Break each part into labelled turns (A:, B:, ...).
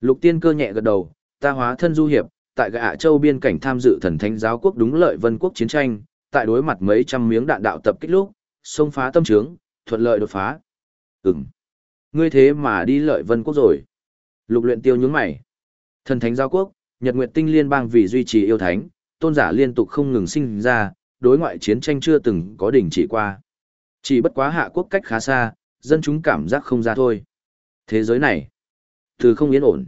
A: Lục tiên cơ nhẹ gật đầu, ta hóa thân du hiệp, tại gạ châu biên cảnh tham dự thần thánh giáo quốc đúng lợi vân quốc chiến tranh, tại đối mặt mấy trăm miếng đạn đạo tập kích lúc, xông phá tâm trướng, thuận lợi đột phá. Ừm. Ngươi thế mà đi lợi vân quốc rồi. Lục luyện tiêu nhướng mày. Thần thánh giáo quốc, Nhật Nguyệt Tinh Liên bang vì duy trì yêu thánh, tôn giả liên tục không ngừng sinh ra, đối ngoại chiến tranh chưa từng có đỉnh chỉ qua. Chỉ bất quá hạ quốc cách khá xa, dân chúng cảm giác không ra thôi. Thế giới này, từ không yên ổn.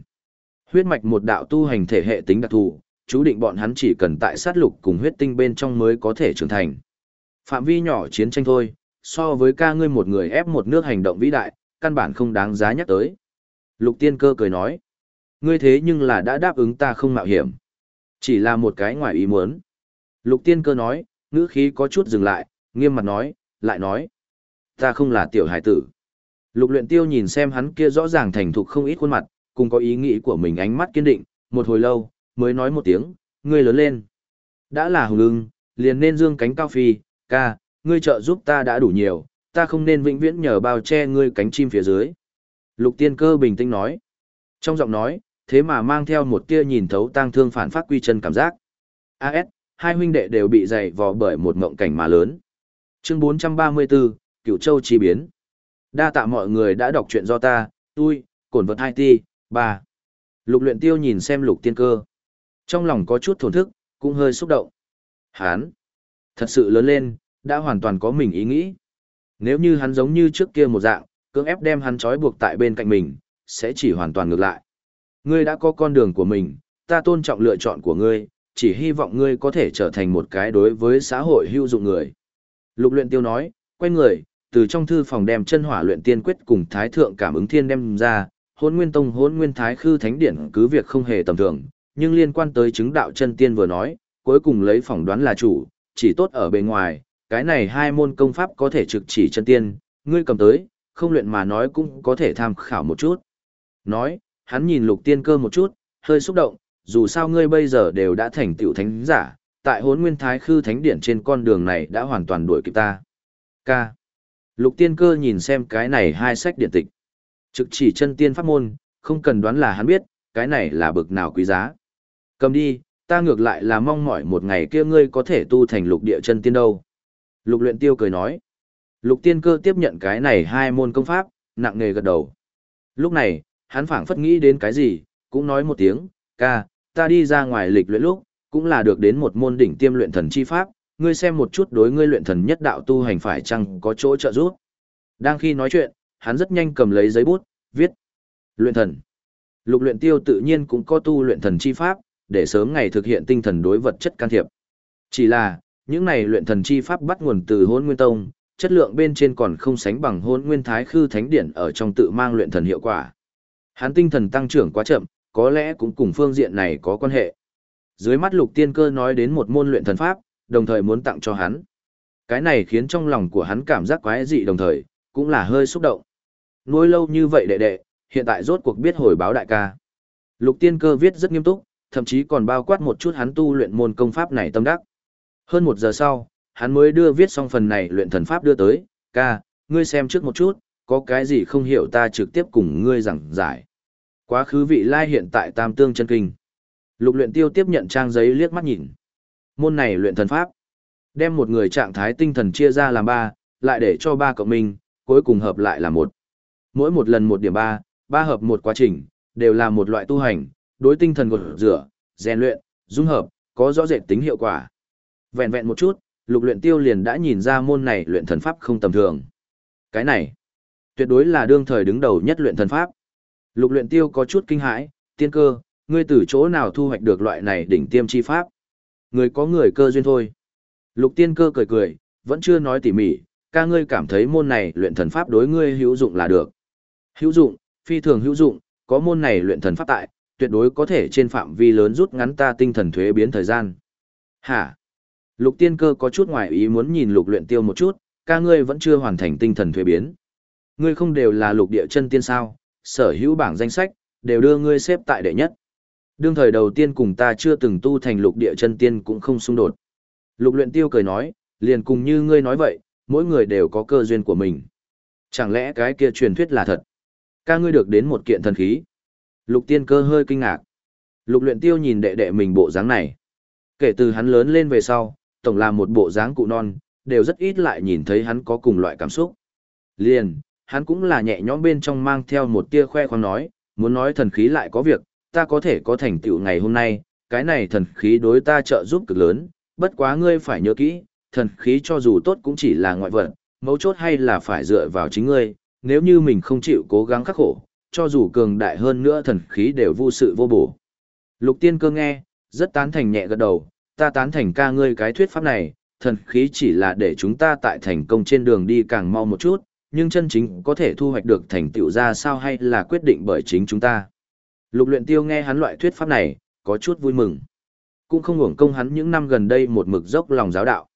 A: Huyết mạch một đạo tu hành thể hệ tính đặc thù, chú định bọn hắn chỉ cần tại sát lục cùng huyết tinh bên trong mới có thể trưởng thành. Phạm vi nhỏ chiến tranh thôi, so với ca ngươi một người ép một nước hành động vĩ đại, căn bản không đáng giá nhắc tới. Lục tiên cơ cười nói, ngươi thế nhưng là đã đáp ứng ta không mạo hiểm. Chỉ là một cái ngoài ý muốn. Lục tiên cơ nói, ngữ khí có chút dừng lại, nghiêm mặt nói, lại nói. Ta không là tiểu hải tử. Lục luyện tiêu nhìn xem hắn kia rõ ràng thành thục không ít khuôn mặt, cùng có ý nghĩ của mình ánh mắt kiên định, một hồi lâu, mới nói một tiếng, ngươi lớn lên. Đã là hùng lưng, liền nên dương cánh cao phi, ca, ngươi trợ giúp ta đã đủ nhiều, ta không nên vĩnh viễn nhờ bao che ngươi cánh chim phía dưới. Lục tiên cơ bình tĩnh nói. Trong giọng nói, thế mà mang theo một tia nhìn thấu tang thương phản phát quy chân cảm giác. AS, hai huynh đệ đều bị dày vò bởi một ngộng cảnh mà lớn. Chương 434, Cửu Châu chi biến. Đa tạ mọi người đã đọc truyện do ta, tôi, cổn vật 2T, 3. Lục luyện tiêu nhìn xem lục tiên cơ. Trong lòng có chút thổn thức, cũng hơi xúc động. Hán, thật sự lớn lên, đã hoàn toàn có mình ý nghĩ. Nếu như hắn giống như trước kia một dạng, cưỡng ép đem hắn trói buộc tại bên cạnh mình, sẽ chỉ hoàn toàn ngược lại. Ngươi đã có con đường của mình, ta tôn trọng lựa chọn của ngươi, chỉ hy vọng ngươi có thể trở thành một cái đối với xã hội hữu dụng người. Lục luyện tiêu nói, quay người, từ trong thư phòng đem chân hỏa luyện tiên quyết cùng thái thượng cảm ứng thiên đem ra, hôn nguyên tông hôn nguyên thái khư thánh điển cứ việc không hề tầm thường, nhưng liên quan tới chứng đạo chân tiên vừa nói, cuối cùng lấy phỏng đoán là chủ, chỉ tốt ở bề ngoài, cái này hai môn công pháp có thể trực chỉ chân tiên, ngươi cầm tới, không luyện mà nói cũng có thể tham khảo một chút. Nói, hắn nhìn lục tiên cơ một chút, hơi xúc động, dù sao ngươi bây giờ đều đã thành tiểu thánh giả, tại hốn nguyên thái khư thánh điển trên con đường này đã hoàn toàn đuổi kịp ta. K. Lục tiên cơ nhìn xem cái này hai sách điện tịch. Trực chỉ chân tiên pháp môn, không cần đoán là hắn biết, cái này là bực nào quý giá. Cầm đi, ta ngược lại là mong mỏi một ngày kia ngươi có thể tu thành lục địa chân tiên đâu. Lục luyện tiêu cười nói. Lục tiên cơ tiếp nhận cái này hai môn công pháp, nặng nề gật đầu. Lúc này, hắn phảng phất nghĩ đến cái gì, cũng nói một tiếng, ca, ta đi ra ngoài lịch luyện lúc, cũng là được đến một môn đỉnh tiêm luyện thần chi pháp, ngươi xem một chút đối ngươi luyện thần nhất đạo tu hành phải chăng có chỗ trợ giúp. Đang khi nói chuyện, hắn rất nhanh cầm lấy giấy bút, viết. Luyện thần. Lục luyện tiêu tự nhiên cũng có tu luyện thần chi pháp, để sớm ngày thực hiện tinh thần đối vật chất can thiệp. Chỉ là, những này luyện thần chi pháp bắt nguồn từ hôn nguyên tông, chất lượng bên trên còn không sánh bằng hôn nguyên thái khư thánh điển ở trong tự mang luyện thần hiệu quả. Hắn tinh thần tăng trưởng quá chậm, có lẽ cũng cùng phương diện này có quan hệ. Dưới mắt lục tiên cơ nói đến một môn luyện thần pháp, đồng thời muốn tặng cho hắn. Cái này khiến trong lòng của hắn cảm giác quái dị đồng thời, cũng là hơi xúc động. Nuôi lâu như vậy đệ đệ, hiện tại rốt cuộc biết hồi báo đại ca. Lục tiên cơ viết rất nghiêm túc, thậm chí còn bao quát một chút hắn tu luyện môn công pháp này tâm đắc. Hơn một giờ sau, hắn mới đưa viết xong phần này luyện thần pháp đưa tới, ca, ngươi xem trước một chút, có cái gì không hiểu ta trực tiếp cùng ngươi giảng giải. Quá khứ vị lai hiện tại tam tương chân kinh. Lục luyện tiêu tiếp nhận trang giấy liếc mắt nhìn. Môn này luyện thần pháp. Đem một người trạng thái tinh thần chia ra làm ba, lại để cho ba cộng minh, cuối cùng hợp lại là một. Mỗi một lần một điểm ba, ba hợp một quá trình, đều là một loại tu hành, đối tinh thần gột rửa, rèn luyện, dung hợp, có rõ rệt tính hiệu quả. Vẹn vẹn một chút, lục luyện tiêu liền đã nhìn ra môn này luyện thần pháp không tầm thường. Cái này, tuyệt đối là đương thời đứng đầu nhất luyện thần pháp. Lục luyện tiêu có chút kinh hãi, tiên cơ, ngươi từ chỗ nào thu hoạch được loại này đỉnh tiêm chi pháp? Người có người cơ duyên thôi. Lục tiên cơ cười cười, vẫn chưa nói tỉ mỉ, ca ngươi cảm thấy môn này luyện thần pháp đối ngươi hữu dụng là được. Hữu dụng, phi thường hữu dụng, có môn này luyện thần pháp tại, tuyệt đối có thể trên phạm vi lớn rút ngắn ta tinh thần thuế biến thời gian. Hả? Lục tiên cơ có chút ngoài ý muốn nhìn lục luyện tiêu một chút, ca ngươi vẫn chưa hoàn thành tinh thần thuế biến. Ngươi không đều là lục địa chân tiên sao, sở hữu bảng danh sách, đều đưa ngươi xếp tại đệ nhất. Đương thời đầu tiên cùng ta chưa từng tu thành lục địa chân tiên cũng không xung đột. Lục luyện tiêu cười nói, liền cùng như ngươi nói vậy, mỗi người đều có cơ duyên của mình. Chẳng lẽ cái kia truyền thuyết là thật? Ca ngươi được đến một kiện thần khí. Lục tiên cơ hơi kinh ngạc. Lục luyện tiêu nhìn đệ đệ mình bộ dáng này. Kể từ hắn lớn lên về sau, tổng là một bộ dáng cụ non, đều rất ít lại nhìn thấy hắn có cùng loại cảm xúc. Liền, hắn cũng là nhẹ nhõm bên trong mang theo một tia khoe khoang nói, muốn nói thần khí lại có việc, ta có thể có thành tựu ngày hôm nay, cái này thần khí đối ta trợ giúp cực lớn, bất quá ngươi phải nhớ kỹ, thần khí cho dù tốt cũng chỉ là ngoại vật, mấu chốt hay là phải dựa vào chính ngươi, nếu như mình không chịu cố gắng khắc khổ, cho dù cường đại hơn nữa thần khí đều vô sự vô bổ. Lục tiên cơ nghe, rất tán thành nhẹ gật đầu, ta tán thành ca ngươi cái thuyết pháp này, thần khí chỉ là để chúng ta tại thành công trên đường đi càng mau một chút, nhưng chân chính có thể thu hoạch được thành tựu ra sao hay là quyết định bởi chính chúng ta. Lục luyện tiêu nghe hắn loại thuyết pháp này, có chút vui mừng. Cũng không ngủng công hắn những năm gần đây một mực dốc lòng giáo đạo.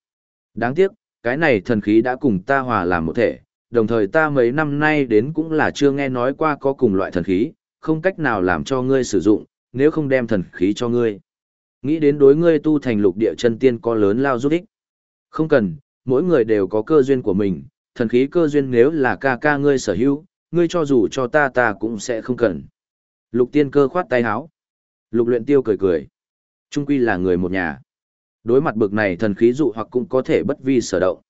A: Đáng tiếc, cái này thần khí đã cùng ta hòa làm một thể, đồng thời ta mấy năm nay đến cũng là chưa nghe nói qua có cùng loại thần khí, không cách nào làm cho ngươi sử dụng, nếu không đem thần khí cho ngươi. Nghĩ đến đối ngươi tu thành lục địa chân tiên có lớn lao giúp ích. Không cần, mỗi người đều có cơ duyên của mình, thần khí cơ duyên nếu là ca ca ngươi sở hữu, ngươi cho dù cho ta ta cũng sẽ không cần. Lục tiên cơ khoát tay háo. Lục luyện tiêu cười cười. Trung quy là người một nhà. Đối mặt bực này thần khí dụ hoặc cũng có thể bất vi sở động.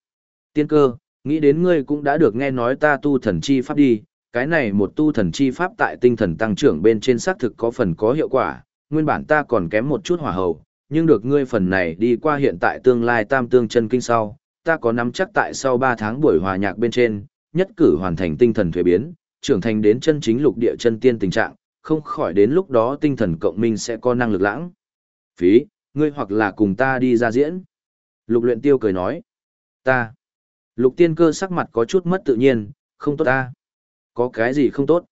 A: Tiên cơ, nghĩ đến ngươi cũng đã được nghe nói ta tu thần chi pháp đi, cái này một tu thần chi pháp tại tinh thần tăng trưởng bên trên xác thực có phần có hiệu quả, nguyên bản ta còn kém một chút hỏa hầu, nhưng được ngươi phần này đi qua hiện tại tương lai tam tương chân kinh sau, ta có nắm chắc tại sau 3 tháng buổi hòa nhạc bên trên, nhất cử hoàn thành tinh thần thuế biến, trưởng thành đến chân chính lục địa chân tiên tình trạng, không khỏi đến lúc đó tinh thần cộng minh sẽ có năng lực lãng. Phí, ngươi hoặc là cùng ta đi ra diễn. Lục luyện tiêu cười nói. Ta. Lục tiên cơ sắc mặt có chút mất tự nhiên, không tốt ta. Có cái gì không tốt?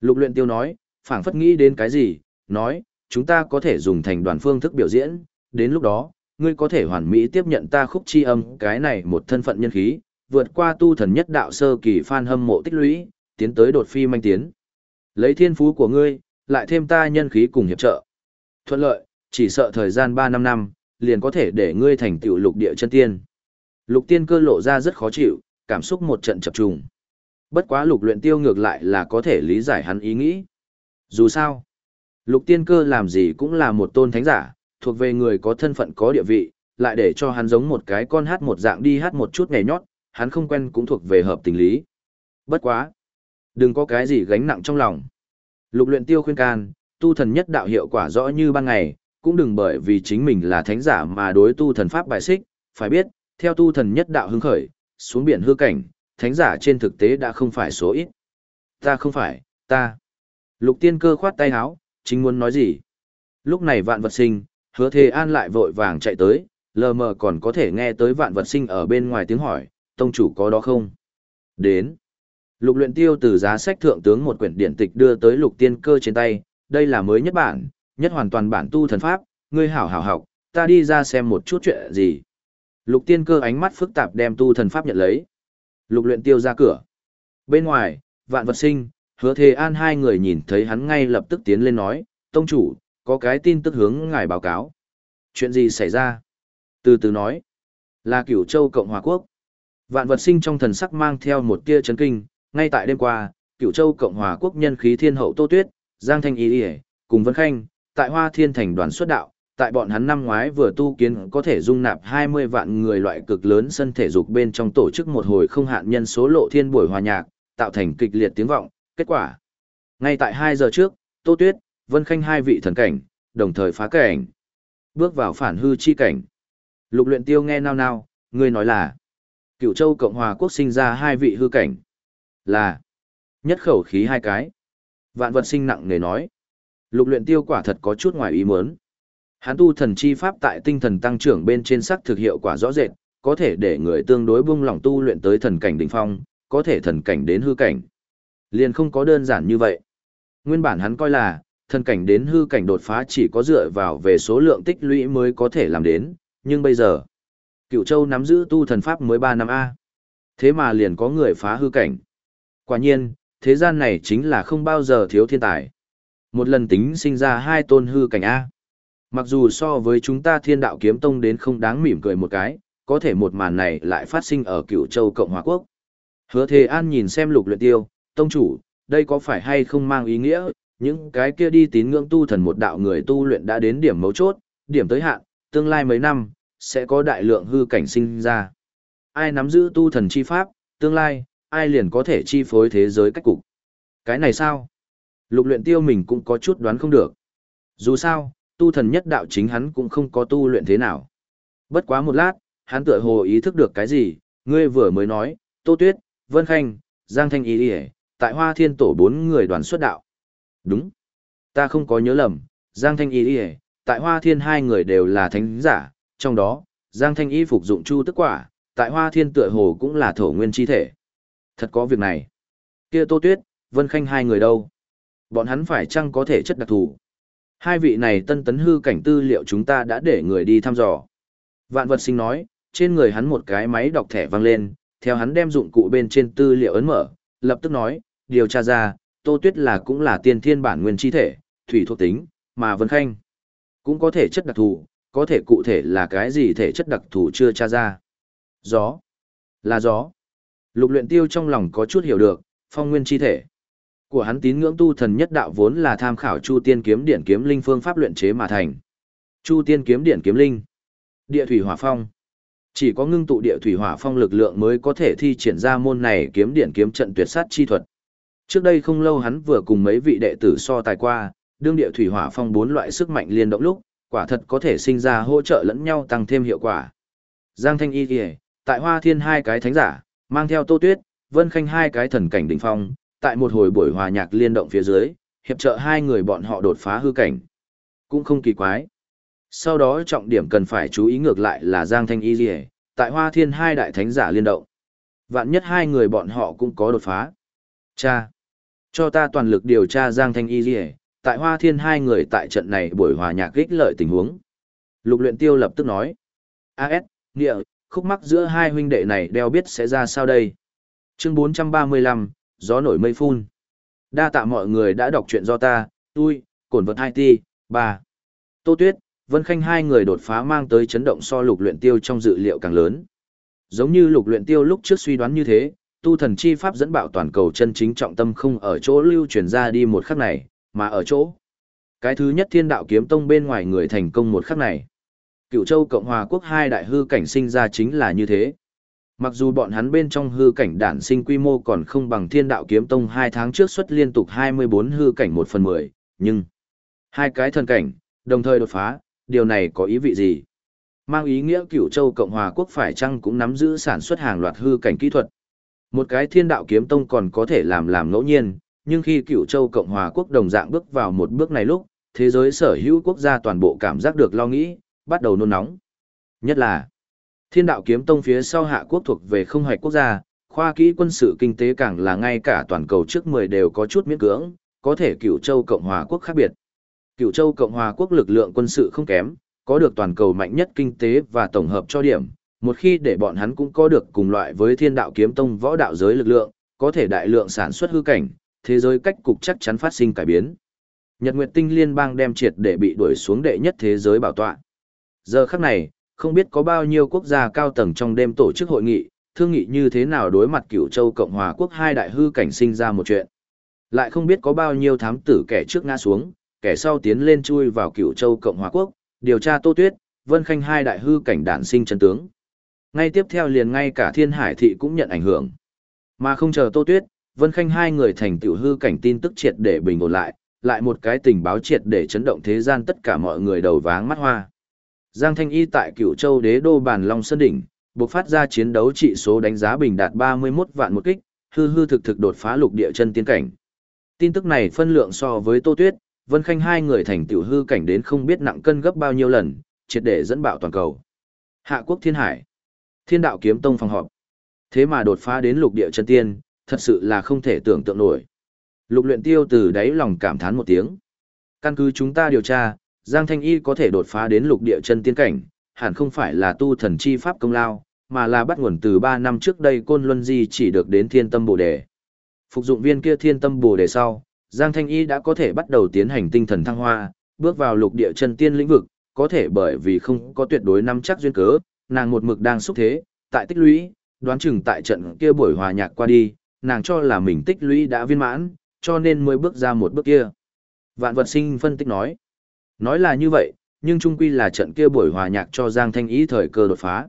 A: Lục luyện tiêu nói, phảng phất nghĩ đến cái gì, nói, chúng ta có thể dùng thành đoàn phương thức biểu diễn, đến lúc đó, ngươi có thể hoàn mỹ tiếp nhận ta khúc chi âm cái này một thân phận nhân khí, vượt qua tu thần nhất đạo sơ kỳ phan hâm mộ tích lũy, tiến tới đột phi manh tiến. Lấy thiên phú của ngươi, lại thêm ta nhân khí cùng hiệp trợ. Thuận lợi, chỉ sợ thời gian 3 năm năm, liền có thể để ngươi thành tựu lục địa chân tiên. Lục tiên cơ lộ ra rất khó chịu, cảm xúc một trận chập trùng. Bất quá lục luyện tiêu ngược lại là có thể lý giải hắn ý nghĩ. Dù sao, lục tiên cơ làm gì cũng là một tôn thánh giả, thuộc về người có thân phận có địa vị, lại để cho hắn giống một cái con hát một dạng đi hát một chút ngày nhót, hắn không quen cũng thuộc về hợp tình lý. Bất quá. Đừng có cái gì gánh nặng trong lòng. Lục luyện tiêu khuyên can, tu thần nhất đạo hiệu quả rõ như ban ngày, cũng đừng bởi vì chính mình là thánh giả mà đối tu thần pháp bài xích, phải biết, theo tu thần nhất đạo hứng khởi, xuống biển hư cảnh, thánh giả trên thực tế đã không phải số ít. Ta không phải, ta. Lục tiên cơ khoát tay áo, chính muốn nói gì. Lúc này vạn vật sinh, hứa thề an lại vội vàng chạy tới, lờ mờ còn có thể nghe tới vạn vật sinh ở bên ngoài tiếng hỏi, tông chủ có đó không? Đến. Lục luyện tiêu từ giá sách thượng tướng một quyển điển tịch đưa tới lục tiên cơ trên tay, đây là mới nhất bản, nhất hoàn toàn bản tu thần pháp, ngươi hảo hảo học, ta đi ra xem một chút chuyện gì. Lục tiên cơ ánh mắt phức tạp đem tu thần pháp nhận lấy. Lục luyện tiêu ra cửa. Bên ngoài, vạn vật sinh, hứa thề an hai người nhìn thấy hắn ngay lập tức tiến lên nói, tông chủ, có cái tin tức hướng ngài báo cáo. Chuyện gì xảy ra? Từ từ nói. Là cửu châu Cộng Hòa Quốc. Vạn vật sinh trong thần sắc mang theo một tia chấn kinh, ngay tại đêm qua, cửu châu Cộng Hòa Quốc nhân khí thiên hậu Tô Tuyết, Giang Thanh Y Y, cùng Vân Khanh, tại Hoa Thiên Thành đoàn xuất đạo, tại bọn hắn năm ngoái vừa tu kiến có thể dung nạp 20 vạn người loại cực lớn sân thể dục bên trong tổ chức một hồi không hạn nhân số lộ thiên buổi hòa nhạc, tạo thành kịch liệt tiếng vọng, kết quả. Ngay tại 2 giờ trước, Tô Tuyết, Vân Khanh hai vị thần cảnh, đồng thời phá cảnh. Bước vào phản hư chi cảnh. Lục luyện tiêu nghe nao nao, người nói là Cựu Châu Cộng Hòa Quốc sinh ra hai vị hư cảnh. Là nhất khẩu khí hai cái. Vạn vật sinh nặng nề nói. Lục luyện tiêu quả thật có chút ngoài ý muốn. Hắn tu thần chi pháp tại tinh thần tăng trưởng bên trên sắc thực hiệu quả rõ rệt, có thể để người tương đối buông lỏng tu luyện tới thần cảnh đỉnh phong, có thể thần cảnh đến hư cảnh. Liền không có đơn giản như vậy. Nguyên bản hắn coi là, thần cảnh đến hư cảnh đột phá chỉ có dựa vào về số lượng tích lũy mới có thể làm đến, nhưng bây giờ, Cựu Châu nắm giữ tu thần pháp mới 3 năm A. Thế mà liền có người phá hư cảnh. Quả nhiên, thế gian này chính là không bao giờ thiếu thiên tài. Một lần tính sinh ra hai tôn hư cảnh A. Mặc dù so với chúng ta thiên đạo kiếm tông đến không đáng mỉm cười một cái, có thể một màn này lại phát sinh ở cựu châu Cộng Hòa Quốc. Hứa Thề An nhìn xem lục luyện tiêu, tông chủ, đây có phải hay không mang ý nghĩa, những cái kia đi tín ngưỡng tu thần một đạo người tu luyện đã đến điểm mấu chốt, điểm tới hạn, tương lai mấy năm, sẽ có đại lượng hư cảnh sinh ra. Ai nắm giữ tu thần chi pháp, tương lai, ai liền có thể chi phối thế giới cách cục. Cái này sao? Lục luyện tiêu mình cũng có chút đoán không được. Dù sao, tu thần nhất đạo chính hắn cũng không có tu luyện thế nào. Bất quá một lát, hắn tựa hồ ý thức được cái gì, ngươi vừa mới nói, Tô Tuyết, Vân Khanh, Giang Thanh Y Điề, tại Hoa Thiên Tổ bốn người đoàn xuất đạo. Đúng. Ta không có nhớ lầm, Giang Thanh Y Điề, tại Hoa Thiên hai người đều là thánh giả, trong đó, Giang Thanh Y phục dụng chu tức quả, tại Hoa Thiên tựa hồ cũng là thổ nguyên chi thể. Thật có việc này. Kia Tô Tuyết, Vân Khanh hai người đâu? Bọn hắn phải chăng có thể chất đặc thù? Hai vị này tân tấn hư cảnh tư liệu chúng ta đã để người đi thăm dò. Vạn vật sinh nói, trên người hắn một cái máy đọc thẻ vang lên, theo hắn đem dụng cụ bên trên tư liệu ấn mở, lập tức nói, điều tra ra, Tô Tuyết là cũng là tiên thiên bản nguyên chi thể, thủy thuộc tính, mà Vân Khanh cũng có thể chất đặc thù, có thể cụ thể là cái gì thể chất đặc thù chưa tra ra. Gió. Là gió. Lục luyện tiêu trong lòng có chút hiểu được, phong nguyên chi thể. Của hắn tín ngưỡng tu thần nhất đạo vốn là tham khảo Chu Tiên kiếm điển kiếm linh phương pháp luyện chế mà thành. Chu Tiên kiếm điển kiếm linh. Địa thủy hỏa phong. Chỉ có ngưng tụ địa thủy hỏa phong lực lượng mới có thể thi triển ra môn này kiếm điển kiếm trận tuyệt sát chi thuật. Trước đây không lâu hắn vừa cùng mấy vị đệ tử so tài qua, đương địa thủy hỏa phong bốn loại sức mạnh liên động lúc, quả thật có thể sinh ra hỗ trợ lẫn nhau tăng thêm hiệu quả. Giang Thanh Y Nhi, tại Hoa Thiên hai cái thánh giả, mang theo Tô Tuyết, Vân Khanh hai cái thần cảnh đỉnh phong, tại một hồi buổi hòa nhạc liên động phía dưới, hiệp trợ hai người bọn họ đột phá hư cảnh. Cũng không kỳ quái. Sau đó trọng điểm cần phải chú ý ngược lại là Giang Thanh Y Lìa, tại Hoa Thiên hai đại thánh giả liên động. Vạn nhất hai người bọn họ cũng có đột phá. Cha! Cho ta toàn lực điều tra Giang Thanh Y Lìa, tại Hoa Thiên hai người tại trận này buổi hòa nhạc ích lợi tình huống. Lục luyện tiêu lập tức nói. "AS, Nghĩa, khúc mắc giữa hai huynh đệ này đeo biết sẽ ra sao đây. Chương 435, gió nổi mây phun. Đa tạ mọi người đã đọc truyện do ta, tôi, cổn vật 2T, 3. Tô Tuyết, Vân Khanh hai người đột phá mang tới chấn động so lục luyện tiêu trong dự liệu càng lớn. Giống như lục luyện tiêu lúc trước suy đoán như thế, tu thần chi pháp dẫn bạo toàn cầu chân chính trọng tâm không ở chỗ lưu truyền ra đi một khắc này, mà ở chỗ. Cái thứ nhất thiên đạo kiếm tông bên ngoài người thành công một khắc này. Cựu châu Cộng hòa quốc hai đại hư cảnh sinh ra chính là như thế. Mặc dù bọn hắn bên trong hư cảnh đản sinh quy mô còn không bằng thiên đạo kiếm tông hai tháng trước xuất liên tục 24 hư cảnh một phần 10, nhưng hai cái thần cảnh, đồng thời đột phá, điều này có ý vị gì? Mang ý nghĩa cửu châu Cộng hòa quốc phải chăng cũng nắm giữ sản xuất hàng loạt hư cảnh kỹ thuật. Một cái thiên đạo kiếm tông còn có thể làm làm ngẫu nhiên, nhưng khi cửu châu Cộng hòa quốc đồng dạng bước vào một bước này lúc, thế giới sở hữu quốc gia toàn bộ cảm giác được lo nghĩ, bắt đầu nôn nóng. Nhất là, thiên đạo kiếm tông phía sau hạ quốc thuộc về không hoạch quốc gia, khoa kỹ quân sự kinh tế càng là ngay cả toàn cầu trước 10 đều có chút miễn cưỡng, có thể cửu châu Cộng hòa quốc khác biệt. Cửu châu Cộng hòa quốc lực lượng quân sự không kém, có được toàn cầu mạnh nhất kinh tế và tổng hợp cho điểm, một khi để bọn hắn cũng có được cùng loại với thiên đạo kiếm tông võ đạo giới lực lượng, có thể đại lượng sản xuất hư cảnh, thế giới cách cục chắc chắn phát sinh cải biến. Nhật Nguyệt Tinh Liên bang đem triệt để bị đuổi xuống đệ nhất thế giới bảo tọa. Giờ khắc này, không biết có bao nhiêu quốc gia cao tầng trong đêm tổ chức hội nghị, thương nghị như thế nào đối mặt cựu châu Cộng hòa quốc hai đại hư cảnh sinh ra một chuyện. Lại không biết có bao nhiêu thám tử kẻ trước ngã xuống, kẻ sau tiến lên chui vào cựu châu Cộng hòa quốc, điều tra Tô Tuyết, Vân Khanh hai đại hư cảnh đản sinh chân tướng. Ngay tiếp theo liền ngay cả Thiên Hải thị cũng nhận ảnh hưởng. Mà không chờ Tô Tuyết, Vân Khanh hai người thành tiểu hư cảnh tin tức triệt để bình ổn lại, lại một cái tình báo triệt để chấn động thế gian tất cả mọi người đầu váng mắt hoa. Giang Thanh Y tại Cửu Châu Đế đô bản Long Sơn đỉnh, buộc phát ra chiến đấu trị số đánh giá bình đạt 31 vạn một kích, hư hư thực thực đột phá lục địa chân tiên cảnh. Tin tức này phân lượng so với Tô Tuyết, Vân Khanh hai người thành tiểu hư cảnh đến không biết nặng cân gấp bao nhiêu lần, triệt để dẫn bạo toàn cầu. Hạ quốc thiên hải, thiên đạo kiếm tông phòng họp. Thế mà đột phá đến lục địa chân tiên, thật sự là không thể tưởng tượng nổi. Lục luyện tiêu từ đáy lòng cảm thán một tiếng. Căn cứ chúng ta điều tra, Giang Thanh Y có thể đột phá đến lục địa chân tiên cảnh, hẳn không phải là tu thần chi pháp công lao, mà là bắt nguồn từ 3 năm trước đây Côn Luân Di chỉ được đến thiên tâm bồ đề. Phục dụng viên kia thiên tâm bồ đề sau, Giang Thanh Y đã có thể bắt đầu tiến hành tinh thần thăng hoa, bước vào lục địa chân tiên lĩnh vực, có thể bởi vì không có tuyệt đối năm chắc duyên cớ, nàng một mực đang xúc thế, tại tích lũy, đoán chừng tại trận kia buổi hòa nhạc qua đi, nàng cho là mình tích lũy đã viên mãn, cho nên mới bước ra một bước kia. Vạn vật sinh phân tích nói. Nói là như vậy, nhưng trung quy là trận kia buổi hòa nhạc cho Giang Thanh Ý thời cơ đột phá.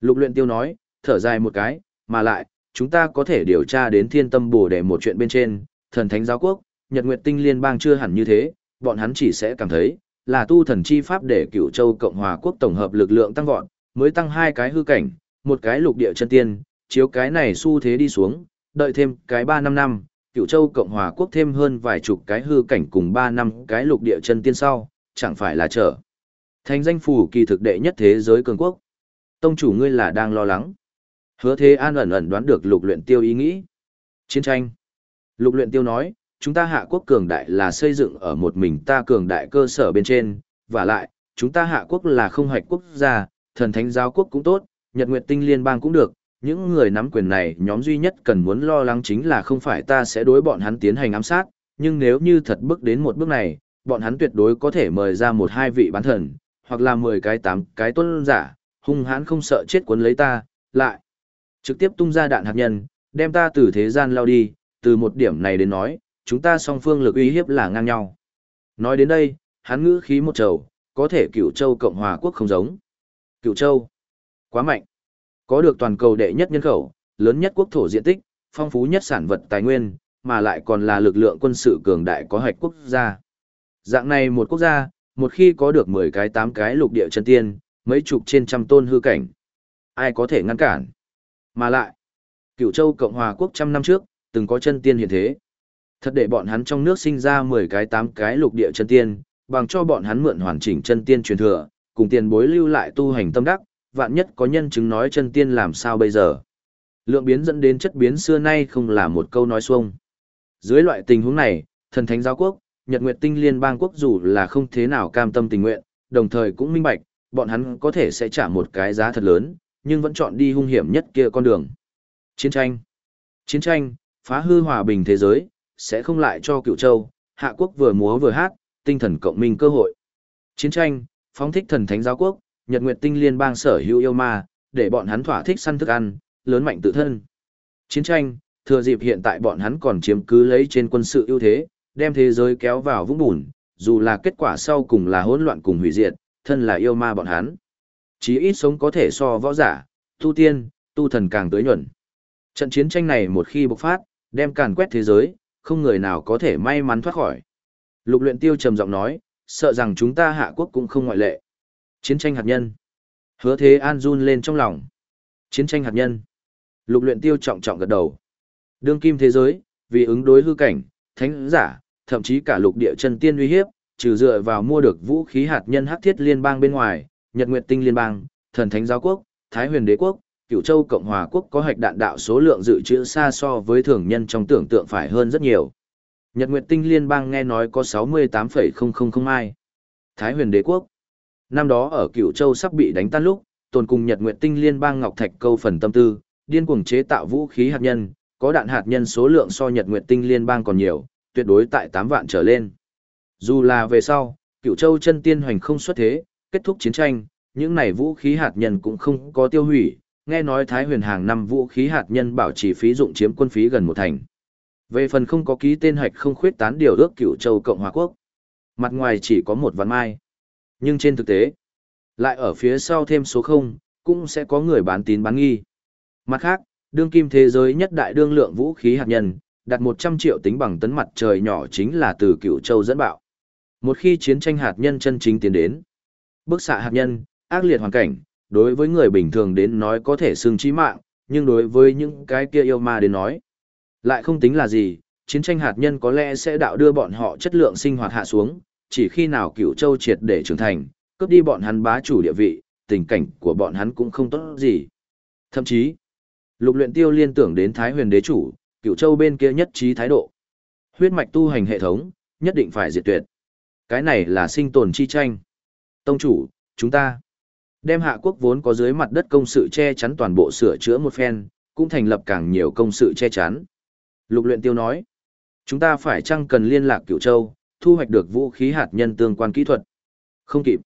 A: Lục luyện tiêu nói, thở dài một cái, mà lại, chúng ta có thể điều tra đến thiên tâm bổ để một chuyện bên trên, thần thánh giáo quốc, Nhật Nguyệt Tinh Liên bang chưa hẳn như thế, bọn hắn chỉ sẽ cảm thấy, là tu thần chi pháp để cựu châu Cộng hòa quốc tổng hợp lực lượng tăng vọt, mới tăng hai cái hư cảnh, một cái lục địa chân tiên, chiếu cái này xu thế đi xuống, đợi thêm cái ba năm năm, cựu châu Cộng hòa quốc thêm hơn vài chục cái hư cảnh cùng ba năm cái lục địa chân tiên sau, chẳng phải là trở. Thành danh phủ kỳ thực đệ nhất thế giới cường quốc. Tông chủ ngươi là đang lo lắng. Hứa thế an ẩn ẩn đoán được lục luyện tiêu ý nghĩ. Chiến tranh. Lục luyện tiêu nói, chúng ta hạ quốc cường đại là xây dựng ở một mình ta cường đại cơ sở bên trên, và lại, chúng ta hạ quốc là không hoạch quốc gia, thần thánh giáo quốc cũng tốt, nhật nguyệt tinh liên bang cũng được, những người nắm quyền này nhóm duy nhất cần muốn lo lắng chính là không phải ta sẽ đối bọn hắn tiến hành ám sát, nhưng nếu như thật bước đến một bước này, bọn hắn tuyệt đối có thể mời ra một hai vị bán thần, hoặc là mười cái tám cái tuân giả, hung hãn không sợ chết cuốn lấy ta, lại trực tiếp tung ra đạn hạt nhân, đem ta từ thế gian lao đi, từ một điểm này đến nói, chúng ta song phương lực uy hiếp là ngang nhau. Nói đến đây, hắn ngữ khí một trầu, có thể cựu châu Cộng hòa quốc không giống. Cựu châu, quá mạnh. Có được toàn cầu đệ nhất nhân khẩu, lớn nhất quốc thổ diện tích, phong phú nhất sản vật tài nguyên, mà lại còn là lực lượng quân sự cường đại có hạch quốc gia. Dạng này một quốc gia, một khi có được 10 cái 8 cái lục địa chân tiên, mấy chục trên trăm tôn hư cảnh. Ai có thể ngăn cản? Mà lại, cựu châu Cộng hòa quốc trăm năm trước, từng có chân tiên hiện thế. Thật để bọn hắn trong nước sinh ra 10 cái 8 cái lục địa chân tiên, bằng cho bọn hắn mượn hoàn chỉnh chân tiên truyền thừa, cùng tiền bối lưu lại tu hành tâm đắc, vạn nhất có nhân chứng nói chân tiên làm sao bây giờ. Lượng biến dẫn đến chất biến xưa nay không là một câu nói xuông. Dưới loại tình huống này, thần thánh giáo quốc, Nhật Nguyệt Tinh Liên bang quốc dù là không thế nào cam tâm tình nguyện, đồng thời cũng minh bạch, bọn hắn có thể sẽ trả một cái giá thật lớn, nhưng vẫn chọn đi hung hiểm nhất kia con đường. Chiến tranh. Chiến tranh, phá hư hòa bình thế giới, sẽ không lại cho cựu châu, hạ quốc vừa múa vừa hát, tinh thần cộng minh cơ hội. Chiến tranh, phóng thích thần thánh giáo quốc, Nhật Nguyệt Tinh Liên bang sở hữu yêu ma, để bọn hắn thỏa thích săn thức ăn, lớn mạnh tự thân. Chiến tranh, thừa dịp hiện tại bọn hắn còn chiếm cứ lấy trên quân sự ưu thế, đem thế giới kéo vào vũng bùn, dù là kết quả sau cùng là hỗn loạn cùng hủy diệt, thân là yêu ma bọn hắn. Chí ít sống có thể so võ giả, tu tiên, tu thần càng tới nhuận. Trận chiến tranh này một khi bộc phát, đem càn quét thế giới, không người nào có thể may mắn thoát khỏi. Lục luyện tiêu trầm giọng nói, sợ rằng chúng ta hạ quốc cũng không ngoại lệ. Chiến tranh hạt nhân. Hứa thế an run lên trong lòng. Chiến tranh hạt nhân. Lục luyện tiêu trọng trọng gật đầu. Đương kim thế giới, vì ứng đối hư cảnh, thánh giả, thậm chí cả lục địa chân tiên uy hiếp, trừ dựa vào mua được vũ khí hạt nhân hắc thiết liên bang bên ngoài, Nhật Nguyệt Tinh liên bang, Thần Thánh giáo quốc, Thái Huyền đế quốc, Cửu Châu Cộng hòa quốc có hạch đạn đạo số lượng dự trữ xa so với thường nhân trong tưởng tượng phải hơn rất nhiều. Nhật Nguyệt Tinh liên bang nghe nói có 68,000 mai. Thái Huyền đế quốc. Năm đó ở Cửu Châu sắp bị đánh tan lúc, tồn cùng Nhật Nguyệt Tinh liên bang Ngọc Thạch câu phần tâm tư, điên cuồng chế tạo vũ khí hạt nhân, có đạn hạt nhân số lượng so Nhật Nguyệt Tinh liên bang còn nhiều, tuyệt đối tại 8 vạn trở lên. Dù là về sau, cựu Châu chân tiên hoành không xuất thế, kết thúc chiến tranh, những này vũ khí hạt nhân cũng không có tiêu hủy, nghe nói Thái huyền hàng năm vũ khí hạt nhân bảo trì phí dụng chiếm quân phí gần một thành. Về phần không có ký tên hoạch không khuyết tán điều ước cựu châu Cộng hòa quốc. Mặt ngoài chỉ có một vạn mai. Nhưng trên thực tế, lại ở phía sau thêm số không, cũng sẽ có người bán tín bán nghi. Mặt khác, đương kim thế giới nhất đại đương lượng vũ khí hạt nhân, đặt 100 triệu tính bằng tấn mặt trời nhỏ chính là từ cựu châu dẫn bạo. Một khi chiến tranh hạt nhân chân chính tiến đến, bức xạ hạt nhân, ác liệt hoàn cảnh, đối với người bình thường đến nói có thể xương chí mạng, nhưng đối với những cái kia yêu ma đến nói, lại không tính là gì, chiến tranh hạt nhân có lẽ sẽ đạo đưa bọn họ chất lượng sinh hoạt hạ xuống, chỉ khi nào cựu châu triệt để trưởng thành, cướp đi bọn hắn bá chủ địa vị, tình cảnh của bọn hắn cũng không tốt gì. Thậm chí, lục luyện tiêu liên tưởng đến Thái huyền đế chủ, cửu châu bên kia nhất trí thái độ. Huyết mạch tu hành hệ thống, nhất định phải diệt tuyệt. Cái này là sinh tồn chi tranh. Tông chủ, chúng ta đem hạ quốc vốn có dưới mặt đất công sự che chắn toàn bộ sửa chữa một phen, cũng thành lập càng nhiều công sự che chắn. Lục luyện tiêu nói, chúng ta phải chăng cần liên lạc cửu châu, thu hoạch được vũ khí hạt nhân tương quan kỹ thuật. Không kịp.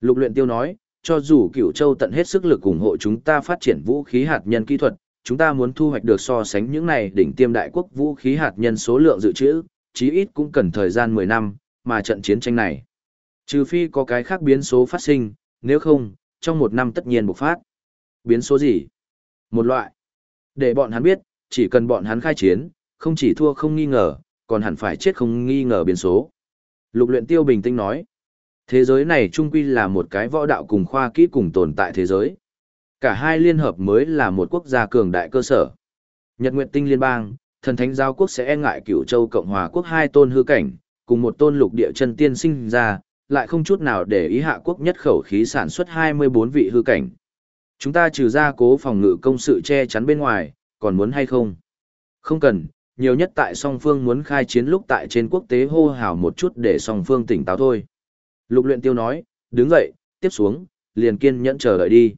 A: Lục luyện tiêu nói, cho dù cửu châu tận hết sức lực ủng hộ chúng ta phát triển vũ khí hạt nhân kỹ thuật, chúng ta muốn thu hoạch được so sánh những này đỉnh tiêm đại quốc vũ khí hạt nhân số lượng dự trữ, chí ít cũng cần thời gian 10 năm, mà trận chiến tranh này. Trừ phi có cái khác biến số phát sinh, nếu không, trong một năm tất nhiên bộc phát. Biến số gì? Một loại. Để bọn hắn biết, chỉ cần bọn hắn khai chiến, không chỉ thua không nghi ngờ, còn hẳn phải chết không nghi ngờ biến số. Lục luyện tiêu bình tĩnh nói. Thế giới này trung quy là một cái võ đạo cùng khoa kỹ cùng tồn tại thế giới. Cả hai liên hợp mới là một quốc gia cường đại cơ sở. Nhật Nguyệt Tinh Liên bang, thần thánh giáo quốc sẽ e ngại cửu châu Cộng hòa quốc hai tôn hư cảnh, cùng một tôn lục địa chân tiên sinh ra, lại không chút nào để ý hạ quốc nhất khẩu khí sản xuất 24 vị hư cảnh. Chúng ta trừ ra cố phòng ngự công sự che chắn bên ngoài, còn muốn hay không? Không cần, nhiều nhất tại song phương muốn khai chiến lúc tại trên quốc tế hô hào một chút để song phương tỉnh táo thôi. Lục luyện tiêu nói, đứng dậy, tiếp xuống, liền kiên nhẫn chờ đợi đi.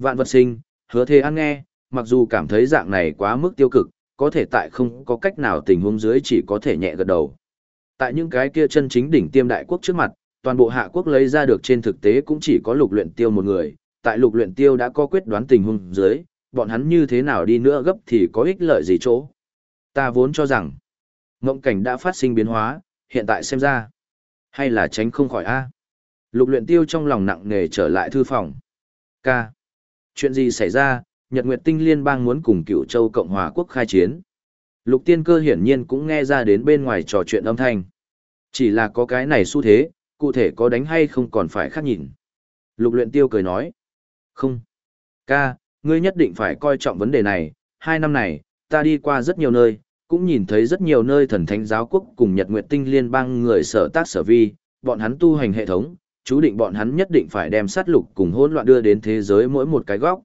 A: Vạn vật sinh, hứa thế ăn nghe, mặc dù cảm thấy dạng này quá mức tiêu cực, có thể tại không có cách nào tình huống dưới chỉ có thể nhẹ gật đầu. Tại những cái kia chân chính đỉnh tiêm đại quốc trước mặt, toàn bộ hạ quốc lấy ra được trên thực tế cũng chỉ có lục luyện tiêu một người, tại lục luyện tiêu đã có quyết đoán tình huống dưới, bọn hắn như thế nào đi nữa gấp thì có ích lợi gì chỗ. Ta vốn cho rằng, ngộng cảnh đã phát sinh biến hóa, hiện tại xem ra, hay là tránh không khỏi a. Lục luyện tiêu trong lòng nặng nề trở lại thư phòng. Ca. Chuyện gì xảy ra, Nhật Nguyệt Tinh Liên bang muốn cùng cựu châu Cộng hòa quốc khai chiến. Lục tiên cơ hiển nhiên cũng nghe ra đến bên ngoài trò chuyện âm thanh. Chỉ là có cái này xu thế, cụ thể có đánh hay không còn phải khác nhìn. Lục luyện tiêu cười nói. Không. Ca, ngươi nhất định phải coi trọng vấn đề này. Hai năm này, ta đi qua rất nhiều nơi, cũng nhìn thấy rất nhiều nơi thần thánh giáo quốc cùng Nhật Nguyệt Tinh Liên bang người sở tác sở vi, bọn hắn tu hành hệ thống, chú định bọn hắn nhất định phải đem sát lục cùng hỗn loạn đưa đến thế giới mỗi một cái góc.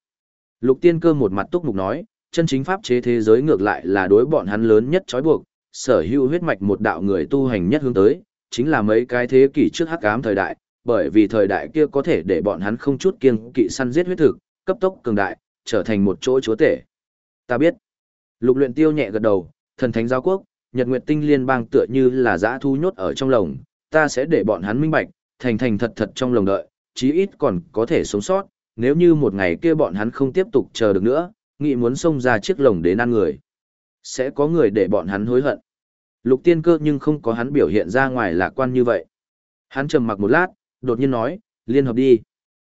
A: Lục tiên cơ một mặt túc mục nói, chân chính pháp chế thế giới ngược lại là đối bọn hắn lớn nhất trói buộc, sở hữu huyết mạch một đạo người tu hành nhất hướng tới, chính là mấy cái thế kỷ trước hắc ám thời đại, bởi vì thời đại kia có thể để bọn hắn không chút kiêng kỵ săn giết huyết thực, cấp tốc cường đại, trở thành một chỗ chúa tể. Ta biết. Lục luyện tiêu nhẹ gật đầu, thần thánh giáo quốc, nhật nguyệt tinh liên bang tựa như là dã thu nhốt ở trong lồng, ta sẽ để bọn hắn minh bạch, thành thành thật thật trong lồng đợi, chí ít còn có thể sống sót, nếu như một ngày kia bọn hắn không tiếp tục chờ được nữa, nghĩ muốn xông ra chiếc lồng đến ăn người. Sẽ có người để bọn hắn hối hận. Lục tiên cơ nhưng không có hắn biểu hiện ra ngoài lạc quan như vậy. Hắn trầm mặc một lát, đột nhiên nói, liên hợp đi.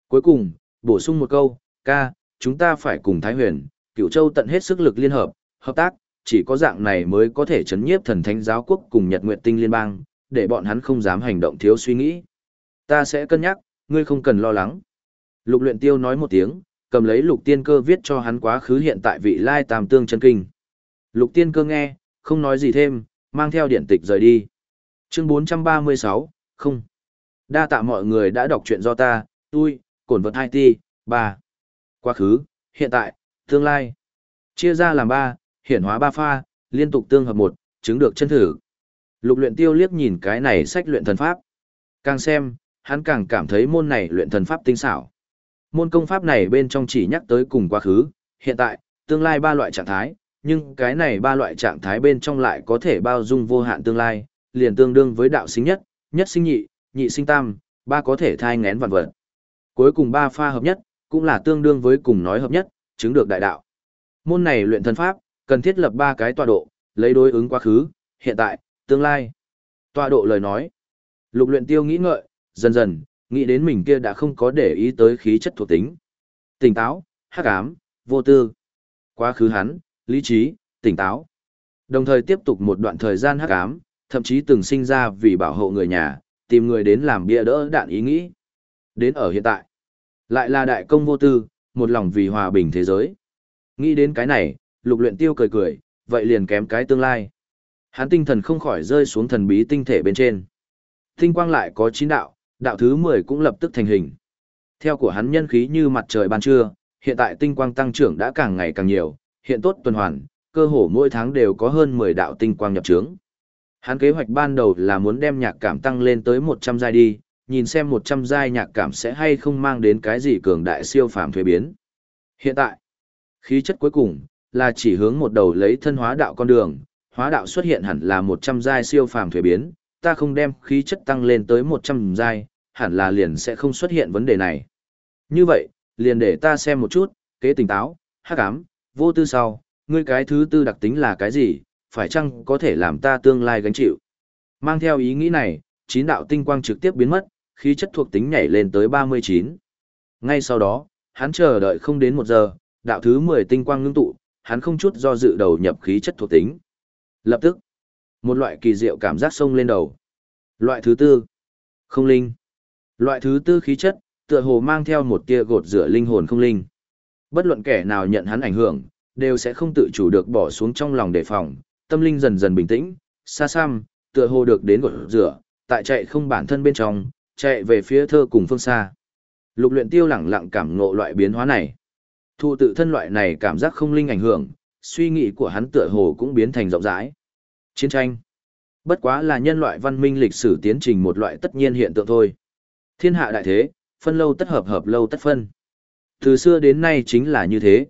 A: Cuối cùng, bổ sung một câu, ca, chúng ta phải cùng Thái Huyền, Cửu Châu tận hết sức lực liên hợp, hợp tác, chỉ có dạng này mới có thể chấn nhiếp thần thánh giáo quốc cùng Nhật Nguyệt Tinh liên bang, để bọn hắn không dám hành động thiếu suy nghĩ. Ta sẽ cân nhắc, ngươi không cần lo lắng. Lục luyện tiêu nói một tiếng, cầm lấy lục tiên cơ viết cho hắn quá khứ hiện tại vị lai tam tương chân kinh. Lục tiên cơ nghe, không nói gì thêm, mang theo điện tịch rời đi. Chương 436, không. Đa tạ mọi người đã đọc truyện do ta, tôi, cổn vật hai ti, ba. Quá khứ, hiện tại, tương lai. Chia ra làm ba, hiển hóa ba pha, liên tục tương hợp một, chứng được chân thử. Lục luyện tiêu liếc nhìn cái này sách luyện thần pháp. Càng xem, hắn càng cảm thấy môn này luyện thần pháp tinh xảo. Môn công pháp này bên trong chỉ nhắc tới cùng quá khứ, hiện tại, tương lai ba loại trạng thái, nhưng cái này ba loại trạng thái bên trong lại có thể bao dung vô hạn tương lai, liền tương đương với đạo sinh nhất, nhất sinh nhị, nhị sinh tam, ba có thể thai ngén vạn vật. Cuối cùng ba pha hợp nhất, cũng là tương đương với cùng nói hợp nhất, chứng được đại đạo. Môn này luyện thần pháp, cần thiết lập ba cái tọa độ, lấy đối ứng quá khứ, hiện tại, tương lai. Tọa độ lời nói. Lục luyện tiêu nghĩ ngợi, dần dần, nghĩ đến mình kia đã không có để ý tới khí chất thuộc tính. Tỉnh táo, hắc ám, vô tư. Quá khứ hắn, lý trí, tỉnh táo. Đồng thời tiếp tục một đoạn thời gian hắc ám, thậm chí từng sinh ra vì bảo hộ người nhà, tìm người đến làm bia đỡ đạn ý nghĩ. Đến ở hiện tại, lại là đại công vô tư, một lòng vì hòa bình thế giới. Nghĩ đến cái này, lục luyện tiêu cười cười, vậy liền kém cái tương lai. Hắn tinh thần không khỏi rơi xuống thần bí tinh thể bên trên. Tinh quang lại có chín đạo, đạo thứ 10 cũng lập tức thành hình. Theo của hắn nhân khí như mặt trời ban trưa, hiện tại tinh quang tăng trưởng đã càng ngày càng nhiều, hiện tốt tuần hoàn, cơ hồ mỗi tháng đều có hơn 10 đạo tinh quang nhập trướng. Hắn kế hoạch ban đầu là muốn đem nhạc cảm tăng lên tới 100 giai đi, nhìn xem 100 giai nhạc cảm sẽ hay không mang đến cái gì cường đại siêu phàm thuế biến. Hiện tại, khí chất cuối cùng là chỉ hướng một đầu lấy thân hóa đạo con đường, hóa đạo xuất hiện hẳn là 100 giai siêu phàm thuế biến, ta không đem khí chất tăng lên tới 100 giai, hẳn là liền sẽ không xuất hiện vấn đề này. Như vậy, liền để ta xem một chút, kế tỉnh táo, hắc ám, vô tư sau, ngươi cái thứ tư đặc tính là cái gì, phải chăng có thể làm ta tương lai gánh chịu. Mang theo ý nghĩ này, chín đạo tinh quang trực tiếp biến mất, khí chất thuộc tính nhảy lên tới 39. Ngay sau đó, hắn chờ đợi không đến một giờ, đạo thứ 10 tinh quang ngưng tụ, hắn không chút do dự đầu nhập khí chất thuộc tính. Lập tức, một loại kỳ diệu cảm giác sông lên đầu. Loại thứ tư, không linh. Loại thứ tư khí chất, tựa hồ mang theo một tia gột rửa linh hồn không linh. Bất luận kẻ nào nhận hắn ảnh hưởng, đều sẽ không tự chủ được bỏ xuống trong lòng đề phòng, tâm linh dần dần bình tĩnh, xa xăm, tựa hồ được đến gột rửa, tại chạy không bản thân bên trong, chạy về phía thơ cùng phương xa. Lục luyện tiêu lẳng lặng cảm ngộ loại biến hóa này. Thu tự thân loại này cảm giác không linh ảnh hưởng, suy nghĩ của hắn tựa hồ cũng biến thành rộng rãi. Chiến tranh. Bất quá là nhân loại văn minh lịch sử tiến trình một loại tất nhiên hiện tượng thôi. Thiên hạ đại thế, phân lâu tất hợp hợp lâu tất phân. Từ xưa đến nay chính là như thế.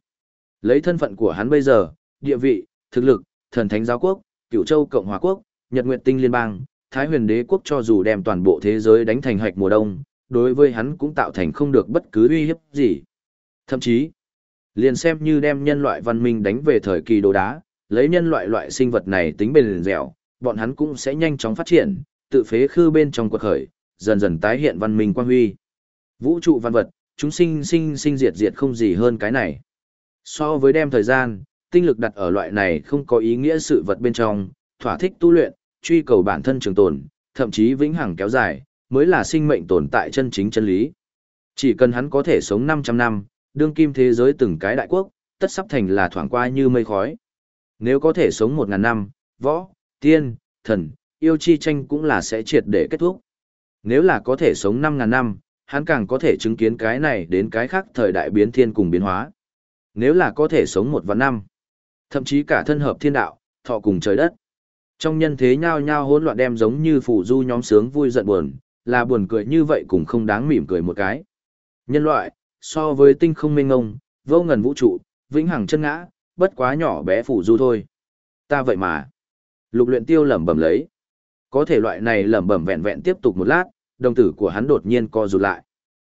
A: Lấy thân phận của hắn bây giờ, địa vị, thực lực, thần thánh giáo quốc, cửu châu cộng hòa quốc, nhật nguyệt tinh liên bang, thái huyền đế quốc cho dù đem toàn bộ thế giới đánh thành hạch mùa đông, đối với hắn cũng tạo thành không được bất cứ uy hiếp gì. Thậm chí, liền xem như đem nhân loại văn minh đánh về thời kỳ đồ đá, lấy nhân loại loại sinh vật này tính bền dẻo, bọn hắn cũng sẽ nhanh chóng phát triển, tự phế khư bên trong quật khởi, dần dần tái hiện văn minh quang huy. Vũ trụ văn vật, chúng sinh sinh sinh diệt diệt không gì hơn cái này. So với đem thời gian, tinh lực đặt ở loại này không có ý nghĩa sự vật bên trong, thỏa thích tu luyện, truy cầu bản thân trường tồn, thậm chí vĩnh hằng kéo dài, mới là sinh mệnh tồn tại chân chính chân lý. Chỉ cần hắn có thể sống 500 năm, đương kim thế giới từng cái đại quốc, tất sắp thành là thoảng qua như mây khói. Nếu có thể sống một ngàn năm, võ, tiên, thần, yêu chi tranh cũng là sẽ triệt để kết thúc. Nếu là có thể sống năm ngàn năm, hắn càng có thể chứng kiến cái này đến cái khác thời đại biến thiên cùng biến hóa. Nếu là có thể sống một vạn năm, thậm chí cả thân hợp thiên đạo, thọ cùng trời đất. Trong nhân thế nhao nhao hỗn loạn đem giống như phủ du nhóm sướng vui giận buồn, là buồn cười như vậy cũng không đáng mỉm cười một cái. Nhân loại, so với tinh không mênh ngông, vô ngần vũ trụ, vĩnh hằng chân ngã, bất quá nhỏ bé phủ du thôi. Ta vậy mà. Lục luyện tiêu lẩm bẩm lấy. Có thể loại này lẩm bẩm vẹn vẹn tiếp tục một lát, đồng tử của hắn đột nhiên co rụt lại.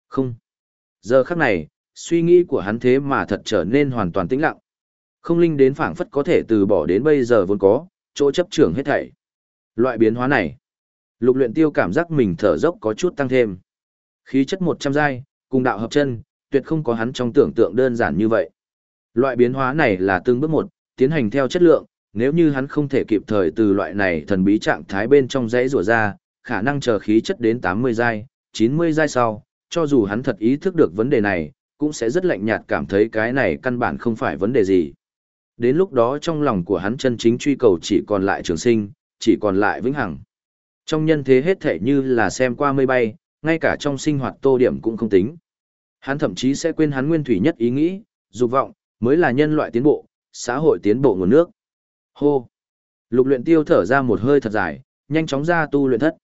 A: Không. Giờ khắc này, suy nghĩ của hắn thế mà thật trở nên hoàn toàn tĩnh lặng. Không linh đến phảng phất có thể từ bỏ đến bây giờ vốn có, chỗ chấp trưởng hết thảy. Loại biến hóa này, lục luyện tiêu cảm giác mình thở dốc có chút tăng thêm. Khí chất 100 giai, cùng đạo hợp chân, tuyệt không có hắn trong tưởng tượng đơn giản như vậy. Loại biến hóa này là từng bước một, tiến hành theo chất lượng, nếu như hắn không thể kịp thời từ loại này thần bí trạng thái bên trong dãy rủa ra, khả năng chờ khí chất đến 80 giai, 90 giai sau, cho dù hắn thật ý thức được vấn đề này, cũng sẽ rất lạnh nhạt cảm thấy cái này căn bản không phải vấn đề gì. Đến lúc đó trong lòng của hắn chân chính truy cầu chỉ còn lại trường sinh, chỉ còn lại vĩnh hằng. Trong nhân thế hết thể như là xem qua mây bay, ngay cả trong sinh hoạt tô điểm cũng không tính. Hắn thậm chí sẽ quên hắn nguyên thủy nhất ý nghĩ, dục vọng, mới là nhân loại tiến bộ, xã hội tiến bộ nguồn nước. Hô! Lục luyện tiêu thở ra một hơi thật dài, nhanh chóng ra tu luyện thất.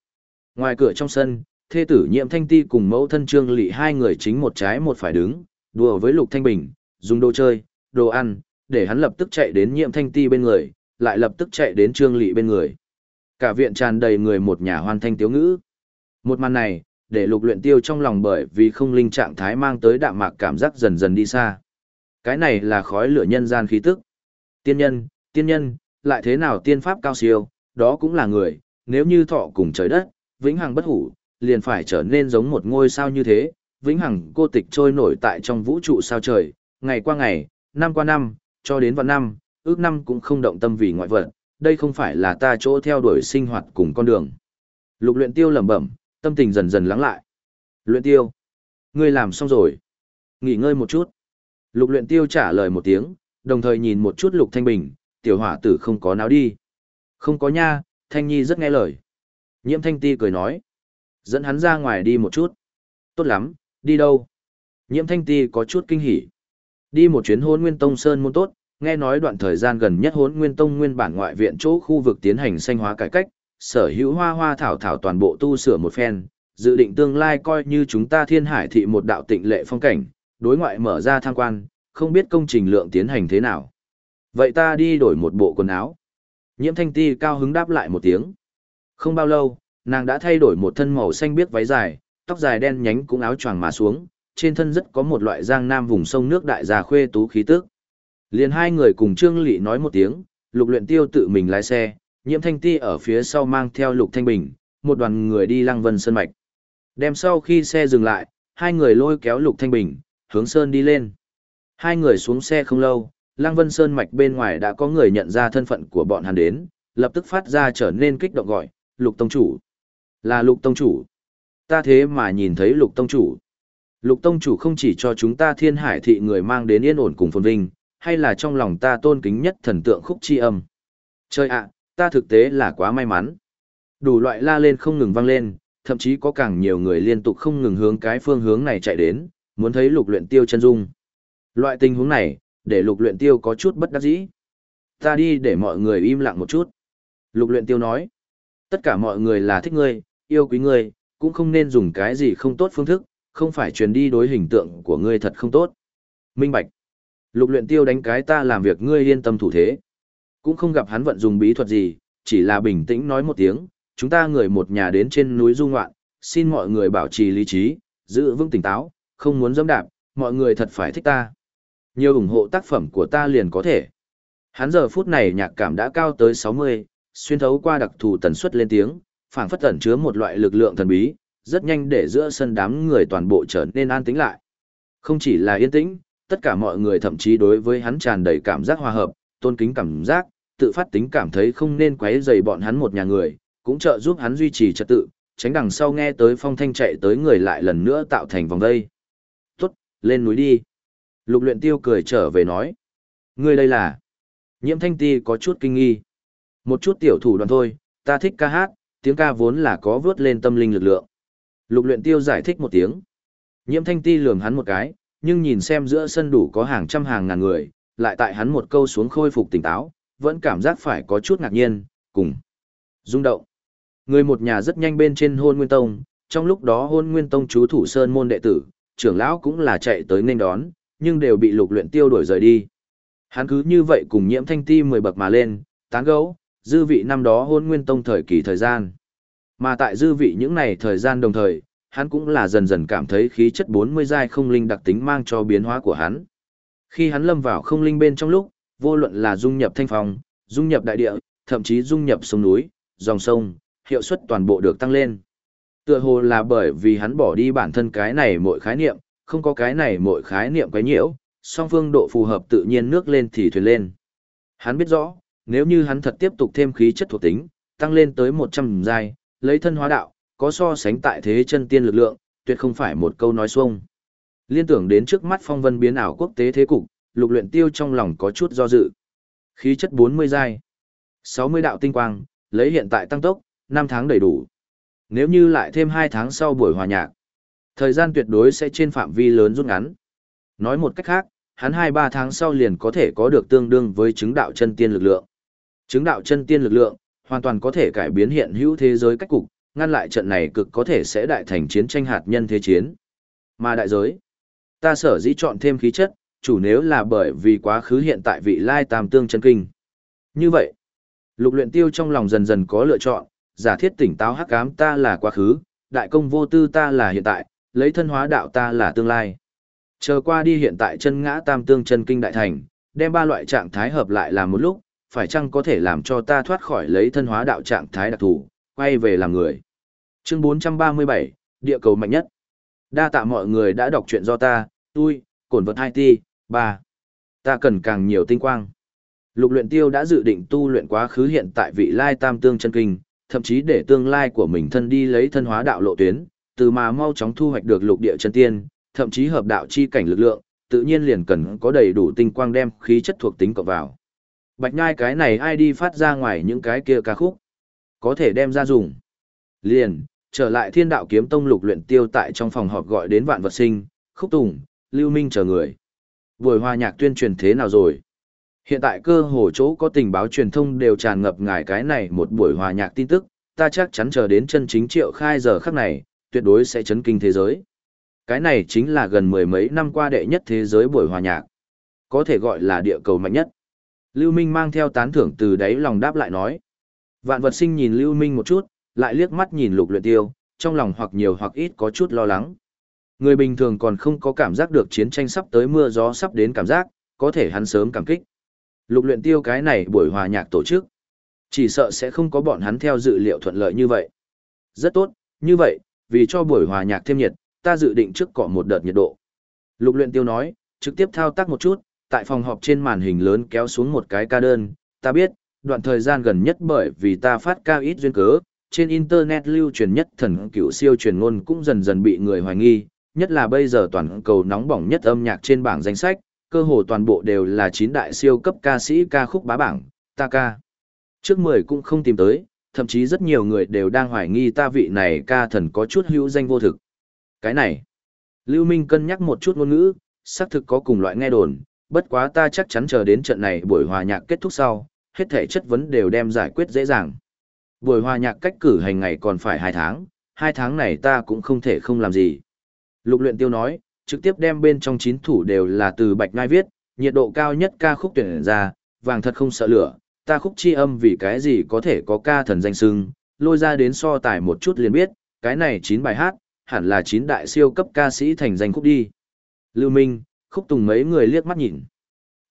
A: Ngoài cửa trong sân, thê tử nhiệm thanh ti cùng mẫu thân trương lị hai người chính một trái một phải đứng, đùa với lục thanh bình, dùng đồ chơi, đồ ăn, để hắn lập tức chạy đến nhiệm thanh ti bên người, lại lập tức chạy đến trương lị bên người. Cả viện tràn đầy người một nhà hoan thanh tiếu ngữ. Một màn này, để lục luyện tiêu trong lòng bởi vì không linh trạng thái mang tới đạm mạc cảm giác dần dần đi xa. Cái này là khói lửa nhân gian khí tức. Tiên nhân, tiên nhân, lại thế nào tiên pháp cao siêu, đó cũng là người, nếu như thọ cùng trời đất, vĩnh hằng bất hủ, liền phải trở nên giống một ngôi sao như thế, vĩnh hằng cô tịch trôi nổi tại trong vũ trụ sao trời, ngày qua ngày, năm qua năm, cho đến vạn năm, ước năm cũng không động tâm vì ngoại vật, đây không phải là ta chỗ theo đuổi sinh hoạt cùng con đường. Lục luyện tiêu lẩm bẩm, tâm tình dần dần lắng lại. Luyện tiêu, ngươi làm xong rồi. Nghỉ ngơi một chút. Lục luyện tiêu trả lời một tiếng, đồng thời nhìn một chút lục thanh bình, tiểu hỏa tử không có náo đi. Không có nha, thanh nhi rất nghe lời. Nhiễm thanh ti cười nói. Dẫn hắn ra ngoài đi một chút. Tốt lắm, đi đâu? Nhiễm thanh ti có chút kinh hỉ. Đi một chuyến hôn nguyên tông sơn môn tốt, nghe nói đoạn thời gian gần nhất hốn nguyên tông nguyên bản ngoại viện chỗ khu vực tiến hành xanh hóa cải cách, sở hữu hoa hoa thảo thảo toàn bộ tu sửa một phen, dự định tương lai coi như chúng ta thiên hải thị một đạo tịnh lệ phong cảnh, đối ngoại mở ra tham quan, không biết công trình lượng tiến hành thế nào. Vậy ta đi đổi một bộ quần áo. Nhiễm thanh ti cao hứng đáp lại một tiếng. Không bao lâu, nàng đã thay đổi một thân màu xanh biếc váy dài, tóc dài đen nhánh cũng áo choàng mà xuống, trên thân rất có một loại giang nam vùng sông nước đại già khuê tú khí tức. Liền hai người cùng Trương Lệ nói một tiếng, lục luyện tiêu tự mình lái xe, nhiễm thanh ti ở phía sau mang theo lục thanh bình, một đoàn người đi Lăng Vân Sơn Mạch. Đem sau khi xe dừng lại, hai người lôi kéo Lục Thanh Bình, hướng Sơn đi lên. Hai người xuống xe không lâu, Lăng Vân Sơn Mạch bên ngoài đã có người nhận ra thân phận của bọn hắn đến, lập tức phát ra trở nên kích động gọi, Lục Tông Chủ. Là Lục Tông Chủ. Ta thế mà nhìn thấy Lục Tông Chủ. Lục Tông Chủ không chỉ cho chúng ta thiên hải thị người mang đến yên ổn cùng phồn vinh, hay là trong lòng ta tôn kính nhất thần tượng khúc chi âm. trời ạ, ta thực tế là quá may mắn. Đủ loại la lên không ngừng vang lên, thậm chí có càng nhiều người liên tục không ngừng hướng cái phương hướng này chạy đến, muốn thấy lục luyện tiêu chân dung. Loại tình huống này, để lục luyện tiêu có chút bất đắc dĩ. Ta đi để mọi người im lặng một chút. Lục luyện tiêu nói, tất cả mọi người là thích ngươi, yêu quý ngươi, cũng không nên dùng cái gì không tốt phương thức, không phải truyền đi đối hình tượng của ngươi thật không tốt. Minh Bạch. Lục luyện tiêu đánh cái ta làm việc ngươi yên tâm thủ thế. Cũng không gặp hắn vận dùng bí thuật gì, chỉ là bình tĩnh nói một tiếng, chúng ta người một nhà đến trên núi du ngoạn, xin mọi người bảo trì lý trí, giữ vững tỉnh táo, không muốn dẫm đạp, mọi người thật phải thích ta. Nhiều ủng hộ tác phẩm của ta liền có thể. Hắn giờ phút này nhạc cảm đã cao tới 60, xuyên thấu qua đặc thù tần suất lên tiếng, phảng phất tẩn chứa một loại lực lượng thần bí, rất nhanh để giữa sân đám người toàn bộ trở nên an tĩnh lại. Không chỉ là yên tĩnh, tất cả mọi người thậm chí đối với hắn tràn đầy cảm giác hòa hợp, tôn kính cảm giác, tự phát tính cảm thấy không nên quấy rầy bọn hắn một nhà người, cũng trợ giúp hắn duy trì trật tự, tránh đằng sau nghe tới phong thanh chạy tới người lại lần nữa tạo thành vòng vây. Lên núi đi. Lục luyện tiêu cười trở về nói. Ngươi đây là... Nhiễm thanh ti có chút kinh nghi. Một chút tiểu thủ đoàn thôi, ta thích ca hát, tiếng ca vốn là có vướt lên tâm linh lực lượng. Lục luyện tiêu giải thích một tiếng. Nhiễm thanh ti lườm hắn một cái, nhưng nhìn xem giữa sân đủ có hàng trăm hàng ngàn người, lại tại hắn một câu xuống khôi phục tỉnh táo, vẫn cảm giác phải có chút ngạc nhiên, cùng rung động. Người một nhà rất nhanh bên trên hôn nguyên tông, trong lúc đó hôn nguyên tông chú thủ sơn môn đệ tử, trưởng lão cũng là chạy tới nên đón, nhưng đều bị lục luyện tiêu đuổi rời đi. Hắn cứ như vậy cùng nhiễm thanh ti mười bậc mà lên, tán gấu, dư vị năm đó hôn nguyên tông thời kỳ thời gian. Mà tại dư vị những này thời gian đồng thời, hắn cũng là dần dần cảm thấy khí chất 40 giai không linh đặc tính mang cho biến hóa của hắn. Khi hắn lâm vào không linh bên trong lúc, vô luận là dung nhập thanh phòng, dung nhập đại địa, thậm chí dung nhập sông núi, dòng sông, hiệu suất toàn bộ được tăng lên. Tựa hồ là bởi vì hắn bỏ đi bản thân cái này mỗi khái niệm, không có cái này mỗi khái niệm quấy nhiễu, song phương độ phù hợp tự nhiên nước lên thì thuyền lên. Hắn biết rõ, nếu như hắn thật tiếp tục thêm khí chất thuộc tính, tăng lên tới 100 giai, lấy thân hóa đạo, có so sánh tại thế chân tiên lực lượng, tuyệt không phải một câu nói xuông. Liên tưởng đến trước mắt phong vân biến ảo quốc tế thế cục, lục luyện tiêu trong lòng có chút do dự. Khí chất 40 giai, 60 đạo tinh quang, lấy hiện tại tăng tốc, 5 tháng đầy đủ. Nếu như lại thêm 2 tháng sau buổi hòa nhạc, thời gian tuyệt đối sẽ trên phạm vi lớn rút ngắn. Nói một cách khác, hắn 2-3 tháng sau liền có thể có được tương đương với chứng đạo chân tiên lực lượng. Chứng đạo chân tiên lực lượng, hoàn toàn có thể cải biến hiện hữu thế giới cách cục, ngăn lại trận này cực có thể sẽ đại thành chiến tranh hạt nhân thế chiến. Mà đại giới, ta sở dĩ chọn thêm khí chất, chủ nếu là bởi vì quá khứ hiện tại vị lai tam tương chân kinh. Như vậy, lục luyện tiêu trong lòng dần dần có lựa chọn, giả thiết tỉnh táo hắc ám ta là quá khứ, đại công vô tư ta là hiện tại, lấy thân hóa đạo ta là tương lai. Chờ qua đi hiện tại chân ngã tam tương chân kinh đại thành, đem ba loại trạng thái hợp lại làm một lúc, phải chăng có thể làm cho ta thoát khỏi lấy thân hóa đạo trạng thái đặc thù, quay về làm người. Chương 437, địa cầu mạnh nhất. Đa tạ mọi người đã đọc truyện do ta, tôi, cổn vật IT, 3. Ta cần càng nhiều tinh quang. Lục luyện tiêu đã dự định tu luyện quá khứ hiện tại vị lai tam tương chân kinh, thậm chí để tương lai của mình thân đi lấy thân hóa đạo lộ tuyến, từ mà mau chóng thu hoạch được lục địa chân tiên, thậm chí hợp đạo chi cảnh lực lượng, tự nhiên liền cần có đầy đủ tinh quang đem khí chất thuộc tính cộng vào. Bạch nhai cái này ai đi phát ra ngoài những cái kia ca khúc, có thể đem ra dùng. Liền, trở lại thiên đạo kiếm tông lục luyện tiêu tại trong phòng họp gọi đến vạn vật sinh, khúc tùng, lưu minh chờ người. Buổi hòa nhạc tuyên truyền thế nào rồi? Hiện tại cơ hồ chỗ có tình báo truyền thông đều tràn ngập ngài cái này một buổi hòa nhạc tin tức, ta chắc chắn chờ đến chân chính triệu khai giờ khắc này, tuyệt đối sẽ chấn kinh thế giới. Cái này chính là gần mười mấy năm qua đệ nhất thế giới buổi hòa nhạc. Có thể gọi là địa cầu mạnh nhất. Lưu Minh mang theo tán thưởng từ đáy lòng đáp lại nói. Vạn vật sinh nhìn Lưu Minh một chút, lại liếc mắt nhìn lục luyện tiêu, trong lòng hoặc nhiều hoặc ít có chút lo lắng. Người bình thường còn không có cảm giác được chiến tranh sắp tới mưa gió sắp đến cảm giác, có thể hắn sớm cảm kích. Lục luyện tiêu cái này buổi hòa nhạc tổ chức, chỉ sợ sẽ không có bọn hắn theo dự liệu thuận lợi như vậy. Rất tốt, như vậy, vì cho buổi hòa nhạc thêm nhiệt, ta dự định trước cọ một đợt nhiệt độ. Lục luyện tiêu nói, trực tiếp thao tác một chút, tại phòng họp trên màn hình lớn kéo xuống một cái ca đơn, ta biết, đoạn thời gian gần nhất bởi vì ta phát ca ít duyên cớ, trên internet lưu truyền nhất thần cựu siêu truyền ngôn cũng dần dần bị người hoài nghi, nhất là bây giờ toàn cầu nóng bỏng nhất âm nhạc trên bảng danh sách, cơ hồ toàn bộ đều là chín đại siêu cấp ca sĩ ca khúc bá bảng, ta ca. Trước 10 cũng không tìm tới, thậm chí rất nhiều người đều đang hoài nghi ta vị này ca thần có chút hữu danh vô thực. Cái này, Lưu Minh cân nhắc một chút ngôn ngữ, xác thực có cùng loại nghe đồn, bất quá ta chắc chắn chờ đến trận này buổi hòa nhạc kết thúc sau, hết thể chất vấn đều đem giải quyết dễ dàng. Buổi hòa nhạc cách cử hành ngày còn phải 2 tháng, 2 tháng này ta cũng không thể không làm gì. Lục luyện tiêu nói, trực tiếp đem bên trong chín thủ đều là từ bạch ngai viết, nhiệt độ cao nhất ca khúc tuyển ra, vàng thật không sợ lửa, ta khúc chi âm vì cái gì có thể có ca thần danh sưng, lôi ra đến so tài một chút liền biết, cái này chín bài hát, hẳn là chín đại siêu cấp ca sĩ thành danh khúc đi. Lưu Minh, khúc tùng mấy người liếc mắt nhìn.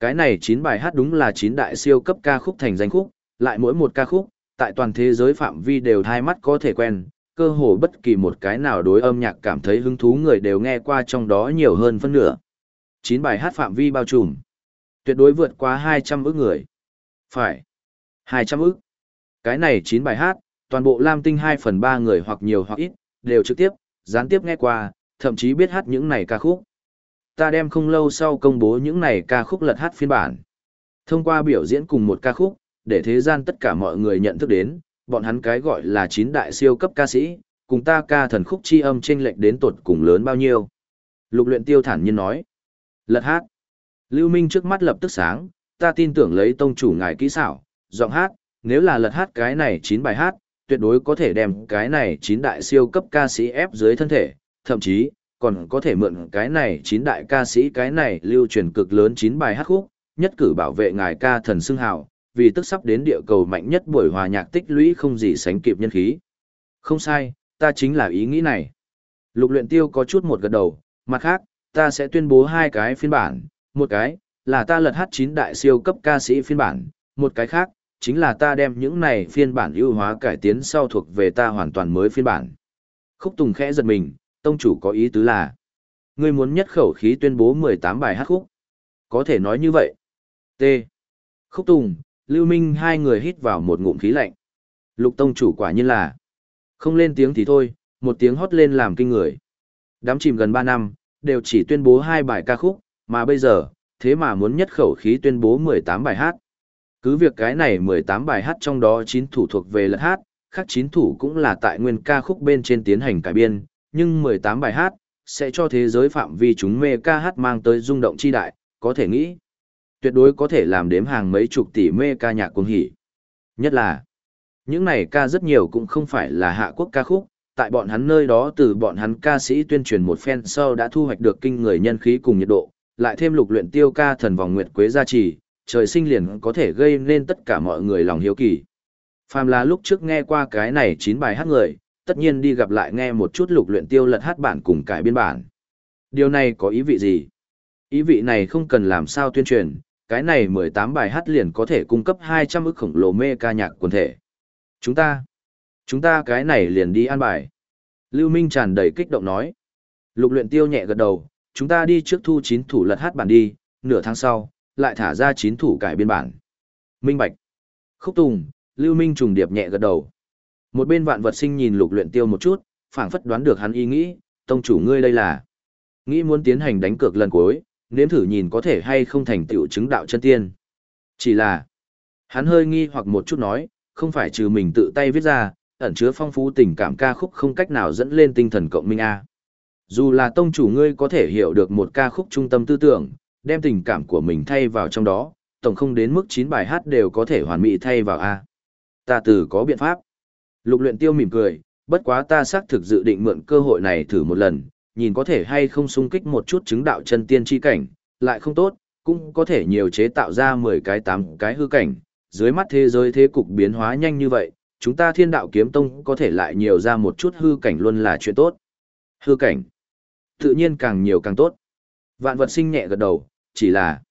A: Cái này chín bài hát đúng là chín đại siêu cấp ca khúc thành danh khúc, lại mỗi một ca khúc, tại toàn thế giới phạm vi đều thai mắt có thể quen, cơ hồ bất kỳ một cái nào đối âm nhạc cảm thấy hứng thú người đều nghe qua trong đó nhiều hơn phân nửa. Chín bài hát phạm vi bao trùm, tuyệt đối vượt qua 200 ức người. Phải, 200 ức. Cái này chín bài hát, toàn bộ Lam Tinh 2 phần 3 người hoặc nhiều hoặc ít, đều trực tiếp, gián tiếp nghe qua, thậm chí biết hát những này ca khúc. Ta đem không lâu sau công bố những này ca khúc lật hát phiên bản. Thông qua biểu diễn cùng một ca khúc, để thế gian tất cả mọi người nhận thức đến, bọn hắn cái gọi là chín đại siêu cấp ca sĩ, cùng ta ca thần khúc chi âm chênh lệch đến tột cùng lớn bao nhiêu. Lục luyện tiêu thản nhiên nói. Lật hát. Lưu Minh trước mắt lập tức sáng, ta tin tưởng lấy tông chủ ngài kỹ xảo, giọng hát, nếu là lật hát cái này chín bài hát, tuyệt đối có thể đem cái này chín đại siêu cấp ca sĩ ép dưới thân thể, thậm chí, còn có thể mượn cái này chín đại ca sĩ cái này lưu truyền cực lớn chín bài hát khúc, nhất cử bảo vệ ngài ca thần xưng hào, vì tức sắp đến địa cầu mạnh nhất buổi hòa nhạc tích lũy không gì sánh kịp nhân khí. Không sai, ta chính là ý nghĩ này. Lục luyện tiêu có chút một gật đầu, mặt khác, ta sẽ tuyên bố hai cái phiên bản, một cái, là ta lật hát chín đại siêu cấp ca sĩ phiên bản, một cái khác, chính là ta đem những này phiên bản ưu hóa cải tiến sau thuộc về ta hoàn toàn mới phiên bản. Khúc Tùng khẽ giật mình, tông chủ có ý tứ là, ngươi muốn nhất khẩu khí tuyên bố 18 bài hát khúc. Có thể nói như vậy. T. Khúc Tùng, Lưu Minh hai người hít vào một ngụm khí lạnh. Lục tông chủ quả nhiên là, không lên tiếng thì thôi, một tiếng hót lên làm kinh người. Đám chìm gần 3 năm, đều chỉ tuyên bố hai bài ca khúc, mà bây giờ, thế mà muốn nhất khẩu khí tuyên bố 18 bài hát. Cứ việc cái này 18 bài hát trong đó 9 thủ thuộc về lật hát, khác 9 thủ cũng là tại nguyên ca khúc bên trên tiến hành cải biên, nhưng 18 bài hát, sẽ cho thế giới phạm vi chúng mê ca hát mang tới rung động chi đại, có thể nghĩ. Tuyệt đối có thể làm đếm hàng mấy chục tỷ mê ca nhạc cuồng hỉ. Nhất là, những này ca rất nhiều cũng không phải là hạ quốc ca khúc, tại bọn hắn nơi đó từ bọn hắn ca sĩ tuyên truyền một phen sau đã thu hoạch được kinh người nhân khí cùng nhiệt độ, lại thêm lục luyện tiêu ca thần vòng nguyệt quế gia trì, trời sinh liền có thể gây nên tất cả mọi người lòng hiếu kỳ. Phàm là lúc trước nghe qua cái này chín bài hát người, tất nhiên đi gặp lại nghe một chút lục luyện tiêu lật hát bản cùng cải biên bản. Điều này có ý vị gì? Ý vị này không cần làm sao tuyên truyền, cái này 18 bài hát liền có thể cung cấp 200 ức khổng lồ mê ca nhạc quần thể. Chúng ta, chúng ta cái này liền đi an bài. Lưu Minh tràn đầy kích động nói. Lục luyện tiêu nhẹ gật đầu, chúng ta đi trước thu chín thủ lật hát bản đi, nửa tháng sau, lại thả ra chín thủ cải biên bản. Minh Bạch. Khúc Tùng, Lưu Minh trùng điệp nhẹ gật đầu. Một bên vạn vật sinh nhìn lục luyện tiêu một chút, phảng phất đoán được hắn ý nghĩ, tông chủ ngươi đây là. Nghĩ muốn tiến hành đánh cược lần cuối, nếm thử nhìn có thể hay không thành tựu chứng đạo chân tiên. Chỉ là, hắn hơi nghi hoặc một chút nói, không phải trừ mình tự tay viết ra, ẩn chứa phong phú tình cảm ca khúc không cách nào dẫn lên tinh thần cộng minh A. Dù là tông chủ ngươi có thể hiểu được một ca khúc trung tâm tư tưởng, đem tình cảm của mình thay vào trong đó, tổng không đến mức 9 bài hát đều có thể hoàn mỹ thay vào A. Ta từ có biện pháp. Lục luyện tiêu mỉm cười, bất quá ta xác thực dự định mượn cơ hội này thử một lần, nhìn có thể hay không sung kích một chút chứng đạo chân tiên chi cảnh, lại không tốt, cũng có thể nhiều chế tạo ra 10 cái 8 cái hư cảnh, dưới mắt thế giới thế cục biến hóa nhanh như vậy, chúng ta thiên đạo kiếm tông có thể lại nhiều ra một chút hư cảnh luôn là chuyện tốt. Hư cảnh. Tự nhiên càng nhiều càng tốt. Vạn vật sinh nhẹ gật đầu, chỉ là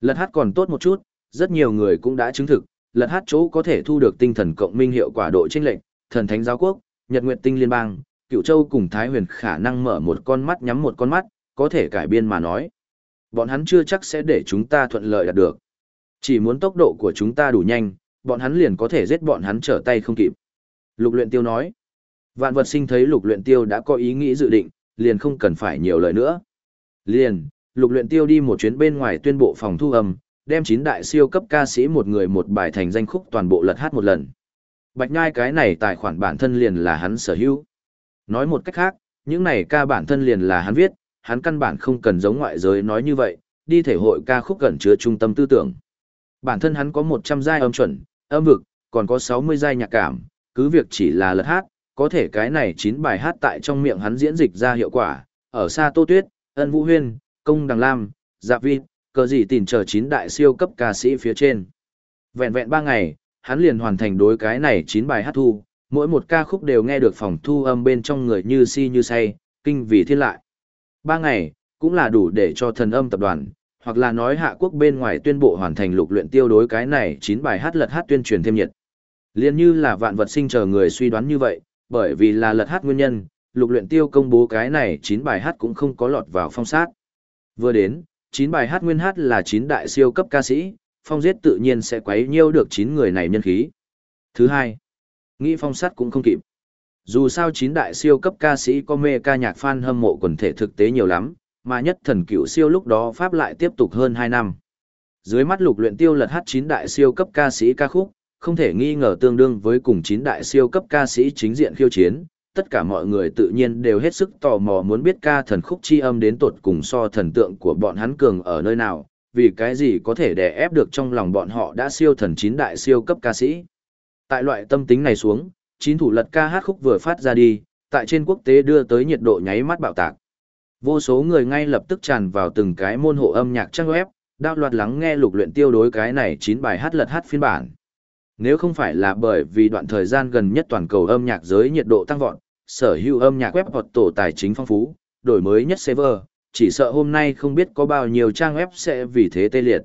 A: lật hát còn tốt một chút, rất nhiều người cũng đã chứng thực, lật hát chỗ có thể thu được tinh thần cộng minh hiệu quả độ chênh lệnh, thần thánh giáo quốc, Nhật Nguyệt Tinh Liên bang, Cựu Châu cùng Thái Huyền khả năng mở một con mắt nhắm một con mắt, có thể cải biên mà nói. Bọn hắn chưa chắc sẽ để chúng ta thuận lợi đạt được. Chỉ muốn tốc độ của chúng ta đủ nhanh, bọn hắn liền có thể giết bọn hắn trở tay không kịp. Lục luyện tiêu nói. Vạn vật sinh thấy lục luyện tiêu đã có ý nghĩ dự định, liền không cần phải nhiều lời nữa. Liền, lục luyện tiêu đi một chuyến bên ngoài tuyên bộ phòng thu âm, đem chín đại siêu cấp ca sĩ một người một bài thành danh khúc toàn bộ lật hát một lần. Bạch nhai cái này tài khoản bản thân liền là hắn sở hữu. Nói một cách khác, những này ca bản thân liền là hắn viết, hắn căn bản không cần giống ngoại giới nói như vậy, đi thể hội ca khúc gần chứa trung tâm tư tưởng. Bản thân hắn có 100 giai âm chuẩn, âm vực, còn có 60 giai nhạc cảm, cứ việc chỉ là lật hát, có thể cái này 9 bài hát tại trong miệng hắn diễn dịch ra hiệu quả, ở xa Tô Tuyết, Ân Vũ Huyên, Công Đằng Lam, Dạ Vi, cờ gì tìm chờ 9 đại siêu cấp ca sĩ phía trên. Vẹn vẹn 3 ngày, hắn liền hoàn thành đối cái này 9 bài hát thu, mỗi một ca khúc đều nghe được phòng thu âm bên trong người như si như say, kinh vì thiên lại. ba ngày, cũng là đủ để cho thần âm tập đoàn, hoặc là nói hạ quốc bên ngoài tuyên bộ hoàn thành lục luyện tiêu đối cái này 9 bài hát lật hát tuyên truyền thêm nhiệt. Liên như là vạn vật sinh chờ người suy đoán như vậy, bởi vì là lật hát nguyên nhân, lục luyện tiêu công bố cái này 9 bài hát cũng không có lọt vào phong sát. Vừa đến, 9 bài hát nguyên hát là 9 đại siêu cấp ca sĩ, phong giết tự nhiên sẽ quấy nhiêu được 9 người này nhân khí. Thứ hai, nghĩ phong sát cũng không kịp. Dù sao chín đại siêu cấp ca sĩ có mê ca nhạc fan hâm mộ quần thể thực tế nhiều lắm, mà nhất thần cựu siêu lúc đó Pháp lại tiếp tục hơn 2 năm. Dưới mắt lục luyện tiêu lật hát chín đại siêu cấp ca sĩ ca khúc, không thể nghi ngờ tương đương với cùng chín đại siêu cấp ca sĩ chính diện khiêu chiến, tất cả mọi người tự nhiên đều hết sức tò mò muốn biết ca thần khúc chi âm đến tột cùng so thần tượng của bọn hắn cường ở nơi nào, vì cái gì có thể đè ép được trong lòng bọn họ đã siêu thần chín đại siêu cấp ca sĩ. Tại loại tâm tính này xuống, chín thủ lật ca hát khúc vừa phát ra đi, tại trên quốc tế đưa tới nhiệt độ nháy mắt bạo tạc. Vô số người ngay lập tức tràn vào từng cái môn hộ âm nhạc trang web, đạo loạt lắng nghe lục luyện tiêu đối cái này chín bài hát lật hát phiên bản. Nếu không phải là bởi vì đoạn thời gian gần nhất toàn cầu âm nhạc giới nhiệt độ tăng vọt, sở hữu âm nhạc web hoặc tổ tài chính phong phú, đổi mới nhất server, chỉ sợ hôm nay không biết có bao nhiêu trang web sẽ vì thế tê liệt.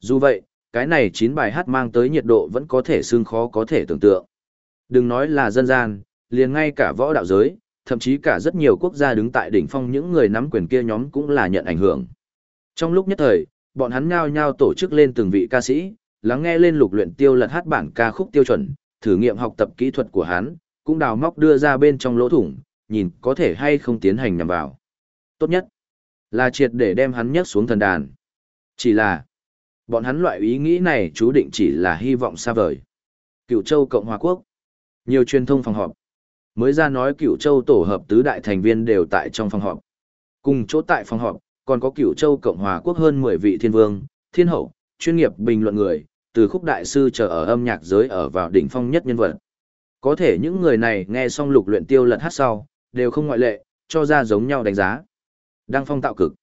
A: Dù vậy, cái này chín bài hát mang tới nhiệt độ vẫn có thể xương khó có thể tưởng tượng. Đừng nói là dân gian, liền ngay cả võ đạo giới, thậm chí cả rất nhiều quốc gia đứng tại đỉnh phong những người nắm quyền kia nhóm cũng là nhận ảnh hưởng. Trong lúc nhất thời, bọn hắn nhao nhao tổ chức lên từng vị ca sĩ, lắng nghe lên lục luyện tiêu lật hát bản ca khúc tiêu chuẩn, thử nghiệm học tập kỹ thuật của hắn, cũng đào móc đưa ra bên trong lỗ thủng, nhìn có thể hay không tiến hành nhằm vào. Tốt nhất là triệt để đem hắn nhấc xuống thần đàn. Chỉ là, bọn hắn loại ý nghĩ này chú định chỉ là hy vọng xa vời. Cựu Châu Cộng Hòa Quốc, nhiều truyền thông phòng họp, mới ra nói Cựu Châu tổ hợp tứ đại thành viên đều tại trong phòng họp. Cùng chỗ tại phòng họp, còn có Cựu Châu Cộng Hòa Quốc hơn 10 vị thiên vương, thiên hậu, chuyên nghiệp bình luận người, từ khúc đại sư trở ở âm nhạc giới ở vào đỉnh phong nhất nhân vật. Có thể những người này nghe xong lục luyện tiêu lật hát sau, đều không ngoại lệ, cho ra giống nhau đánh giá. Đăng phong tạo cực.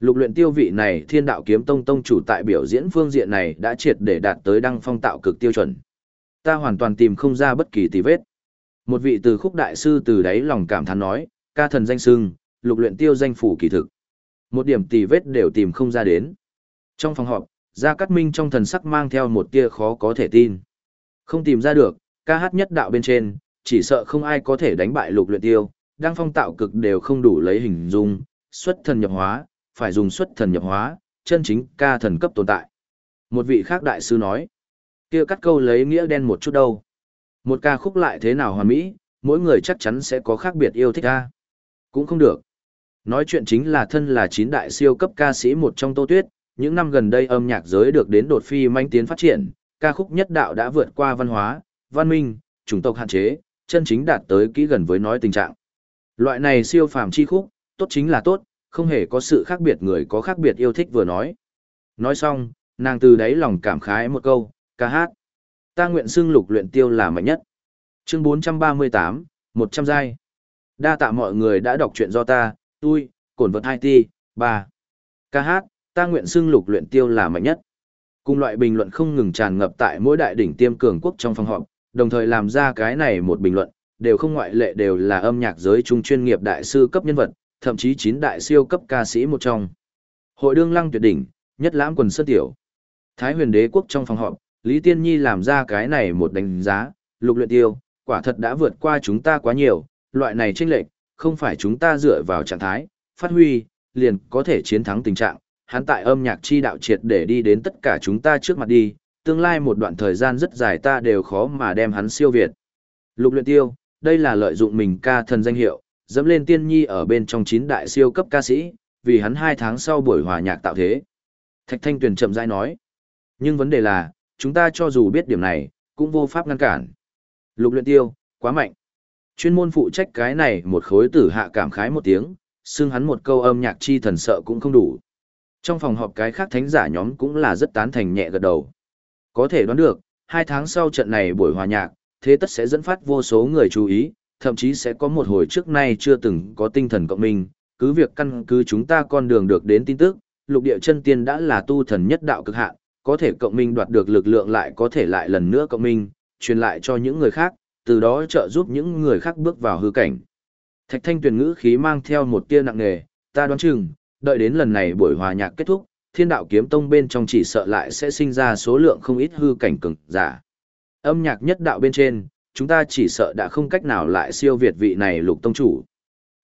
A: Lục luyện tiêu vị này thiên đạo kiếm tông tông chủ tại biểu diễn phương diện này đã triệt để đạt tới đăng phong tạo cực tiêu chuẩn. Ta hoàn toàn tìm không ra bất kỳ tì vết. Một vị từ khúc đại sư từ đáy lòng cảm thán nói, ca thần danh sưng, lục luyện tiêu danh phủ kỳ thực. Một điểm tì vết đều tìm không ra đến. Trong phòng họp, Gia Cát Minh trong thần sắc mang theo một tia khó có thể tin. Không tìm ra được, ca hát nhất đạo bên trên, chỉ sợ không ai có thể đánh bại lục luyện tiêu, đang phong tạo cực đều không đủ lấy hình dung, xuất thần nhập hóa, phải dùng xuất thần nhập hóa, chân chính ca thần cấp tồn tại. Một vị khác đại sư nói, kia cắt câu lấy nghĩa đen một chút đâu. Một ca khúc lại thế nào hoàn mỹ, mỗi người chắc chắn sẽ có khác biệt yêu thích ca. Cũng không được. Nói chuyện chính là thân là chín đại siêu cấp ca sĩ một trong tô tuyết, những năm gần đây âm nhạc giới được đến đột phi manh tiến phát triển, ca khúc nhất đạo đã vượt qua văn hóa, văn minh, chủng tộc hạn chế, chân chính đạt tới kỹ gần với nói tình trạng. Loại này siêu phàm chi khúc, tốt chính là tốt, không hề có sự khác biệt người có khác biệt yêu thích vừa nói. Nói xong, nàng từ đáy lòng cảm khái một câu, ca hát. Ta nguyện xưng lục luyện tiêu là mạnh nhất. Chương 438, 100 giai. Đa tạ mọi người đã đọc truyện do ta, tôi, cổn vật IT, 3. Ca hát, ta nguyện xưng lục luyện tiêu là mạnh nhất. Cùng loại bình luận không ngừng tràn ngập tại mỗi đại đỉnh tiêm cường quốc trong phòng họp, đồng thời làm ra cái này một bình luận, đều không ngoại lệ đều là âm nhạc giới trung chuyên nghiệp đại sư cấp nhân vật, thậm chí chín đại siêu cấp ca sĩ một trong. Hội đương lăng tuyệt đỉnh, nhất lãm quần sơn tiểu. Thái huyền đế quốc trong phòng họp, Lý Tiên Nhi làm ra cái này một đánh giá, lục luyện tiêu, quả thật đã vượt qua chúng ta quá nhiều, loại này chênh lệch, không phải chúng ta dựa vào trạng thái, phát huy, liền có thể chiến thắng tình trạng. Hắn tại âm nhạc chi đạo triệt để đi đến tất cả chúng ta trước mặt đi, tương lai một đoạn thời gian rất dài ta đều khó mà đem hắn siêu việt. Lục luyện tiêu, đây là lợi dụng mình ca thần danh hiệu, dẫm lên tiên nhi ở bên trong chín đại siêu cấp ca sĩ, vì hắn hai tháng sau buổi hòa nhạc tạo thế. Thạch Thanh Tuyền chậm rãi nói. Nhưng vấn đề là, chúng ta cho dù biết điểm này, cũng vô pháp ngăn cản. Lục luyện tiêu, quá mạnh. Chuyên môn phụ trách cái này một khối tử hạ cảm khái một tiếng, xưng hắn một câu âm nhạc chi thần sợ cũng không đủ. Trong phòng họp cái khác thánh giả nhóm cũng là rất tán thành nhẹ gật đầu. Có thể đoán được, hai tháng sau trận này buổi hòa nhạc, thế tất sẽ dẫn phát vô số người chú ý, thậm chí sẽ có một hồi trước nay chưa từng có tinh thần cộng minh, cứ việc căn cứ chúng ta con đường được đến tin tức, lục địa chân tiên đã là tu thần nhất đạo cực hạn, có thể cộng minh đoạt được lực lượng lại có thể lại lần nữa cộng minh, truyền lại cho những người khác, từ đó trợ giúp những người khác bước vào hư cảnh. Thạch thanh tuyển ngữ khí mang theo một tia nặng nề, ta đoán chừng, đợi đến lần này buổi hòa nhạc kết thúc, thiên đạo kiếm tông bên trong chỉ sợ lại sẽ sinh ra số lượng không ít hư cảnh cường giả. Âm nhạc nhất đạo bên trên, chúng ta chỉ sợ đã không cách nào lại siêu việt vị này lục tông chủ.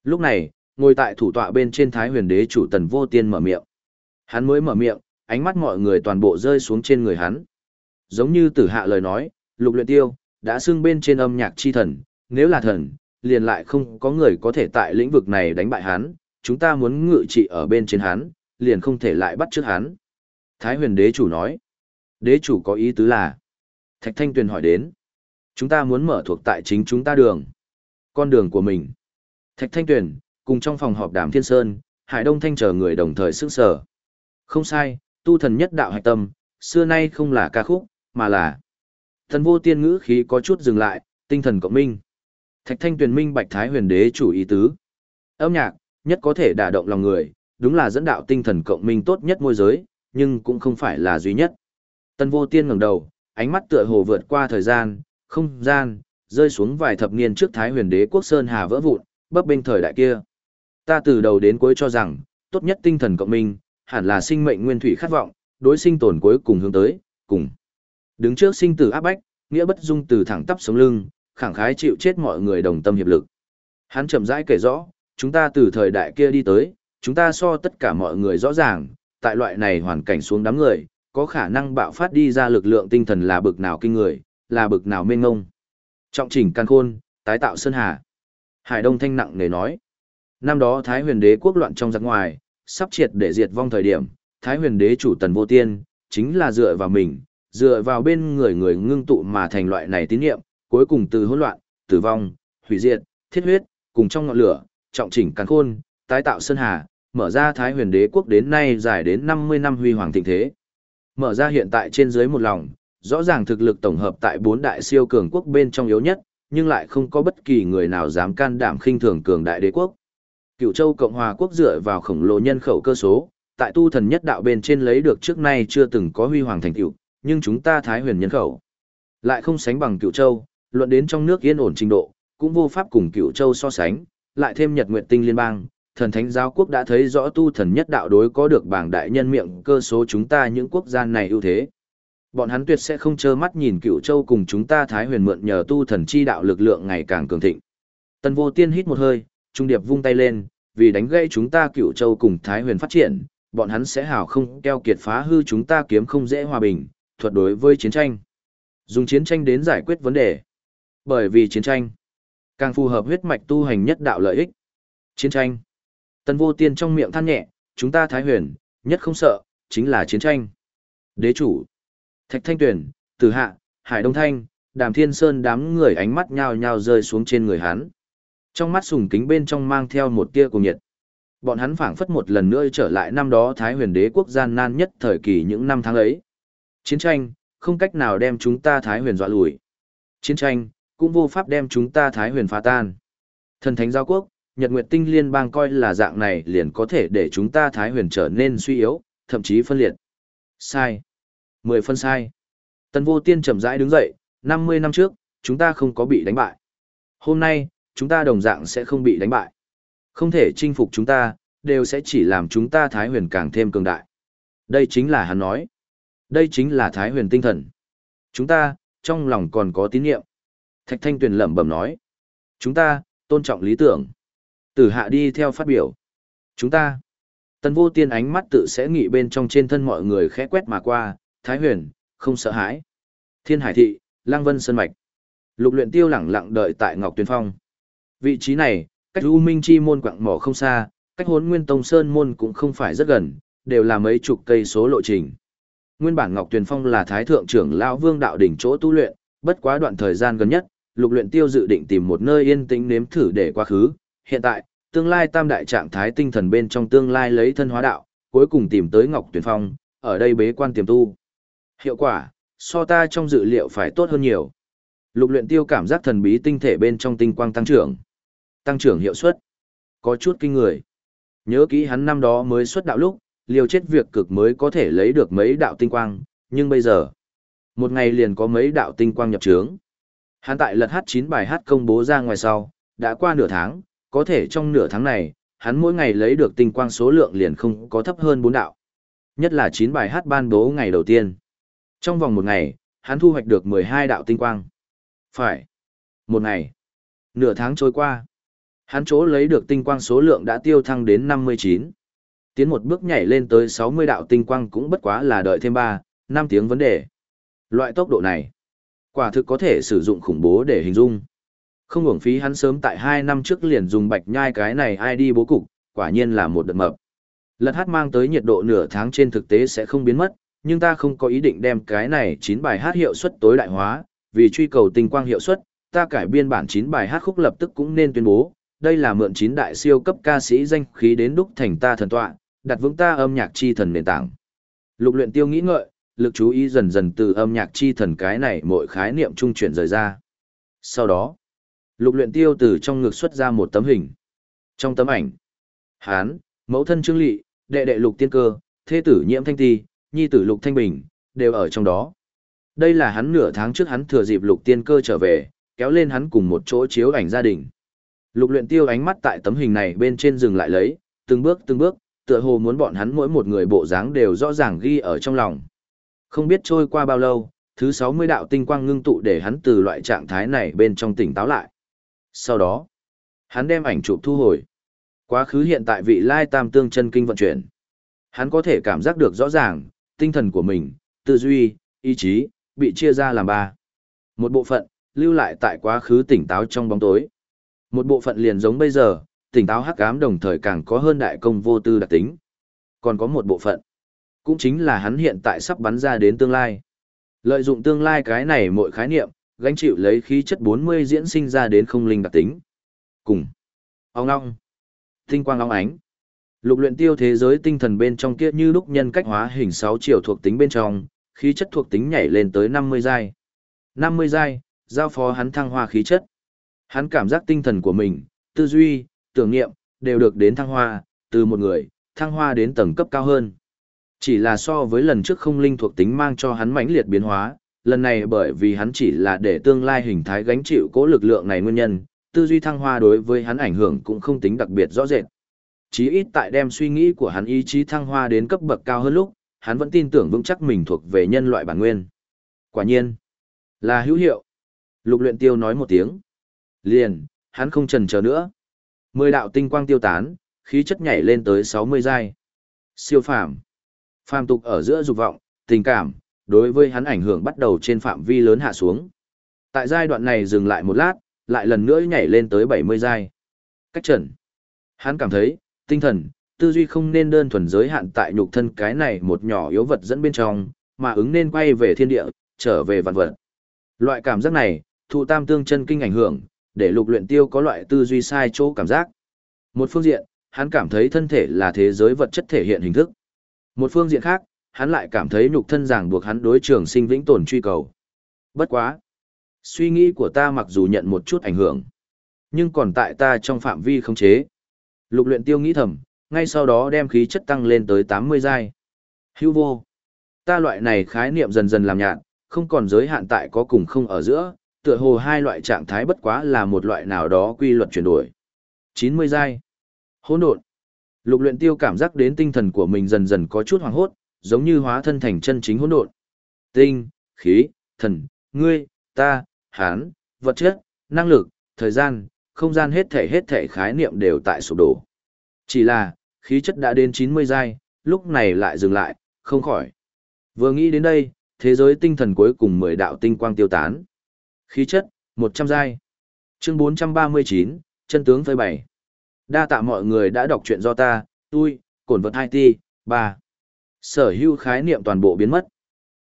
A: Lúc này, ngồi tại thủ tọa bên trên thái huyền đế chủ tần vô tiên mở miệng. Hắn mới mở miệng, ánh mắt mọi người toàn bộ rơi xuống trên người hắn. Giống như tử hạ lời nói, lục luyện tiêu, đã xưng bên trên âm nhạc chi thần, nếu là thần, liền lại không có người có thể tại lĩnh vực này đánh bại hắn, chúng ta muốn ngự trị ở bên trên hắn, liền không thể lại bắt trước hắn. Thái huyền đế chủ nói, đế chủ có ý tứ là, Thạch Thanh Tuyền hỏi đến, chúng ta muốn mở thuộc tại chính chúng ta đường, con đường của mình. Thạch Thanh Tuyền, cùng trong phòng họp đàm Thiên Sơn, Hải Đông Thanh chờ người đồng thời sức sở. Không sai, tu thần nhất đạo hạch tâm, xưa nay không là ca khúc, mà là thần vô tiên ngữ khí có chút dừng lại, tinh thần cộng minh. Thạch Thanh Tuyền minh bạch thái huyền đế chủ ý tứ. Âm nhạc, nhất có thể đả động lòng người, đúng là dẫn đạo tinh thần cộng minh tốt nhất môi giới, nhưng cũng không phải là duy nhất. Tân vô tiên ngẩng đầu, ánh mắt tựa hồ vượt qua thời gian, không gian, rơi xuống vài thập niên trước Thái huyền đế quốc Sơn Hà vỡ vụn, bấp bênh thời đại kia. Ta từ đầu đến cuối cho rằng, tốt nhất tinh thần cộng minh, hẳn là sinh mệnh nguyên thủy khát vọng, đối sinh tồn cuối cùng hướng tới, cùng. Đứng trước sinh tử áp bách, nghĩa bất dung từ thẳng tắp sống lưng, khẳng khái chịu chết mọi người đồng tâm hiệp lực. Hắn chậm rãi kể rõ, chúng ta từ thời đại kia đi tới, chúng ta so tất cả mọi người rõ ràng, tại loại này hoàn cảnh xuống đám người, có khả năng bạo phát đi ra lực lượng tinh thần là bực nào kinh người, là bực nào mênh ngông. Trọng chỉnh căn khôn, tái tạo sơn hà. Hải Đông Thanh nặng nề nói. Năm đó Thái huyền đế quốc loạn trong giặc ngoài, sắp triệt để diệt vong thời điểm, Thái huyền đế chủ tần vô tiên, chính là dựa vào mình, dựa vào bên người người ngưng tụ mà thành loại này tín niệm, cuối cùng từ hỗn loạn, tử vong, hủy diệt, thiết huyết, cùng trong ngọn lửa, trọng chỉnh căn khôn, tái tạo sơn hà, mở ra Thái huyền đế quốc đến nay dài đến 50 năm huy hoàng thịnh thế. Mở ra hiện tại trên dưới một lòng, rõ ràng thực lực tổng hợp tại bốn đại siêu cường quốc bên trong yếu nhất, nhưng lại không có bất kỳ người nào dám can đảm khinh thường cường đại đế quốc. Cựu châu Cộng hòa quốc dựa vào khổng lồ nhân khẩu cơ số, tại tu thần nhất đạo bên trên lấy được trước nay chưa từng có huy hoàng thành tựu, nhưng chúng ta thái huyền nhân khẩu lại không sánh bằng cựu châu, luận đến trong nước yên ổn trình độ, cũng vô pháp cùng cựu châu so sánh, lại thêm Nhật Nguyệt Tinh liên bang, thần thánh giáo quốc đã thấy rõ tu thần nhất đạo đối có được bảng đại nhân miệng cơ số chúng ta những quốc gia này ưu thế. Bọn hắn tuyệt sẽ không trơ mắt nhìn cựu châu cùng chúng ta thái huyền mượn nhờ tu thần chi đạo lực lượng ngày càng cường thịnh. Tần vô tiên hít một hơi, trung điệp vung tay lên, vì đánh gây chúng ta cựu châu cùng thái huyền phát triển, bọn hắn sẽ hào không keo kiệt phá hư chúng ta kiếm không dễ hòa bình, thuật đối với chiến tranh. Dùng chiến tranh đến giải quyết vấn đề. Bởi vì chiến tranh, càng phù hợp huyết mạch tu hành nhất đạo lợi ích. Chiến tranh. Tần vô tiên trong miệng than nhẹ, chúng ta thái huyền, nhất không sợ, chính là chiến tranh. Đế chủ. Thạch Thanh Tuyền, Từ Hạ, Hải Đông Thanh, Đàm Thiên Sơn đám người ánh mắt nhao nhao rơi xuống trên người hắn. Trong mắt sùng kính bên trong mang theo một tia cùng nhiệt. Bọn hắn phảng phất một lần nữa trở lại năm đó Thái huyền đế quốc gian nan nhất thời kỳ những năm tháng ấy. Chiến tranh, không cách nào đem chúng ta Thái huyền dọa lùi. Chiến tranh, cũng vô pháp đem chúng ta Thái huyền phá tan. Thần thánh giao quốc, Nhật Nguyệt Tinh Liên bang coi là dạng này liền có thể để chúng ta Thái huyền trở nên suy yếu, thậm chí phân liệt. Sai. Mười phân sai. Tần vô tiên chậm rãi đứng dậy, 50 năm trước, chúng ta không có bị đánh bại. Hôm nay, chúng ta đồng dạng sẽ không bị đánh bại. Không thể chinh phục chúng ta, đều sẽ chỉ làm chúng ta Thái huyền càng thêm cường đại. Đây chính là hắn nói. Đây chính là Thái huyền tinh thần. Chúng ta, trong lòng còn có tín nhiệm. Thạch Thanh Tuyền lẩm bẩm nói. Chúng ta, tôn trọng lý tưởng. Tử hạ đi theo phát biểu. Chúng ta. Tần vô tiên ánh mắt tự sẽ nghị bên trong trên thân mọi người khẽ quét mà qua, Thái Huyền, không sợ hãi. Thiên Hải Thị, Lang Vân Sơn Mạch. Lục luyện tiêu lẳng lặng đợi tại Ngọc Tuyền Phong. Vị trí này, cách U Minh Chi môn quặng mỏ không xa, cách hốn Nguyên Tông Sơn môn cũng không phải rất gần, đều là mấy chục cây số lộ trình. Nguyên bản Ngọc Tuyền Phong là Thái Thượng trưởng Lão Vương Đạo đỉnh chỗ tu luyện, bất quá đoạn thời gian gần nhất, lục luyện tiêu dự định tìm một nơi yên tĩnh nếm thử để quá khứ. Hiện tại, tương lai tam đại trạng thái tinh thần bên trong tương lai lấy thân hóa đạo, cuối cùng tìm tới Ngọc Tuyền Phong, ở đây bế quan tiềm tu. Hiệu quả, so ta trong dự liệu phải tốt hơn nhiều. Lục luyện tiêu cảm giác thần bí tinh thể bên trong tinh quang tăng trưởng. Tăng trưởng hiệu suất. Có chút kinh người. Nhớ kỹ hắn năm đó mới xuất đạo lúc, liều chết việc cực mới có thể lấy được mấy đạo tinh quang, nhưng bây giờ, một ngày liền có mấy đạo tinh quang nhập trướng. Hắn tại lật H9 bài hát công bố ra ngoài sau, đã qua nửa tháng, có thể trong nửa tháng này, hắn mỗi ngày lấy được tinh quang số lượng liền không có thấp hơn 4 đạo. Nhất là 9 bài hát ban bố ngày đầu tiên. Trong vòng một ngày, hắn thu hoạch được 12 đạo tinh quang. Phải. Một ngày. Nửa tháng trôi qua. Hắn chỗ lấy được tinh quang số lượng đã tiêu thăng đến 59. Tiến một bước nhảy lên tới 60 đạo tinh quang cũng bất quá là đợi thêm 3, 5 tiếng vấn đề. Loại tốc độ này, quả thực có thể sử dụng khủng bố để hình dung. Không hưởng phí hắn sớm tại 2 năm trước liền dùng bạch nhai cái này ai đi bố cục, quả nhiên là một đợt mập. Lật hát mang tới nhiệt độ nửa tháng trên thực tế sẽ không biến mất, nhưng ta không có ý định đem cái này 9 bài hát hiệu suất tối đại hóa, vì truy cầu tinh quang hiệu suất, ta cải biên bản 9 bài hát khúc lập tức cũng nên tuyên bố, đây là mượn 9 đại siêu cấp ca sĩ danh khí đến đúc thành ta thần tọa, đặt vững ta âm nhạc chi thần nền tảng. Lục luyện tiêu nghĩ ngợi, lực chú ý dần dần từ âm nhạc chi thần cái này mỗi khái niệm trung chuyển rời ra. Sau đó, lục luyện tiêu từ trong ngực xuất ra một tấm hình. Trong tấm ảnh, hán, mẫu thân trương lị, đệ đệ lục tiên cơ, thế tử nhiễm thanh ti, nhi tử lục thanh bình, đều ở trong đó. Đây là hắn nửa tháng trước hắn thừa dịp lục tiên cơ trở về, kéo lên hắn cùng một chỗ chiếu ảnh gia đình. Lục luyện tiêu ánh mắt tại tấm hình này bên trên dừng lại lấy, từng bước từng bước, tựa hồ muốn bọn hắn mỗi một người bộ dáng đều rõ ràng ghi ở trong lòng. Không biết trôi qua bao lâu, thứ 60 đạo tinh quang ngưng tụ để hắn từ loại trạng thái này bên trong tỉnh táo lại. Sau đó, hắn đem ảnh chụp thu hồi. Quá khứ hiện tại vị lai tam tương chân kinh vận chuyển. Hắn có thể cảm giác được rõ ràng, tinh thần của mình, tư duy, ý chí, bị chia ra làm ba. Một bộ phận, lưu lại tại quá khứ tỉnh táo trong bóng tối. Một bộ phận liền giống bây giờ, tỉnh táo hắc ám đồng thời càng có hơn đại công vô tư đặc tính. Còn có một bộ phận, cũng chính là hắn hiện tại sắp bắn ra đến tương lai. Lợi dụng tương lai cái này mỗi khái niệm, gánh chịu lấy khí chất 40 diễn sinh ra đến không linh đặc tính. Cùng. Ông ngong. Tinh quang long ánh. Lục luyện tiêu thế giới tinh thần bên trong kia như lúc nhân cách hóa hình 6 chiều thuộc tính bên trong, khí chất thuộc tính nhảy lên tới 50 giai. 50 giai, giao phó hắn thăng hoa khí chất. Hắn cảm giác tinh thần của mình, tư duy, tưởng niệm, đều được đến thăng hoa, từ một người, thăng hoa đến tầng cấp cao hơn. Chỉ là so với lần trước không linh thuộc tính mang cho hắn mãnh liệt biến hóa, lần này bởi vì hắn chỉ là để tương lai hình thái gánh chịu cố lực lượng này nguyên nhân, tư duy thăng hoa đối với hắn ảnh hưởng cũng không tính đặc biệt rõ rệt. Chí ít tại đem suy nghĩ của hắn ý chí thăng hoa đến cấp bậc cao hơn lúc, hắn vẫn tin tưởng vững chắc mình thuộc về nhân loại bản nguyên. Quả nhiên, là hữu hiệu. Lục luyện tiêu nói một tiếng. Liền, hắn không chần chờ nữa. Mười đạo tinh quang tiêu tán, khí chất nhảy lên tới 60 giai. Siêu phàm. Phàm tục ở giữa dục vọng, tình cảm, đối với hắn ảnh hưởng bắt đầu trên phạm vi lớn hạ xuống. Tại giai đoạn này dừng lại một lát, lại lần nữa nhảy lên tới 70 giai. Cách trần. Hắn cảm thấy, tinh thần, tư duy không nên đơn thuần giới hạn tại nhục thân cái này một nhỏ yếu vật dẫn bên trong, mà ứng nên quay về thiên địa, trở về vạn vật. Loại cảm giác này, thụ tam tương chân kinh ảnh hưởng, để lục luyện tiêu có loại tư duy sai chỗ cảm giác. Một phương diện, hắn cảm thấy thân thể là thế giới vật chất thể hiện hình thức. Một phương diện khác, hắn lại cảm thấy nhục thân ràng buộc hắn đối trường sinh vĩnh tồn truy cầu. Bất quá. Suy nghĩ của ta mặc dù nhận một chút ảnh hưởng, nhưng còn tại ta trong phạm vi khống chế. Lục luyện tiêu nghĩ thầm, ngay sau đó đem khí chất tăng lên tới 80 giai. Hưu vô. Ta loại này khái niệm dần dần làm nhạt, không còn giới hạn tại có cùng không ở giữa, tựa hồ hai loại trạng thái bất quá là một loại nào đó quy luật chuyển đổi. 90 giai. Hỗn độn. Lục luyện tiêu cảm giác đến tinh thần của mình dần dần có chút hoảng hốt, giống như hóa thân thành chân chính hỗn độn. Tinh, khí, thần, ngươi, ta, hán, vật chất, năng lực, thời gian, không gian hết thể hết thể khái niệm đều tại sụp đổ. Chỉ là, khí chất đã đến 90 giai, lúc này lại dừng lại, không khỏi. Vừa nghĩ đến đây, thế giới tinh thần cuối cùng 10 đạo tinh quang tiêu tán. Khí chất, 100 giai. Chương 439, chân tướng phơi bày. Đa tạ mọi người đã đọc truyện do ta, tôi, cổn vật IT, 3. Sở hữu khái niệm toàn bộ biến mất.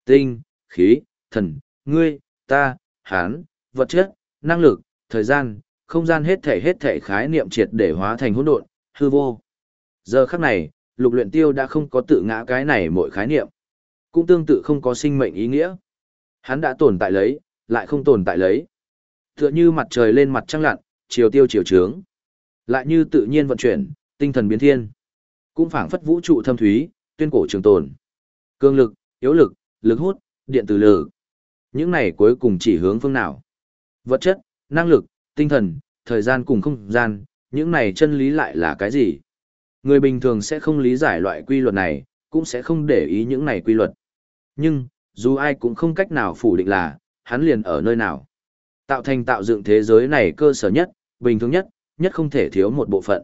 A: Tinh, khí, thần, ngươi, ta, hán, vật chất, năng lực, thời gian, không gian hết thể hết thể khái niệm triệt để hóa thành hỗn độn, hư vô. Giờ khắc này, lục luyện tiêu đã không có tự ngã cái này mỗi khái niệm. Cũng tương tự không có sinh mệnh ý nghĩa. Hắn đã tồn tại lấy, lại không tồn tại lấy. Tựa như mặt trời lên mặt trăng lặn, chiều tiêu chiều trướng. Lại như tự nhiên vận chuyển, tinh thần biến thiên. Cũng phảng phất vũ trụ thâm thúy, tuyên cổ trường tồn. Cương lực, yếu lực, lực hút, điện từ lực. Những này cuối cùng chỉ hướng phương nào? Vật chất, năng lực, tinh thần, thời gian cùng không gian, những này chân lý lại là cái gì? Người bình thường sẽ không lý giải loại quy luật này, cũng sẽ không để ý những này quy luật. Nhưng, dù ai cũng không cách nào phủ định là, hắn liền ở nơi nào. Tạo thành tạo dựng thế giới này cơ sở nhất, bình thường nhất, nhất không thể thiếu một bộ phận.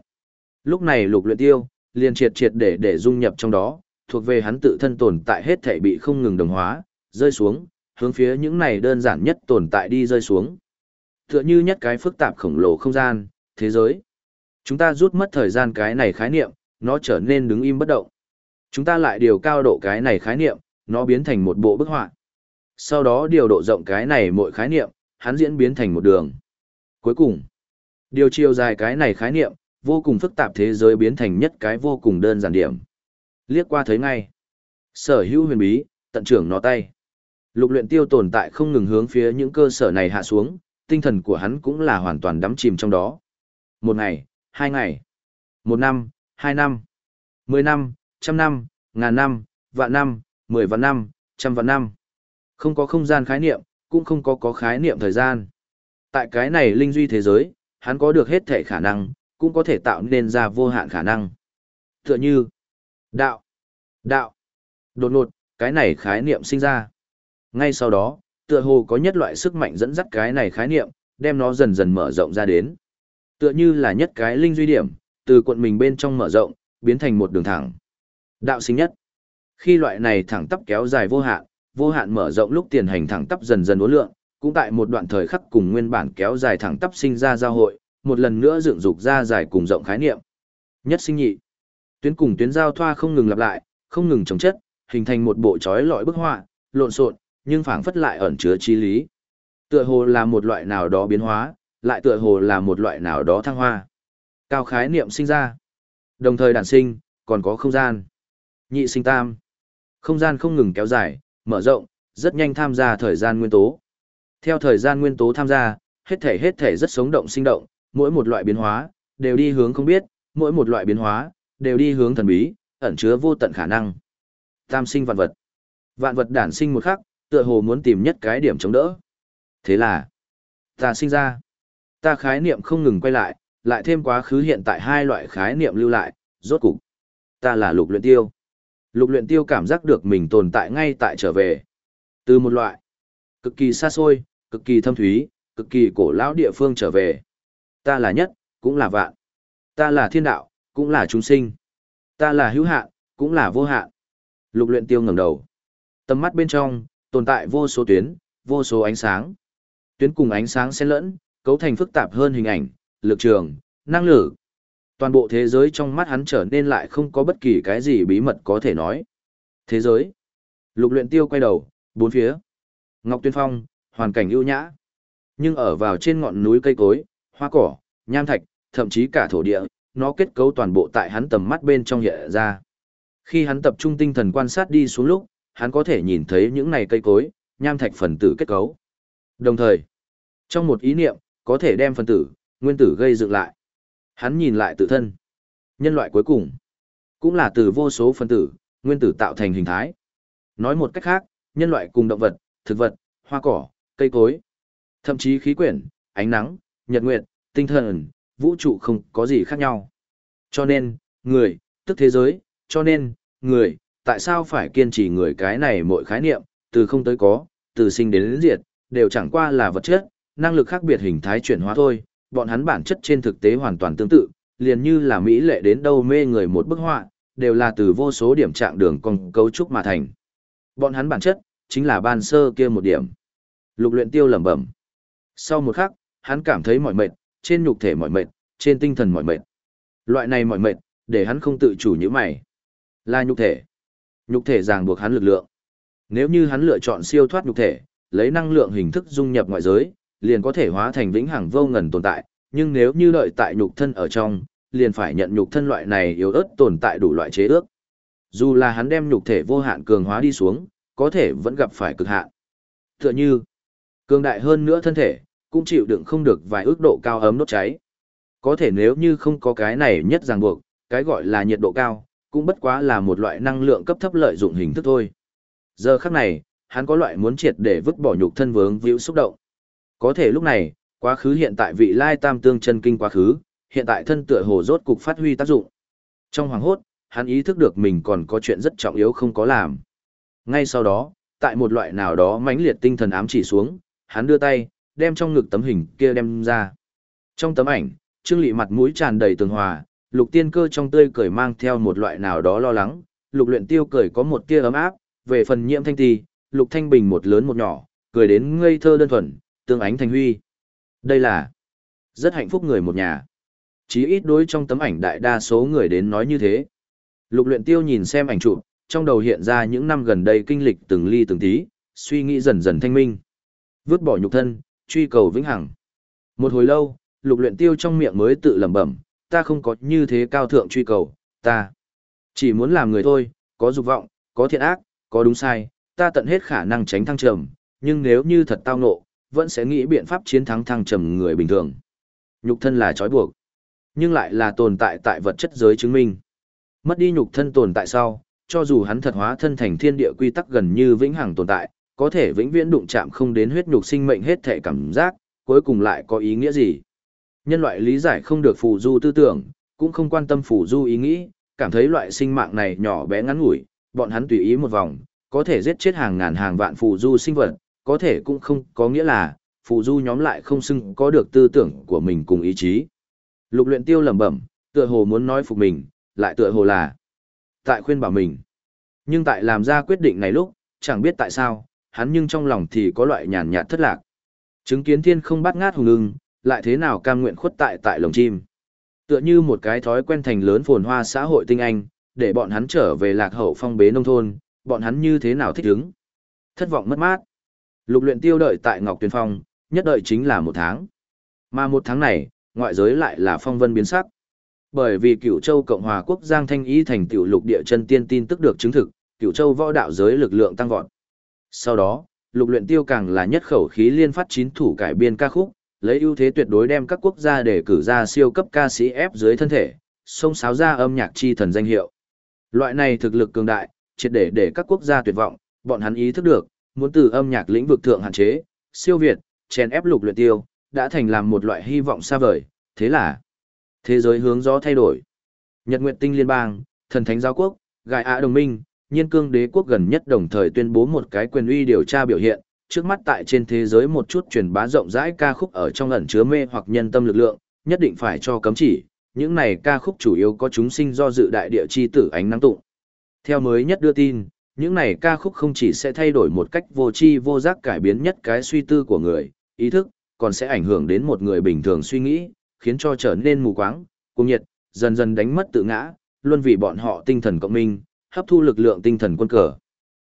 A: Lúc này lục luyện tiêu, liền triệt triệt để để dung nhập trong đó, thuộc về hắn tự thân tồn tại hết thể bị không ngừng đồng hóa, rơi xuống, hướng phía những này đơn giản nhất tồn tại đi rơi xuống. Tựa như nhất cái phức tạp khổng lồ không gian, thế giới. Chúng ta rút mất thời gian cái này khái niệm, nó trở nên đứng im bất động. Chúng ta lại điều cao độ cái này khái niệm, nó biến thành một bộ bức họa. Sau đó điều độ rộng cái này mỗi khái niệm, hắn diễn biến thành một đường. Cuối cùng, điều chiều dài cái này khái niệm, vô cùng phức tạp thế giới biến thành nhất cái vô cùng đơn giản điểm. Liếc qua thấy ngay. Sở hữu huyền bí, tận trưởng nó tay. Lục luyện tiêu tồn tại không ngừng hướng phía những cơ sở này hạ xuống, tinh thần của hắn cũng là hoàn toàn đắm chìm trong đó. Một ngày, hai ngày, một năm, hai năm, mười năm, trăm năm, ngàn năm, vạn năm, mười vạn năm, trăm vạn năm. Không có không gian khái niệm, cũng không có có khái niệm thời gian. Tại cái này linh duy thế giới, hắn có được hết thể khả năng, cũng có thể tạo nên ra vô hạn khả năng. Tựa như, đạo, đạo, đột ngột, cái này khái niệm sinh ra. Ngay sau đó, tựa hồ có nhất loại sức mạnh dẫn dắt cái này khái niệm, đem nó dần dần mở rộng ra đến. Tựa như là nhất cái linh duy điểm, từ quận mình bên trong mở rộng, biến thành một đường thẳng. Đạo sinh nhất. Khi loại này thẳng tắp kéo dài vô hạn, vô hạn mở rộng lúc tiền hành thẳng tắp dần dần uốn lượng, cũng tại một đoạn thời khắc cùng nguyên bản kéo dài thẳng tắp sinh ra giao hội, một lần nữa dựng dục ra dài cùng rộng khái niệm. Nhất sinh nhị. Tuyến cùng tuyến giao thoa không ngừng lặp lại, không ngừng chống chất, hình thành một bộ chói lọi bức họa, lộn xộn, nhưng phảng phất lại ẩn chứa trí lý. Tựa hồ là một loại nào đó biến hóa, lại tựa hồ là một loại nào đó thăng hoa. Cao khái niệm sinh ra, đồng thời đản sinh, còn có không gian. Nhị sinh tam. Không gian không ngừng kéo dài, mở rộng, rất nhanh tham gia thời gian nguyên tố. Theo thời gian nguyên tố tham gia, hết thể hết thể rất sống động sinh động, mỗi một loại biến hóa, đều đi hướng không biết, mỗi một loại biến hóa, đều đi hướng thần bí, ẩn chứa vô tận khả năng. Tam sinh vạn vật. Vạn vật đản sinh một khắc, tựa hồ muốn tìm nhất cái điểm chống đỡ. Thế là, ta sinh ra. Ta khái niệm không ngừng quay lại, lại thêm quá khứ hiện tại hai loại khái niệm lưu lại, rốt cục. Ta là lục luyện tiêu. Lục luyện tiêu cảm giác được mình tồn tại ngay tại trở về. Từ một loại cực kỳ xa xôi, cực kỳ thâm thúy, cực kỳ cổ lão địa phương trở về. Ta là nhất, cũng là vạn. Ta là thiên đạo, cũng là chúng sinh. Ta là hữu hạn, cũng là vô hạn. Lục luyện tiêu ngẩng đầu. Tầm mắt bên trong, tồn tại vô số tuyến, vô số ánh sáng. Tuyến cùng ánh sáng xen lẫn, cấu thành phức tạp hơn hình ảnh, lực trường, năng lực. Toàn bộ thế giới trong mắt hắn trở nên lại không có bất kỳ cái gì bí mật có thể nói. Thế giới. Lục luyện tiêu quay đầu, bốn phía. Ngọc Tuyên Phong, hoàn cảnh ưu nhã. Nhưng ở vào trên ngọn núi cây cối, hoa cỏ, nham thạch, thậm chí cả thổ địa, nó kết cấu toàn bộ tại hắn tầm mắt bên trong hiện ra. Khi hắn tập trung tinh thần quan sát đi xuống lúc, hắn có thể nhìn thấy những này cây cối, nham thạch phần tử kết cấu. Đồng thời, trong một ý niệm, có thể đem phần tử, nguyên tử gây dựng lại. Hắn nhìn lại tự thân. Nhân loại cuối cùng, cũng là từ vô số phân tử, nguyên tử tạo thành hình thái. Nói một cách khác, nhân loại cùng động vật, thực vật, hoa cỏ, cây cối, thậm chí khí quyển, ánh nắng, nhật nguyệt, tinh thần, vũ trụ không có gì khác nhau. Cho nên, người, tức thế giới, cho nên, người, tại sao phải kiên trì người cái này mỗi khái niệm, từ không tới có, từ sinh đến, đến diệt, đều chẳng qua là vật chất, năng lực khác biệt hình thái chuyển hóa thôi, bọn hắn bản chất trên thực tế hoàn toàn tương tự, liền như là mỹ lệ đến đâu mê người một bức họa, đều là từ vô số điểm trạng đường cong cấu trúc mà thành. Bọn hắn bản chất chính là ban sơ kia một điểm. Lục luyện tiêu lẩm bẩm. Sau một khắc, hắn cảm thấy mỏi mệt, trên nhục thể mỏi mệt, trên tinh thần mỏi mệt. Loại này mỏi mệt, để hắn không tự chủ như mày. Là nhục thể. Nhục thể ràng buộc hắn lực lượng. Nếu như hắn lựa chọn siêu thoát nhục thể, lấy năng lượng hình thức dung nhập ngoại giới, liền có thể hóa thành vĩnh hằng vô ngần tồn tại, nhưng nếu như đợi tại nhục thân ở trong, liền phải nhận nhục thân loại này yếu ớt tồn tại đủ loại chế ước. Dù là hắn đem nhục thể vô hạn cường hóa đi xuống, có thể vẫn gặp phải cực hạn. Tựa như, cường đại hơn nữa thân thể, cũng chịu đựng không được vài ước độ cao ấm đốt cháy. Có thể nếu như không có cái này nhất ràng buộc, cái gọi là nhiệt độ cao, cũng bất quá là một loại năng lượng cấp thấp lợi dụng hình thức thôi. Giờ khắc này, hắn có loại muốn triệt để vứt bỏ nhục thân vướng víu xúc động. Có thể lúc này, quá khứ hiện tại vị lai tam tương chân kinh quá khứ, hiện tại thân tựa hồ rốt cục phát huy tác dụng. Trong hoàng hốt, hắn ý thức được mình còn có chuyện rất trọng yếu không có làm. Ngay sau đó, tại một loại nào đó mãnh liệt tinh thần ám chỉ xuống, hắn đưa tay, đem trong ngực tấm hình kia đem ra. Trong tấm ảnh, Trương Lệ mặt mũi tràn đầy tường hòa, Lục Tiên Cơ trong tươi cười mang theo một loại nào đó lo lắng, Lục Luyện Tiêu cười có một tia ấm áp, về phần Nhiễm Thanh Ti, Lục Thanh Bình một lớn một nhỏ, cười đến ngây thơ đơn thuần, tương ánh thành huy. Đây là rất hạnh phúc người một nhà. Chí ít đối trong tấm ảnh đại đa số người đến nói như thế. Lục luyện tiêu nhìn xem ảnh chụp, trong đầu hiện ra những năm gần đây kinh lịch từng ly từng tí, suy nghĩ dần dần thanh minh. Vứt bỏ nhục thân, truy cầu vĩnh hằng. Một hồi lâu, lục luyện tiêu trong miệng mới tự lẩm bẩm, ta không có như thế cao thượng truy cầu, ta chỉ muốn làm người thôi, có dục vọng, có thiện ác, có đúng sai, ta tận hết khả năng tránh thăng trầm, nhưng nếu như thật tao nộ, vẫn sẽ nghĩ biện pháp chiến thắng thăng trầm người bình thường. Nhục thân là trói buộc, nhưng lại là tồn tại tại vật chất giới chứng minh. Mất đi nhục thân tồn tại sau, cho dù hắn thật hóa thân thành thiên địa quy tắc gần như vĩnh hằng tồn tại, có thể vĩnh viễn đụng chạm không đến huyết nhục sinh mệnh hết thể cảm giác, cuối cùng lại có ý nghĩa gì? Nhân loại lý giải không được phù du tư tưởng, cũng không quan tâm phù du ý nghĩ, cảm thấy loại sinh mạng này nhỏ bé ngắn ngủi, bọn hắn tùy ý một vòng, có thể giết chết hàng ngàn hàng vạn phù du sinh vật, có thể cũng không có nghĩa là, phù du nhóm lại không xưng có được tư tưởng của mình cùng ý chí. Lục luyện tiêu lẩm bẩm, tựa hồ muốn nói phục mình, lại tựa hồ là tại khuyên bảo mình. Nhưng tại làm ra quyết định này lúc, chẳng biết tại sao, hắn nhưng trong lòng thì có loại nhàn nhạt thất lạc. Chứng kiến thiên không bắt ngát hùng ưng, lại thế nào cam nguyện khuất tại tại lồng chim. Tựa như một cái thói quen thành lớn phồn hoa xã hội tinh anh, để bọn hắn trở về lạc hậu phong bế nông thôn, bọn hắn như thế nào thích ứng. Thất vọng mất mát. Lục luyện tiêu đợi tại Ngọc Tuyền Phong, nhất đợi chính là một tháng. Mà một tháng này, ngoại giới lại là phong vân biến sắc. Bởi vì cửu châu Cộng hòa quốc Giang Thanh Ý thành tiểu lục địa chân tiên tin tức được chứng thực, cửu châu võ đạo giới lực lượng tăng vọt. Sau đó, lục luyện tiêu càng là nhất khẩu khí liên phát chín thủ cải biên ca khúc, lấy ưu thế tuyệt đối đem các quốc gia để cử ra siêu cấp ca sĩ ép dưới thân thể, xông sáo ra âm nhạc chi thần danh hiệu. Loại này thực lực cường đại, triệt để để các quốc gia tuyệt vọng, bọn hắn ý thức được, muốn từ âm nhạc lĩnh vực thượng hạn chế, siêu việt, chèn ép lục luyện tiêu, đã thành làm một loại hy vọng xa vời, thế là thế giới hướng gió thay đổi. Nhật Nguyệt Tinh Liên bang, Thần Thánh Giáo quốc, Gai Á Đồng minh, Nhiên Cương Đế quốc gần nhất đồng thời tuyên bố một cái quyền uy điều tra biểu hiện, trước mắt tại trên thế giới một chút truyền bá rộng rãi ca khúc ở trong ẩn chứa mê hoặc nhân tâm lực lượng, nhất định phải cho cấm chỉ, những này ca khúc chủ yếu có chúng sinh do dự đại địa chi tử ánh nắng tụng. Theo mới nhất đưa tin, những này ca khúc không chỉ sẽ thay đổi một cách vô tri vô giác cải biến nhất cái suy tư của người, ý thức, còn sẽ ảnh hưởng đến một người bình thường suy nghĩ, khiến cho trở nên mù quáng, cùng nhiệt, dần dần đánh mất tự ngã, luôn vì bọn họ tinh thần cộng minh, hấp thu lực lượng tinh thần quân cờ.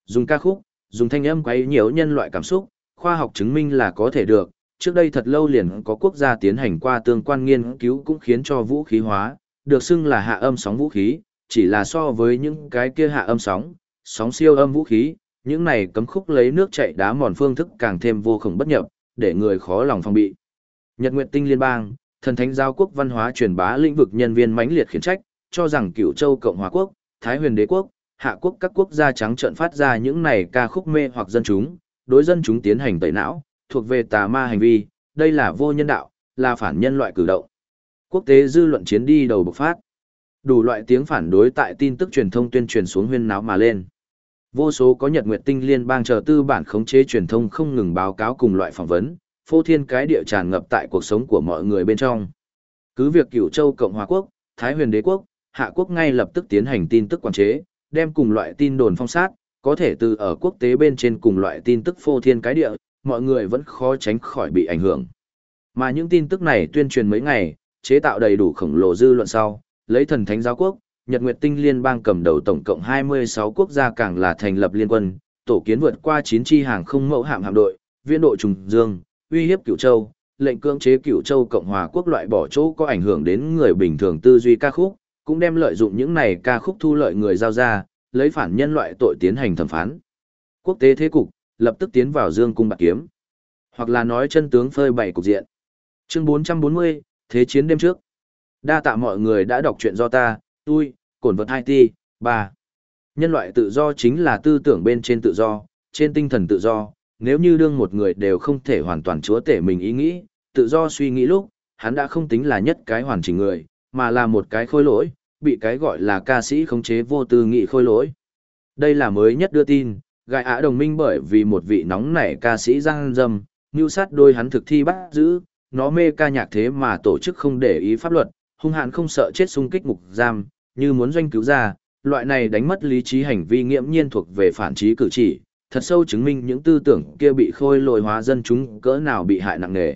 A: Dùng ca khúc, dùng thanh âm quấy nhiễu nhân loại cảm xúc, khoa học chứng minh là có thể được. Trước đây thật lâu liền có quốc gia tiến hành qua tương quan nghiên cứu cũng khiến cho vũ khí hóa, được xưng là hạ âm sóng vũ khí, chỉ là so với những cái kia hạ âm sóng, sóng siêu âm vũ khí, những này cấm khúc lấy nước chảy đá mòn phương thức càng thêm vô cùng bất nhập, để người khó lòng phòng bị. Nhật Nguyệt Tinh Liên bang, thần thánh giao quốc văn hóa truyền bá lĩnh vực nhân viên mãnh liệt khiển trách, cho rằng Cửu Châu Cộng hòa quốc, Thái Huyền Đế quốc, Hạ quốc các quốc gia trắng trợn phát ra những này ca khúc mê hoặc dân chúng, đối dân chúng tiến hành tẩy não, thuộc về tà ma hành vi, đây là vô nhân đạo, là phản nhân loại cử động. Quốc tế dư luận chiến đi đầu bộc phát. Đủ loại tiếng phản đối tại tin tức truyền thông tuyên truyền xuống huyên náo mà lên. Vô số có Nhật Nguyệt Tinh Liên bang chờ tư bản khống chế truyền thông không ngừng báo cáo cùng loại phỏng vấn, phô thiên cái địa tràn ngập tại cuộc sống của mọi người bên trong. Cứ việc cửu châu Cộng hòa quốc, Thái huyền đế quốc, Hạ quốc ngay lập tức tiến hành tin tức quản chế, đem cùng loại tin đồn phong sát, có thể từ ở quốc tế bên trên cùng loại tin tức phô thiên cái địa, mọi người vẫn khó tránh khỏi bị ảnh hưởng. Mà những tin tức này tuyên truyền mấy ngày, chế tạo đầy đủ khổng lồ dư luận sau, lấy thần thánh giáo quốc, Nhật Nguyệt Tinh Liên bang cầm đầu tổng cộng 26 quốc gia càng là thành lập liên quân, tổ kiến vượt qua 9 chi hàng không mẫu hạm hạm đội, viên độ trùng dương, uy hiếp Cửu Châu, lệnh cưỡng chế Cửu Châu Cộng hòa quốc loại bỏ chỗ có ảnh hưởng đến người bình thường tư duy ca khúc, cũng đem lợi dụng những này ca khúc thu lợi người giao ra, lấy phản nhân loại tội tiến hành thẩm phán. Quốc tế thế cục, lập tức tiến vào dương cung bạc kiếm. Hoặc là nói chân tướng phơi bày cục diện. Chương 440, Thế chiến đêm trước. Đa tạ mọi người đã đọc chuyện do ta, tôi, cổn vật 2T, 3. Nhân loại tự do chính là tư tưởng bên trên tự do, trên tinh thần tự do, nếu như đương một người đều không thể hoàn toàn chúa tể mình ý nghĩ, tự do suy nghĩ lúc, hắn đã không tính là nhất cái hoàn chỉnh người, mà là một cái khôi lỗi, bị cái gọi là ca sĩ khống chế vô tư nghị khôi lỗi. Đây là mới nhất đưa tin, gai ả đồng minh bởi vì một vị nóng nảy ca sĩ giang dâm, như sát đôi hắn thực thi bắt giữ, nó mê ca nhạc thế mà tổ chức không để ý pháp luật, hung hạn không sợ chết xung kích ngục giam, như muốn doanh cứu ra, loại này đánh mất lý trí hành vi nghiễm nhiên thuộc về phản trí cử chỉ, thật sâu chứng minh những tư tưởng kia bị khôi lồi hóa dân chúng cỡ nào bị hại nặng nề.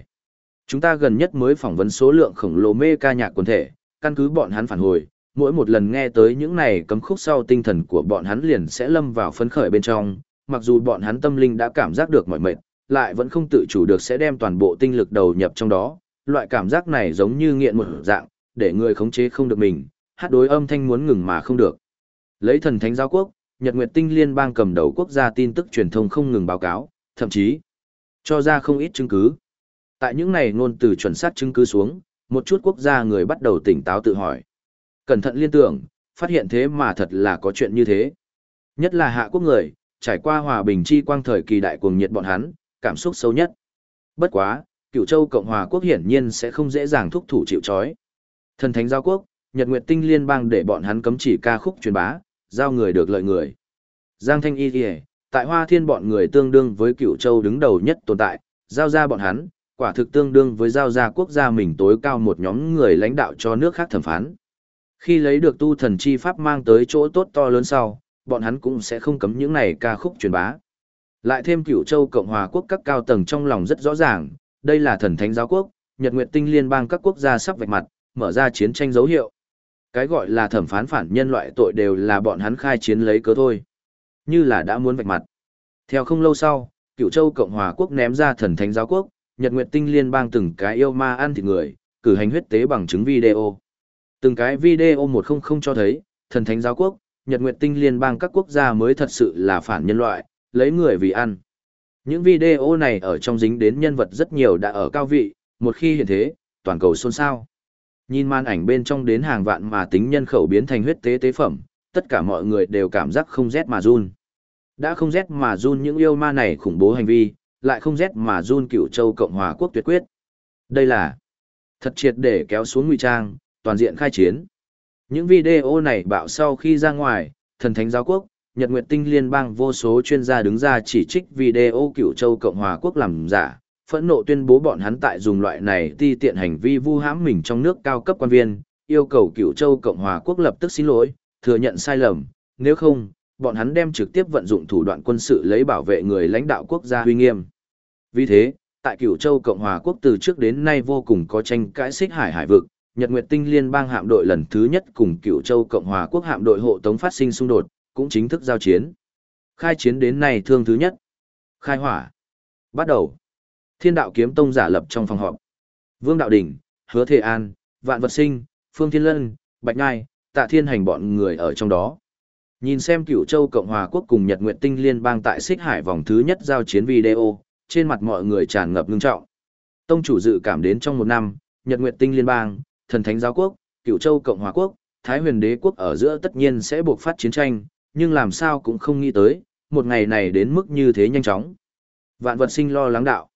A: Chúng ta gần nhất mới phỏng vấn số lượng khổng lồ mê ca nhạc quần thể, căn cứ bọn hắn phản hồi, mỗi một lần nghe tới những này cấm khúc sau tinh thần của bọn hắn liền sẽ lâm vào phấn khởi bên trong, mặc dù bọn hắn tâm linh đã cảm giác được mọi mệt, lại vẫn không tự chủ được sẽ đem toàn bộ tinh lực đầu nhập trong đó, loại cảm giác này giống như nghiện một dạng, để người khống chế không được mình, hát đối âm thanh muốn ngừng mà không được. Lấy thần thánh giáo quốc, Nhật Nguyệt Tinh Liên bang cầm đầu quốc gia tin tức truyền thông không ngừng báo cáo, thậm chí cho ra không ít chứng cứ. Tại những này ngôn từ chuẩn xác chứng cứ xuống, một chút quốc gia người bắt đầu tỉnh táo tự hỏi. Cẩn thận liên tưởng, phát hiện thế mà thật là có chuyện như thế. Nhất là hạ quốc người, trải qua hòa bình chi quang thời kỳ đại cuồng nhiệt bọn hắn, cảm xúc sâu nhất. Bất quá, cựu châu Cộng hòa quốc hiển nhiên sẽ không dễ dàng thúc thủ chịu trói. Thần thánh giao quốc, Nhật Nguyệt Tinh Liên bang để bọn hắn cấm chỉ ca khúc truyền bá, giao người được lợi người. Giang Thanh Y Kìa, tại Hoa Thiên bọn người tương đương với cựu châu đứng đầu nhất tồn tại, giao ra bọn hắn, quả thực tương đương với giao ra quốc gia mình tối cao một nhóm người lãnh đạo cho nước khác thẩm phán. Khi lấy được tu thần chi pháp mang tới chỗ tốt to lớn sau, bọn hắn cũng sẽ không cấm những này ca khúc truyền bá. Lại thêm cửu châu Cộng hòa quốc các cao tầng trong lòng rất rõ ràng, đây là thần thánh giáo quốc, Nhật Nguyệt Tinh liên bang các quốc gia sắp vạch mặt, mở ra chiến tranh dấu hiệu. Cái gọi là thẩm phán phản nhân loại tội đều là bọn hắn khai chiến lấy cớ thôi. Như là đã muốn vạch mặt. Theo không lâu sau, cửu châu Cộng hòa quốc ném ra thần thánh giáo quốc, Nhật Nguyệt Tinh liên bang từng cái yêu ma ăn thịt người, cử hành huyết tế bằng chứng video. Từng cái video một không không cho thấy, thần thánh giáo quốc, Nhật Nguyệt Tinh liên bang các quốc gia mới thật sự là phản nhân loại, lấy người vì ăn. Những video này ở trong dính đến nhân vật rất nhiều đã ở cao vị, một khi hiện thế, toàn cầu xôn xao. Nhìn màn ảnh bên trong đến hàng vạn mà tính nhân khẩu biến thành huyết tế tế phẩm, tất cả mọi người đều cảm giác không rét mà run. Đã không rét mà run những yêu ma này khủng bố hành vi, lại không rét mà run cựu châu Cộng hòa quốc tuyệt quyết. Đây là thật triệt để kéo xuống ngụy trang, toàn diện khai chiến. Những video này bạo sau khi ra ngoài, thần thánh giáo quốc, Nhật Nguyệt Tinh Liên bang vô số chuyên gia đứng ra chỉ trích video cựu châu Cộng hòa quốc làm giả, phẫn nộ tuyên bố bọn hắn tại dùng loại này ti tiện hành vi vu hãm mình trong nước cao cấp quan viên, yêu cầu cựu châu Cộng hòa quốc lập tức xin lỗi, thừa nhận sai lầm, nếu không, bọn hắn đem trực tiếp vận dụng thủ đoạn quân sự lấy bảo vệ người lãnh đạo quốc gia huy nghiêm. Vì thế, tại cựu châu Cộng hòa quốc từ trước đến nay vô cùng có tranh cãi xích hải hải vực, Nhật Nguyệt Tinh Liên bang hạm đội lần thứ nhất cùng Cựu Châu Cộng hòa quốc hạm đội hộ tống phát sinh xung đột, cũng chính thức giao chiến. Khai chiến đến nay thương thứ nhất. Khai hỏa. Bắt đầu. Thiên đạo kiếm tông giả lập trong phòng họp. Vương Đạo Đình, Hứa Thế An, Vạn Vật Sinh, Phương Thiên Lân, Bạch Ngai, Tạ Thiên Hành bọn người ở trong đó. Nhìn xem Cựu Châu Cộng hòa quốc cùng Nhật Nguyệt Tinh Liên bang tại Xích Hải vòng thứ nhất giao chiến video, trên mặt mọi người tràn ngập ngưng trọng. Tông chủ dự cảm đến trong một năm, Nhật Nguyệt Tinh Liên bang, thần thánh giáo quốc, cựu châu Cộng hòa quốc, Thái huyền đế quốc ở giữa tất nhiên sẽ buộc phát chiến tranh, nhưng làm sao cũng không nghĩ tới, một ngày này đến mức như thế nhanh chóng. Vạn vật sinh lo lắng đạo.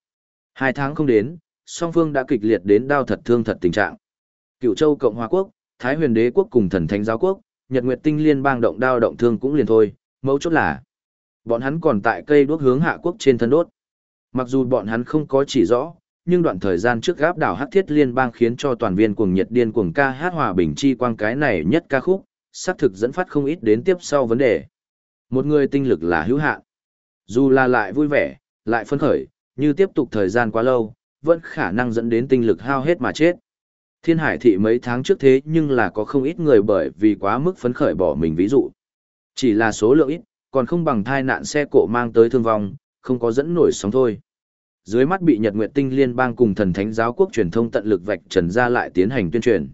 A: Hai tháng không đến, song phương đã kịch liệt đến đau thật thương thật tình trạng. Cựu châu Cộng hòa quốc, Thái huyền đế quốc cùng thần thánh giáo quốc, Nhật Nguyệt Tinh liên bang động đao động thương cũng liền thôi, mấu chốt là bọn hắn còn tại cây đuốc hướng hạ quốc trên thân đốt. Mặc dù bọn hắn không có chỉ rõ, nhưng đoạn thời gian trước gáp đảo hát Thiết Liên bang khiến cho toàn viên cuồng nhiệt điên cuồng ca hát hòa bình chi quang cái này nhất ca khúc, xác thực dẫn phát không ít đến tiếp sau vấn đề. Một người tinh lực là hữu hạn. Dù là lại vui vẻ, lại phấn khởi, như tiếp tục thời gian quá lâu, vẫn khả năng dẫn đến tinh lực hao hết mà chết. Thiên Hải thị mấy tháng trước thế nhưng là có không ít người bởi vì quá mức phấn khởi bỏ mình ví dụ. Chỉ là số lượng ít, còn không bằng thai nạn xe cộ mang tới thương vong, không có dẫn nổi sóng thôi. Dưới mắt bị Nhật Nguyệt Tinh Liên bang cùng thần thánh giáo quốc truyền thông tận lực vạch trần ra lại tiến hành tuyên truyền.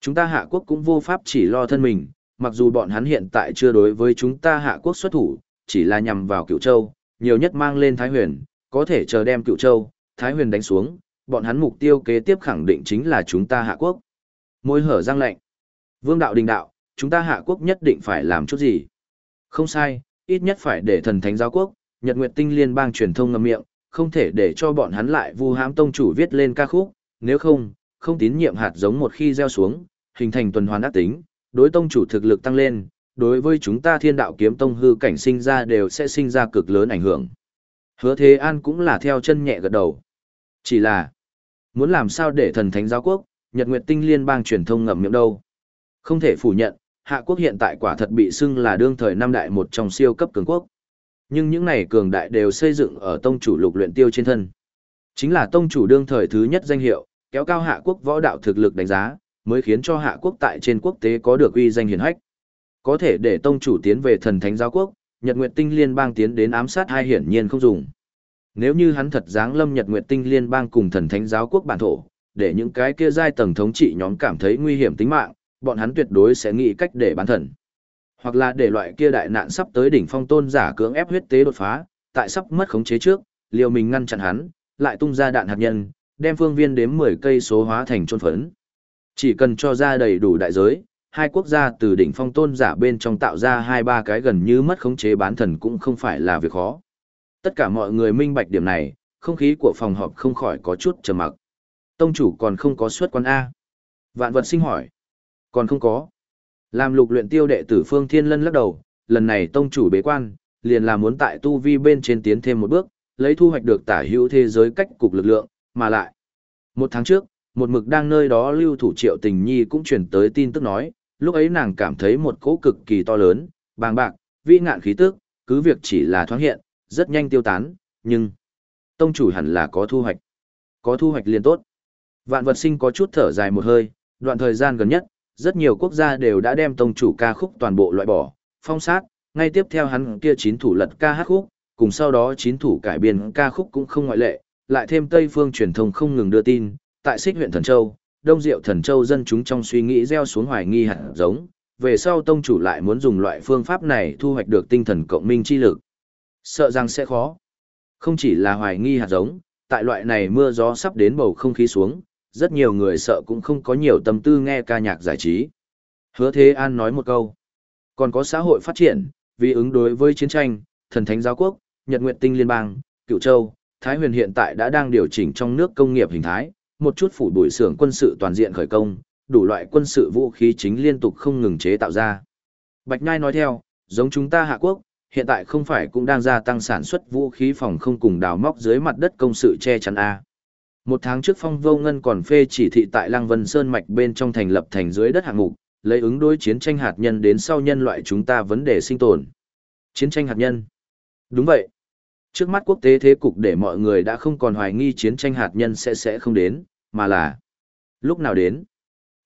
A: Chúng ta hạ quốc cũng vô pháp chỉ lo thân mình, mặc dù bọn hắn hiện tại chưa đối với chúng ta hạ quốc xuất thủ, chỉ là nhằm vào cựu châu, nhiều nhất mang lên Thái Huyền, có thể chờ đem cựu châu, Thái Huyền đánh xuống, bọn hắn mục tiêu kế tiếp khẳng định chính là chúng ta hạ quốc. Môi hở răng lạnh. Vương đạo đình đạo, chúng ta hạ quốc nhất định phải làm chút gì. Không sai, ít nhất phải để thần thánh giáo quốc, Nhật Nguyệt Tinh Liên bang truyền thông ngậm miệng, không thể để cho bọn hắn lại vu hãm tông chủ viết lên ca khúc, nếu không, không tín nhiệm hạt giống một khi gieo xuống, hình thành tuần hoàn ác tính, đối tông chủ thực lực tăng lên, đối với chúng ta thiên đạo kiếm tông hư cảnh sinh ra đều sẽ sinh ra cực lớn ảnh hưởng. Hứa Thế An cũng là theo chân nhẹ gật đầu. Chỉ là, muốn làm sao để thần thánh giáo quốc, Nhật Nguyệt Tinh Liên bang truyền thông ngậm miệng đâu. Không thể phủ nhận, Hạ quốc hiện tại quả thật bị xưng là đương thời năm đại một trong siêu cấp cường quốc. Nhưng những này cường đại đều xây dựng ở tông chủ lục luyện tiêu trên thân. Chính là tông chủ đương thời thứ nhất danh hiệu, kéo cao hạ quốc võ đạo thực lực đánh giá, mới khiến cho hạ quốc tại trên quốc tế có được uy danh hiển hách. Có thể để tông chủ tiến về thần thánh giáo quốc, Nhật Nguyệt Tinh Liên bang tiến đến ám sát hai hiển nhiên không dùng. Nếu như hắn thật dáng lâm Nhật Nguyệt Tinh Liên bang cùng thần thánh giáo quốc bản thổ, để những cái kia giai tầng thống trị nhóm cảm thấy nguy hiểm tính mạng, bọn hắn tuyệt đối sẽ nghĩ cách để bán thần. Hoặc là để loại kia đại nạn sắp tới đỉnh phong tôn giả cưỡng ép huyết tế đột phá, tại sắp mất khống chế trước, liều mình ngăn chặn hắn, lại tung ra đạn hạt nhân, đem phương viên đếm 10 cây số hóa thành trôn phấn. Chỉ cần cho ra đầy đủ đại giới, hai quốc gia từ đỉnh phong tôn giả bên trong tạo ra hai ba cái gần như mất khống chế bán thần cũng không phải là việc khó. Tất cả mọi người minh bạch điểm này, không khí của phòng họp không khỏi có chút trầm mặc. Tông chủ còn không có suất quan A. Vạn vật sinh hỏi. Còn không có. Làm lục luyện tiêu đệ tử Phương Thiên Lân lắc đầu, lần này tông chủ bế quan, liền là muốn tại tu vi bên trên tiến thêm một bước, lấy thu hoạch được tả hữu thế giới cách cục lực lượng, mà lại. Một tháng trước, một mực đang nơi đó lưu thủ triệu tình nhi cũng truyền tới tin tức nói, lúc ấy nàng cảm thấy một cỗ cực kỳ to lớn, bàng bạc, vĩ ngạn khí tức, cứ việc chỉ là thoáng hiện, rất nhanh tiêu tán, nhưng tông chủ hẳn là có thu hoạch. Có thu hoạch liền tốt. Vạn vật sinh có chút thở dài một hơi, đoạn thời gian gần nhất, rất nhiều quốc gia đều đã đem tông chủ ca khúc toàn bộ loại bỏ, phong sát, ngay tiếp theo hắn kia chín thủ lật ca hát khúc, cùng sau đó chín thủ cải biên ca khúc cũng không ngoại lệ, lại thêm Tây phương truyền thông không ngừng đưa tin, tại xích huyện Thần Châu, Đông Diệu Thần Châu dân chúng trong suy nghĩ gieo xuống hoài nghi hạt giống, về sau tông chủ lại muốn dùng loại phương pháp này thu hoạch được tinh thần cộng minh chi lực. Sợ rằng sẽ khó. Không chỉ là hoài nghi hạt giống, tại loại này mưa gió sắp đến bầu không khí xuống, rất nhiều người sợ cũng không có nhiều tâm tư nghe ca nhạc giải trí. Hứa Thế An nói một câu. Còn có xã hội phát triển, vì ứng đối với chiến tranh, thần thánh giáo quốc, Nhật Nguyệt Tinh Liên bang, Cựu Châu, Thái Huyền hiện tại đã đang điều chỉnh trong nước công nghiệp hình thái, một chút phủ bụi xưởng quân sự toàn diện khởi công, đủ loại quân sự vũ khí chính liên tục không ngừng chế tạo ra. Bạch Nhai nói theo, giống chúng ta Hạ Quốc, hiện tại không phải cũng đang gia tăng sản xuất vũ khí phòng không cùng đào móc dưới mặt đất công sự che chắn A. Một tháng trước Phong Vô Ngân còn phê chỉ thị tại Lăng Vân Sơn Mạch bên trong thành lập thành dưới đất hạng mục, lấy ứng đối chiến tranh hạt nhân đến sau nhân loại chúng ta vấn đề sinh tồn. Chiến tranh hạt nhân. Đúng vậy. Trước mắt quốc tế thế cục để mọi người đã không còn hoài nghi chiến tranh hạt nhân sẽ sẽ không đến, mà là lúc nào đến.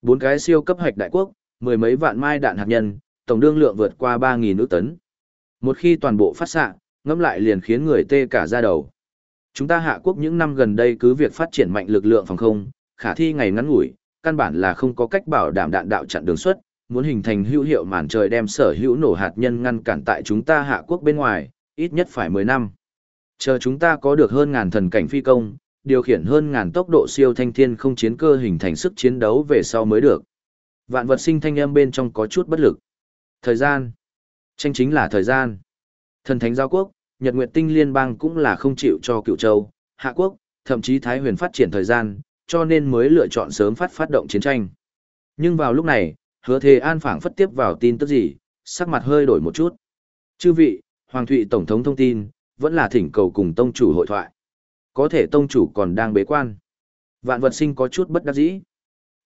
A: Bốn cái siêu cấp hạch đại quốc, mười mấy vạn mai đạn hạt nhân, tổng đương lượng vượt qua 3.000 ước tấn. Một khi toàn bộ phát xạ, ngẫm lại liền khiến người tê cả da đầu. Chúng ta hạ quốc những năm gần đây cứ việc phát triển mạnh lực lượng phòng không, khả thi ngày ngắn ngủi, căn bản là không có cách bảo đảm đạn đạo chặn đường xuất, muốn hình thành hữu hiệu màn trời đem sở hữu nổ hạt nhân ngăn cản tại chúng ta hạ quốc bên ngoài, ít nhất phải 10 năm. Chờ chúng ta có được hơn ngàn thần cảnh phi công, điều khiển hơn ngàn tốc độ siêu thanh thiên không chiến cơ hình thành sức chiến đấu về sau mới được. Vạn vật sinh thanh âm bên trong có chút bất lực. Thời gian. Tranh chính là thời gian. Thần thánh giao quốc, Nhật Nguyệt Tinh Liên bang cũng là không chịu cho cựu châu, Hạ Quốc, thậm chí Thái huyền phát triển thời gian, cho nên mới lựa chọn sớm phát phát động chiến tranh. Nhưng vào lúc này, hứa thề an phảng phất tiếp vào tin tức gì, sắc mặt hơi đổi một chút. Chư vị, Hoàng Thụy Tổng thống thông tin, vẫn là thỉnh cầu cùng tông chủ hội thoại. Có thể tông chủ còn đang bế quan. Vạn vật sinh có chút bất đắc dĩ.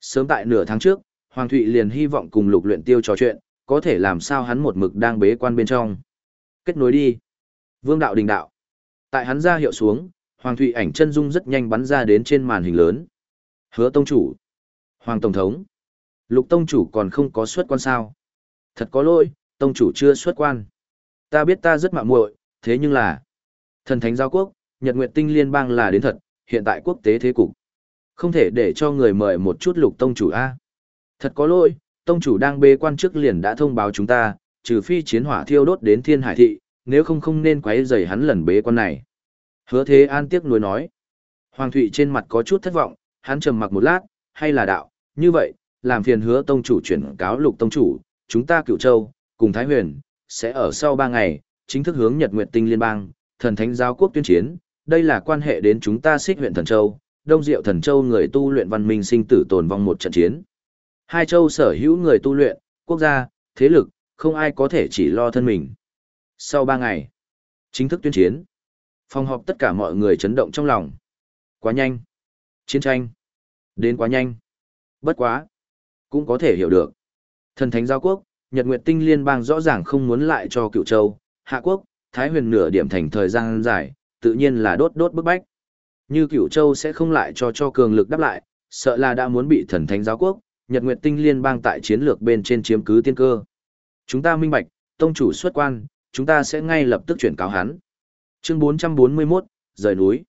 A: Sớm tại nửa tháng trước, Hoàng Thụy liền hy vọng cùng lục luyện tiêu trò chuyện, có thể làm sao hắn một mực đang bế quan bên trong. Kết nối đi. Vương đạo đình đạo. Tại hắn ra hiệu xuống, Hoàng Thụy ảnh chân dung rất nhanh bắn ra đến trên màn hình lớn. Hứa tông chủ. Hoàng tổng thống. Lục tông chủ còn không có xuất quan sao. Thật có lỗi, tông chủ chưa xuất quan. Ta biết ta rất mạo muội, thế nhưng là thần thánh Giao quốc, Nhật Nguyệt Tinh Liên bang là đến thật, hiện tại quốc tế thế cục. Không thể để cho người mời một chút lục tông chủ A. Thật có lỗi, tông chủ đang bê quan trước liền đã thông báo chúng ta, trừ phi chiến hỏa thiêu đốt đến thiên hải thị, nếu không không nên quấy rầy hắn lần bế quan này. Hứa thế an tiếc nuối nói. Hoàng Thụy trên mặt có chút thất vọng, hắn trầm mặc một lát, hay là đạo, như vậy, làm phiền hứa tông chủ chuyển cáo lục tông chủ, chúng ta cựu châu, cùng Thái Huyền, sẽ ở sau ba ngày, chính thức hướng Nhật Nguyệt Tinh Liên bang, thần thánh giáo quốc tuyên chiến, đây là quan hệ đến chúng ta xích huyện Thần Châu, Đông Diệu Thần Châu người tu luyện văn minh sinh tử tồn vong một trận chiến. Hai châu sở hữu người tu luyện, quốc gia, thế lực, không ai có thể chỉ lo thân mình. Sau ba ngày, chính thức tuyên chiến. Phòng họp tất cả mọi người chấn động trong lòng. Quá nhanh. Chiến tranh. Đến quá nhanh. Bất quá. Cũng có thể hiểu được. Thần Thánh Giao Quốc, Nhật Nguyệt Tinh Liên bang rõ ràng không muốn lại cho cựu châu, Hạ Quốc, Thái huyền nửa điểm thành thời gian dài, tự nhiên là đốt đốt bức bách. Như cựu châu sẽ không lại cho cho cường lực đáp lại, sợ là đã muốn bị thần thánh giáo quốc, Nhật Nguyệt Tinh Liên bang tại chiến lược bên trên chiếm cứ tiên cơ. Chúng ta minh bạch, tông chủ xuất quan, chúng ta sẽ ngay lập tức chuyển cáo hắn. Chương 441, rời núi.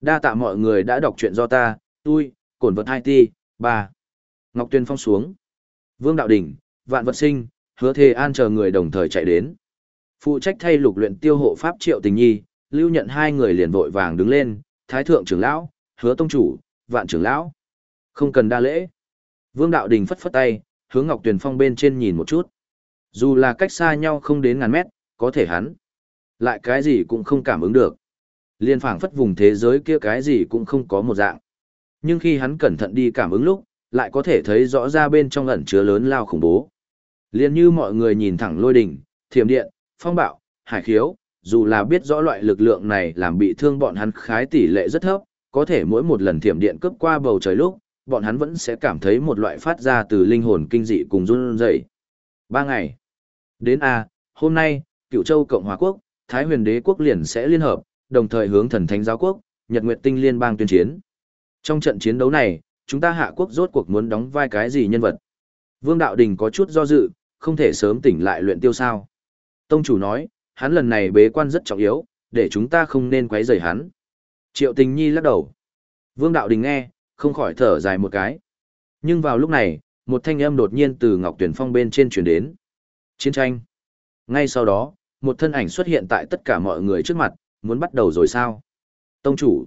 A: Đa tạ mọi người đã đọc truyện do ta, tôi, cổn vật 2 ti, 3. Ngọc Tuyên phong xuống. Vương Đạo Đỉnh, Vạn Vật Sinh, hứa thề an chờ người đồng thời chạy đến. Phụ trách thay lục luyện tiêu hộ pháp triệu tình nhi, lưu nhận hai người liền vội vàng đứng lên, thái thượng trưởng lão, hứa tông chủ, vạn trưởng lão. Không cần đa lễ. Vương Đạo Đình phất phất tay, hướng Ngọc Tuyền Phong bên trên nhìn một chút. Dù là cách xa nhau không đến ngàn mét, có thể hắn. Lại cái gì cũng không cảm ứng được. Liên phảng phất vùng thế giới kia cái gì cũng không có một dạng. Nhưng khi hắn cẩn thận đi cảm ứng lúc, lại có thể thấy rõ ra bên trong ẩn chứa lớn lao khủng bố. Liên như mọi người nhìn thẳng lôi đỉnh, thiểm điện, phong bạo, hải khiếu, dù là biết rõ loại lực lượng này làm bị thương bọn hắn khái tỷ lệ rất thấp, có thể mỗi một lần thiểm điện cướp qua bầu trời lúc, bọn hắn vẫn sẽ cảm thấy một loại phát ra từ linh hồn kinh dị cùng run rẩy. Ba ngày. Đến A, hôm nay, cựu châu Cộng hòa quốc, Thái huyền đế quốc liền sẽ liên hợp, đồng thời hướng thần thánh giáo quốc, Nhật Nguyệt Tinh liên bang tuyên chiến. Trong trận chiến đấu này, chúng ta hạ quốc rốt cuộc muốn đóng vai cái gì nhân vật? Vương Đạo Đình có chút do dự, không thể sớm tỉnh lại luyện tiêu sao. Tông chủ nói, hắn lần này bế quan rất trọng yếu, để chúng ta không nên quấy rầy hắn. Triệu tình nhi lắc đầu. Vương Đạo Đình nghe, không khỏi thở dài một cái. Nhưng vào lúc này, một thanh âm đột nhiên từ Ngọc Tuyển Phong bên trên truyền đến. Chiến tranh. Ngay sau đó, một thân ảnh xuất hiện tại tất cả mọi người trước mặt, muốn bắt đầu rồi sao? Tông chủ.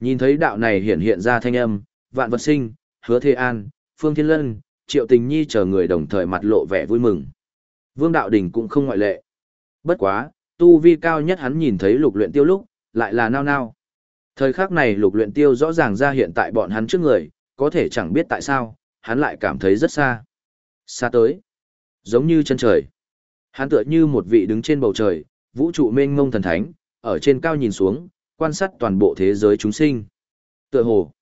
A: Nhìn thấy đạo này hiện hiện ra thanh âm, vạn vật sinh, hứa thế an, phương thiên lân, triệu tình nhi chờ người đồng thời mặt lộ vẻ vui mừng. Vương đạo đình cũng không ngoại lệ. Bất quá, tu vi cao nhất hắn nhìn thấy lục luyện tiêu lúc, lại là nao nao. Thời khắc này lục luyện tiêu rõ ràng ra hiện tại bọn hắn trước người, có thể chẳng biết tại sao, hắn lại cảm thấy rất xa. Xa tới. Giống như chân trời. Hắn tựa như một vị đứng trên bầu trời, vũ trụ mênh mông thần thánh, ở trên cao nhìn xuống, quan sát toàn bộ thế giới chúng sinh. Tựa hồ.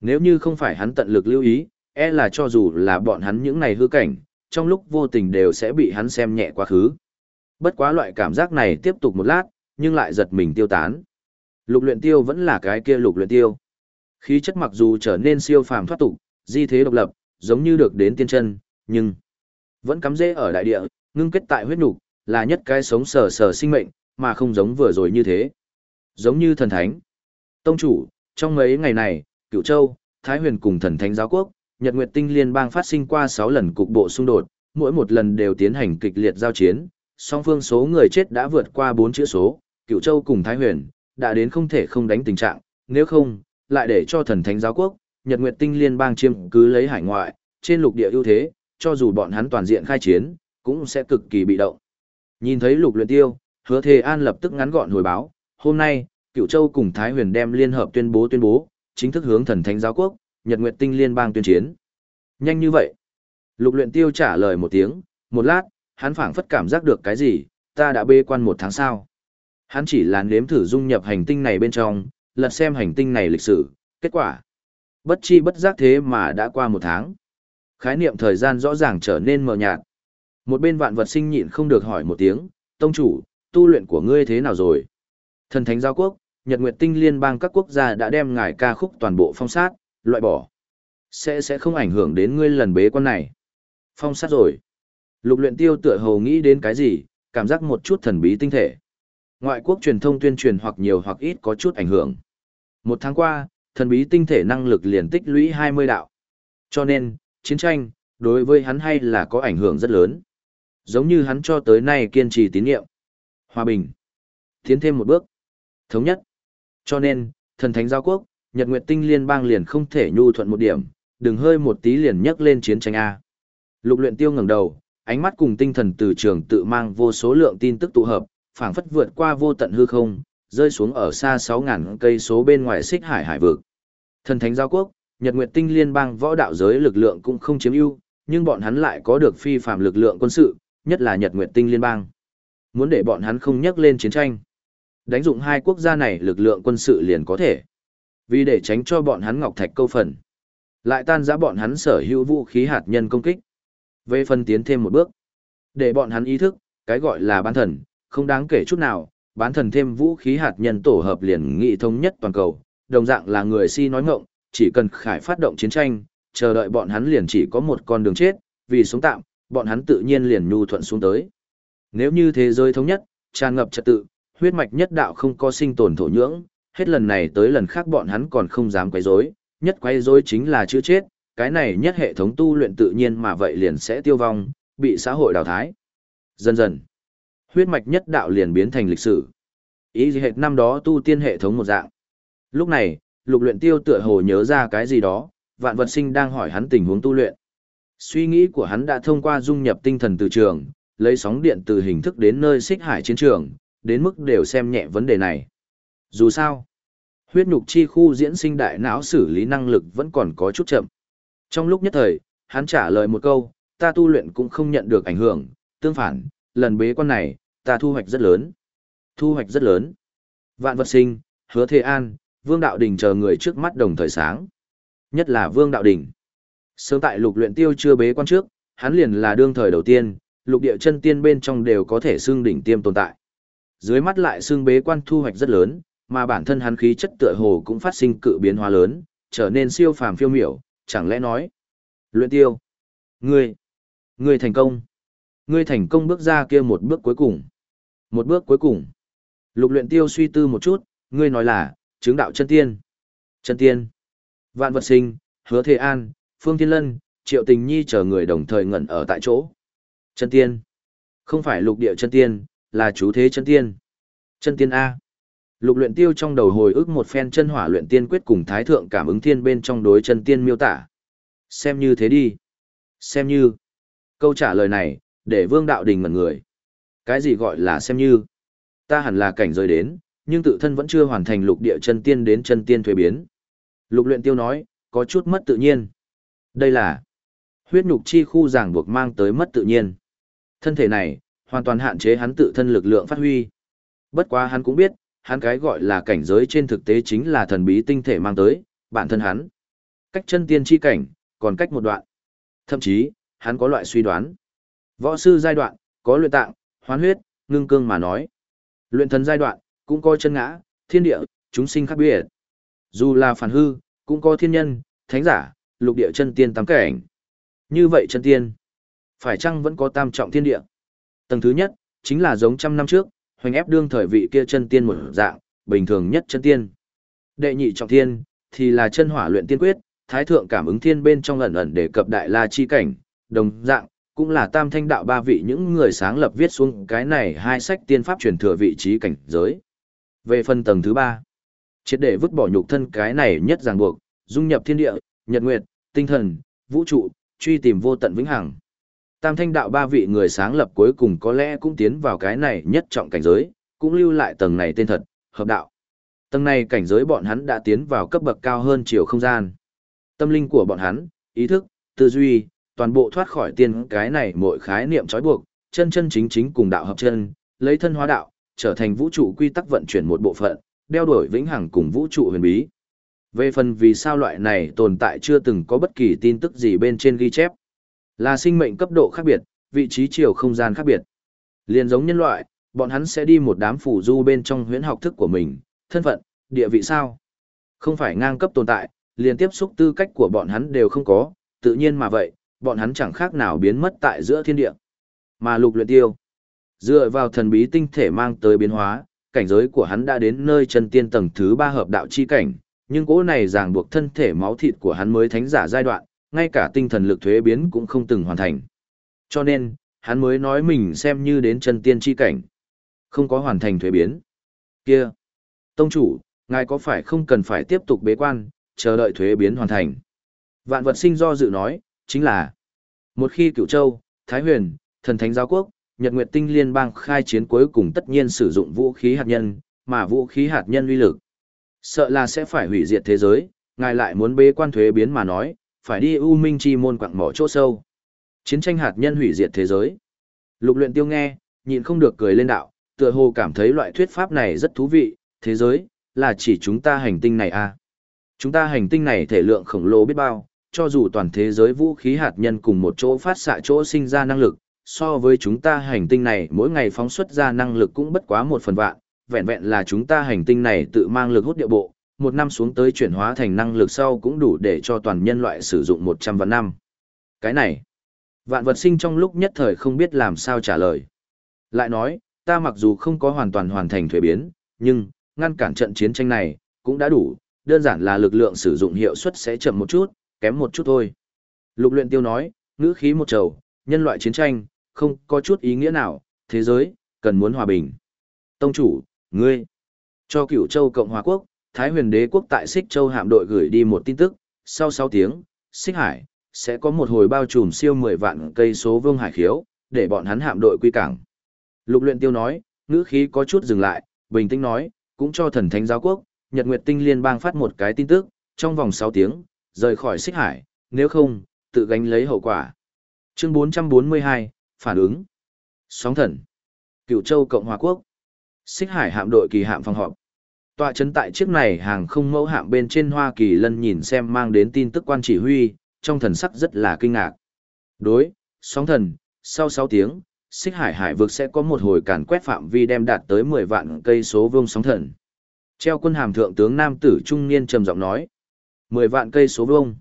A: Nếu như không phải hắn tận lực lưu ý, e là cho dù là bọn hắn những này hư cảnh, trong lúc vô tình đều sẽ bị hắn xem nhẹ quá khứ. Bất quá loại cảm giác này tiếp tục một lát, nhưng lại giật mình tiêu tán. Lục luyện tiêu vẫn là cái kia lục luyện tiêu. Khí chất mặc dù trở nên siêu phàm thoát tục, di thế độc lập, giống như được đến tiên chân, nhưng vẫn cắm rễ ở đại địa, ngưng kết tại huyết nục, là nhất cái sống sờ sờ sinh mệnh, mà không giống vừa rồi như thế. Giống như thần thánh. Tông chủ, trong mấy ngày này, Cửu Châu, Thái Huyền cùng thần thánh giáo quốc, Nhật Nguyệt Tinh Liên bang phát sinh qua 6 lần cục bộ xung đột, mỗi một lần đều tiến hành kịch liệt giao chiến, song phương số người chết đã vượt qua 4 chữ số, Cửu Châu cùng Thái Huyền, đã đến không thể không đánh tình trạng, nếu không, lại để cho thần thánh giáo quốc, Nhật Nguyệt Tinh Liên bang chiếm cứ lấy hải ngoại, trên lục địa ưu thế, cho dù bọn hắn toàn diện khai chiến, cũng sẽ cực kỳ bị động. Nhìn thấy lục luyện tiêu, hứa thề an lập tức ngắn gọn hồi báo, hôm nay, Cửu Châu cùng Thái Huyền đem liên hợp tuyên bố tuyên bố, chính thức hướng thần thánh giáo quốc, Nhật Nguyệt Tinh Liên bang tuyên chiến. Nhanh như vậy. Lục luyện tiêu trả lời một tiếng, một lát, hắn phảng phất cảm giác được cái gì, ta đã bê quan một tháng sao? Hắn chỉ là nếm thử dung nhập hành tinh này bên trong, lật xem hành tinh này lịch sử, kết quả. Bất chi bất giác thế mà đã qua một tháng. Khái niệm thời gian rõ ràng trở nên mờ nhạt. Một bên vạn vật sinh nhịn không được hỏi một tiếng, tông chủ, tu luyện của ngươi thế nào rồi? Thần thánh giao quốc, Nhật Nguyệt Tinh liên bang các quốc gia đã đem ngài ca khúc toàn bộ phong sát, loại bỏ. Sẽ sẽ không ảnh hưởng đến ngươi lần bế quan này. Phong sát rồi. Lục luyện tiêu tựa hồ nghĩ đến cái gì, cảm giác một chút thần bí tinh thể. Ngoại quốc truyền thông tuyên truyền hoặc nhiều hoặc ít có chút ảnh hưởng. Một tháng qua, thần bí tinh thể năng lực liền tích lũy 20 đạo. Cho nên, chiến tranh, đối với hắn hay là có ảnh hưởng rất lớn. Giống như hắn cho tới nay kiên trì tín nhiệm. Hòa bình. Tiến thêm một bước. Thống nhất. Cho nên, thần thánh giao quốc, Nhật Nguyệt Tinh liên bang liền không thể nhu thuận một điểm, đừng hơi một tí liền nhấc lên chiến tranh A. Lục luyện tiêu ngẩng đầu, ánh mắt cùng tinh thần từ trường tự mang vô số lượng tin tức tụ hợp, phảng phất vượt qua vô tận hư không, rơi xuống ở xa 6.000 cây số bên ngoài xích hải hải vực. Thần thánh giao quốc, Nhật Nguyệt Tinh liên bang võ đạo giới lực lượng cũng không chiếm ưu, nhưng bọn hắn lại có được phi phàm lực lượng quân sự, nhất là Nhật Nguyệt Tinh liên bang. Muốn để bọn hắn không nhắc lên chiến tranh. Đánh dụng hai quốc gia này lực lượng quân sự liền có thể. Vì để tránh cho bọn hắn ngọc thạch câu phần. Lại tan giã bọn hắn sở hữu vũ khí hạt nhân công kích. Về phân tiến thêm một bước. Để bọn hắn ý thức, cái gọi là bán thần, không đáng kể chút nào, bán thần thêm vũ khí hạt nhân tổ hợp liền nghị thống nhất toàn cầu, đồng dạng là người si nói ngộng, chỉ cần khải phát động chiến tranh, chờ đợi bọn hắn liền chỉ có một con đường chết, vì sống tạm, bọn hắn tự nhiên liền nhu thuận xuống tới. Nếu như thế giới thống nhất, tràn ngập trật tự, huyết mạch nhất đạo không có sinh tồn thổ nhưỡng, hết lần này tới lần khác bọn hắn còn không dám quấy rối, nhất quấy rối chính là chữa chết, cái này nhất hệ thống tu luyện tự nhiên mà vậy liền sẽ tiêu vong, bị xã hội đào thái. Dần dần, huyết mạch nhất đạo liền biến thành lịch sử. Ý gì hệt năm đó tu tiên hệ thống một dạng. Lúc này, lục luyện tiêu tựa hồ nhớ ra cái gì đó, vạn vật sinh đang hỏi hắn tình huống tu luyện. Suy nghĩ của hắn đã thông qua dung nhập tinh thần từ trường, lấy sóng điện từ hình thức đến nơi xích hải chiến trường, đến mức đều xem nhẹ vấn đề này. Dù sao, huyết nhục chi khu diễn sinh đại não xử lý năng lực vẫn còn có chút chậm. Trong lúc nhất thời, hắn trả lời một câu, ta tu luyện cũng không nhận được ảnh hưởng, tương phản, lần bế quan này, ta thu hoạch rất lớn. Thu hoạch rất lớn. Vạn vật sinh, hứa thế an, vương đạo đình chờ người trước mắt đồng thời sáng. Nhất là vương đạo đình. Sớm tại lục luyện tiêu chưa bế quan trước, hắn liền là đương thời đầu tiên, lục địa chân tiên bên trong đều có thể xương đỉnh tiêm tồn tại. Dưới mắt lại xương bế quan thu hoạch rất lớn, mà bản thân hắn khí chất tựa hồ cũng phát sinh cự biến hóa lớn, trở nên siêu phàm phiêu miểu, chẳng lẽ nói. Luyện tiêu. Ngươi. Ngươi thành công. Ngươi thành công bước ra kia một bước cuối cùng. Một bước cuối cùng. Lục luyện tiêu suy tư một chút, ngươi nói là, chứng đạo chân tiên. Chân tiên. Vạn vật sinh, hứa thế an, phương thiên lân, triệu tình nhi chờ người đồng thời ngẩn ở tại chỗ. Chân tiên. Không phải lục địa chân tiên, là chú thế chân tiên. Chân tiên A. Lục luyện tiêu trong đầu hồi ức một phen chân hỏa luyện tiên quyết cùng thái thượng cảm ứng thiên bên trong đối chân tiên miêu tả. Xem như thế đi. Xem như. Câu trả lời này, để vương đạo đình ngẩn người. Cái gì gọi là xem như? Ta hẳn là cảnh rơi đến, nhưng tự thân vẫn chưa hoàn thành lục địa chân tiên đến chân tiên thuế biến. Lục luyện tiêu nói, có chút mất tự nhiên. Đây là huyết nhục chi khu ràng buộc mang tới mất tự nhiên. Thân thể này, hoàn toàn hạn chế hắn tự thân lực lượng phát huy. Bất quá hắn cũng biết, hắn cái gọi là cảnh giới trên thực tế chính là thần bí tinh thể mang tới, bản thân hắn. Cách chân tiên chi cảnh, còn cách một đoạn. Thậm chí, hắn có loại suy đoán. Võ sư giai đoạn, có luyện tạng, hoán huyết, ngưng cương mà nói. Luyện thần giai đoạn, cũng có chân ngã, thiên địa, chúng sinh khác biệt. Dù là phản hư, cũng có thiên nhân, thánh giả, lục địa chân tiên tám cảnh. Như vậy chân tiên, phải chăng vẫn có tam trọng thiên địa? Tầng thứ nhất, chính là giống trăm năm trước, hoành ép đương thời vị kia chân tiên một dạng, bình thường nhất chân tiên. Đệ nhị trọng thiên, thì là chân hỏa luyện tiên quyết, thái thượng cảm ứng thiên bên trong ẩn ẩn để cập đại la chi cảnh, đồng dạng, cũng là tam thanh đạo ba vị những người sáng lập viết xuống cái này hai sách tiên pháp truyền thừa vị trí cảnh giới. Về phần tầng thứ ba, triệt để vứt bỏ nhục thân cái này nhất ràng buộc, dung nhập thiên địa, nhật nguyệt, tinh thần, vũ trụ, truy tìm vô tận vĩnh hằng. Tam thanh đạo ba vị người sáng lập cuối cùng có lẽ cũng tiến vào cái này nhất trọng cảnh giới, cũng lưu lại tầng này tên thật, hợp đạo. Tầng này cảnh giới bọn hắn đã tiến vào cấp bậc cao hơn chiều không gian. Tâm linh của bọn hắn, ý thức, tư duy, toàn bộ thoát khỏi tiên cái này mỗi khái niệm trói buộc, chân chân chính chính cùng đạo hợp chân, lấy thân hóa đạo, trở thành vũ trụ quy tắc vận chuyển một bộ phận, đeo đuổi vĩnh hằng cùng vũ trụ huyền bí. Về phần vì sao loại này tồn tại chưa từng có bất kỳ tin tức gì bên trên ghi chép, là sinh mệnh cấp độ khác biệt, vị trí chiều không gian khác biệt. Liền giống nhân loại, bọn hắn sẽ đi một đám phủ du bên trong huyễn học thức của mình, thân phận, địa vị sao? Không phải ngang cấp tồn tại, liền tiếp xúc tư cách của bọn hắn đều không có, tự nhiên mà vậy, bọn hắn chẳng khác nào biến mất tại giữa thiên địa. Mà lục luyện tiêu, dựa vào thần bí tinh thể mang tới biến hóa, cảnh giới của hắn đã đến nơi chân tiên tầng thứ ba hợp đạo chi cảnh, nhưng cỗ này ràng buộc thân thể máu thịt của hắn mới thánh giả giai đoạn, ngay cả tinh thần lực thuế biến cũng không từng hoàn thành. Cho nên, hắn mới nói mình xem như đến chân tiên chi cảnh. Không có hoàn thành thuế biến. Kia! Tông chủ, ngài có phải không cần phải tiếp tục bế quan, chờ đợi thuế biến hoàn thành? Vạn vật sinh do dự nói, chính là một khi cựu châu, Thái huyền, thần thánh giáo quốc, Nhật Nguyệt Tinh Liên bang khai chiến cuối cùng tất nhiên sử dụng vũ khí hạt nhân, mà vũ khí hạt nhân uy lực. Sợ là sẽ phải hủy diệt thế giới, ngài lại muốn bế quan thuế biến mà nói, phải đi U Minh Chi môn quặng mỏ chỗ sâu. Chiến tranh hạt nhân hủy diệt thế giới. Lục luyện tiêu nghe, nhịn không được cười lên đạo, tựa hồ cảm thấy loại thuyết pháp này rất thú vị, thế giới, là chỉ chúng ta hành tinh này à. Chúng ta hành tinh này thể lượng khổng lồ biết bao, cho dù toàn thế giới vũ khí hạt nhân cùng một chỗ phát xạ chỗ sinh ra năng lực, so với chúng ta hành tinh này mỗi ngày phóng xuất ra năng lực cũng bất quá một phần vạn, vẹn vẹn là chúng ta hành tinh này tự mang lực hút địa bộ, một năm xuống tới chuyển hóa thành năng lực sau cũng đủ để cho toàn nhân loại sử dụng 100 vạn năm. Cái này, vạn vật sinh trong lúc nhất thời không biết làm sao trả lời. Lại nói, ta mặc dù không có hoàn toàn hoàn thành thuế biến, nhưng, ngăn cản trận chiến tranh này, cũng đã đủ, đơn giản là lực lượng sử dụng hiệu suất sẽ chậm một chút, kém một chút thôi. Lục luyện tiêu nói, ngữ khí một trầu, nhân loại chiến tranh, không có chút ý nghĩa nào, thế giới, cần muốn hòa bình. Tông chủ, ngươi, cho Cựu châu Cộng Hòa Quốc, Thái huyền đế quốc tại Xích Châu hạm đội gửi đi một tin tức, sau 6 tiếng, Xích Hải, sẽ có một hồi bao trùm siêu 10 vạn cây số vương hải khiếu, để bọn hắn hạm đội quy cảng. Lục luyện tiêu nói, ngữ khí có chút dừng lại, bình tĩnh nói, cũng cho thần thánh giáo quốc, Nhật Nguyệt Tinh Liên bang phát một cái tin tức, trong vòng 6 tiếng, rời khỏi Xích Hải, nếu không, tự gánh lấy hậu quả. Chương 442, phản ứng. Sóng thần. Cựu Châu Cộng Hòa Quốc. Xích Hải hạm đội kỳ hạm phòng họp. Tọa chấn tại chiếc này hàng không mẫu hạm bên trên Hoa Kỳ lân nhìn xem mang đến tin tức quan chỉ huy, trong thần sắc rất là kinh ngạc. Đối, sóng thần, sau sáu tiếng, xích hải hải vực sẽ có một hồi càn quét phạm vi đem đạt tới 10 vạn cây số vương sóng thần. Treo quân hàm thượng tướng nam tử trung niên trầm giọng nói. 10 vạn cây số vương.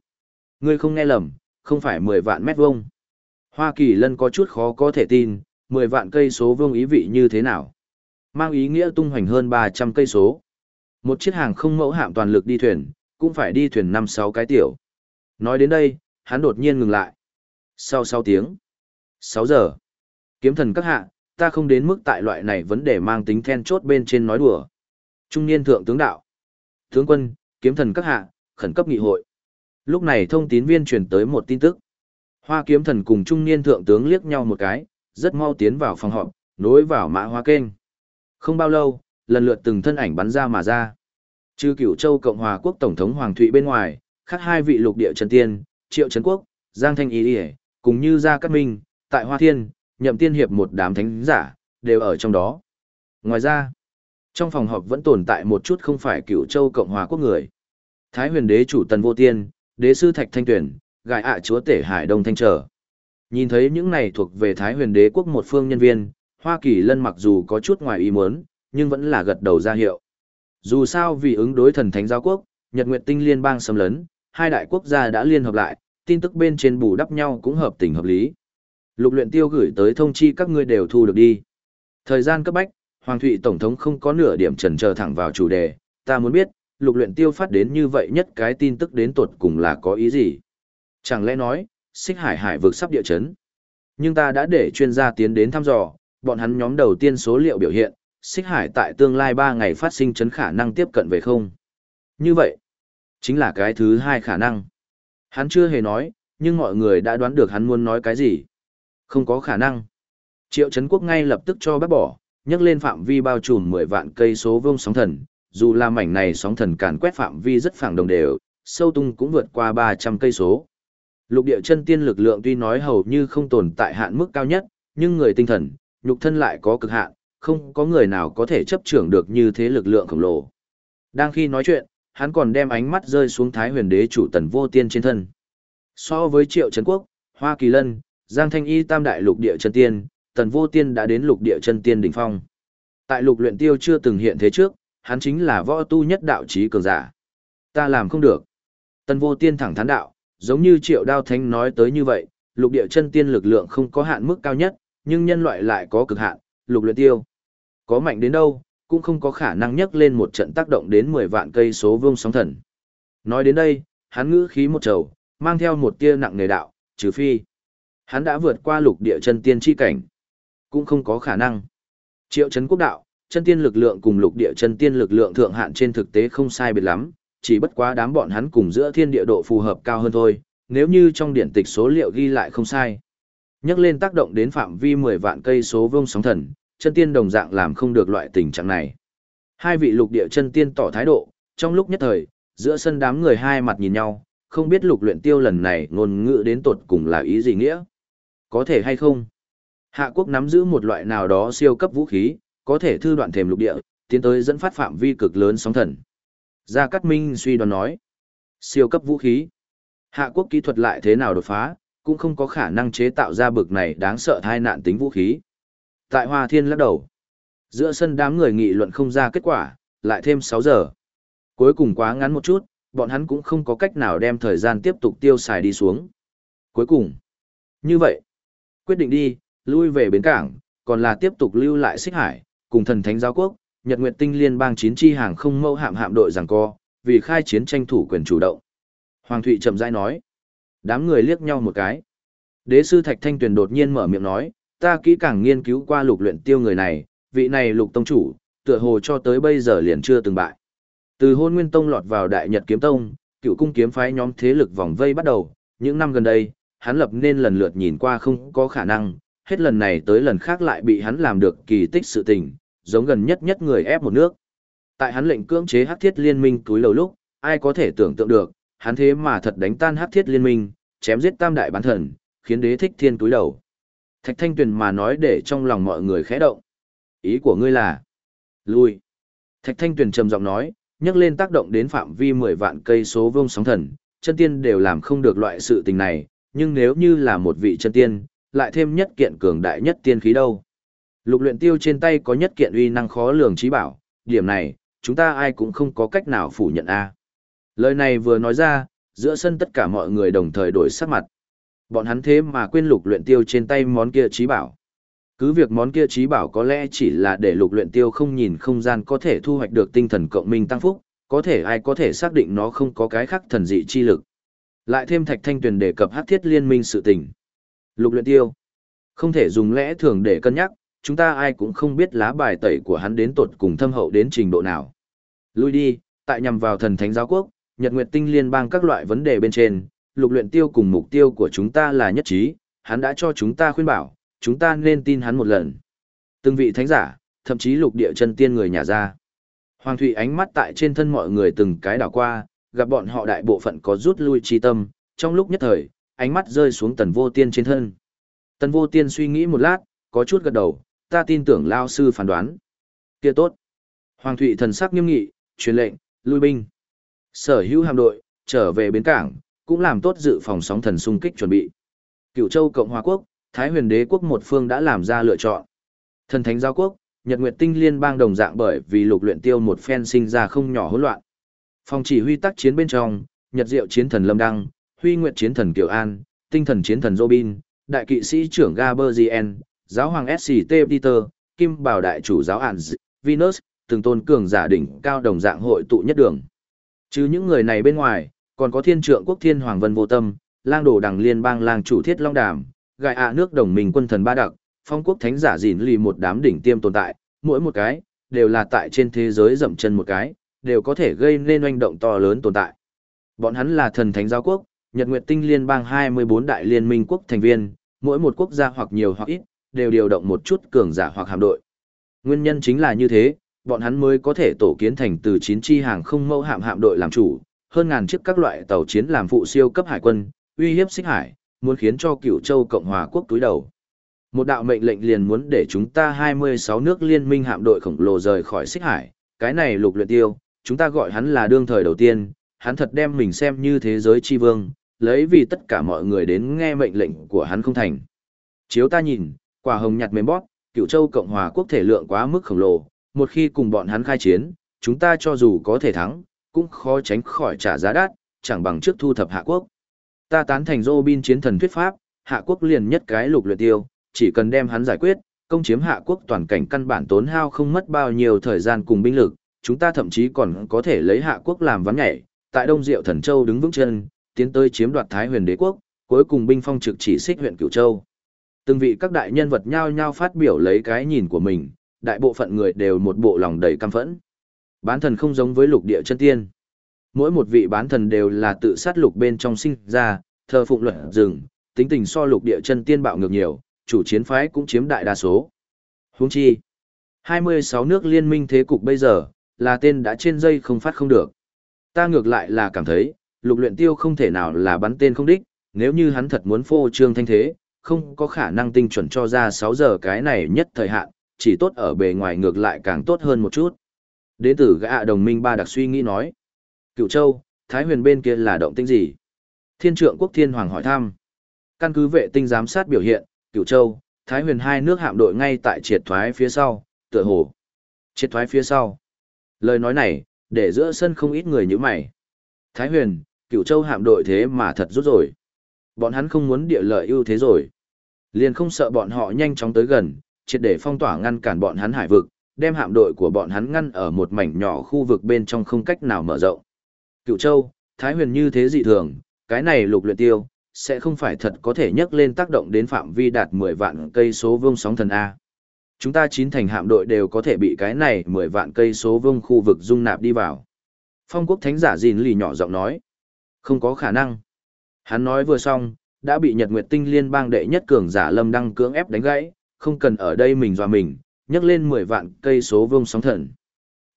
A: Ngươi không nghe lầm, không phải 10 vạn mét vuông. Hoa Kỳ lân có chút khó có thể tin, 10 vạn cây số vương ý vị như thế nào. Mang ý nghĩa tung hoành hơn 300 cây số. Một chiếc hàng không mẫu hạm toàn lực đi thuyền, cũng phải đi thuyền 5-6 cái tiểu. Nói đến đây, hắn đột nhiên ngừng lại. Sau 6 tiếng. 6 giờ. Kiếm thần các hạ, ta không đến mức tại loại này vấn đề mang tính then chốt bên trên nói đùa. Trung niên thượng tướng đạo. Tướng quân, kiếm thần các hạ, khẩn cấp nghị hội. Lúc này thông tín viên truyền tới một tin tức. Hoa kiếm thần cùng trung niên thượng tướng liếc nhau một cái, rất mau tiến vào phòng họp, nối vào mã hoa kênh. Không bao lâu, lần lượt từng thân ảnh bắn ra mà ra. Trừ cửu châu Cộng hòa quốc Tổng thống Hoàng Thụy bên ngoài, khác hai vị lục địa trần tiên, Triệu Trấn Quốc, Giang Thanh Ý Điề, cùng như Gia Cát Minh, tại Hoa Thiên, nhậm tiên hiệp một đám thánh giả, đều ở trong đó. Ngoài ra, trong phòng họp vẫn tồn tại một chút không phải cửu châu Cộng hòa quốc người. Thái huyền đế chủ tần vô tiên, đế sư thạch thanh tuyển, gài ạ chúa tể hải đông thanh trở. Nhìn thấy những này thuộc về Thái huyền đế quốc một phương nhân viên, Hoa Kỳ lân mặc dù có chút ngoài ý muốn, nhưng vẫn là gật đầu ra hiệu. Dù sao vì ứng đối thần thánh giáo quốc, Nhật Nguyệt Tinh liên bang xâm lấn, hai đại quốc gia đã liên hợp lại, tin tức bên trên bù đắp nhau cũng hợp tình hợp lý. Lục luyện tiêu gửi tới thông chi các ngươi đều thu được đi. Thời gian cấp bách, Hoàng Thụy Tổng thống không có nửa điểm trần chờ thẳng vào chủ đề, ta muốn biết, lục luyện tiêu phát đến như vậy nhất cái tin tức đến tuột cùng là có ý gì? Chẳng lẽ nói, xích hải hải vực sắp địa chấn? Nhưng ta đã để chuyên gia tiến đến thăm dò, bọn hắn nhóm đầu tiên số liệu biểu hiện, xích hải tại tương lai 3 ngày phát sinh chấn khả năng tiếp cận về không? Như vậy, chính là cái thứ hai khả năng. Hắn chưa hề nói, nhưng mọi người đã đoán được hắn muốn nói cái gì. Không có khả năng. Triệu Trấn Quốc ngay lập tức cho bác bỏ, nhắc lên phạm vi bao trùm 10 vạn cây số vuông sóng thần, dù là mảnh này sóng thần càn quét phạm vi rất phẳng đồng đều, sâu tung cũng vượt qua 300 cây số. Lục địa chân tiên lực lượng tuy nói hầu như không tồn tại hạn mức cao nhất, nhưng người tinh thần, nhục thân lại có cực hạn, không có người nào có thể chấp trưởng được như thế lực lượng khổng lồ. Đang khi nói chuyện, hắn còn đem ánh mắt rơi xuống Thái huyền đế chủ tần vô tiên trên thân. So với triệu Trấn quốc, Hoa Kỳ Lân, Giang Thanh Y tam đại lục địa chân tiên, tần vô tiên đã đến lục địa chân tiên đỉnh phong. Tại lục luyện tiêu chưa từng hiện thế trước, hắn chính là võ tu nhất đạo chí cường giả. Ta làm không được. Tần vô tiên thẳng thắn đạo, giống như triệu đao thánh nói tới như vậy, lục địa chân tiên lực lượng không có hạn mức cao nhất, nhưng nhân loại lại có cực hạn, lục luyện tiêu. Có mạnh đến đâu, cũng không có khả năng nhấc lên một trận tác động đến 10 vạn cây số vương sóng thần. Nói đến đây, hắn ngữ khí một trầu, mang theo một tia nặng nề đạo, trừ phi. Hắn đã vượt qua lục địa chân tiên chi cảnh. Cũng không có khả năng. Triệu chấn quốc đạo, chân tiên lực lượng cùng lục địa chân tiên lực lượng thượng hạn trên thực tế không sai biệt lắm, chỉ bất quá đám bọn hắn cùng giữa thiên địa độ phù hợp cao hơn thôi, nếu như trong điển tịch số liệu ghi lại không sai. Nhắc lên tác động đến phạm vi 10 vạn cây số vương sóng thần, chân tiên đồng dạng làm không được loại tình trạng này. Hai vị lục địa chân tiên tỏ thái độ, trong lúc nhất thời, giữa sân đám người hai mặt nhìn nhau, không biết lục luyện tiêu lần này ngôn ngữ đến tột cùng là ý gì nghĩa. Có thể hay không? Hạ quốc nắm giữ một loại nào đó siêu cấp vũ khí, có thể thư đoạn thềm lục địa, tiến tới dẫn phát phạm vi cực lớn sóng thần. Gia Cát Minh suy đoán nói, siêu cấp vũ khí. Hạ quốc kỹ thuật lại thế nào đột phá, cũng không có khả năng chế tạo ra bực này đáng sợ thai nạn tính vũ khí. Tại Hoa Thiên lắc đầu. Giữa sân đám người nghị luận không ra kết quả, lại thêm 6 giờ. Cuối cùng quá ngắn một chút, bọn hắn cũng không có cách nào đem thời gian tiếp tục tiêu xài đi xuống. Cuối cùng, như vậy, quyết định đi, lui về bến cảng, còn là tiếp tục lưu lại xích hải, cùng thần thánh giáo quốc, Nhật Nguyệt Tinh Liên bang chín chi hàng không mâu hạm hạm đội giằng co, vì khai chiến tranh thủ quyền chủ động. Hoàng Thụy chậm rãi nói. Đám người liếc nhau một cái. Đế sư Thạch Thanh Tuyền đột nhiên mở miệng nói, ta kỹ càng nghiên cứu qua lục luyện tiêu người này, vị này lục tông chủ, tựa hồ cho tới bây giờ liền chưa từng bại. Từ hôn nguyên tông lọt vào đại nhật kiếm tông, cựu cung kiếm phái nhóm thế lực vòng vây bắt đầu, những năm gần đây, hắn lập nên lần lượt nhìn qua không có khả năng, hết lần này tới lần khác lại bị hắn làm được kỳ tích sự tình, giống gần nhất nhất người ép một nước. Tại hắn lệnh cưỡng chế hắc thiết liên minh túi lầu lúc, ai có thể tưởng tượng được, hắn thế mà thật đánh tan hắc thiết liên minh, chém giết tam đại bán thần, khiến đế thích thiên túi đầu. Thạch thanh tuyền mà nói để trong lòng mọi người khẽ động. Ý của ngươi là, lui. Thạch thanh tuyền trầm giọng nói, nhắc lên tác động đến phạm vi 10 vạn cây số vương sóng thần, chân tiên đều làm không được loại sự tình này, nhưng nếu như là một vị chân tiên, lại thêm nhất kiện cường đại nhất tiên khí đâu. Lục luyện tiêu trên tay có nhất kiện uy năng khó lường trí bảo, điểm này, chúng ta ai cũng không có cách nào phủ nhận a. Lời này vừa nói ra, giữa sân tất cả mọi người đồng thời đổi sắc mặt. Bọn hắn thế mà quên lục luyện tiêu trên tay món kia trí bảo. Cứ việc món kia trí bảo có lẽ chỉ là để lục luyện tiêu không nhìn không gian có thể thu hoạch được tinh thần cộng minh tăng phúc, có thể ai có thể xác định nó không có cái khác thần dị chi lực. Lại thêm thạch thanh tuyển đề cập hắc thiết liên minh sự tình. Lục luyện tiêu. Không thể dùng lẽ thường để cân nhắc, chúng ta ai cũng không biết lá bài tẩy của hắn đến tột cùng thâm hậu đến trình độ nào. Lui đi, tại nhằm vào thần thánh giáo quốc, nhật nguyệt tinh liên bang các loại vấn đề bên trên, lục luyện tiêu cùng mục tiêu của chúng ta là nhất trí, hắn đã cho chúng ta khuyên bảo, chúng ta nên tin hắn một lần. Từng vị thánh giả, thậm chí lục địa chân tiên người nhà ra. Hoàng Thụy ánh mắt tại trên thân mọi người từng cái đảo qua, gặp bọn họ đại bộ phận có rút lui chi tâm, trong lúc nhất thời, ánh mắt rơi xuống tần vô tiên trên thân. Tần vô tiên suy nghĩ một lát, có chút gật đầu, ta tin tưởng lao sư phán đoán. kia tốt. Hoàng Thụy thần sắc nghiêm nghị, truyền lệnh, lui binh. Sở hữu hạm đội, trở về bến cảng, cũng làm tốt dự phòng sóng thần xung kích chuẩn bị. Cựu châu Cộng hòa quốc, Thái huyền đế quốc một phương đã làm ra lựa chọn. Thần thánh giao quốc, Nhật Nguyệt Tinh liên bang đồng dạng bởi vì lục luyện tiêu một phen sinh ra không nhỏ hỗn loạn. Phòng chỉ huy tác chiến bên trong, Nhật Diệu chiến thần Lâm Đăng, Huy Nguyệt chiến thần Kiều An, Tinh thần chiến thần Robin, đại kỵ sĩ trưởng Gabriel, giáo hoàng SCT Peter, Kim Bảo đại chủ giáo Ans, Venus, từng tôn cường giả đỉnh cao đồng dạng hội tụ nhất đường. Chứ những người này bên ngoài, còn có thiên trượng quốc thiên hoàng vân vô tâm, lang đổ đằng liên bang lang chủ thiết long đàm, gài ạ nước đồng minh quân thần ba đặc, phong quốc thánh giả dìn lì một đám đỉnh tiêm tồn tại, mỗi một cái, đều là tại trên thế giới dậm chân một cái, đều có thể gây nên oanh động to lớn tồn tại. Bọn hắn là thần thánh giáo quốc, Nhật Nguyệt Tinh Liên bang 24 đại liên minh quốc thành viên, mỗi một quốc gia hoặc nhiều hoặc ít, đều điều động một chút cường giả hoặc hạm đội. Nguyên nhân chính là như thế, bọn hắn mới có thể tổ kiến thành từ chín chi hàng không mẫu hạm hạm đội làm chủ, hơn ngàn chiếc các loại tàu chiến làm phụ siêu cấp hải quân, uy hiếp xích hải, muốn khiến cho Cửu châu Cộng hòa quốc túi đầu. Một đạo mệnh lệnh liền muốn để chúng ta 26 nước liên minh hạm đội khổng lồ rời khỏi xích hải, cái này lục luyện tiêu, chúng ta gọi hắn là đương thời đầu tiên, hắn thật đem mình xem như thế giới chi vương, lấy vì tất cả mọi người đến nghe mệnh lệnh của hắn không thành. Chiếu ta nhìn, quả hồng nhặt mềm bóp, cựu châu Cộng hòa quốc thể lượng quá mức khổng lồ, một khi cùng bọn hắn khai chiến, chúng ta cho dù có thể thắng, cũng khó tránh khỏi trả giá đắt, chẳng bằng trước thu thập hạ quốc. Ta tán thành Robin chiến thần thuyết pháp, hạ quốc liền nhất cái lục luyện tiêu, chỉ cần đem hắn giải quyết, công chiếm hạ quốc toàn cảnh căn bản tốn hao không mất bao nhiêu thời gian cùng binh lực, chúng ta thậm chí còn có thể lấy hạ quốc làm ván nhảy, tại Đông Diệu Thần Châu đứng vững chân, tiến tới chiếm đoạt Thái Huyền Đế quốc, cuối cùng binh phong trực chỉ xích huyện Cửu Châu. Từng vị các đại nhân vật nhao nhao phát biểu lấy cái nhìn của mình, đại bộ phận người đều một bộ lòng đầy căm phẫn. Bán thần không giống với lục địa chân tiên. Mỗi một vị bán thần đều là tự sát lục bên trong sinh ra, thờ phụng luật rừng, tính tình so lục địa chân tiên bạo ngược nhiều, chủ chiến phái cũng chiếm đại đa số. Huống chi, 26 nước liên minh thế cục bây giờ, là tên đã trên dây không phát không được. Ta ngược lại là cảm thấy, lục luyện tiêu không thể nào là bắn tên không đích, nếu như hắn thật muốn phô trương thanh thế, không có khả năng tinh chuẩn cho ra 6 giờ cái này nhất thời hạn, chỉ tốt ở bề ngoài ngược lại càng tốt hơn một chút. đến từ gã đồng minh ba đặc suy nghĩ nói. Cựu châu, Thái huyền bên kia là động tĩnh gì? Thiên trượng quốc thiên hoàng hỏi thăm. Căn cứ vệ tinh giám sát biểu hiện, Cựu châu, Thái huyền hai nước hạm đội ngay tại triệt thoái phía sau, tựa hồ. Triệt thoái phía sau. Lời nói này, để giữa sân không ít người như mày. Thái huyền, Cựu châu hạm đội thế mà thật rút rồi. Bọn hắn không muốn địa lợi ưu thế rồi. Liền không sợ bọn họ nhanh chóng tới gần, triệt để phong tỏa ngăn cản bọn hắn hải vực, đem hạm đội của bọn hắn ngăn ở một mảnh nhỏ khu vực bên trong không cách nào mở rộng. Cựu Châu, Thái Huyền như thế dị thường, cái này lục luyện tiêu, sẽ không phải thật có thể nhấc lên tác động đến phạm vi đạt 10 vạn cây số vương sóng thần A. Chúng ta chín thành hạm đội đều có thể bị cái này 10 vạn cây số vương khu vực dung nạp đi vào. Phong quốc thánh giả gìn lì nhỏ giọng nói. Không có khả năng. Hắn nói vừa xong, đã bị Nhật Nguyệt Tinh Liên bang đệ nhất cường giả Lâm Đăng cưỡng ép đánh gãy, không cần ở đây mình dọa mình, nhấc lên 10 vạn cây số vương sóng thần.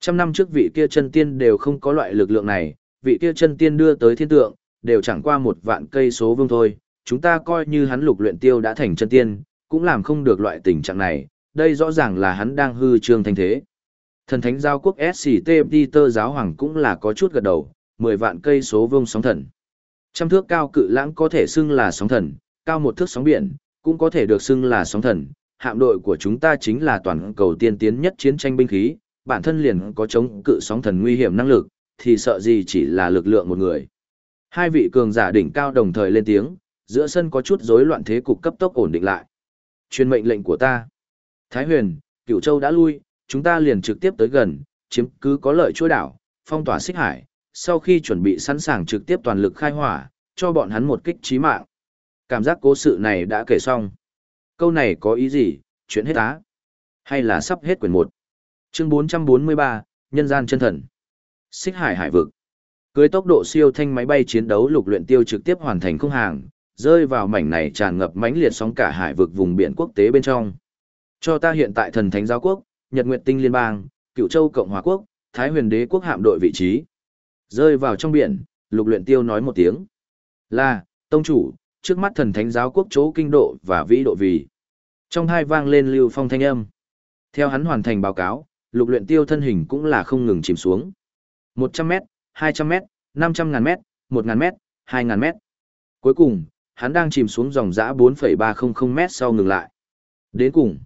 A: Trăm năm trước vị kia chân tiên đều không có loại lực lượng này, vị kia chân tiên đưa tới thiên tượng, đều chẳng qua một vạn cây số vương thôi, chúng ta coi như hắn lục luyện tiêu đã thành chân tiên, cũng làm không được loại tình trạng này, đây rõ ràng là hắn đang hư trương thanh thế. Thần thánh giao quốc SCT Peter giáo hoàng cũng là có chút gật đầu, 10 vạn cây số vương sóng thần. Trăm thước cao cự lãng có thể xưng là sóng thần, cao một thước sóng biển, cũng có thể được xưng là sóng thần, hạm đội của chúng ta chính là toàn cầu tiên tiến nhất chiến tranh binh khí, bản thân liền có chống cự sóng thần nguy hiểm năng lực, thì sợ gì chỉ là lực lượng một người. Hai vị cường giả đỉnh cao đồng thời lên tiếng, giữa sân có chút rối loạn thế cục cấp tốc ổn định lại. Truyền mệnh lệnh của ta. Thái huyền, cửu châu đã lui, chúng ta liền trực tiếp tới gần, chiếm cứ có lợi chuỗi đảo, phong tỏa xích hải, sau khi chuẩn bị sẵn sàng trực tiếp toàn lực khai hỏa, cho bọn hắn một kích chí mạng. Cảm giác cố sự này đã kể xong câu này có ý gì, chuyện hết á? Hay là sắp hết quyển một? Chương 443, Nhân gian chân thần. Xích hải hải vực. Cưới tốc độ siêu thanh máy bay chiến đấu lục luyện tiêu trực tiếp hoàn thành không hàng, rơi vào mảnh này tràn ngập mãnh liệt sóng cả hải vực vùng biển quốc tế bên trong. Cho ta hiện tại thần thánh giáo quốc, Nhật Nguyệt Tinh Liên bang, Cựu Châu Cộng hòa quốc, Thái Huyền Đế quốc hạm đội vị trí. Rơi vào trong biển, lục luyện tiêu nói một tiếng. Là, tông chủ, trước mắt thần thánh giáo quốc chỗ kinh độ và vĩ độ vì. Trong hai vang lên lưu phong thanh âm. Theo hắn hoàn thành báo cáo, lục luyện tiêu thân hình cũng là không ngừng chìm xuống. 100m, 200m, 500.000m, 1.000m, 2.000m. Cuối cùng, hắn đang chìm xuống dòng dã 4,300m sau ngừng lại. Đến cùng,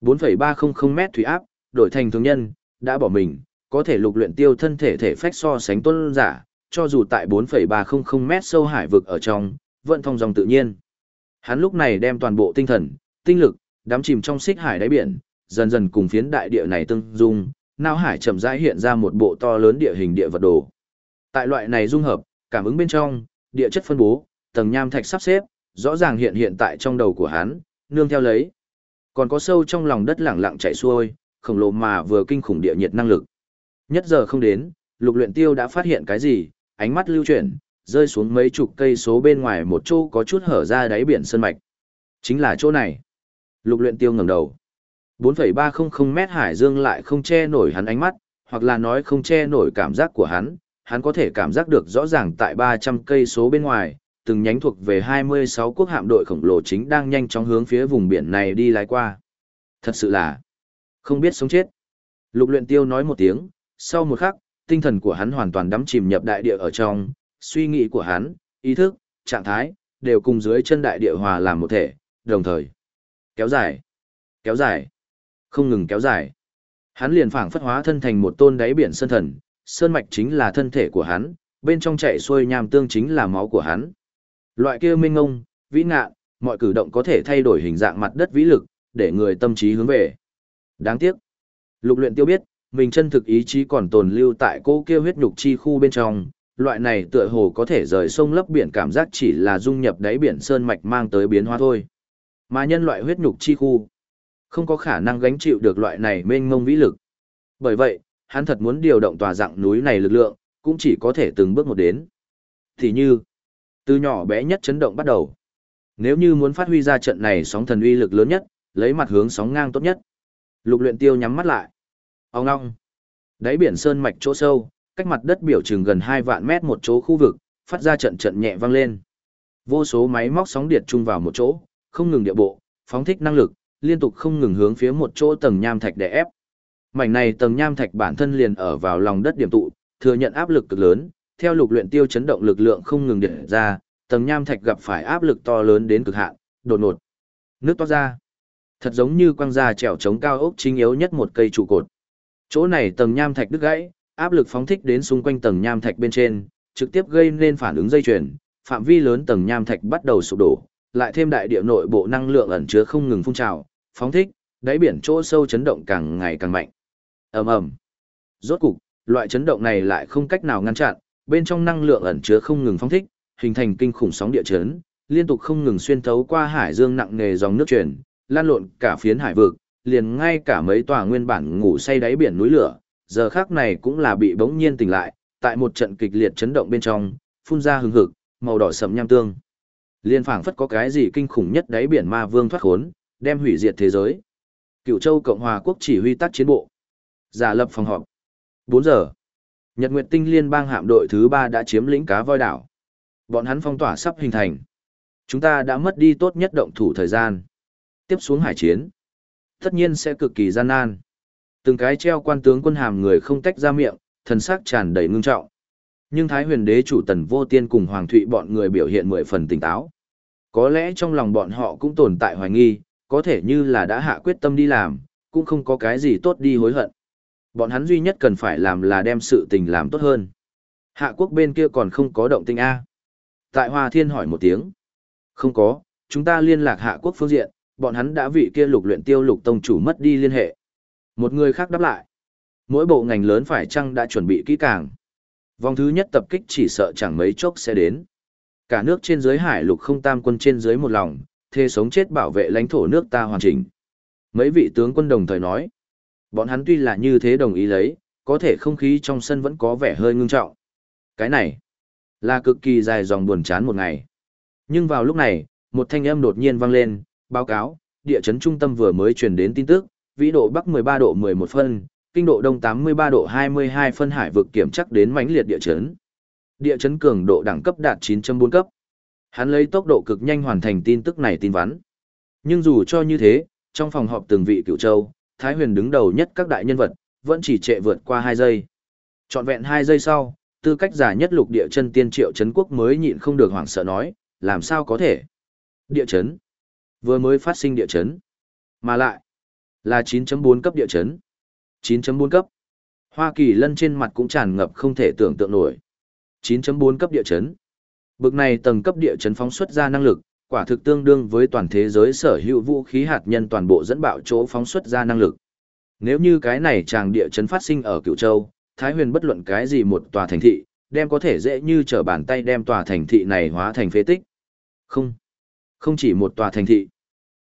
A: 4,300m thủy áp, đổi thành thường nhân, đã bỏ mình, có thể lục luyện tiêu thân thể thể phách so sánh tuân giả, cho dù tại 4,300m sâu hải vực ở trong, vẫn thông dòng tự nhiên. Hắn lúc này đem toàn bộ tinh thần, tinh lực, đắm chìm trong xích hải đáy biển, dần dần cùng phiến đại địa này tương dung, não hải chậm rãi hiện ra một bộ to lớn địa hình địa vật đồ. Tại loại này dung hợp, cảm ứng bên trong, địa chất phân bố, tầng nham thạch sắp xếp, rõ ràng hiện hiện tại trong đầu của hắn, nương theo lấy. Còn có sâu trong lòng đất lẳng lặng chảy xuôi, khổng lồ mà vừa kinh khủng địa nhiệt năng lực. Nhất giờ không đến, lục luyện tiêu đã phát hiện cái gì, ánh mắt lưu chuyển, rơi xuống mấy chục cây số bên ngoài một chỗ có chút hở ra đáy biển sơn mạch. Chính là chỗ này. Lục luyện tiêu ngẩng đầu. 4,300 mét hải dương lại không che nổi hắn ánh mắt, hoặc là nói không che nổi cảm giác của hắn, hắn có thể cảm giác được rõ ràng tại 300 cây số bên ngoài, từng nhánh thuộc về 26 quốc hạm đội khổng lồ chính đang nhanh chóng hướng phía vùng biển này đi lái qua. Thật sự là không biết sống chết. Lục luyện tiêu nói một tiếng, sau một khắc, tinh thần của hắn hoàn toàn đắm chìm nhập đại địa ở trong, suy nghĩ của hắn, ý thức, trạng thái, đều cùng dưới chân đại địa hòa làm một thể, đồng thời. Kéo dài, kéo dài, không ngừng kéo dài. Hắn liền phảng phất hóa thân thành một tôn đáy biển sơn thần, sơn mạch chính là thân thể của hắn, bên trong chạy xuôi nham tương chính là máu của hắn. Loại kia minh ngông, vĩ ngạ, mọi cử động có thể thay đổi hình dạng mặt đất vĩ lực, để người tâm trí hướng về. Đáng tiếc. Lục luyện tiêu biết, mình chân thực ý chí còn tồn lưu tại cô kia huyết nhục chi khu bên trong, loại này tựa hồ có thể rời sông lấp biển cảm giác chỉ là dung nhập đáy biển sơn mạch mang tới biến hóa thôi. Mà nhân loại huyết nhục chi khu, không có khả năng gánh chịu được loại này mênh mông vĩ lực. Bởi vậy, hắn thật muốn điều động tòa dạng núi này lực lượng, cũng chỉ có thể từng bước một đến. Thì như, từ nhỏ bé nhất chấn động bắt đầu. Nếu như muốn phát huy ra trận này sóng thần uy lực lớn nhất, lấy mặt hướng sóng ngang tốt nhất. Lục luyện tiêu nhắm mắt lại. Ông ngong. Đáy biển sơn mạch chỗ sâu, cách mặt đất biểu chừng gần 2 vạn mét một chỗ khu vực, phát ra trận trận nhẹ vang lên. Vô số máy móc sóng điện chung vào một chỗ, không ngừng địa bộ, phóng thích năng lực, liên tục không ngừng hướng phía một chỗ tầng nham thạch để ép. Mảnh này tầng nham thạch bản thân liền ở vào lòng đất điểm tụ, thừa nhận áp lực cực lớn, theo lục luyện tiêu chấn động lực lượng không ngừng điện ra, tầng nham thạch gặp phải áp lực to lớn đến cực hạn, đột ngột. Nước toát ra. Thật giống như quăng ra trèo chống cao ốc chính yếu nhất một cây trụ cột. Chỗ này tầng nham thạch đứt gãy, áp lực phóng thích đến xung quanh tầng nham thạch bên trên, trực tiếp gây nên phản ứng dây chuyền, phạm vi lớn tầng nham thạch bắt đầu sụp đổ, lại thêm đại địa nội bộ năng lượng ẩn chứa không ngừng phun trào, phóng thích, đáy biển chỗ sâu chấn động càng ngày càng mạnh. Ầm ầm. Rốt cục, loại chấn động này lại không cách nào ngăn chặn, bên trong năng lượng ẩn chứa không ngừng phóng thích, hình thành kinh khủng sóng địa chấn, liên tục không ngừng xuyên thấu qua hải dương nặng nề dòng nước chuyển, lan lộn cả phiến hải vực, liền ngay cả mấy tòa nguyên bản ngủ say đáy biển núi lửa, giờ khác này cũng là bị bỗng nhiên tỉnh lại, tại một trận kịch liệt chấn động bên trong, phun ra hừng hực, màu đỏ sẫm nham tương. Liên phảng phất có cái gì kinh khủng nhất đáy biển ma vương thoát khốn, đem hủy diệt thế giới. Cựu Châu Cộng hòa quốc chỉ huy tác chiến bộ. Giả lập phòng họp. 4 giờ. Nhật Nguyệt Tinh Liên bang hạm đội thứ 3 đã chiếm lĩnh cá voi đảo. Bọn hắn phong tỏa sắp hình thành. Chúng ta đã mất đi tốt nhất động thủ thời gian. Tiếp xuống hải chiến. Tất nhiên sẽ cực kỳ gian nan. Từng cái treo quan tướng quân hàm người không tách ra miệng, thần sắc tràn đầy ngưng trọng. Nhưng Thái huyền đế chủ tần vô tiên cùng Hoàng Thụy bọn người biểu hiện mười phần tỉnh táo. Có lẽ trong lòng bọn họ cũng tồn tại hoài nghi, có thể như là đã hạ quyết tâm đi làm, cũng không có cái gì tốt đi hối hận. Bọn hắn duy nhất cần phải làm là đem sự tình làm tốt hơn. Hạ quốc bên kia còn không có động tinh A. Tại Hoa Thiên hỏi một tiếng. Không có, chúng ta liên lạc hạ quốc phương diện, bọn hắn đã vị kia lục luyện tiêu lục tông chủ mất đi liên hệ. Một người khác đáp lại. Mỗi bộ ngành lớn phải chăng đã chuẩn bị kỹ càng. Vòng thứ nhất tập kích chỉ sợ chẳng mấy chốc sẽ đến. Cả nước trên dưới hải lục không tam quân trên dưới một lòng, thê sống chết bảo vệ lãnh thổ nước ta hoàn chỉnh. Mấy vị tướng quân đồng thời nói. Bọn hắn tuy là như thế đồng ý lấy, có thể không khí trong sân vẫn có vẻ hơi ngưng trọng. Cái này, là cực kỳ dài dòng buồn chán một ngày. Nhưng vào lúc này, một thanh âm đột nhiên vang lên, báo cáo, địa chấn trung tâm vừa mới truyền đến tin tức, vĩ độ bắc 13 độ 11 phân, kinh độ đông 83 độ 22 phân hải vực kiểm chắc đến mãnh liệt địa chấn. Địa chấn cường độ đẳng cấp đạt 9.4 cấp. Hắn lấy tốc độ cực nhanh hoàn thành tin tức này tin vắn. Nhưng dù cho như thế, trong phòng họp từng vị cựu châu, Thái Huyền đứng đầu nhất các đại nhân vật, vẫn chỉ trệ vượt qua 2 giây. Trọn vẹn 2 giây sau, tư cách giả nhất lục địa chân tiên triệu chấn quốc mới nhịn không được hoảng sợ nói, làm sao có thể? Địa chấn. Vừa mới phát sinh địa chấn. Mà lại, là 9.4 cấp địa chấn. 9.4 cấp. Hoa Kỳ lân trên mặt cũng tràn ngập không thể tưởng tượng nổi. 9.4 cấp địa chấn. Bực này tầng cấp địa chấn phóng xuất ra năng lực, quả thực tương đương với toàn thế giới sở hữu vũ khí hạt nhân toàn bộ dẫn bạo chỗ phóng xuất ra năng lực. Nếu như cái này tràng địa chấn phát sinh ở Cửu Châu, Thái Huyền bất luận cái gì một tòa thành thị, đem có thể dễ như trở bàn tay đem tòa thành thị này hóa thành phế tích. Không, không chỉ một tòa thành thị,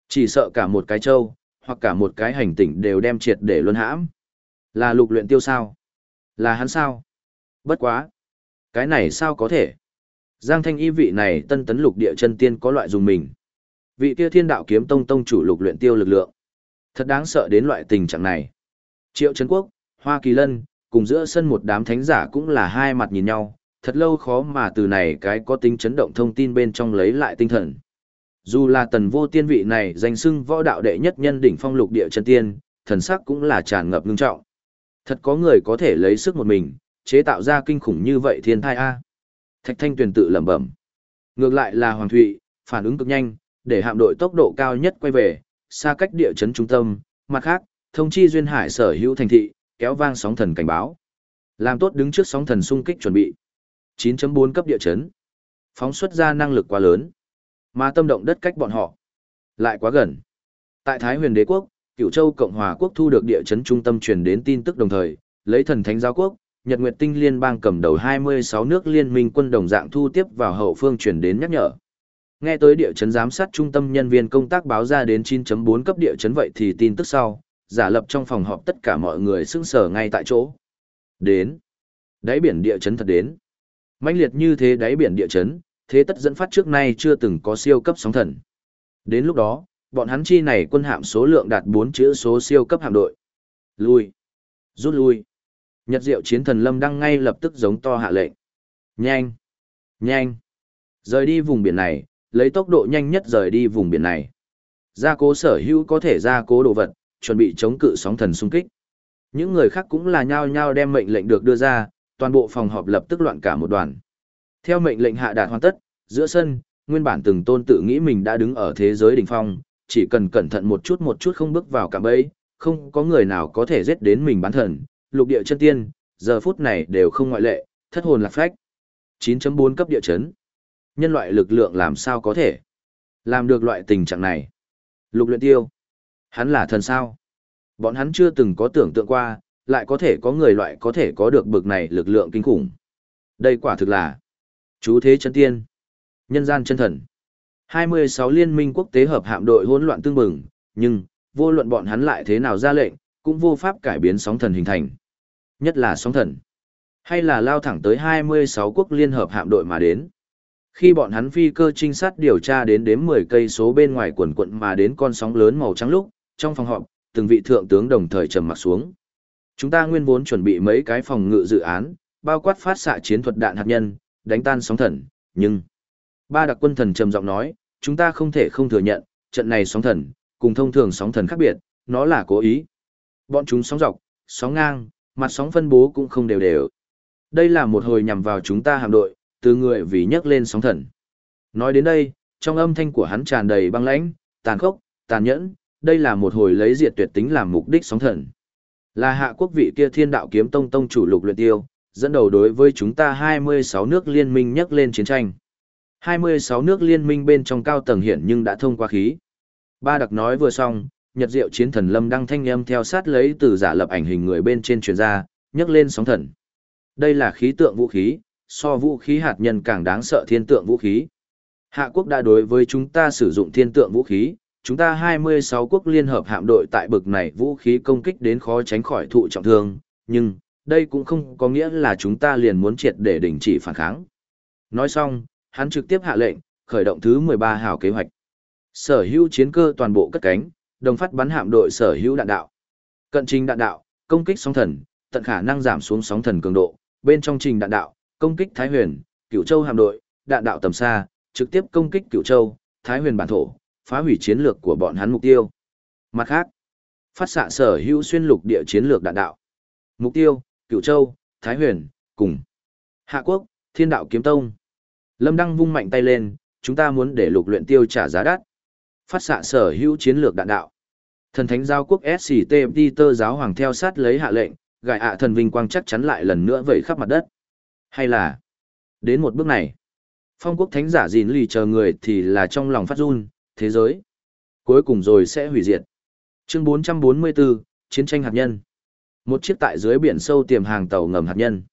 A: chỉ sợ cả một cái châu, hoặc cả một cái hành tinh đều đem triệt để luân hãm. Là lục luyện tiêu sao? Là hắn sao? Bất quá. Cái này sao có thể? Giang thanh y vị này tân tấn lục địa chân tiên có loại dùng mình. Vị kia thiên đạo kiếm tông tông chủ lục luyện tiêu lực lượng. Thật đáng sợ đến loại tình trạng này. Triệu Trấn Quốc, Hoa Kỳ Lân, cùng giữa sân một đám thánh giả cũng là hai mặt nhìn nhau, thật lâu khó mà từ này cái có tính chấn động thông tin bên trong lấy lại tinh thần. Dù là tần vô tiên vị này danh xưng võ đạo đệ nhất nhân đỉnh phong lục địa chân tiên, thần sắc cũng là tràn ngập ngưng trọng. Thật có người có thể lấy sức một mình, chế tạo ra kinh khủng như vậy thiên thai A. Thạch Thanh Tuyền tự lẩm bẩm. Ngược lại là Hoàng Thụy, phản ứng cực nhanh, để hạm đội tốc độ cao nhất quay về, xa cách địa chấn trung tâm, mặt khác, thông chi duyên hải sở hữu thành thị, kéo vang sóng thần cảnh báo. Làm tốt đứng trước sóng thần xung kích chuẩn bị. 9.4 cấp địa chấn. Phóng xuất ra năng lực quá lớn, mà tâm động đất cách bọn họ lại quá gần. Tại Thái Huyền Đế quốc, cựu Châu Cộng hòa quốc thu được địa chấn trung tâm truyền đến tin tức đồng thời, lấy thần thánh giáo quốc, Nhật Nguyệt Tinh Liên bang cầm đầu 26 nước liên minh quân đồng dạng thu tiếp vào hậu phương chuyển đến nhắc nhở. Nghe tới địa chấn giám sát trung tâm nhân viên công tác báo ra đến 9.4 cấp địa chấn vậy thì tin tức sau, giả lập trong phòng họp tất cả mọi người sững sờ ngay tại chỗ. Đến. Đáy biển địa chấn thật đến. mãnh liệt như thế đáy biển địa chấn, thế tất dẫn phát trước nay chưa từng có siêu cấp sóng thần. Đến lúc đó, bọn hắn chi này quân hạm số lượng đạt 4 chữ số siêu cấp hạm đội. Lui. Rút lui. Nhật diệu chiến thần lâm đăng ngay lập tức giống to hạ lệnh. Nhanh. Nhanh. Rời đi vùng biển này, lấy tốc độ nhanh nhất rời đi vùng biển này. Gia cố sở hữu có thể gia cố đồ vật, chuẩn bị chống cự sóng thần xung kích. Những người khác cũng là nhao nhao đem mệnh lệnh được đưa ra, toàn bộ phòng họp lập tức loạn cả một đoàn. Theo mệnh lệnh hạ đạt hoàn tất, giữa sân, nguyên bản từng tôn tự nghĩ mình đã đứng ở thế giới đỉnh phong, chỉ cần cẩn thận một chút một chút không bước vào cả bẫy, không có người nào có thể giết đến mình bán thần, lục địa chân tiên, giờ phút này đều không ngoại lệ, thất hồn lạc phách. 9.4 cấp địa chấn. Nhân loại lực lượng làm sao có thể làm được loại tình trạng này? Lục luyện tiêu. Hắn là thần sao? Bọn hắn chưa từng có tưởng tượng qua, lại có thể có người loại có thể có được bực này lực lượng kinh khủng. Đây quả thực là chú thế chân tiên, nhân gian chân thần. 26 liên minh quốc tế hợp hạm đội hỗn loạn tương bừng, nhưng, vô luận bọn hắn lại thế nào ra lệnh, cũng vô pháp cải biến sóng thần hình thành. Nhất là sóng thần. Hay là lao thẳng tới 26 quốc liên hợp hạm đội mà đến. Khi bọn hắn phi cơ trinh sát điều tra đến đếm 10 cây số bên ngoài quần quận mà đến con sóng lớn màu trắng lúc, trong phòng họp, từng vị thượng tướng đồng thời trầm mặt xuống. Chúng ta nguyên vốn chuẩn bị mấy cái phòng ngự dự án, bao quát phát xạ chiến thuật đạn hạt nhân, đánh tan sóng thần, nhưng ba đặc quân thần trầm giọng nói, chúng ta không thể không thừa nhận, trận này sóng thần, cùng thông thường sóng thần khác biệt, nó là cố ý. Bọn chúng sóng dọc, sóng ngang, mặt sóng phân bố cũng không đều đều. Đây là một hồi nhằm vào chúng ta hạm đội, từ người vì nhấc lên sóng thần. Nói đến đây, trong âm thanh của hắn tràn đầy băng lãnh, tàn khốc, tàn nhẫn, đây là một hồi lấy diệt tuyệt tính làm mục đích sóng thần. Là hạ quốc vị kia thiên đạo kiếm tông tông chủ lục luyện tiêu, dẫn đầu đối với chúng ta 26 nước liên minh nhấc lên chiến tranh. 26 nước liên minh bên trong cao tầng hiện nhưng đã thông qua khí. Ba đặc nói vừa xong, Nhật Diệu chiến thần Lâm đăng thanh âm theo sát lấy từ giả lập ảnh hình người bên trên truyền ra, nhấc lên sóng thần. Đây là khí tượng vũ khí, so vũ khí hạt nhân càng đáng sợ thiên tượng vũ khí. Hạ quốc đã đối với chúng ta sử dụng thiên tượng vũ khí, chúng ta 26 quốc liên hợp hạm đội tại bực này vũ khí công kích đến khó tránh khỏi thụ trọng thương, nhưng, đây cũng không có nghĩa là chúng ta liền muốn triệt để đình chỉ phản kháng. Nói xong, hắn trực tiếp hạ lệnh, khởi động thứ 13 hào kế hoạch. Sở hữu chiến cơ toàn bộ cất cánh, đồng phát bắn hạm đội sở hữu đạn đạo. Cận trình đạn đạo, công kích sóng thần, tận khả năng giảm xuống sóng thần cường độ, bên trong trình đạn đạo, công kích Thái Huyền, Cửu Châu hạm đội, đạn đạo tầm xa, trực tiếp công kích Cửu Châu, Thái Huyền bản thổ, phá hủy chiến lược của bọn hắn mục tiêu. Mặt khác, phát xạ sở hữu xuyên lục địa chiến lược đạn đạo. Mục tiêu, Cửu Châu, Thái Huyền, cùng Hạ Quốc, Thiên Đạo Kiếm Tông. Lâm Đăng vung mạnh tay lên, chúng ta muốn để lục luyện tiêu trả giá đắt. Phát xạ sở hữu chiến lược đạn đạo. Thần thánh giao quốc SCT Peter giáo hoàng theo sát lấy hạ lệnh, gài ạ thần vinh quang chắc chắn lại lần nữa vẩy khắp mặt đất. Hay là, đến một bước này, phong quốc thánh giả gìn lì chờ người thì là trong lòng phát run, thế giới. Cuối cùng rồi sẽ hủy diệt. Chương 444, Chiến tranh hạt nhân. Một chiếc tại dưới biển sâu tiềm hàng tàu ngầm hạt nhân.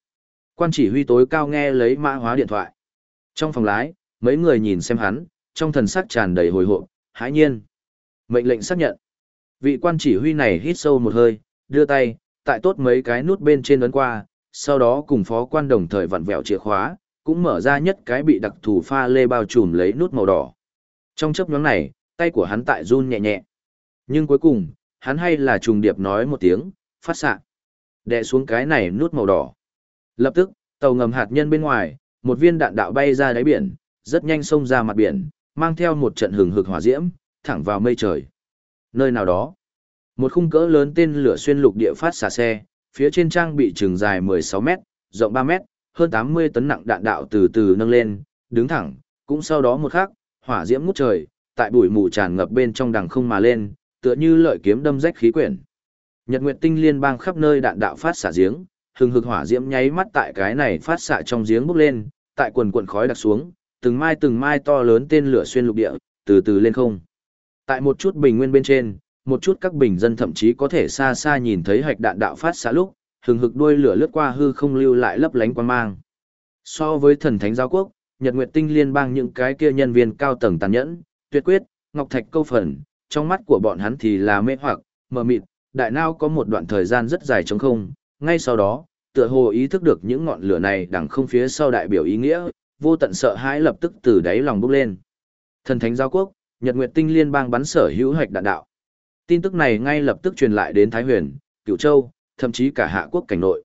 A: Quan chỉ huy tối cao nghe lấy mã hóa điện thoại. Trong phòng lái, mấy người nhìn xem hắn, trong thần sắc tràn đầy hồi hộp, hãi nhiên. Mệnh lệnh xác nhận. Vị quan chỉ huy này hít sâu một hơi, đưa tay, tại tốt mấy cái nút bên trên ấn qua, sau đó cùng phó quan đồng thời vặn vẹo chìa khóa, cũng mở ra nhất cái bị đặc thù pha lê bao trùm lấy nút màu đỏ. Trong chấp nhóm này, tay của hắn tại run nhẹ nhẹ. Nhưng cuối cùng, hắn hay là trùng điệp nói một tiếng, phát xạ. Đè xuống cái này nút màu đỏ. Lập tức, tàu ngầm hạt nhân bên ngoài, một viên đạn đạo bay ra đáy biển, rất nhanh xông ra mặt biển, mang theo một trận hừng hực hỏa diễm, thẳng vào mây trời. Nơi nào đó, một khung cỡ lớn tên lửa xuyên lục địa phát xạ xe, phía trên trang bị trường dài 16m, rộng 3m, hơn 80 tấn nặng đạn đạo từ từ nâng lên, đứng thẳng, cũng sau đó một khắc, hỏa diễm ngút trời, tại bụi mù tràn ngập bên trong đằng không mà lên, tựa như lợi kiếm đâm rách khí quyển. Nhật Nguyệt Tinh liên bang khắp nơi đạn đạo phát xạ giếng, hừng hực hỏa diễm nháy mắt tại cái này phát xạ trong giếng bốc lên, tại quần quần khói đặc xuống, từng mai từng mai to lớn tên lửa xuyên lục địa, từ từ lên không. Tại một chút bình nguyên bên trên, một chút các bình dân thậm chí có thể xa xa nhìn thấy hạch đạn đạo phát xạ lúc, hừng hực đuôi lửa lướt qua hư không lưu lại lấp lánh quang mang. So với thần thánh giáo quốc, Nhật Nguyệt Tinh liên bang những cái kia nhân viên cao tầng tàn nhẫn, tuyệt quyết, ngọc thạch câu phần, trong mắt của bọn hắn thì là mê hoặc, mờ mịt, đại nao có một đoạn thời gian rất dài trống không, ngay sau đó, tựa hồ ý thức được những ngọn lửa này đằng không phía sau đại biểu ý nghĩa, vô tận sợ hãi lập tức từ đáy lòng bốc lên. Thần thánh giáo quốc, Nhật Nguyệt Tinh liên bang bắn sở hữu hạch đạn đạo. Tin tức này ngay lập tức truyền lại đến Thái Huyền, Cửu Châu, thậm chí cả hạ quốc cảnh nội.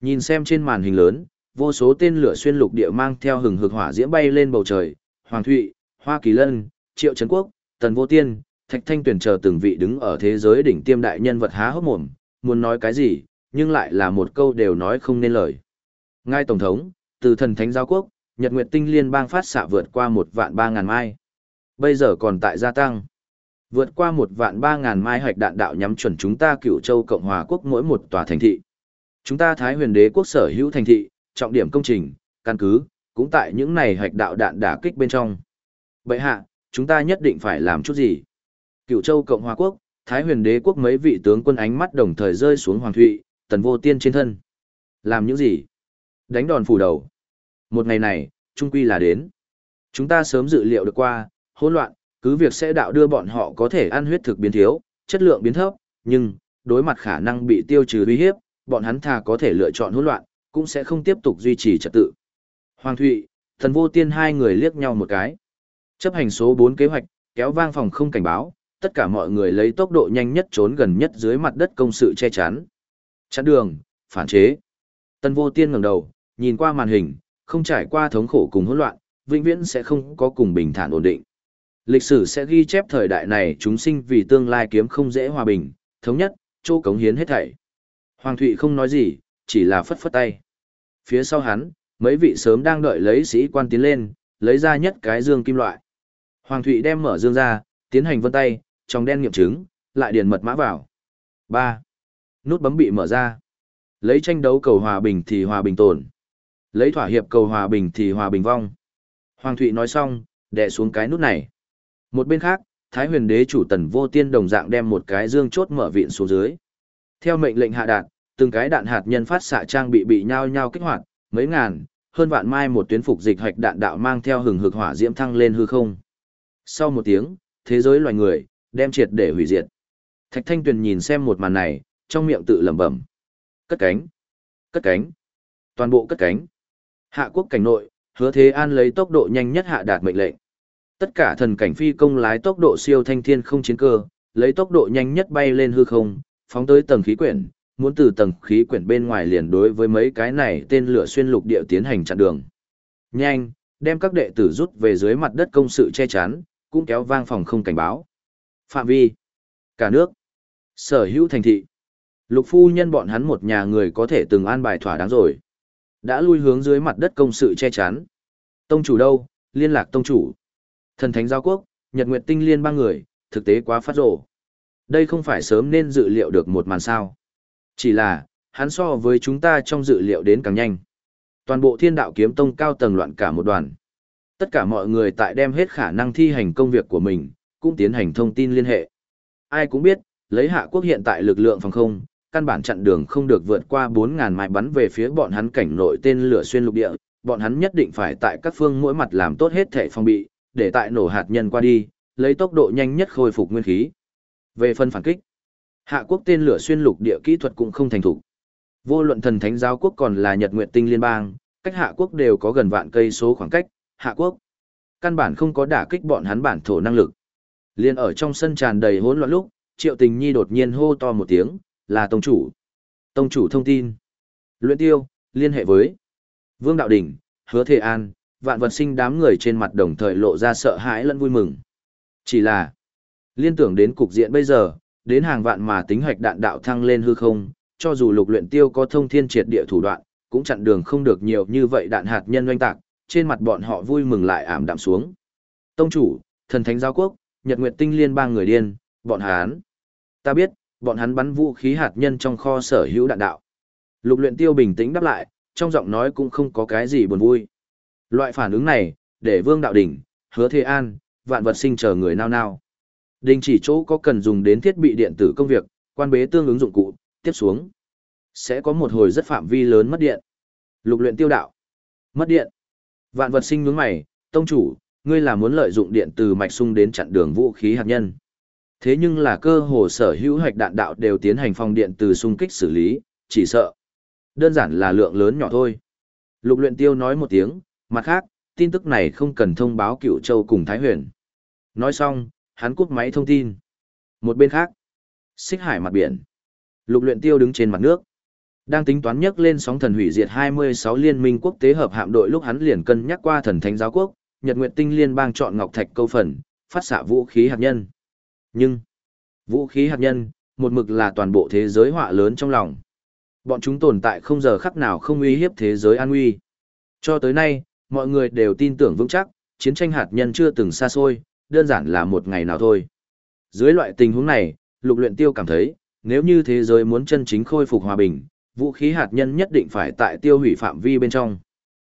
A: Nhìn xem trên màn hình lớn, vô số tên lửa xuyên lục địa mang theo hừng hực hỏa diễm bay lên bầu trời, Hoàng Thụy, Hoa Kỳ Lân, Triệu Trấn Quốc, Tần Vô Tiên, Thạch Thanh Tuyển chờ từng vị đứng ở thế giới đỉnh tiêm đại nhân vật há hốc mồm, muốn nói cái gì, nhưng lại là một câu đều nói không nên lời. Ngay Tổng thống, từ thần thánh giáo quốc, Nhật Nguyệt Tinh liên bang phát xạ vượt qua một vạn ba ngàn mai. Bây giờ còn tại gia tăng. Vượt qua một vạn ba ngàn mai hạch đạn đạo nhắm chuẩn chúng ta cựu châu Cộng hòa quốc mỗi một tòa thành thị. Chúng ta Thái huyền đế quốc sở hữu thành thị, trọng điểm công trình, căn cứ, cũng tại những này hạch đạo đạn đả kích bên trong. Vậy hạ, chúng ta nhất định phải làm chút gì? Cựu châu Cộng hòa quốc, Thái huyền đế quốc mấy vị tướng quân ánh mắt đồng thời rơi xuống Hoàng Thụy, tần vô tiên trên thân. Làm những gì? Đánh đòn phủ đầu. Một ngày này, trung quy là đến. Chúng ta sớm dự liệu được qua, hỗn loạn, cứ việc sẽ đạo đưa bọn họ có thể ăn huyết thực biến thiếu, chất lượng biến thấp, nhưng, đối mặt khả năng bị tiêu trừ uy hiếp, bọn hắn thà có thể lựa chọn hỗn loạn, cũng sẽ không tiếp tục duy trì trật tự. Hoàng Thụy, thần vô tiên hai người liếc nhau một cái. Chấp hành số 4 kế hoạch, kéo vang phòng không cảnh báo, tất cả mọi người lấy tốc độ nhanh nhất trốn gần nhất dưới mặt đất công sự che chắn. Chắn đường, phản chế. Tân vô tiên ngẩng đầu, nhìn qua màn hình, không trải qua thống khổ cùng hỗn loạn, vĩnh viễn sẽ không có cùng bình thản ổn định. Lịch sử sẽ ghi chép thời đại này chúng sinh vì tương lai kiếm không dễ hòa bình, thống nhất, chỗ cống hiến hết thảy. Hoàng Thụy không nói gì, chỉ là phất phất tay. Phía sau hắn, mấy vị sớm đang đợi lấy sĩ quan tiến lên, lấy ra nhất cái dương kim loại. Hoàng Thụy đem mở dương ra, tiến hành vân tay, trong đen nghiệm chứng, lại điền mật mã vào. 3. Nút bấm bị mở ra. Lấy tranh đấu cầu hòa bình thì hòa bình tồn. Lấy thỏa hiệp cầu hòa bình thì hòa bình vong. Hoàng Thụy nói xong, đè xuống cái nút này. Một bên khác, Thái huyền đế chủ tần vô tiên đồng dạng đem một cái dương chốt mở viện xuống dưới. Theo mệnh lệnh hạ đạn, từng cái đạn hạt nhân phát xạ trang bị bị nhao nhao kích hoạt, mấy ngàn, hơn vạn mai một tuyến phục dịch hoạch đạn đạo mang theo hừng hực hỏa diễm thăng lên hư không. Sau một tiếng, thế giới loài người đem triệt để hủy diệt. Thạch Thanh Tuyền nhìn xem một màn này, trong miệng tự lẩm bẩm. Cất cánh, cất cánh, toàn bộ cất cánh. Hạ quốc cảnh nội, Hứa Thế An lấy tốc độ nhanh nhất hạ đạt mệnh lệnh. Tất cả thần cảnh phi công lái tốc độ siêu thanh thiên không chiến cơ, lấy tốc độ nhanh nhất bay lên hư không, phóng tới tầng khí quyển, muốn từ tầng khí quyển bên ngoài liền đối với mấy cái này tên lửa xuyên lục địa tiến hành chặn đường. Nhanh, đem các đệ tử rút về dưới mặt đất công sự che chắn, cũng kéo vang phòng không cảnh báo. Phạm vi, cả nước, sở hữu thành thị. Lục phu nhân bọn hắn một nhà người có thể từng an bài thỏa đáng rồi. Đã lui hướng dưới mặt đất công sự che chắn. Tông chủ đâu, liên lạc tông chủ. Thần thánh giao quốc, Nhật Nguyệt Tinh liên ba người, thực tế quá phát rồ. Đây không phải sớm nên dự liệu được một màn sao. Chỉ là, hắn so với chúng ta trong dự liệu đến càng nhanh. Toàn bộ thiên đạo kiếm tông cao tầng loạn cả một đoàn. Tất cả mọi người tại đem hết khả năng thi hành công việc của mình, cũng tiến hành thông tin liên hệ. Ai cũng biết, lấy hạ quốc hiện tại lực lượng phòng không, căn bản chặn đường không được vượt qua 4.000 mai bắn về phía bọn hắn cảnh nội tên lửa xuyên lục địa, bọn hắn nhất định phải tại các phương mỗi mặt làm tốt hết thể phòng bị, để tại nổ hạt nhân qua đi, lấy tốc độ nhanh nhất khôi phục nguyên khí. Về phân phản kích, hạ quốc tên lửa xuyên lục địa kỹ thuật cũng không thành thủ. Vô luận thần thánh giáo quốc còn là Nhật Nguyệt Tinh liên bang, cách hạ quốc đều có gần vạn cây số khoảng cách, hạ quốc căn bản không có đả kích bọn hắn bản thổ năng lực. Liên ở trong sân tràn đầy hỗn loạn lúc, Triệu Tình Nhi đột nhiên hô to một tiếng, là tông chủ. Tông chủ thông tin. Luyện tiêu, liên hệ với Vương Đạo Đỉnh, Hứa Thế An, vạn vật sinh đám người trên mặt đồng thời lộ ra sợ hãi lẫn vui mừng. Chỉ là, liên tưởng đến cục diện bây giờ, đến hàng vạn mà tính hoạch đạn đạo thăng lên hư không, cho dù lục luyện tiêu có thông thiên triệt địa thủ đoạn, cũng chặn đường không được nhiều như vậy đạn hạt nhân oanh tạc, trên mặt bọn họ vui mừng lại ảm đạm xuống. Tông chủ, thần thánh giáo quốc, Nhật Nguyệt Tinh Liên bang người điên, bọn hắn. Ta biết, bọn hắn bắn vũ khí hạt nhân trong kho sở hữu đạn đạo. Lục luyện tiêu bình tĩnh đáp lại, trong giọng nói cũng không có cái gì buồn vui. Loại phản ứng này, để Vương Đạo Đỉnh, Hứa Thế An, vạn vật sinh chờ người nao nao. Đình chỉ chỗ có cần dùng đến thiết bị điện tử công việc, quan bế tương ứng dụng cụ, tiếp xuống. Sẽ có một hồi rất phạm vi lớn mất điện. Lục luyện tiêu đạo. Mất điện. Vạn vật sinh nhướng mày, tông chủ, ngươi là muốn lợi dụng điện từ mạch sung đến chặn đường vũ khí hạt nhân. Thế nhưng là cơ hồ sở hữu hoạch đạn đạo đều tiến hành phòng điện từ xung kích xử lý, chỉ sợ. Đơn giản là lượng lớn nhỏ thôi. Lục luyện tiêu nói một tiếng, mặt khác, tin tức này không cần thông báo cựu châu cùng Thái Huyền. Nói xong, hắn cúp máy thông tin. Một bên khác, xích hải mặt biển. Lục luyện tiêu đứng trên mặt nước. Đang tính toán nhấc lên sóng thần hủy diệt 26 liên minh quốc tế hợp hạm đội lúc hắn liền cân nhắc qua thần thánh giáo quốc, Nhật Nguyệt Tinh Liên bang chọn Ngọc Thạch câu phần, phát xạ vũ khí hạt nhân. Nhưng, vũ khí hạt nhân, một mực là toàn bộ thế giới họa lớn trong lòng. Bọn chúng tồn tại không giờ khắc nào không uy hiếp thế giới an nguy. Cho tới nay, mọi người đều tin tưởng vững chắc, chiến tranh hạt nhân chưa từng xa xôi, đơn giản là một ngày nào thôi. Dưới loại tình huống này, lục luyện tiêu cảm thấy, nếu như thế giới muốn chân chính khôi phục hòa bình, vũ khí hạt nhân nhất định phải tại tiêu hủy phạm vi bên trong.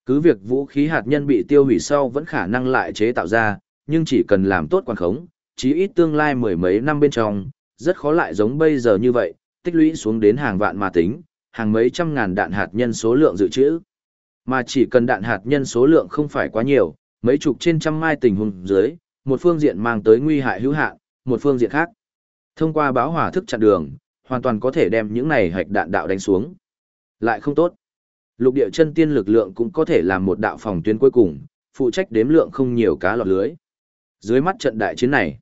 A: Cứ việc vũ khí hạt nhân bị tiêu hủy sau vẫn khả năng lại chế tạo ra, nhưng chỉ cần làm tốt quản khống, chí ít tương lai mười mấy năm bên trong, rất khó lại giống bây giờ như vậy, tích lũy xuống đến hàng vạn mà tính, hàng mấy trăm ngàn đạn hạt nhân số lượng dự trữ. Mà chỉ cần đạn hạt nhân số lượng không phải quá nhiều, mấy chục trên trăm mai tình huống dưới, một phương diện mang tới nguy hại hữu hạn, một phương diện khác. Thông qua báo hỏa thức chặn đường, hoàn toàn có thể đem những này hạch đạn đạo đánh xuống. Lại không tốt. Lục địa chân tiên lực lượng cũng có thể làm một đạo phòng tuyến cuối cùng, phụ trách đếm lượng không nhiều cá lọt lưới. Dưới mắt trận đại chiến này,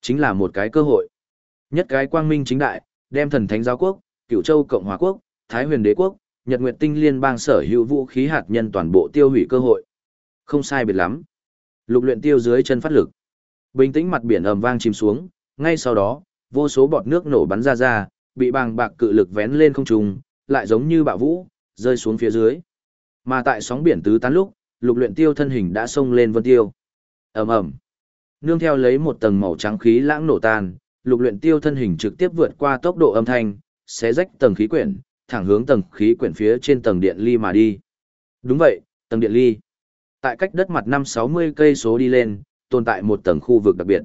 A: chính là một cái cơ hội. Nhất cái quang minh chính đại, đem thần thánh giáo quốc, cựu châu cộng hòa quốc, thái huyền đế quốc, nhật nguyệt tinh liên bang sở hữu vũ khí hạt nhân toàn bộ tiêu hủy cơ hội. Không sai biệt lắm. Lục luyện tiêu dưới chân phát lực. Bình tĩnh mặt biển ầm vang chìm xuống, ngay sau đó, vô số bọt nước nổ bắn ra ra, bị bàng bạc cự lực vén lên không trung, lại giống như bạo vũ, rơi xuống phía dưới. Mà tại sóng biển tứ tán lúc, lục luyện tiêu thân hình đã xông lên vân tiêu. ầm ầm, nương theo lấy một tầng màu trắng khí lãng nổ tan, lục luyện tiêu thân hình trực tiếp vượt qua tốc độ âm thanh, xé rách tầng khí quyển, thẳng hướng tầng khí quyển phía trên tầng điện ly mà đi. Đúng vậy, tầng điện ly. Tại cách đất mặt 560 cây số đi lên, tồn tại một tầng khu vực đặc biệt.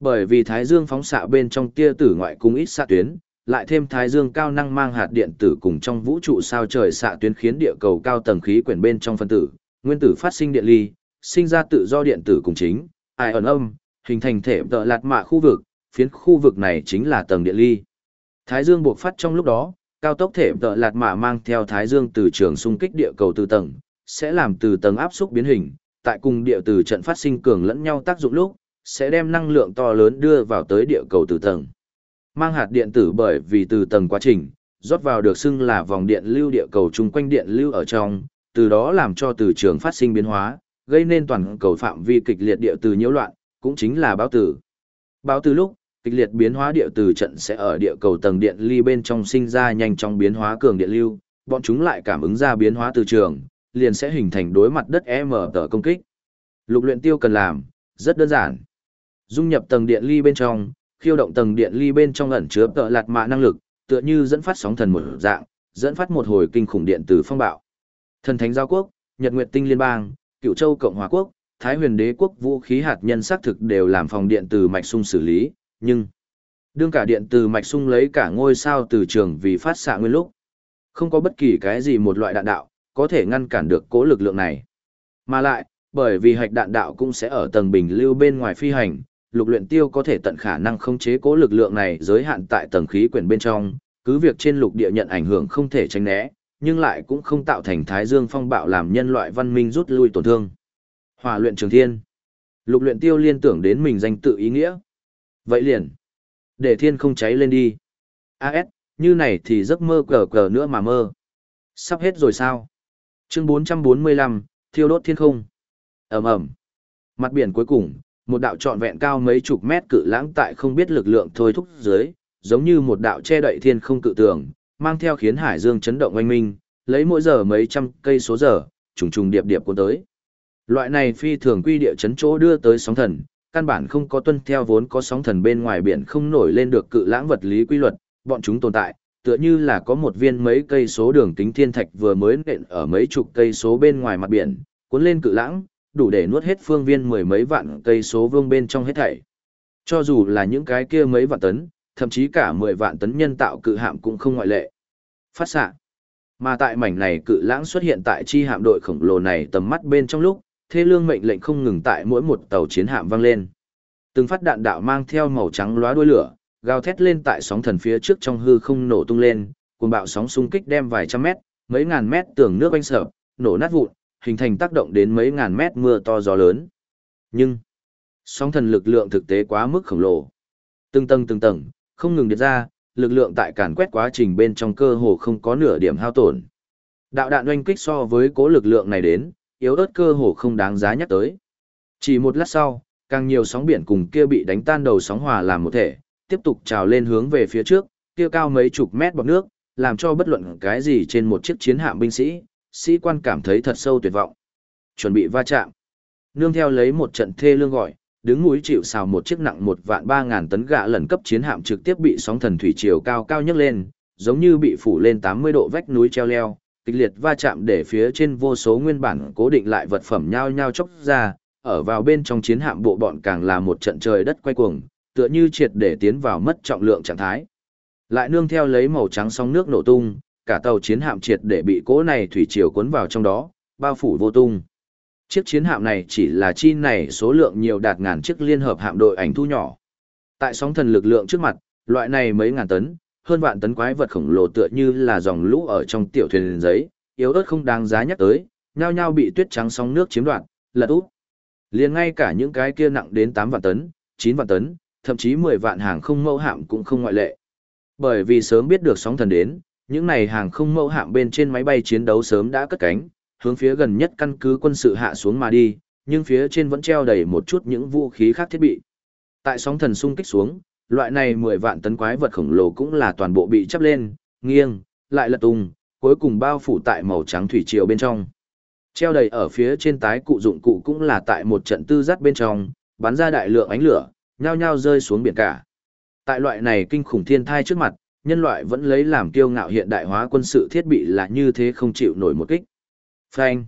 A: Bởi vì Thái Dương phóng xạ bên trong tia tử ngoại cung ít xạ tuyến, lại thêm thái dương cao năng mang hạt điện tử cùng trong vũ trụ sao trời xạ tuyến khiến địa cầu cao tầng khí quyển bên trong phân tử, nguyên tử phát sinh điện ly, sinh ra tự do điện tử cùng chính, ai ẩn âm, hình thành thể tợ lạt mạ khu vực, phiến khu vực này chính là tầng điện ly. Thái dương buộc phát trong lúc đó, cao tốc thể tợ lạt mạ mang theo thái dương từ trường xung kích địa cầu từ tầng, sẽ làm từ tầng áp xúc biến hình, tại cùng địa từ trận phát sinh cường lẫn nhau tác dụng lúc, sẽ đem năng lượng to lớn đưa vào tới địa cầu từ tầng. Mang hạt điện tử bởi vì từ tầng quá trình, rót vào được xưng là vòng điện lưu địa cầu chung quanh điện lưu ở trong, từ đó làm cho từ trường phát sinh biến hóa, gây nên toàn cầu phạm vi kịch liệt địa từ nhiễu loạn, cũng chính là báo tử. Báo từ lúc, kịch liệt biến hóa địa từ trận sẽ ở địa cầu tầng điện ly bên trong sinh ra nhanh chóng biến hóa cường điện lưu, bọn chúng lại cảm ứng ra biến hóa từ trường, liền sẽ hình thành đối mặt đất e M tờ công kích. Lục luyện tiêu cần làm, rất đơn giản. Dung nhập tầng điện ly bên trong, khiêu động tầng điện ly bên trong ẩn chứa tợ lạt mạ năng lực, tựa như dẫn phát sóng thần một dạng, dẫn phát một hồi kinh khủng điện từ phong bạo. Thần Thánh Giao Quốc, Nhật Nguyệt Tinh Liên bang, Cựu Châu Cộng hòa quốc, Thái Huyền Đế quốc vũ khí hạt nhân xác thực đều làm phòng điện từ mạch sung xử lý, nhưng đương cả điện từ mạch sung lấy cả ngôi sao từ trường vì phát xạ nguyên lúc, không có bất kỳ cái gì một loại đạn đạo có thể ngăn cản được cố lực lượng này. Mà lại, bởi vì hạch đạn đạo cũng sẽ ở tầng bình lưu bên ngoài phi hành, lục luyện tiêu có thể tận khả năng khống chế cố lực lượng này giới hạn tại tầng khí quyển bên trong, cứ việc trên lục địa nhận ảnh hưởng không thể tránh né, nhưng lại cũng không tạo thành thái dương phong bạo làm nhân loại văn minh rút lui tổn thương. Hỏa luyện trường thiên. Lục luyện tiêu liên tưởng đến mình danh tự ý nghĩa. Vậy liền. Để thiên không cháy lên đi. AS, như này thì giấc mơ cờ cờ nữa mà mơ. Sắp hết rồi sao? Chương 445, thiêu đốt thiên không. ầm ầm Mặt biển cuối cùng, một đạo trọn vẹn cao mấy chục mét cự lãng tại không biết lực lượng thôi thúc dưới, giống như một đạo che đậy thiên không cự tường, mang theo khiến hải dương chấn động oanh minh, lấy mỗi giờ mấy trăm cây số giờ, trùng trùng điệp điệp cuốn tới. Loại này phi thường quy địa chấn chỗ đưa tới sóng thần, căn bản không có tuân theo vốn có sóng thần bên ngoài biển không nổi lên được cự lãng vật lý quy luật, bọn chúng tồn tại, tựa như là có một viên mấy cây số đường kính thiên thạch vừa mới nện ở mấy chục cây số bên ngoài mặt biển, cuốn lên cự lãng, đủ để nuốt hết phương viên mười mấy vạn cây số vương bên trong hết thảy. Cho dù là những cái kia mấy vạn tấn, thậm chí cả mười vạn tấn nhân tạo cự hạm cũng không ngoại lệ. Phát xạ. Mà tại mảnh này cự lãng xuất hiện tại chi hạm đội khổng lồ này tầm mắt bên trong lúc, thế lương mệnh lệnh không ngừng tại mỗi một tàu chiến hạm vang lên. Từng phát đạn đạo mang theo màu trắng lóa đuôi lửa, gào thét lên tại sóng thần phía trước trong hư không nổ tung lên, cuồng bạo sóng xung kích đem vài trăm mét, mấy ngàn mét tường nước quanh sợ, nổ nát vụn, hình thành tác động đến mấy ngàn mét mưa to gió lớn. Nhưng, sóng thần lực lượng thực tế quá mức khổng lồ. Từng tầng từng tầng, không ngừng điệt ra, lực lượng tại càn quét quá trình bên trong cơ hồ không có nửa điểm hao tổn. Đạo đạn oanh kích so với cố lực lượng này đến, yếu ớt cơ hồ không đáng giá nhắc tới. Chỉ một lát sau, càng nhiều sóng biển cùng kia bị đánh tan đầu sóng hòa làm một thể, tiếp tục trào lên hướng về phía trước, kia cao mấy chục mét bọt nước, làm cho bất luận cái gì trên một chiếc chiến hạm binh sĩ, sĩ quan cảm thấy thật sâu tuyệt vọng. Chuẩn bị va chạm. Nương theo lấy một trận thê lương gọi, đứng núi chịu xào một chiếc nặng một vạn ba ngàn tấn gạ lần cấp chiến hạm trực tiếp bị sóng thần thủy triều cao cao nhấc lên, giống như bị phủ lên 80 độ vách núi treo leo, kịch liệt va chạm để phía trên vô số nguyên bản cố định lại vật phẩm nhao nhao chốc ra, ở vào bên trong chiến hạm bộ bọn càng là một trận trời đất quay cuồng, tựa như triệt để tiến vào mất trọng lượng trạng thái. Lại nương theo lấy màu trắng sóng nước nổ tung, cả tàu chiến hạm triệt để bị cỗ này thủy triều cuốn vào trong đó, bao phủ vô tung. Chiếc chiến hạm này chỉ là chi này số lượng nhiều đạt ngàn chiếc liên hợp hạm đội ảnh thu nhỏ. Tại sóng thần lực lượng trước mặt, loại này mấy ngàn tấn, hơn vạn tấn quái vật khổng lồ tựa như là dòng lũ ở trong tiểu thuyền giấy, yếu ớt không đáng giá nhắc tới, nhao nhao bị tuyết trắng sóng nước chiếm đoạt, lật úp. Liền ngay cả những cái kia nặng đến 8 vạn tấn, 9 vạn tấn, thậm chí 10 vạn hàng không mẫu hạm cũng không ngoại lệ. Bởi vì sớm biết được sóng thần đến, những này hàng không mẫu hạm bên trên máy bay chiến đấu sớm đã cất cánh, hướng phía gần nhất căn cứ quân sự hạ xuống mà đi, nhưng phía trên vẫn treo đầy một chút những vũ khí khác thiết bị. Tại sóng thần xung kích xuống, loại này 10 vạn tấn quái vật khổng lồ cũng là toàn bộ bị chắp lên, nghiêng, lại lật tung, cuối cùng bao phủ tại màu trắng thủy triều bên trong. Treo đầy ở phía trên tái cụ dụng cụ cũng là tại một trận tư dắt bên trong, bắn ra đại lượng ánh lửa, nhao nhao rơi xuống biển cả. Tại loại này kinh khủng thiên thai trước mặt, nhân loại vẫn lấy làm kiêu ngạo hiện đại hóa quân sự thiết bị là như thế không chịu nổi một kích. Phanh.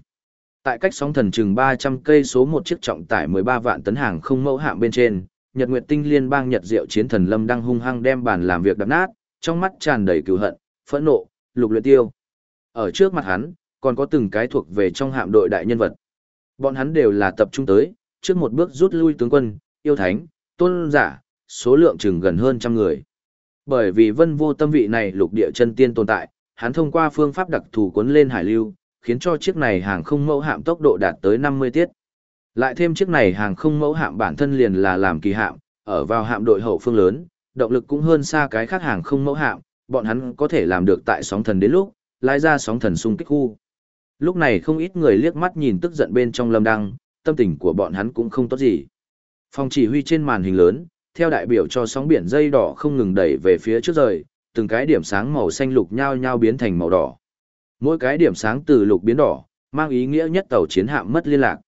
A: Tại cách sóng thần chừng 300 cây số một chiếc trọng tải 13 vạn tấn hàng không mẫu hạm bên trên, Nhật Nguyệt Tinh Liên bang Nhật Diệu Chiến Thần Lâm đang hung hăng đem bàn làm việc đập nát, trong mắt tràn đầy cừu hận, phẫn nộ, lục luyện tiêu. Ở trước mặt hắn, còn có từng cái thuộc về trong hạm đội đại nhân vật. Bọn hắn đều là tập trung tới, trước một bước rút lui tướng quân, yêu thánh, tôn giả, số lượng chừng gần hơn trăm người. Bởi vì vân vô tâm vị này lục địa chân tiên tồn tại, hắn thông qua phương pháp đặc thù cuốn lên hải lưu, khiến cho chiếc này hàng không mẫu hạm tốc độ đạt tới 50 tiết. Lại thêm chiếc này hàng không mẫu hạm bản thân liền là làm kỳ hạm, ở vào hạm đội hậu phương lớn, động lực cũng hơn xa cái khác hàng không mẫu hạm, bọn hắn có thể làm được tại sóng thần đến lúc, lái ra sóng thần xung kích khu. Lúc này không ít người liếc mắt nhìn tức giận bên trong lâm đăng, tâm tình của bọn hắn cũng không tốt gì. Phòng chỉ huy trên màn hình lớn, theo đại biểu cho sóng biển dây đỏ không ngừng đẩy về phía trước rời, từng cái điểm sáng màu xanh lục nhao nhao biến thành màu đỏ. Mỗi cái điểm sáng từ lục biến đỏ, mang ý nghĩa nhất tàu chiến hạm mất liên lạc.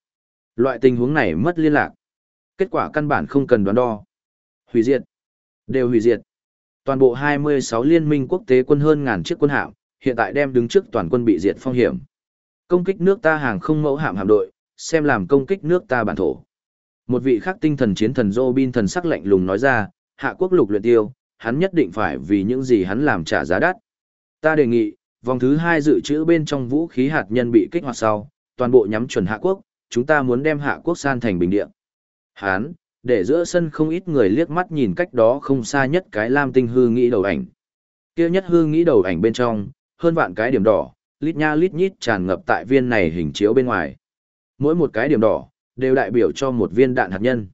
A: Loại tình huống này mất liên lạc. Kết quả căn bản không cần đoán đo. Hủy diệt. Đều hủy diệt. Toàn bộ 26 liên minh quốc tế quân hơn ngàn chiếc quân hạm, hiện tại đem đứng trước toàn quân bị diệt phong hiểm. Công kích nước ta hàng không mẫu hạm hạm đội, xem làm công kích nước ta bản thổ. Một vị khác tinh thần chiến thần Robin thần sắc lạnh lùng nói ra, hạ quốc lục luyện tiêu, hắn nhất định phải vì những gì hắn làm trả giá đắt. Ta đề nghị, vòng thứ hai dự trữ bên trong vũ khí hạt nhân bị kích hoạt sau, toàn bộ nhắm chuẩn hạ quốc, chúng ta muốn đem hạ quốc san thành bình địa. hán, để giữa sân không ít người liếc mắt nhìn cách đó không xa nhất cái lam tinh hư nghĩ đầu ảnh. kia nhất hư nghĩ đầu ảnh bên trong, hơn vạn cái điểm đỏ, lít nha lít nhít tràn ngập tại viên này hình chiếu bên ngoài. Mỗi một cái điểm đỏ, đều đại biểu cho một viên đạn hạt nhân.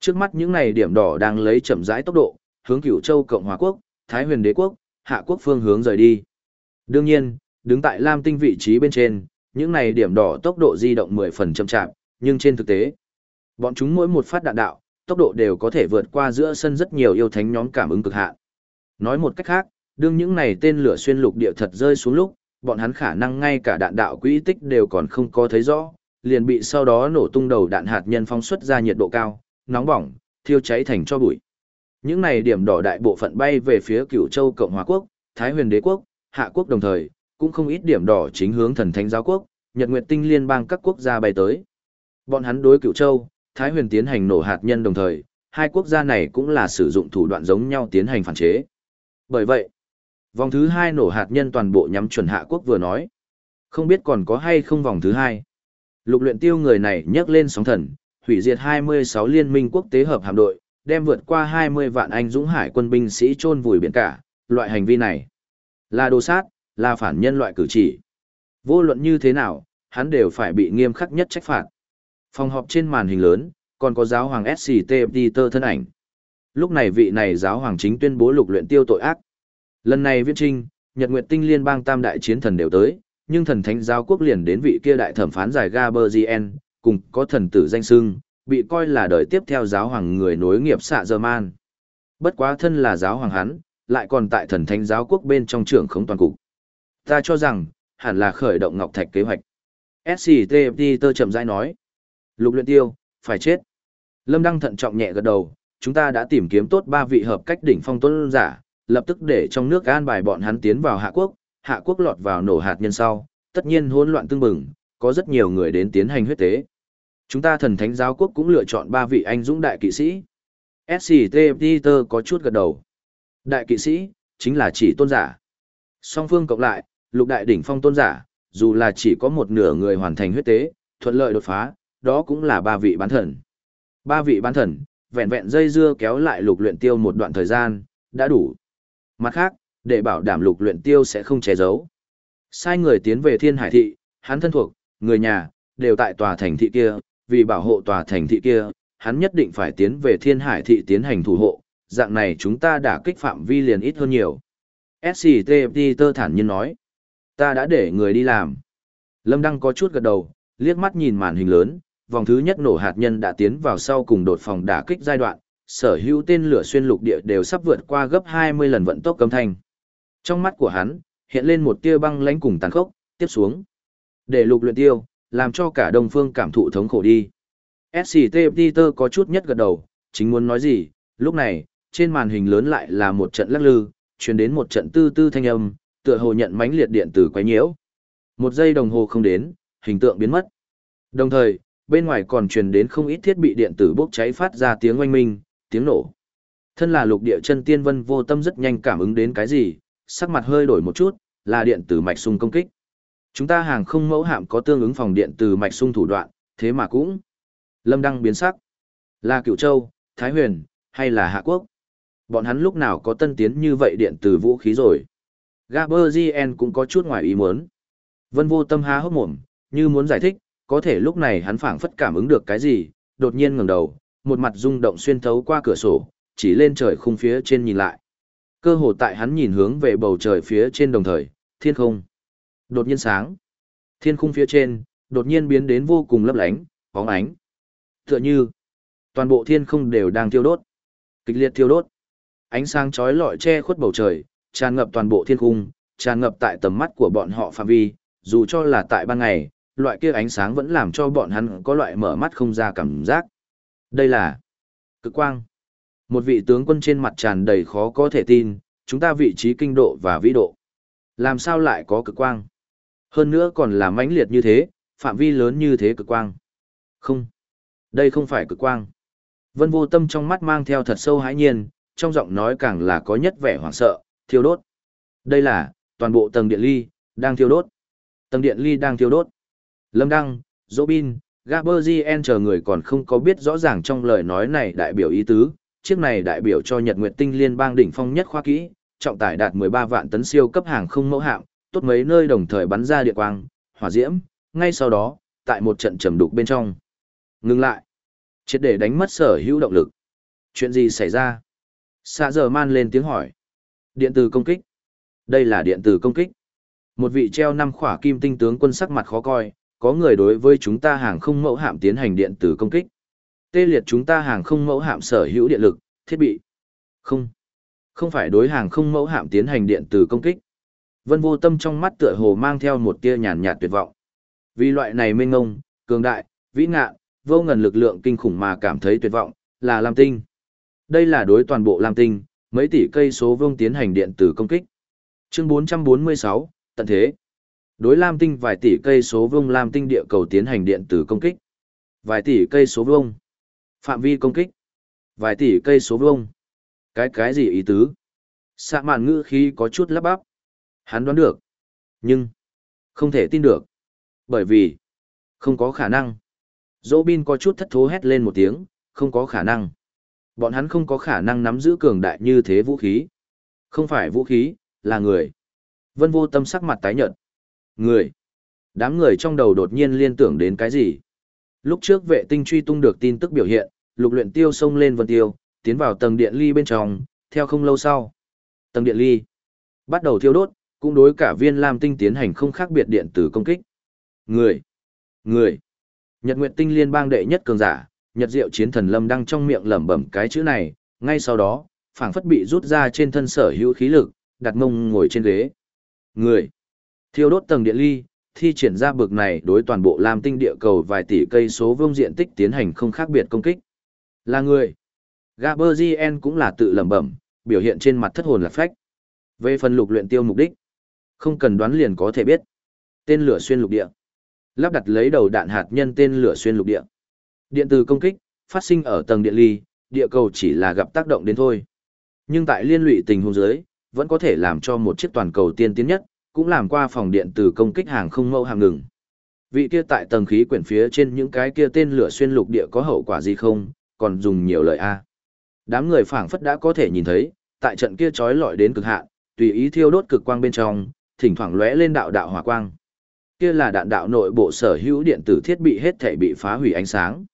A: Trước mắt những này điểm đỏ đang lấy chậm rãi tốc độ, hướng cửu châu Cộng hòa quốc, Thái huyền đế quốc, hạ quốc phương hướng rời đi. Đương nhiên, đứng tại Lam tinh vị trí bên trên, những này điểm đỏ tốc độ di động 10 phần chậm chạp, nhưng trên thực tế, bọn chúng mỗi một phát đạn đạo, tốc độ đều có thể vượt qua giữa sân rất nhiều yêu thánh nhóm cảm ứng cực hạn. Nói một cách khác, đương những này tên lửa xuyên lục địa thật rơi xuống lúc, bọn hắn khả năng ngay cả đạn đạo quỹ tích đều còn không có thấy rõ, liền bị sau đó nổ tung đầu đạn hạt nhân phóng xuất ra nhiệt độ cao, nóng bỏng, thiêu cháy thành cho bụi. Những này điểm đỏ đại bộ phận bay về phía Cửu Châu Cộng hòa quốc, Thái Huyền Đế quốc, Hạ quốc đồng thời, cũng không ít điểm đỏ chính hướng Thần Thánh giáo quốc, Nhật Nguyệt Tinh liên bang các quốc gia bay tới. Bọn hắn đối Cửu Châu, Thái Huyền tiến hành nổ hạt nhân đồng thời, hai quốc gia này cũng là sử dụng thủ đoạn giống nhau tiến hành phản chế. Bởi vậy, vòng thứ hai nổ hạt nhân toàn bộ nhắm chuẩn Hạ quốc vừa nói. Không biết còn có hay không vòng thứ hai. Lục luyện tiêu người này nhấc lên sóng thần, hủy diệt 26 liên minh quốc tế hợp hạm đội, đem vượt qua 20 vạn anh dũng hải quân binh sĩ chôn vùi biển cả, loại hành vi này là đồ sát, là phản nhân loại cử chỉ. Vô luận như thế nào, hắn đều phải bị nghiêm khắc nhất trách phạt. Phòng họp trên màn hình lớn, còn có giáo hoàng SCT Peter thân ảnh. Lúc này vị này giáo hoàng chính tuyên bố lục luyện tiêu tội ác. Lần này viễn trinh, Nhật Nguyệt Tinh Liên bang tam đại chiến thần đều tới, nhưng thần thánh giáo quốc liền đến vị kia đại thẩm phán giải Gaberzien, cùng có thần tử danh sưng, bị coi là đời tiếp theo giáo hoàng người nối nghiệp xạ dơ man. Bất quá thân là giáo hoàng hắn, lại còn tại thần thánh giáo quốc bên trong trưởng không toàn cục. Ta cho rằng, hẳn là khởi động Ngọc Thạch kế hoạch. SCT tơ chậm rãi nói. Lục luyện tiêu, phải chết. Lâm Đăng thận trọng nhẹ gật đầu, chúng ta đã tìm kiếm tốt ba vị hợp cách đỉnh phong tuấn giả, lập tức để trong nước an bài bọn hắn tiến vào Hạ Quốc, Hạ Quốc lọt vào nổ hạt nhân sau, tất nhiên hỗn loạn tương bừng, có rất nhiều người đến tiến hành huyết tế. Chúng ta thần thánh giáo quốc cũng lựa chọn ba vị anh dũng đại kỵ sĩ. SCT có chút gật đầu. Đại kỵ sĩ, chính là chỉ tôn giả. Song phương cộng lại, lục đại đỉnh phong tôn giả, dù là chỉ có một nửa người hoàn thành huyết tế, thuận lợi đột phá, đó cũng là ba vị bán thần. Ba vị bán thần, vẹn vẹn dây dưa kéo lại lục luyện tiêu một đoạn thời gian, đã đủ. Mặt khác, để bảo đảm lục luyện tiêu sẽ không che giấu. Sai người tiến về thiên hải thị, hắn thân thuộc, người nhà, đều tại tòa thành thị kia, vì bảo hộ tòa thành thị kia, hắn nhất định phải tiến về thiên hải thị tiến hành thủ hộ, dạng này chúng ta đã kích phạm vi liền ít hơn nhiều. SCT Tơ thản nhiên nói, ta đã để người đi làm. Lâm Đăng có chút gật đầu, liếc mắt nhìn màn hình lớn, vòng thứ nhất nổ hạt nhân đã tiến vào sau cùng đột phòng đả kích giai đoạn, sở hữu tên lửa xuyên lục địa đều sắp vượt qua gấp 20 lần vận tốc cấm thanh. Trong mắt của hắn, hiện lên một tia băng lãnh cùng tàn khốc, tiếp xuống. Để lục luyện tiêu, làm cho cả đông phương cảm thụ thống khổ đi. SCT Peter có chút nhất gật đầu, chính muốn nói gì, lúc này, trên màn hình lớn lại là một trận lắc lư, truyền đến một trận tư tư thanh âm, tựa hồ nhận mãnh liệt điện tử quấy nhiễu. Một giây đồng hồ không đến, hình tượng biến mất. Đồng thời, bên ngoài còn truyền đến không ít thiết bị điện tử bốc cháy phát ra tiếng oanh minh, tiếng nổ. Thân là lục địa chân tiên vân vô tâm rất nhanh cảm ứng đến cái gì, sắc mặt hơi đổi một chút, là điện tử mạch sung công kích. Chúng ta hàng không mẫu hạm có tương ứng phòng điện từ mạch sung thủ đoạn, thế mà cũng. Lâm Đăng biến sắc. Là Cựu Châu, Thái Huyền, hay là Hạ Quốc? Bọn hắn lúc nào có tân tiến như vậy điện từ vũ khí rồi? Gaberzien cũng có chút ngoài ý muốn. Vân vô tâm há hốc mồm, như muốn giải thích, có thể lúc này hắn phảng phất cảm ứng được cái gì, đột nhiên ngẩng đầu, một mặt rung động xuyên thấu qua cửa sổ, chỉ lên trời khung phía trên nhìn lại. Cơ hồ tại hắn nhìn hướng về bầu trời phía trên đồng thời, thiên không. Đột nhiên sáng. Thiên khung phía trên, đột nhiên biến đến vô cùng lấp lánh, bóng ánh. Tựa như, toàn bộ thiên không đều đang thiêu đốt. Kịch liệt thiêu đốt. Ánh sáng chói lọi che khuất bầu trời, tràn ngập toàn bộ thiên cung, tràn ngập tại tầm mắt của bọn họ phạm vi, dù cho là tại ban ngày, loại kia ánh sáng vẫn làm cho bọn hắn có loại mở mắt không ra cảm giác. Đây là cực quang. Một vị tướng quân trên mặt tràn đầy khó có thể tin, chúng ta vị trí kinh độ và vĩ độ. Làm sao lại có cực quang? Hơn nữa còn là mãnh liệt như thế, phạm vi lớn như thế cực quang. Không, đây không phải cực quang. Vân vô tâm trong mắt mang theo thật sâu hãi nhiên, trong giọng nói càng là có nhất vẻ hoảng sợ, thiêu đốt. Đây là, toàn bộ tầng điện ly, đang thiêu đốt. Tầng điện ly đang thiêu đốt. Lâm Đăng, Robin, Gaberzien chờ người còn không có biết rõ ràng trong lời nói này đại biểu ý tứ, chiếc này đại biểu cho Nhật Nguyệt Tinh Liên bang đỉnh phong nhất khoa kỹ, trọng tải đạt 13 vạn tấn siêu cấp hàng không mẫu hạm, tốt mấy nơi đồng thời bắn ra địa quang, hỏa diễm, ngay sau đó, tại một trận trầm đục bên trong. Ngừng lại. Chết để đánh mất sở hữu động lực. Chuyện gì xảy ra? Xa giờ man lên tiếng hỏi. Điện tử công kích. Đây là điện tử công kích. Một vị treo năm khỏa kim tinh tướng quân sắc mặt khó coi, có người đối với chúng ta hàng không mẫu hạm tiến hành điện tử công kích. Tê liệt chúng ta hàng không mẫu hạm sở hữu điện lực, thiết bị. Không. Không phải đối hàng không mẫu hạm tiến hành điện tử công kích. Vân vô tâm trong mắt tựa hồ mang theo một tia nhàn nhạt tuyệt vọng. Vì loại này mênh ngông, cường đại, vĩ ngạn, vô ngần lực lượng kinh khủng mà cảm thấy tuyệt vọng, là Lam Tinh. Đây là đối toàn bộ Lam Tinh, mấy tỷ cây số vương tiến hành điện tử công kích. Chương 446, tận thế. Đối Lam Tinh vài tỷ cây số vương Lam Tinh địa cầu tiến hành điện tử công kích. Vài tỷ cây số vương. Phạm vi công kích. Vài tỷ cây số vương. Cái cái gì ý tứ? Sạ mạn ngữ khí có chút lắp bắp. Hắn đoán được. Nhưng, không thể tin được. Bởi vì, không có khả năng. Dỗ bin có chút thất thố hét lên một tiếng, không có khả năng. Bọn hắn không có khả năng nắm giữ cường đại như thế vũ khí. Không phải vũ khí, là người. Vân vô tâm sắc mặt tái nhợt. Người. Đám người trong đầu đột nhiên liên tưởng đến cái gì? Lúc trước vệ tinh truy tung được tin tức biểu hiện, lục luyện tiêu xông lên vân tiêu, tiến vào tầng điện ly bên trong, theo không lâu sau. Tầng điện ly bắt đầu thiêu đốt, cũng đối cả viên lam tinh tiến hành không khác biệt điện tử công kích. Người. Người. Nhật Nguyệt Tinh Liên bang đệ nhất cường giả, Nhật Diệu Chiến Thần Lâm đang trong miệng lẩm bẩm cái chữ này, ngay sau đó, phảng phất bị rút ra trên thân sở hữu khí lực, đặt mông ngồi trên ghế. Người. Thiêu đốt tầng điện ly, thi triển ra bực này đối toàn bộ Lam Tinh địa cầu vài tỷ cây số vuông diện tích tiến hành không khác biệt công kích. Là người. Gaberzien cũng là tự lẩm bẩm, biểu hiện trên mặt thất hồn lạc phách. Về phần lục luyện tiêu mục đích, không cần đoán liền có thể biết. Tên lửa xuyên lục địa. Lắp đặt lấy đầu đạn hạt nhân tên lửa xuyên lục địa. Điện từ công kích, phát sinh ở tầng điện ly, địa cầu chỉ là gặp tác động đến thôi. Nhưng tại liên lụy tình huống dưới, vẫn có thể làm cho một chiếc toàn cầu tiên tiến nhất, cũng làm qua phòng điện từ công kích hàng không mẫu hàng ngừng. Vị kia tại tầng khí quyển phía trên những cái kia tên lửa xuyên lục địa có hậu quả gì không, còn dùng nhiều lời A. Đám người phảng phất đã có thể nhìn thấy, tại trận kia trói lọi đến cực hạn, tùy ý thiêu đốt cực quang bên trong, thỉnh thoảng lóe lên đạo đạo hỏa quang. Kia là đạn đạo nội bộ sở hữu điện tử thiết bị hết thể bị phá hủy ánh sáng.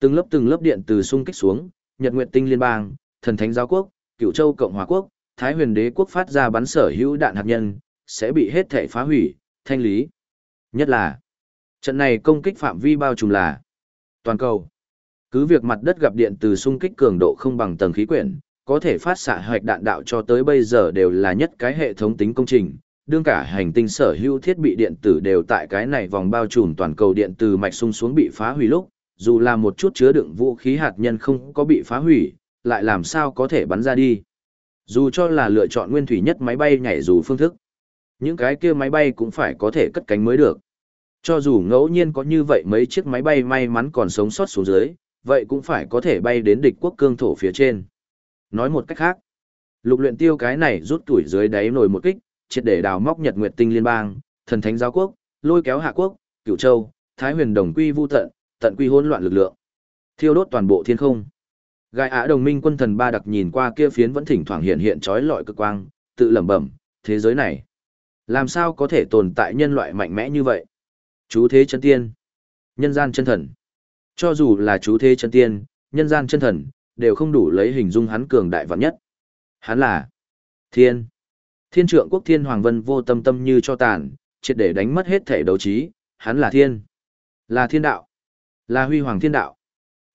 A: Từng lớp từng lớp điện từ xung kích xuống, Nhật Nguyệt Tinh Liên bang, Thần Thánh Giáo quốc, Cựu Châu Cộng hòa quốc, Thái Huyền Đế quốc phát ra bắn sở hữu đạn hạt nhân, sẽ bị hết thảy phá hủy, thanh lý. Nhất là, trận này công kích phạm vi bao trùm là toàn cầu. Cứ việc mặt đất gặp điện từ xung kích cường độ không bằng tầng khí quyển, có thể phát xạ hoạch đạn đạo cho tới bây giờ đều là nhất cái hệ thống tính công trình, đương cả hành tinh sở hữu thiết bị điện tử đều tại cái này vòng bao trùm toàn cầu điện từ mạch sung xuống bị phá hủy lúc, dù là một chút chứa đựng vũ khí hạt nhân không có bị phá hủy, lại làm sao có thể bắn ra đi. Dù cho là lựa chọn nguyên thủy nhất máy bay nhảy dù phương thức, những cái kia máy bay cũng phải có thể cất cánh mới được. Cho dù ngẫu nhiên có như vậy mấy chiếc máy bay may mắn còn sống sót xuống dưới, vậy cũng phải có thể bay đến địch quốc cương thổ phía trên. Nói một cách khác, lục luyện tiêu cái này rút tuổi dưới đáy nổi một kích, triệt để đào móc Nhật Nguyệt Tinh Liên bang, thần thánh giáo quốc, lôi kéo Hạ quốc, Cửu Châu, Thái Huyền đồng quy vu tận, tận quy hỗn loạn lực lượng. Thiêu đốt toàn bộ thiên không. Gai Á đồng minh quân thần ba đặc nhìn qua kia phiến vẫn thỉnh thoảng hiện hiện chói lọi cực quang, tự lẩm bẩm, thế giới này làm sao có thể tồn tại nhân loại mạnh mẽ như vậy? Chú thế chân tiên, nhân gian chân thần. Cho dù là chú thế chân tiên, nhân gian chân thần, đều không đủ lấy hình dung hắn cường đại vạn nhất. Hắn là thiên. Thiên trượng quốc thiên hoàng vân vô tâm tâm như cho tàn, triệt để đánh mất hết thể đấu trí, hắn là thiên. Là thiên đạo. Là huy hoàng thiên đạo.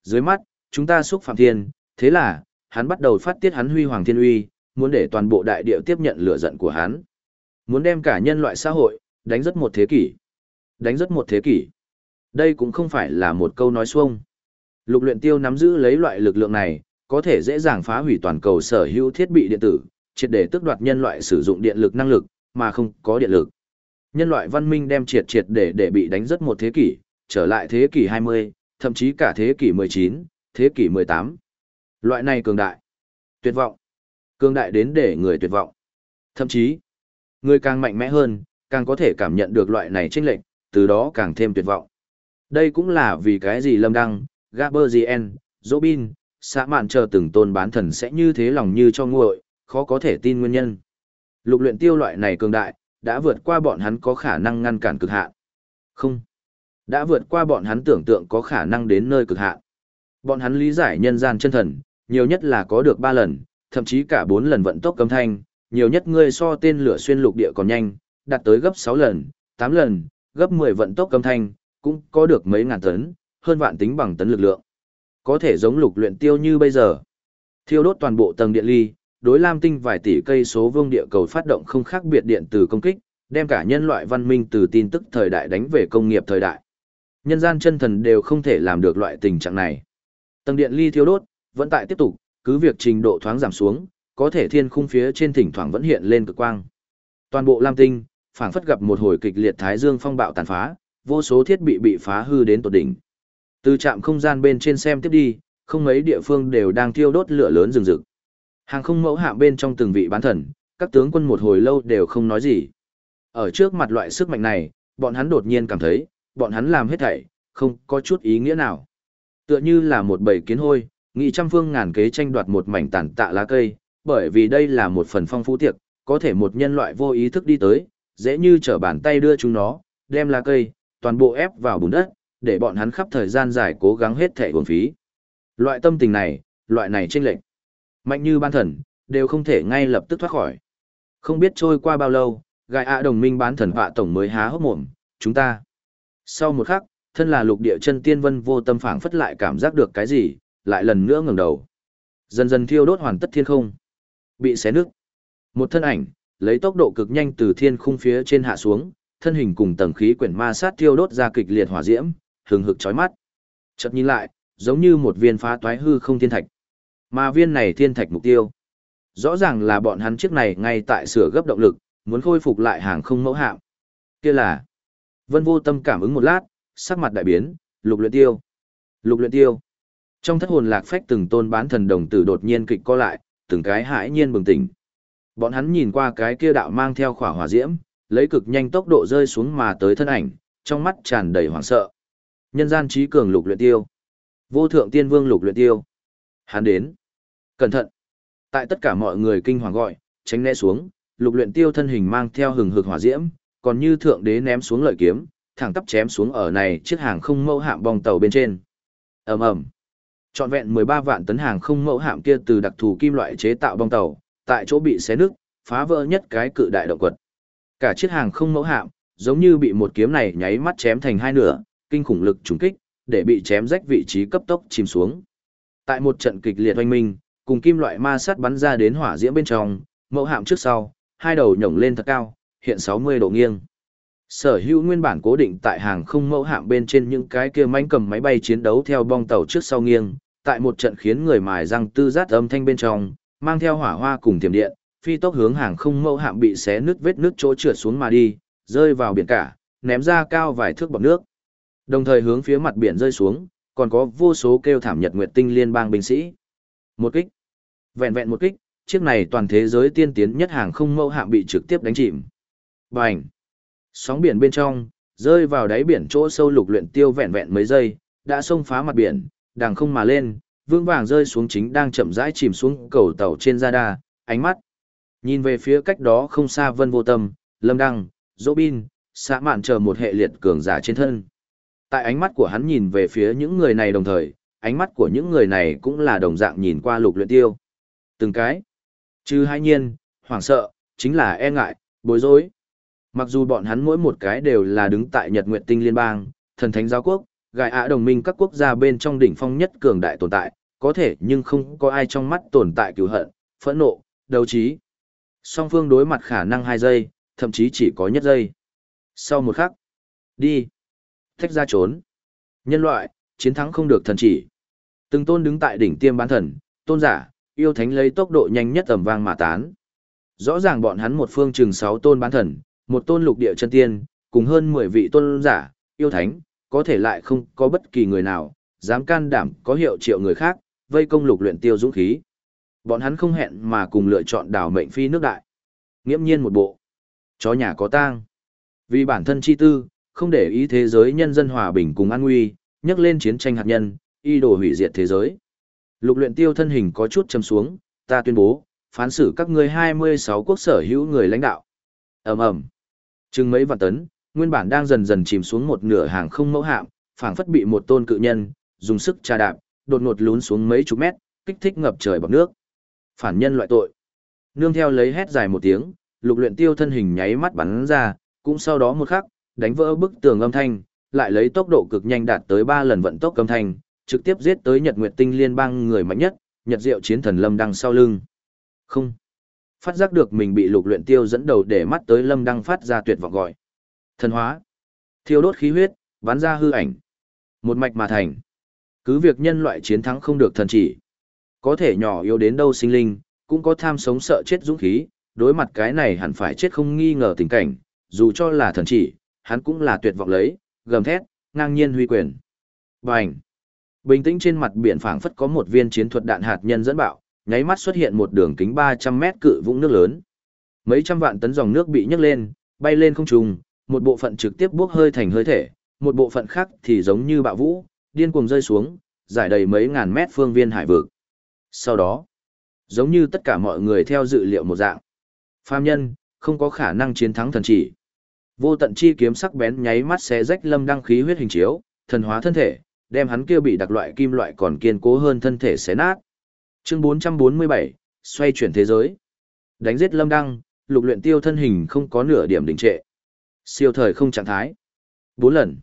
A: Dưới mắt, chúng ta xúc phạm thiên, thế là, hắn bắt đầu phát tiết hắn huy hoàng thiên uy, muốn để toàn bộ đại địa tiếp nhận lửa giận của hắn. Muốn đem cả nhân loại xã hội, đánh rất một thế kỷ. Đánh rất một thế kỷ. Đây cũng không phải là một câu nói xuông. Lục luyện tiêu nắm giữ lấy loại lực lượng này, có thể dễ dàng phá hủy toàn cầu sở hữu thiết bị điện tử, triệt để tước đoạt nhân loại sử dụng điện lực năng lực, mà không có điện lực. Nhân loại văn minh đem triệt triệt để để bị đánh rất một thế kỷ, trở lại thế kỷ 20, thậm chí cả thế kỷ 19, thế kỷ 18. Loại này cường đại, tuyệt vọng, cường đại đến để người tuyệt vọng. Thậm chí, người càng mạnh mẽ hơn, càng có thể cảm nhận được loại này chênh lệch, từ đó càng thêm tuyệt vọng. Đây cũng là vì cái gì Lâm Đăng, Gaberzien, Robin, xã mạn chờ từng tôn bán thần sẽ như thế lòng như cho nguội, khó có thể tin nguyên nhân. Lục luyện tiêu loại này cường đại, đã vượt qua bọn hắn có khả năng ngăn cản cực hạn. Không. Đã vượt qua bọn hắn tưởng tượng có khả năng đến nơi cực hạn. Bọn hắn lý giải nhân gian chân thần, nhiều nhất là có được 3 lần, thậm chí cả 4 lần vận tốc âm thanh, nhiều nhất ngươi so tên lửa xuyên lục địa còn nhanh, đạt tới gấp 6 lần, 8 lần, gấp 10 vận tốc âm thanh, cũng có được mấy ngàn tấn, hơn vạn tính bằng tấn lực lượng. Có thể giống lục luyện tiêu như bây giờ. Thiêu đốt toàn bộ tầng điện ly, đối Lam Tinh vài tỷ cây số vương địa cầu phát động không khác biệt điện từ công kích, đem cả nhân loại văn minh từ tin tức thời đại đánh về công nghiệp thời đại. Nhân gian chân thần đều không thể làm được loại tình trạng này. Tầng điện ly thiêu đốt, vẫn tại tiếp tục, cứ việc trình độ thoáng giảm xuống, có thể thiên khung phía trên thỉnh thoảng vẫn hiện lên cực quang. Toàn bộ Lam Tinh, phảng phất gặp một hồi kịch liệt thái dương phong bạo tàn phá, vô số thiết bị bị phá hư đến tột đỉnh. Từ trạm không gian bên trên xem tiếp đi, không mấy địa phương đều đang thiêu đốt lửa lớn rừng rực. Hàng không mẫu hạm bên trong từng vị bán thần, các tướng quân một hồi lâu đều không nói gì. Ở trước mặt loại sức mạnh này, bọn hắn đột nhiên cảm thấy, bọn hắn làm hết thảy, không có chút ý nghĩa nào. Tựa như là một bầy kiến hôi, nghị trăm phương ngàn kế tranh đoạt một mảnh tàn tạ lá cây, bởi vì đây là một phần phong phú tiệc, có thể một nhân loại vô ý thức đi tới, dễ như trở bàn tay đưa chúng nó, đem lá cây, toàn bộ ép vào bùn đất, để bọn hắn khắp thời gian dài cố gắng hết thể uổng phí. Loại tâm tình này, loại này chênh lệch, mạnh như ban thần, đều không thể ngay lập tức thoát khỏi. Không biết trôi qua bao lâu, gai ạ đồng minh bán thần vạ tổng mới há hốc mồm, chúng ta. Sau một khắc, thân là lục địa chân tiên vân vô tâm phảng phất lại cảm giác được cái gì, lại lần nữa ngẩng đầu. Dần dần thiêu đốt hoàn tất thiên không. Bị xé nước. Một thân ảnh, lấy tốc độ cực nhanh từ thiên khung phía trên hạ xuống, thân hình cùng tầng khí quyển ma sát thiêu đốt ra kịch liệt hỏa diễm, hừng hực chói mắt. Chợt nhìn lại, giống như một viên phá toái hư không thiên thạch. Mà viên này thiên thạch mục tiêu, rõ ràng là bọn hắn chiếc này ngay tại sửa gấp động lực, muốn khôi phục lại hàng không mẫu hạm. Kia là. Vân Vô Tâm cảm ứng một lát, sắc mặt đại biến, Lục Luyện Tiêu. Lục Luyện Tiêu. Trong thất hồn lạc phách từng tôn bán thần đồng tử đột nhiên kịch co lại, từng cái hãi nhiên bừng tỉnh. Bọn hắn nhìn qua cái kia đạo mang theo khỏa hỏa diễm, lấy cực nhanh tốc độ rơi xuống mà tới thân ảnh, trong mắt tràn đầy hoảng sợ. Nhân gian trí cường lục luyện tiêu. Vô thượng tiên vương lục luyện tiêu. Hắn đến. Cẩn thận. Tại tất cả mọi người kinh hoàng gọi, tránh né xuống, lục luyện tiêu thân hình mang theo hừng hực hỏa diễm, còn như thượng đế ném xuống lợi kiếm, thẳng tắp chém xuống ở này chiếc hàng không mẫu hạm bong tàu bên trên. ầm ầm, trọn vẹn 13 vạn tấn hàng không mẫu hạm kia từ đặc thù kim loại chế tạo bong tàu, tại chỗ bị xé nứt, phá vỡ nhất cái cự đại động quật. Cả chiếc hàng không mẫu hạm, giống như bị một kiếm này nháy mắt chém thành hai nửa, kinh khủng lực trùng kích, để bị chém rách vị trí cấp tốc chìm xuống. Tại một trận kịch liệt oanh minh, cùng kim loại ma sát bắn ra đến hỏa diễm bên trong, mẫu hạm trước sau, hai đầu nhổng lên thật cao, hiện 60 độ nghiêng. Sở hữu nguyên bản cố định tại hàng không mẫu hạm bên trên những cái kia mánh cầm máy bay chiến đấu theo bong tàu trước sau nghiêng, tại một trận khiến người mài răng tư rát âm thanh bên trong, mang theo hỏa hoa cùng tiềm điện, phi tốc hướng hàng không mẫu hạm bị xé nứt vết nứt chỗ trượt xuống mà đi, rơi vào biển cả, ném ra cao vài thước bọt nước. Đồng thời hướng phía mặt biển rơi xuống, còn có vô số kêu thảm nhật nguyệt tinh liên bang binh sĩ. Một kích. Vẹn vẹn một kích, chiếc này toàn thế giới tiên tiến nhất hàng không mẫu hạm bị trực tiếp đánh chìm. Bành. Sóng biển bên trong, rơi vào đáy biển chỗ sâu lục luyện tiêu vẹn vẹn mấy giây, đã xông phá mặt biển, đàng không mà lên, vương vàng rơi xuống chính đang chậm rãi chìm xuống cầu tàu trên radar, ánh mắt. Nhìn về phía cách đó không xa vân vô tâm, lâm đăng, dỗ bin, xã mạn chờ một hệ liệt cường giả trên thân. Tại ánh mắt của hắn nhìn về phía những người này đồng thời, ánh mắt của những người này cũng là đồng dạng nhìn qua lục luyện tiêu. Từng cái. Chứ hai nhiên, hoảng sợ, chính là e ngại, bối rối. Mặc dù bọn hắn mỗi một cái đều là đứng tại Nhật Nguyệt Tinh Liên bang, thần thánh giáo quốc, gài ạ đồng minh các quốc gia bên trong đỉnh phong nhất cường đại tồn tại, có thể nhưng không có ai trong mắt tồn tại cứu hận, phẫn nộ, đấu trí. Song phương đối mặt khả năng hai giây, thậm chí chỉ có nhất giây. Sau một khắc, đi, thách ra trốn. Nhân loại, chiến thắng không được thần chỉ. Từng tôn đứng tại đỉnh tiêm bán thần, tôn giả, yêu thánh lấy tốc độ nhanh nhất tầm vang mà tán. Rõ ràng bọn hắn một phương chừng sáu tôn bán thần, một tôn lục địa chân tiên, cùng hơn 10 vị tôn giả, yêu thánh, có thể lại không có bất kỳ người nào, dám can đảm có hiệu triệu người khác, vây công lục luyện tiêu dũng khí. Bọn hắn không hẹn mà cùng lựa chọn đảo mệnh phi nước đại. Nghiễm nhiên một bộ. Chó nhà có tang. Vì bản thân chi tư, không để ý thế giới nhân dân hòa bình cùng an nguy, nhắc lên chiến tranh hạt nhân, y đồ hủy diệt thế giới. Lục luyện tiêu thân hình có chút châm xuống, ta tuyên bố, phán xử các ngươi 26 quốc sở hữu người lãnh đạo. ầm ầm, chừng mấy vạn tấn, nguyên bản đang dần dần chìm xuống một nửa hàng không mẫu hạm, phảng phất bị một tôn cự nhân dùng sức trà đạp, đột ngột lún xuống mấy chục mét, kích thích ngập trời bọt nước. Phản nhân loại tội. Nương theo lấy hét dài một tiếng, lục luyện tiêu thân hình nháy mắt bắn ra, cũng sau đó một khắc, đánh vỡ bức tường âm thanh, lại lấy tốc độ cực nhanh đạt tới 3 lần vận tốc âm thanh, trực tiếp giết tới Nhật Nguyệt Tinh Liên bang người mạnh nhất, Nhật Diệu Chiến Thần Lâm đang sau lưng. Không. Phát giác được mình bị lục luyện tiêu dẫn đầu để mắt tới lâm đăng phát ra tuyệt vọng gọi. Thần hóa. Thiêu đốt khí huyết, bắn ra hư ảnh. Một mạch mà thành. Cứ việc nhân loại chiến thắng không được thần chỉ. Có thể nhỏ yếu đến đâu sinh linh, cũng có tham sống sợ chết dũng khí, đối mặt cái này hẳn phải chết không nghi ngờ tình cảnh, dù cho là thần chỉ, hắn cũng là tuyệt vọng lấy, gầm thét, ngang nhiên huy quyền. Bành! Bình tĩnh trên mặt biển phảng phất có một viên chiến thuật đạn hạt nhân dẫn bạo, nháy mắt xuất hiện một đường kính 300 mét cự vũng nước lớn. Mấy trăm vạn tấn dòng nước bị nhấc lên, bay lên không trung, một bộ phận trực tiếp bốc hơi thành hơi thể, một bộ phận khác thì giống như bạo vũ, điên cuồng rơi xuống, giải đầy mấy ngàn mét phương viên hải vực. Sau đó, giống như tất cả mọi người theo dự liệu một dạng, phàm nhân không có khả năng chiến thắng thần chỉ. Vô tận chi kiếm sắc bén nháy mắt xé rách lâm đăng khí huyết hình chiếu, thần hóa thân thể, đem hắn kia bị đặc loại kim loại còn kiên cố hơn thân thể xé nát. Chương 447, xoay chuyển thế giới. Đánh giết lâm đăng, lục luyện tiêu thân hình không có nửa điểm đình trệ. Siêu thời không trạng thái. Bốn lần.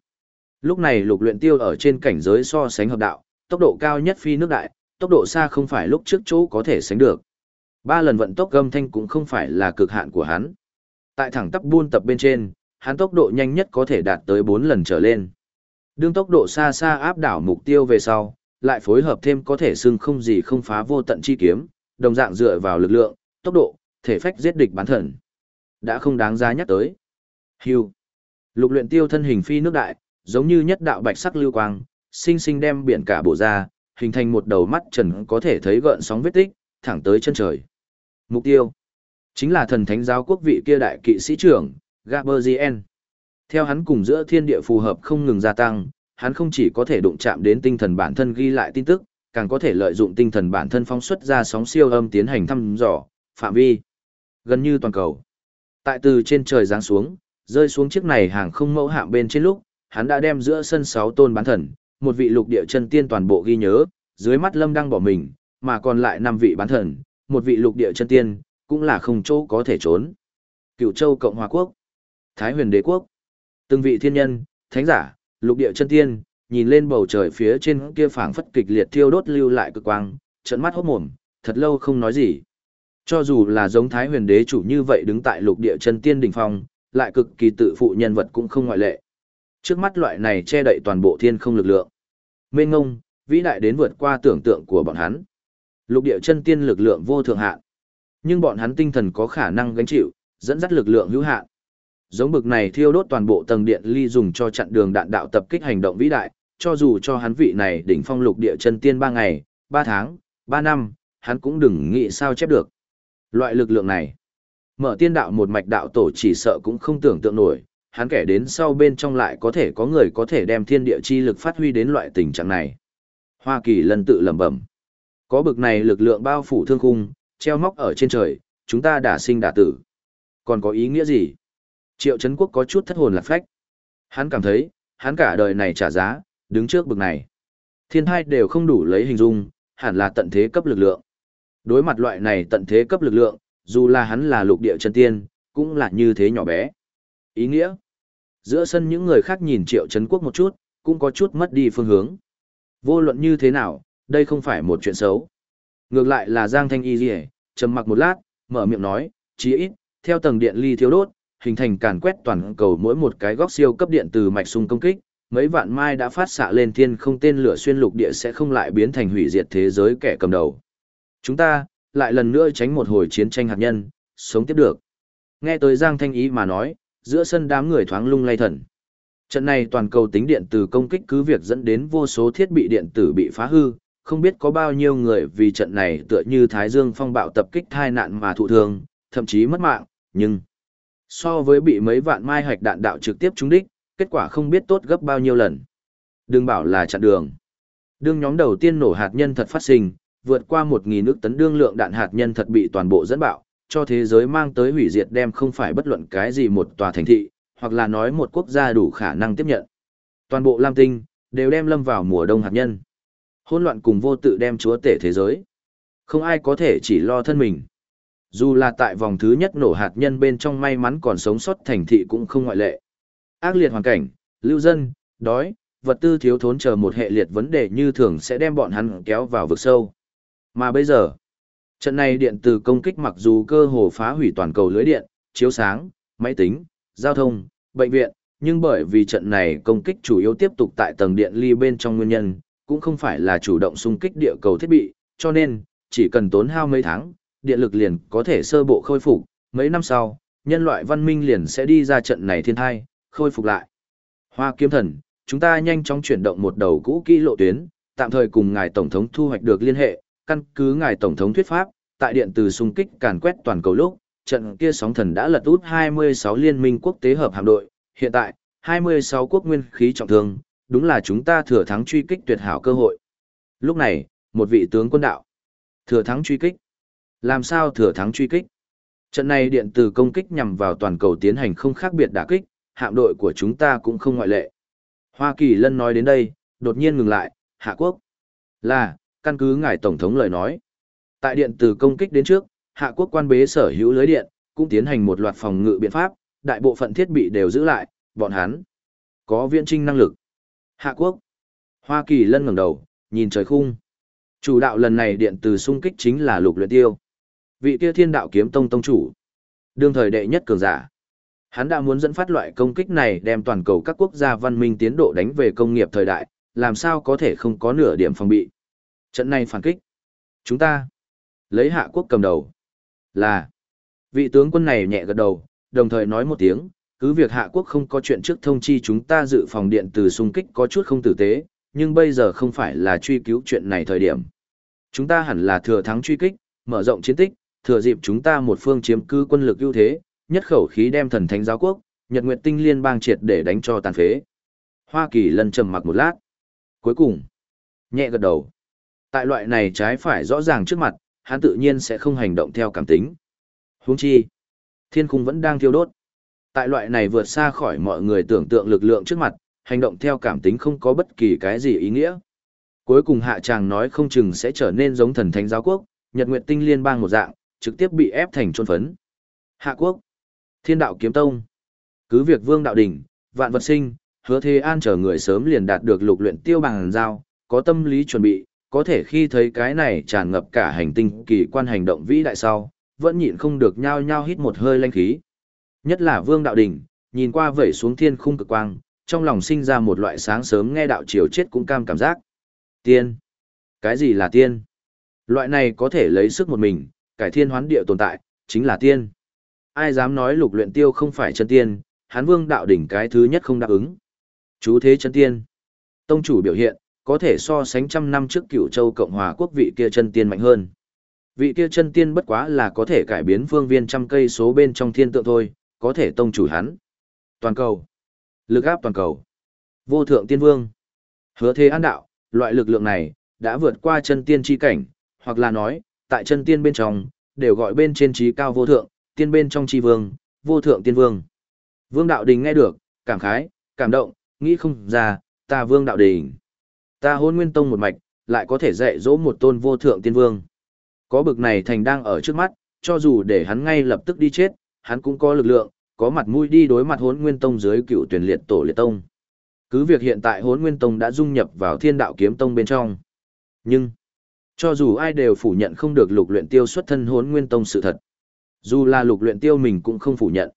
A: Lúc này lục luyện tiêu ở trên cảnh giới so sánh hợp đạo, tốc độ cao nhất phi nước đại, tốc độ xa không phải lúc trước chỗ có thể sánh được. Ba lần vận tốc gầm thanh cũng không phải là cực hạn của hắn. Tại thẳng tắp buôn tập bên trên, hắn tốc độ nhanh nhất có thể đạt tới 4 lần trở lên. Đương tốc độ xa xa áp đảo mục tiêu về sau, lại phối hợp thêm có thể xưng không gì không phá vô tận chi kiếm, đồng dạng dựa vào lực lượng, tốc độ, thể phách giết địch bán thần. Đã không đáng giá nhắc tới. Hưu. Lục luyện tiêu thân hình phi nước đại, giống như nhất đạo bạch sắc lưu quang, sinh sinh đem biển cả bổ ra, hình thành một đầu mắt trần có thể thấy gợn sóng vết tích, thẳng tới chân trời. Mục tiêu chính là thần thánh giáo quốc vị kia đại kỵ sĩ trưởng, Gaberzien. Theo hắn cùng giữa thiên địa phù hợp không ngừng gia tăng, hắn không chỉ có thể đụng chạm đến tinh thần bản thân ghi lại tin tức, càng có thể lợi dụng tinh thần bản thân phóng xuất ra sóng siêu âm tiến hành thăm dò, phạm vi gần như toàn cầu. Tại từ trên trời giáng xuống, rơi xuống chiếc này hàng không mẫu hạm bên trên lúc, hắn đã đem giữa sân sáu tôn bán thần, một vị lục địa chân tiên toàn bộ ghi nhớ, dưới mắt Lâm đang bỏ mình, mà còn lại năm vị bán thần, một vị lục địa chân tiên, cũng là không chỗ có thể trốn. Cựu Châu Cộng hòa quốc, Thái Huyền Đế quốc, từng vị thiên nhân, thánh giả, lục địa chân tiên, nhìn lên bầu trời phía trên kia phảng phất kịch liệt thiêu đốt lưu lại cực quang, trợn mắt hốt mồm, thật lâu không nói gì. Cho dù là giống Thái Huyền Đế chủ như vậy đứng tại lục địa chân tiên đỉnh phong, lại cực kỳ tự phụ nhân vật cũng không ngoại lệ. Trước mắt loại này che đậy toàn bộ thiên không lực lượng. Mênh ngông, vĩ đại đến vượt qua tưởng tượng của bọn hắn. Lục địa chân tiên lực lượng vô thượng hạn. Nhưng bọn hắn tinh thần có khả năng gánh chịu, dẫn dắt lực lượng hữu hạn. Giống bực này thiêu đốt toàn bộ tầng điện ly dùng cho chặn đường đạn đạo tập kích hành động vĩ đại, cho dù cho hắn vị này đỉnh phong lục địa chân tiên 3 ngày, 3 tháng, 3 năm, hắn cũng đừng nghĩ sao chép được. Loại lực lượng này, mở tiên đạo một mạch đạo tổ chỉ sợ cũng không tưởng tượng nổi, hắn kể đến sau bên trong lại có thể có người có thể đem thiên địa chi lực phát huy đến loại tình trạng này. Hoa Kỳ lần tự lẩm bẩm. Có bực này lực lượng bao phủ thương khung, treo móc ở trên trời, chúng ta đã sinh đã tử. Còn có ý nghĩa gì? Triệu Trấn Quốc có chút thất hồn lạc phách. Hắn cảm thấy, hắn cả đời này trả giá, đứng trước bực này. Thiên hai đều không đủ lấy hình dung, hẳn là tận thế cấp lực lượng. Đối mặt loại này tận thế cấp lực lượng, dù là hắn là lục địa chân tiên, cũng là như thế nhỏ bé. Ý nghĩa? Giữa sân những người khác nhìn Triệu Trấn Quốc một chút, cũng có chút mất đi phương hướng. Vô luận như thế nào, đây không phải một chuyện xấu. Ngược lại là Giang Thanh Y Dì trầm mặc một lát, mở miệng nói, chí ít, theo tầng điện ly thiếu đốt, hình thành càn quét toàn cầu mỗi một cái góc siêu cấp điện từ mạch xung công kích, mấy vạn mai đã phát xạ lên thiên không tên lửa xuyên lục địa sẽ không lại biến thành hủy diệt thế giới kẻ cầm đầu. Chúng ta, lại lần nữa tránh một hồi chiến tranh hạt nhân, sống tiếp được. Nghe tới Giang Thanh Ý mà nói, giữa sân đám người thoáng lung lay thần. Trận này toàn cầu tính điện từ công kích cứ việc dẫn đến vô số thiết bị điện tử bị phá hư, không biết có bao nhiêu người vì trận này tựa như Thái Dương phong bạo tập kích thai nạn mà thụ thương, thậm chí mất mạng, nhưng so với bị mấy vạn mai hạch đạn đạo trực tiếp trúng đích, kết quả không biết tốt gấp bao nhiêu lần. Đừng bảo là chặn đường. Đương nhóm đầu tiên nổ hạt nhân thật phát sinh, vượt qua 1.000 nước tấn đương lượng đạn hạt nhân thật bị toàn bộ dẫn bạo, cho thế giới mang tới hủy diệt đem không phải bất luận cái gì một tòa thành thị, hoặc là nói một quốc gia đủ khả năng tiếp nhận. Toàn bộ Lam Tinh, đều đem lâm vào mùa đông hạt nhân. Hôn loạn cùng vô tự đem chúa tể thế giới. Không ai có thể chỉ lo thân mình. Dù là tại vòng thứ nhất nổ hạt nhân bên trong may mắn còn sống sót thành thị cũng không ngoại lệ. Ác liệt hoàn cảnh, lưu dân, đói, vật tư thiếu thốn chờ một hệ liệt vấn đề như thường sẽ đem bọn hắn kéo vào vực sâu. Mà bây giờ, Trận này điện từ công kích mặc dù cơ hồ phá hủy toàn cầu lưới điện, chiếu sáng, máy tính, giao thông, bệnh viện, nhưng bởi vì trận này công kích chủ yếu tiếp tục tại tầng điện ly bên trong nguyên nhân, cũng không phải là chủ động xung kích địa cầu thiết bị, cho nên, chỉ cần tốn hao mấy tháng, điện lực liền có thể sơ bộ khôi phục, mấy năm sau, nhân loại văn minh liền sẽ đi ra trận này thiên thai, khôi phục lại. Hoa kiếm thần, chúng ta nhanh chóng chuyển động một đầu cũ kỹ lộ tuyến, tạm thời cùng ngài tổng thống thu hoạch được liên hệ, căn cứ ngài tổng thống thuyết pháp, tại điện từ xung kích càn quét toàn cầu lúc, trận kia sóng thần đã lật út 26 liên minh quốc tế hợp hạm đội, hiện tại, 26 quốc nguyên khí trọng thương, đúng là chúng ta thừa thắng truy kích tuyệt hảo cơ hội. Lúc này, một vị tướng quân đạo, thừa thắng truy kích. Làm sao thừa thắng truy kích? Trận này điện từ công kích nhằm vào toàn cầu tiến hành không khác biệt đả kích, hạm đội của chúng ta cũng không ngoại lệ. Hoa Kỳ Lân nói đến đây, đột nhiên ngừng lại, Hạ Quốc. Là, căn cứ ngài Tổng thống lời nói. Tại điện từ công kích đến trước, Hạ Quốc quan bế sở hữu lưới điện, cũng tiến hành một loạt phòng ngự biện pháp, đại bộ phận thiết bị đều giữ lại, bọn hắn có viễn trinh năng lực. Hạ Quốc. Hoa Kỳ Lân ngẩng đầu, nhìn trời khung. Chủ đạo lần này điện từ xung kích chính là lục luyện tiêu. Vị kia thiên đạo kiếm tông tông chủ. Đương thời đệ nhất cường giả. Hắn đã muốn dẫn phát loại công kích này đem toàn cầu các quốc gia văn minh tiến độ đánh về công nghiệp thời đại, làm sao có thể không có nửa điểm phòng bị. Trận này phản kích. Chúng ta lấy hạ quốc cầm đầu. Là vị tướng quân này nhẹ gật đầu, đồng thời nói một tiếng, cứ việc hạ quốc không có chuyện trước thông chi chúng ta dự phòng điện từ xung kích có chút không tử tế, nhưng bây giờ không phải là truy cứu chuyện này thời điểm. Chúng ta hẳn là thừa thắng truy kích, mở rộng chiến tích, thừa dịp chúng ta một phương chiếm cư quân lực ưu thế, nhất khẩu khí đem thần thánh giáo quốc, Nhật Nguyệt Tinh Liên bang triệt để đánh cho tàn phế. Hoa Kỳ lần trầm mặc một lát. Cuối cùng, nhẹ gật đầu. Tại loại này trái phải rõ ràng trước mặt, hắn tự nhiên sẽ không hành động theo cảm tính. Huống chi, thiên khung vẫn đang thiêu đốt. Tại loại này vượt xa khỏi mọi người tưởng tượng lực lượng trước mặt, hành động theo cảm tính không có bất kỳ cái gì ý nghĩa. Cuối cùng hạ tràng nói không chừng sẽ trở nên giống thần thánh giáo quốc, Nhật Nguyệt Tinh Liên bang một dạng, trực tiếp bị ép thành trôn phấn. Hạ quốc, Thiên đạo kiếm tông. Cứ việc Vương đạo đỉnh, Vạn vật sinh, Hứa Thế An chờ người sớm liền đạt được lục luyện tiêu bằng giao, có tâm lý chuẩn bị, có thể khi thấy cái này tràn ngập cả hành tinh kỳ quan hành động vĩ đại sau, vẫn nhịn không được nhao nhao hít một hơi lanh khí. Nhất là Vương đạo đỉnh, nhìn qua vẩy xuống thiên khung cực quang, trong lòng sinh ra một loại sáng sớm nghe đạo chiều chết cũng cam cảm giác. Tiên. Cái gì là tiên? Loại này có thể lấy sức một mình, cải thiên hoán địa tồn tại, chính là tiên. Ai dám nói lục luyện tiêu không phải chân tiên, hán vương đạo đỉnh cái thứ nhất không đáp ứng. Chú thế chân tiên. Tông chủ biểu hiện, có thể so sánh trăm năm trước cựu châu Cộng hòa quốc vị kia chân tiên mạnh hơn. Vị kia chân tiên bất quá là có thể cải biến phương viên trăm cây số bên trong thiên tượng thôi, có thể tông chủ hắn. Toàn cầu. Lực áp toàn cầu. Vô thượng tiên vương. Hứa thế an đạo, loại lực lượng này, đã vượt qua chân tiên chi cảnh, hoặc là nói, tại chân tiên bên trong, đều gọi bên trên trí cao vô thượng, tiên bên trong tri vương, vô thượng tiên vương. Vương Đạo Đình nghe được, cảm khái, cảm động, nghĩ không ra, ta Vương Đạo Đình. Ta hôn nguyên tông một mạch, lại có thể dạy dỗ một tôn vô thượng tiên vương. Có bực này thành đang ở trước mắt, cho dù để hắn ngay lập tức đi chết, hắn cũng có lực lượng, có mặt mũi đi đối mặt hốn nguyên tông dưới cựu tuyển liệt tổ liệt tông. Cứ việc hiện tại hốn nguyên tông đã dung nhập vào thiên đạo kiếm tông bên trong. Nhưng, cho dù ai đều phủ nhận không được lục luyện tiêu xuất thân hốn nguyên tông sự thật. Dù là lục luyện tiêu mình cũng không phủ nhận.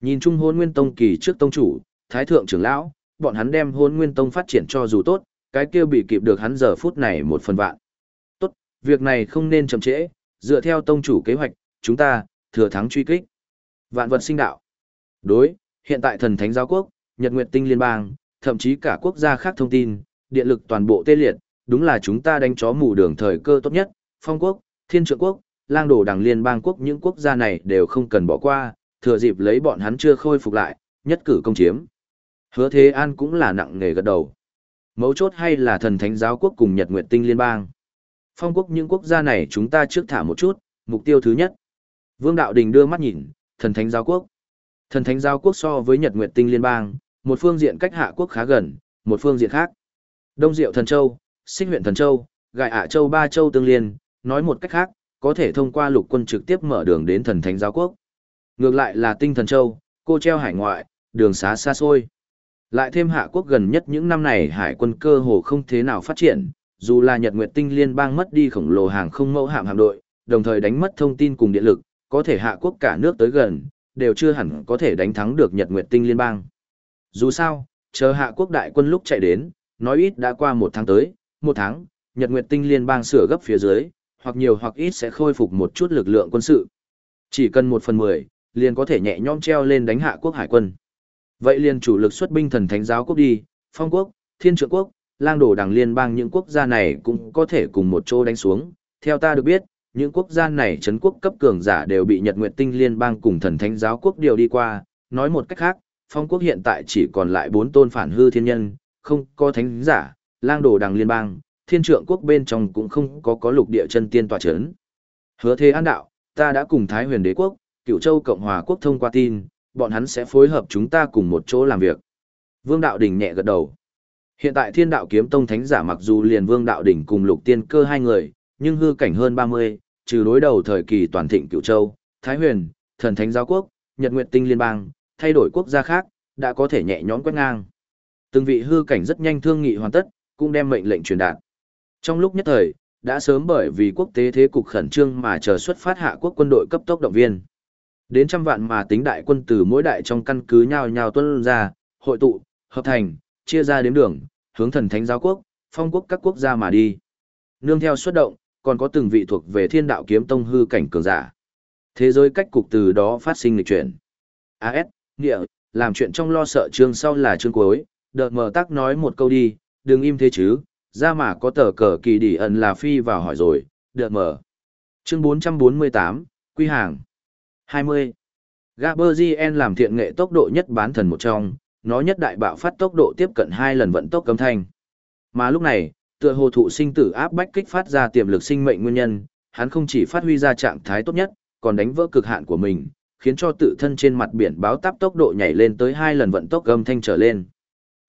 A: Nhìn chung hôn nguyên tông kỳ trước tông chủ, thái thượng trưởng lão, bọn hắn đem hôn nguyên tông phát triển cho dù tốt, cái kia bị kịp được hắn giờ phút này một phần vạn. Tốt, việc này không nên chậm trễ, dựa theo tông chủ kế hoạch, chúng ta, thừa thắng truy kích. Vạn vật sinh đạo. Đối, hiện tại thần thánh giáo quốc, Nhật Nguyệt Tinh Liên bang, thậm chí cả quốc gia khác thông tin, điện lực toàn bộ tê liệt, đúng là chúng ta đánh chó mù đường thời cơ tốt nhất, phong quốc, thiên trượng quốc, lang đổ đằng liên bang quốc những quốc gia này đều không cần bỏ qua, thừa dịp lấy bọn hắn chưa khôi phục lại, nhất cử công chiếm. Hứa Thế An cũng là nặng nghề gật đầu. Mấu chốt hay là thần thánh giáo quốc cùng Nhật Nguyệt Tinh liên bang. Phong quốc những quốc gia này chúng ta trước thả một chút, mục tiêu thứ nhất. Vương Đạo Đình đưa mắt nhìn, thần thánh giáo quốc. Thần thánh giáo quốc so với Nhật Nguyệt Tinh liên bang, một phương diện cách hạ quốc khá gần, một phương diện khác. Đông Diệu Thần Châu, xích huyện Thần Châu, Gại Ả Châu ba châu tương liên, nói một cách khác, có thể thông qua lục quân trực tiếp mở đường đến thần thánh giáo quốc. Ngược lại là tinh thần châu, cô treo hải ngoại, đường xá xa xôi. Lại thêm hạ quốc gần nhất những năm này hải quân cơ hồ không thế nào phát triển, dù là Nhật Nguyệt Tinh Liên bang mất đi khổng lồ hàng không mẫu hạm hạm đội, đồng thời đánh mất thông tin cùng điện lực, có thể hạ quốc cả nước tới gần, đều chưa hẳn có thể đánh thắng được Nhật Nguyệt Tinh Liên bang. Dù sao, chờ hạ quốc đại quân lúc chạy đến, nói ít đã qua một tháng tới, một tháng, Nhật Nguyệt Tinh Liên bang sửa gấp phía dưới, hoặc nhiều hoặc ít sẽ khôi phục một chút lực lượng quân sự. Chỉ cần một phần mười, liền có thể nhẹ nhõm treo lên đánh hạ quốc hải quân. Vậy liền chủ lực xuất binh thần thánh giáo quốc đi, phong quốc, thiên trượng quốc, lang đổ đảng liên bang những quốc gia này cũng có thể cùng một chỗ đánh xuống. Theo ta được biết, những quốc gia này chấn quốc cấp cường giả đều bị Nhật Nguyệt Tinh liên bang cùng thần thánh giáo quốc điều đi qua. Nói một cách khác, phong quốc hiện tại chỉ còn lại bốn tôn phản hư thiên nhân, không có thánh giả, lang đồ đằng liên bang, thiên trượng quốc bên trong cũng không có có lục địa chân tiên tòa chấn. Hứa thế an đạo, ta đã cùng Thái huyền đế quốc, cựu châu Cộng hòa quốc thông qua tin, bọn hắn sẽ phối hợp chúng ta cùng một chỗ làm việc. Vương đạo đỉnh nhẹ gật đầu. Hiện tại thiên đạo kiếm tông thánh giả mặc dù liền vương đạo đỉnh cùng lục tiên cơ hai người, nhưng hư cảnh hơn 30, trừ đối đầu thời kỳ toàn thịnh cựu châu, Thái huyền, thần thánh giáo quốc, nhật nguyệt tinh liên bang, thay đổi quốc gia khác, đã có thể nhẹ nhõm quét ngang. Từng vị hư cảnh rất nhanh thương nghị hoàn tất, cũng đem mệnh lệnh truyền đạt. Trong lúc nhất thời, đã sớm bởi vì quốc tế thế cục khẩn trương mà chờ xuất phát hạ quốc quân đội cấp tốc động viên. Đến trăm vạn mà tính đại quân từ mỗi đại trong căn cứ nhau nhau tuân ra, hội tụ, hợp thành, chia ra đếm đường, hướng thần thánh giáo quốc, phong quốc các quốc gia mà đi. Nương theo xuất động, còn có từng vị thuộc về thiên đạo kiếm tông hư cảnh cường giả. Thế giới cách cục từ đó phát sinh lịch chuyển. AS, địa, làm chuyện trong lo sợ chương sau là chương cuối, đợt mở tác nói một câu đi, đừng im thế chứ, ra mà có tờ cờ kỳ đỉ ẩn là phi vào hỏi rồi, đợt mở. Chương 448, Quy hàng. 20. Gaberzien làm thiện nghệ tốc độ nhất bán thần một trong, nó nhất đại bạo phát tốc độ tiếp cận hai lần vận tốc cấm thanh. Mà lúc này, tựa hồ thụ sinh tử áp bách kích phát ra tiềm lực sinh mệnh nguyên nhân, hắn không chỉ phát huy ra trạng thái tốt nhất, còn đánh vỡ cực hạn của mình, khiến cho tự thân trên mặt biển báo táp tốc độ nhảy lên tới hai lần vận tốc âm thanh trở lên.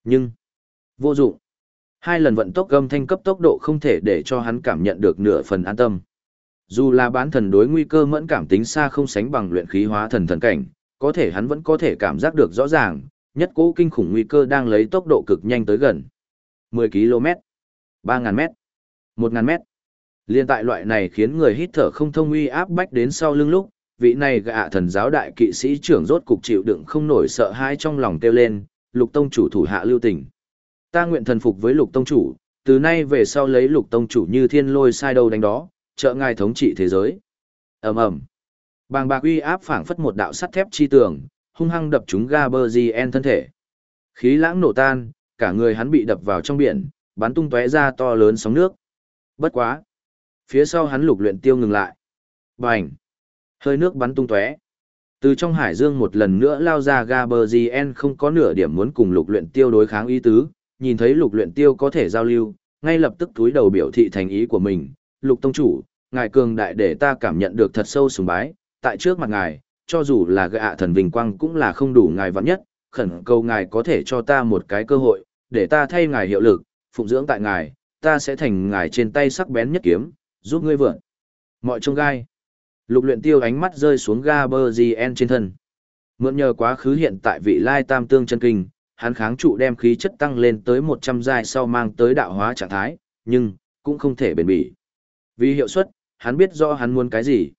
A: Nhưng, vô dụng. Hai lần vận tốc gâm thanh cấp tốc độ không thể để cho hắn cảm nhận được nửa phần an tâm. Dù là bán thần đối nguy cơ mẫn cảm tính xa không sánh bằng luyện khí hóa thần thần cảnh, có thể hắn vẫn có thể cảm giác được rõ ràng, nhất cố kinh khủng nguy cơ đang lấy tốc độ cực nhanh tới gần. 10 km, 3.000 m, 1.000 m. Liên tại loại này khiến người hít thở không thông uy áp bách đến sau lưng lúc, vị này gạ thần giáo đại kỵ sĩ trưởng rốt cục chịu đựng không nổi sợ hãi trong lòng kêu lên, lục tông chủ thủ hạ lưu tình. Ta nguyện thần phục với lục tông chủ, từ nay về sau lấy lục tông chủ như thiên lôi sai đâu đánh đó, trợ ngài thống trị thế giới. ầm ầm Bàng bạc uy áp phảng phất một đạo sắt thép chi tường, hung hăng đập trúng Gaberzien thân thể. Khí lãng nổ tan, cả người hắn bị đập vào trong biển, bắn tung tóe ra to lớn sóng nước. Bất quá. Phía sau hắn lục luyện tiêu ngừng lại. Bành. Hơi nước bắn tung tóe. Từ trong hải dương một lần nữa lao ra Gaberzien không có nửa điểm muốn cùng lục luyện tiêu đối kháng ý tứ, nhìn thấy lục luyện tiêu có thể giao lưu, ngay lập tức túi đầu biểu thị thành ý của mình. Lục tông chủ, ngài cường đại để ta cảm nhận được thật sâu sùng bái, tại trước mặt ngài, cho dù là gạ thần vinh quang cũng là không đủ ngài vạn nhất, khẩn cầu ngài có thể cho ta một cái cơ hội, để ta thay ngài hiệu lực, phụng dưỡng tại ngài, ta sẽ thành ngài trên tay sắc bén nhất kiếm, giúp ngươi vượn. Mọi trông gai. Lục luyện tiêu ánh mắt rơi xuống Gaberzien trên thân. Mượn nhờ quá khứ hiện tại vị lai tam tương chân kinh, hắn kháng trụ đem khí chất tăng lên tới 100 giai sau mang tới đạo hóa trạng thái, nhưng, cũng không thể bền bỉ. Vì hiệu suất, hắn biết rõ hắn muốn cái gì.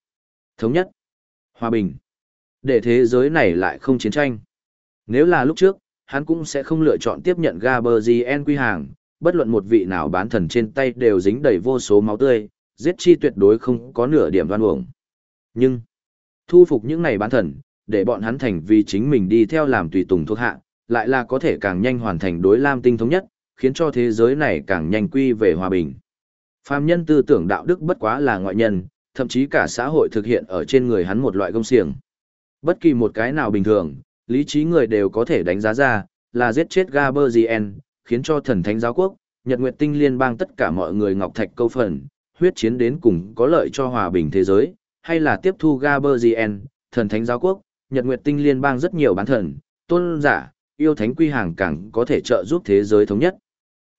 A: Thống nhất. Hòa bình. Để thế giới này lại không chiến tranh. Nếu là lúc trước, hắn cũng sẽ không lựa chọn tiếp nhận Gaberzien quy hàng, bất luận một vị nào bán thần trên tay đều dính đầy vô số máu tươi, giết chi tuyệt đối không có nửa điểm đoan uổng. Nhưng, thu phục những này bán thần, để bọn hắn thành vì chính mình đi theo làm tùy tùng thuộc hạ, lại là có thể càng nhanh hoàn thành đối lam tinh thống nhất, khiến cho thế giới này càng nhanh quy về hòa bình. Phàm nhân tư tưởng đạo đức bất quá là ngoại nhân, thậm chí cả xã hội thực hiện ở trên người hắn một loại công xiềng. Bất kỳ một cái nào bình thường, lý trí người đều có thể đánh giá ra, là giết chết Gaberzien, khiến cho thần thánh giáo quốc, Nhật Nguyệt Tinh liên bang tất cả mọi người ngọc thạch câu phần, huyết chiến đến cùng có lợi cho hòa bình thế giới, hay là tiếp thu Gaberzien, thần thánh giáo quốc, Nhật Nguyệt Tinh liên bang rất nhiều bán thần, tôn giả, yêu thánh quy hàng càng có thể trợ giúp thế giới thống nhất.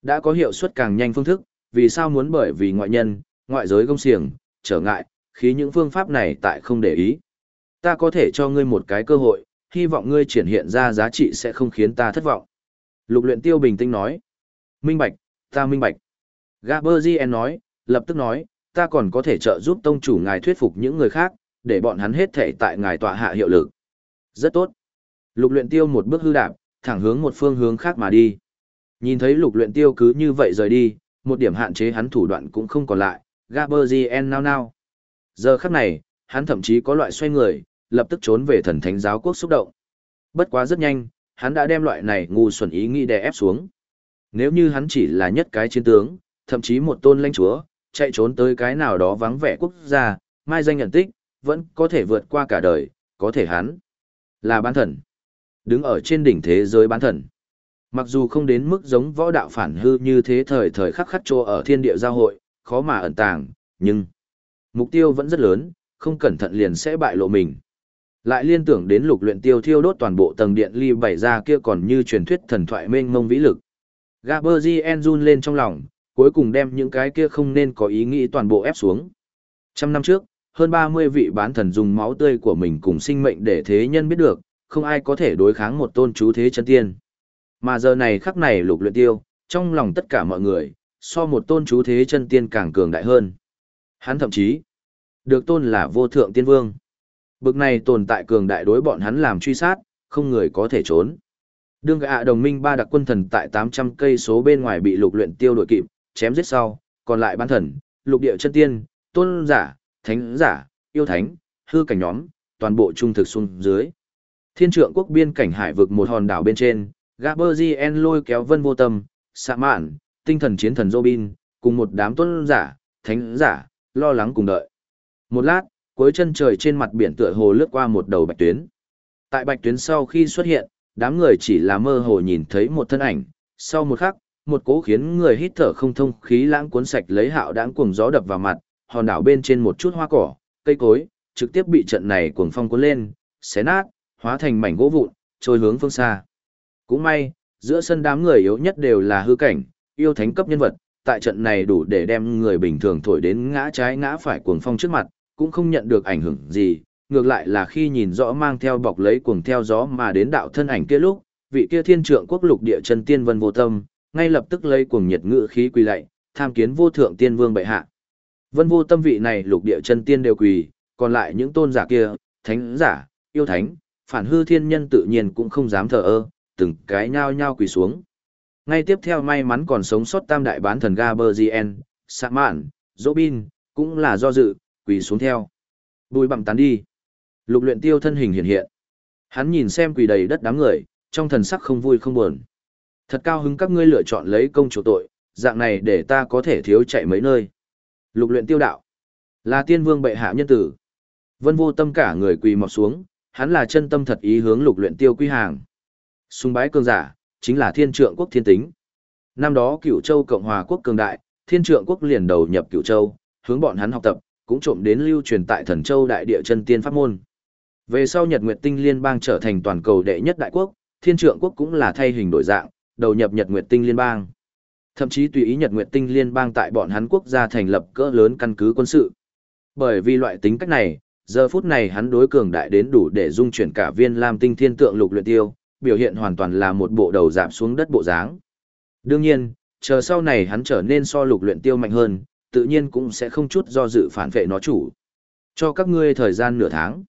A: Đã có hiệu suất càng nhanh phương thức, vì sao muốn bởi vì ngoại nhân, ngoại giới công xiềng, trở ngại, khi những phương pháp này tại không để ý. Ta có thể cho ngươi một cái cơ hội, hy vọng ngươi triển hiện ra giá trị sẽ không khiến ta thất vọng. Lục luyện tiêu bình tĩnh nói. Minh bạch, ta minh bạch. Gaberzien nói, lập tức nói, ta còn có thể trợ giúp tông chủ ngài thuyết phục những người khác, để bọn hắn hết thể tại ngài tọa hạ hiệu lực. Rất tốt. Lục luyện tiêu một bước hư đạp, thẳng hướng một phương hướng khác mà đi. Nhìn thấy lục luyện tiêu cứ như vậy rời đi, một điểm hạn chế hắn thủ đoạn cũng không còn lại, Gaberzien nao nao. Giờ khắc này, hắn thậm chí có loại xoay người, lập tức trốn về thần thánh giáo quốc xúc động. Bất quá rất nhanh, hắn đã đem loại này ngu xuẩn ý nghĩ đè ép xuống. Nếu như hắn chỉ là nhất cái chiến tướng, thậm chí một tôn lãnh chúa, chạy trốn tới cái nào đó vắng vẻ quốc gia, mai danh nhận tích, vẫn có thể vượt qua cả đời, có thể hắn là bán thần. Đứng ở trên đỉnh thế giới bán thần. Mặc dù không đến mức giống võ đạo phản hư như thế thời thời khắc khắc trô ở thiên địa giao hội, khó mà ẩn tàng, nhưng mục tiêu vẫn rất lớn, không cẩn thận liền sẽ bại lộ mình. Lại liên tưởng đến lục luyện tiêu thiêu đốt toàn bộ tầng điện ly bảy ra kia còn như truyền thuyết thần thoại mênh mông vĩ lực. Gaberzien run lên trong lòng, cuối cùng đem những cái kia không nên có ý nghĩ toàn bộ ép xuống. Trăm năm trước, hơn 30 vị bán thần dùng máu tươi của mình cùng sinh mệnh để thế nhân biết được, không ai có thể đối kháng một tôn chú thế chân tiên. Mà giờ này khắc này lục luyện tiêu, trong lòng tất cả mọi người, so một tôn chú thế chân tiên càng cường đại hơn. Hắn thậm chí, được tôn là vô thượng tiên vương. Bực này tồn tại cường đại đối bọn hắn làm truy sát, không người có thể trốn. Đương gạ đồng minh ba đặc quân thần tại 800 cây số bên ngoài bị lục luyện tiêu đội kịp, chém giết sau, còn lại bán thần, lục địa chân tiên, tôn giả, thánh giả, yêu thánh, hư cảnh nhóm, toàn bộ trung thực xuống dưới. Thiên trượng quốc biên cảnh hải vực một hòn đảo bên trên, Gaberzien lôi kéo vân vô tâm, xạ mạn, tinh thần chiến thần Robin, cùng một đám tuân giả, thánh giả, lo lắng cùng đợi. Một lát, cuối chân trời trên mặt biển tựa hồ lướt qua một đầu bạch tuyến. Tại bạch tuyến sau khi xuất hiện, đám người chỉ là mơ hồ nhìn thấy một thân ảnh, sau một khắc, một cố khiến người hít thở không thông khí lãng cuốn sạch lấy hạo đãng cuồng gió đập vào mặt, hòn đảo bên trên một chút hoa cỏ, cây cối, trực tiếp bị trận này cuồng phong cuốn lên, xé nát, hóa thành mảnh gỗ vụn, trôi hướng phương xa. Cũng may, giữa sân đám người yếu nhất đều là hư cảnh, yêu thánh cấp nhân vật, tại trận này đủ để đem người bình thường thổi đến ngã trái ngã phải cuồng phong trước mặt, cũng không nhận được ảnh hưởng gì, ngược lại là khi nhìn rõ mang theo bọc lấy cuồng theo gió mà đến đạo thân ảnh kia lúc, vị kia thiên trượng quốc lục địa chân tiên vân vô tâm, ngay lập tức lấy cuồng nhiệt ngự khí quỳ lạy, tham kiến vô thượng tiên vương bệ hạ. Vân vô tâm vị này lục địa chân tiên đều quỳ, còn lại những tôn giả kia, thánh giả, yêu thánh, phản hư thiên nhân tự nhiên cũng không dám thờ ơ, từng cái nhao nhao quỳ xuống. Ngay tiếp theo may mắn còn sống sót tam đại bán thần Gaberzien, Sạ Mạn, Robin, cũng là do dự, quỳ xuống theo. Bùi bằng tán đi. Lục luyện tiêu thân hình hiện hiện. Hắn nhìn xem quỳ đầy đất đám người, trong thần sắc không vui không buồn. Thật cao hứng các ngươi lựa chọn lấy công chủ tội, dạng này để ta có thể thiếu chạy mấy nơi. Lục luyện tiêu đạo. Là tiên vương bệ hạ nhân tử. Vân vô tâm cả người quỳ mọp xuống, hắn là chân tâm thật ý hướng lục luyện tiêu quy hàng. Sùng bái cường giả, chính là thiên trượng quốc thiên tính. Năm đó cửu châu Cộng hòa quốc cường đại, thiên trượng quốc liền đầu nhập cửu châu, hướng bọn hắn học tập, cũng trộm đến lưu truyền tại thần châu đại địa chân tiên pháp môn. Về sau Nhật Nguyệt Tinh Liên bang trở thành toàn cầu đệ nhất đại quốc, thiên trượng quốc cũng là thay hình đổi dạng, đầu nhập Nhật Nguyệt Tinh Liên bang. Thậm chí tùy ý Nhật Nguyệt Tinh Liên bang tại bọn hắn quốc gia thành lập cỡ lớn căn cứ quân sự. Bởi vì loại tính cách này, giờ phút này hắn đối cường đại đến đủ để dung chuyển cả viên Lam Tinh Thiên Tượng Lục Luyện Tiêu, biểu hiện hoàn toàn là một bộ đầu giảm xuống đất bộ dáng. Đương nhiên, chờ sau này hắn trở nên so Lục Luyện Tiêu mạnh hơn, tự nhiên cũng sẽ không chút do dự phản vệ nó chủ. Cho các ngươi thời gian nửa tháng.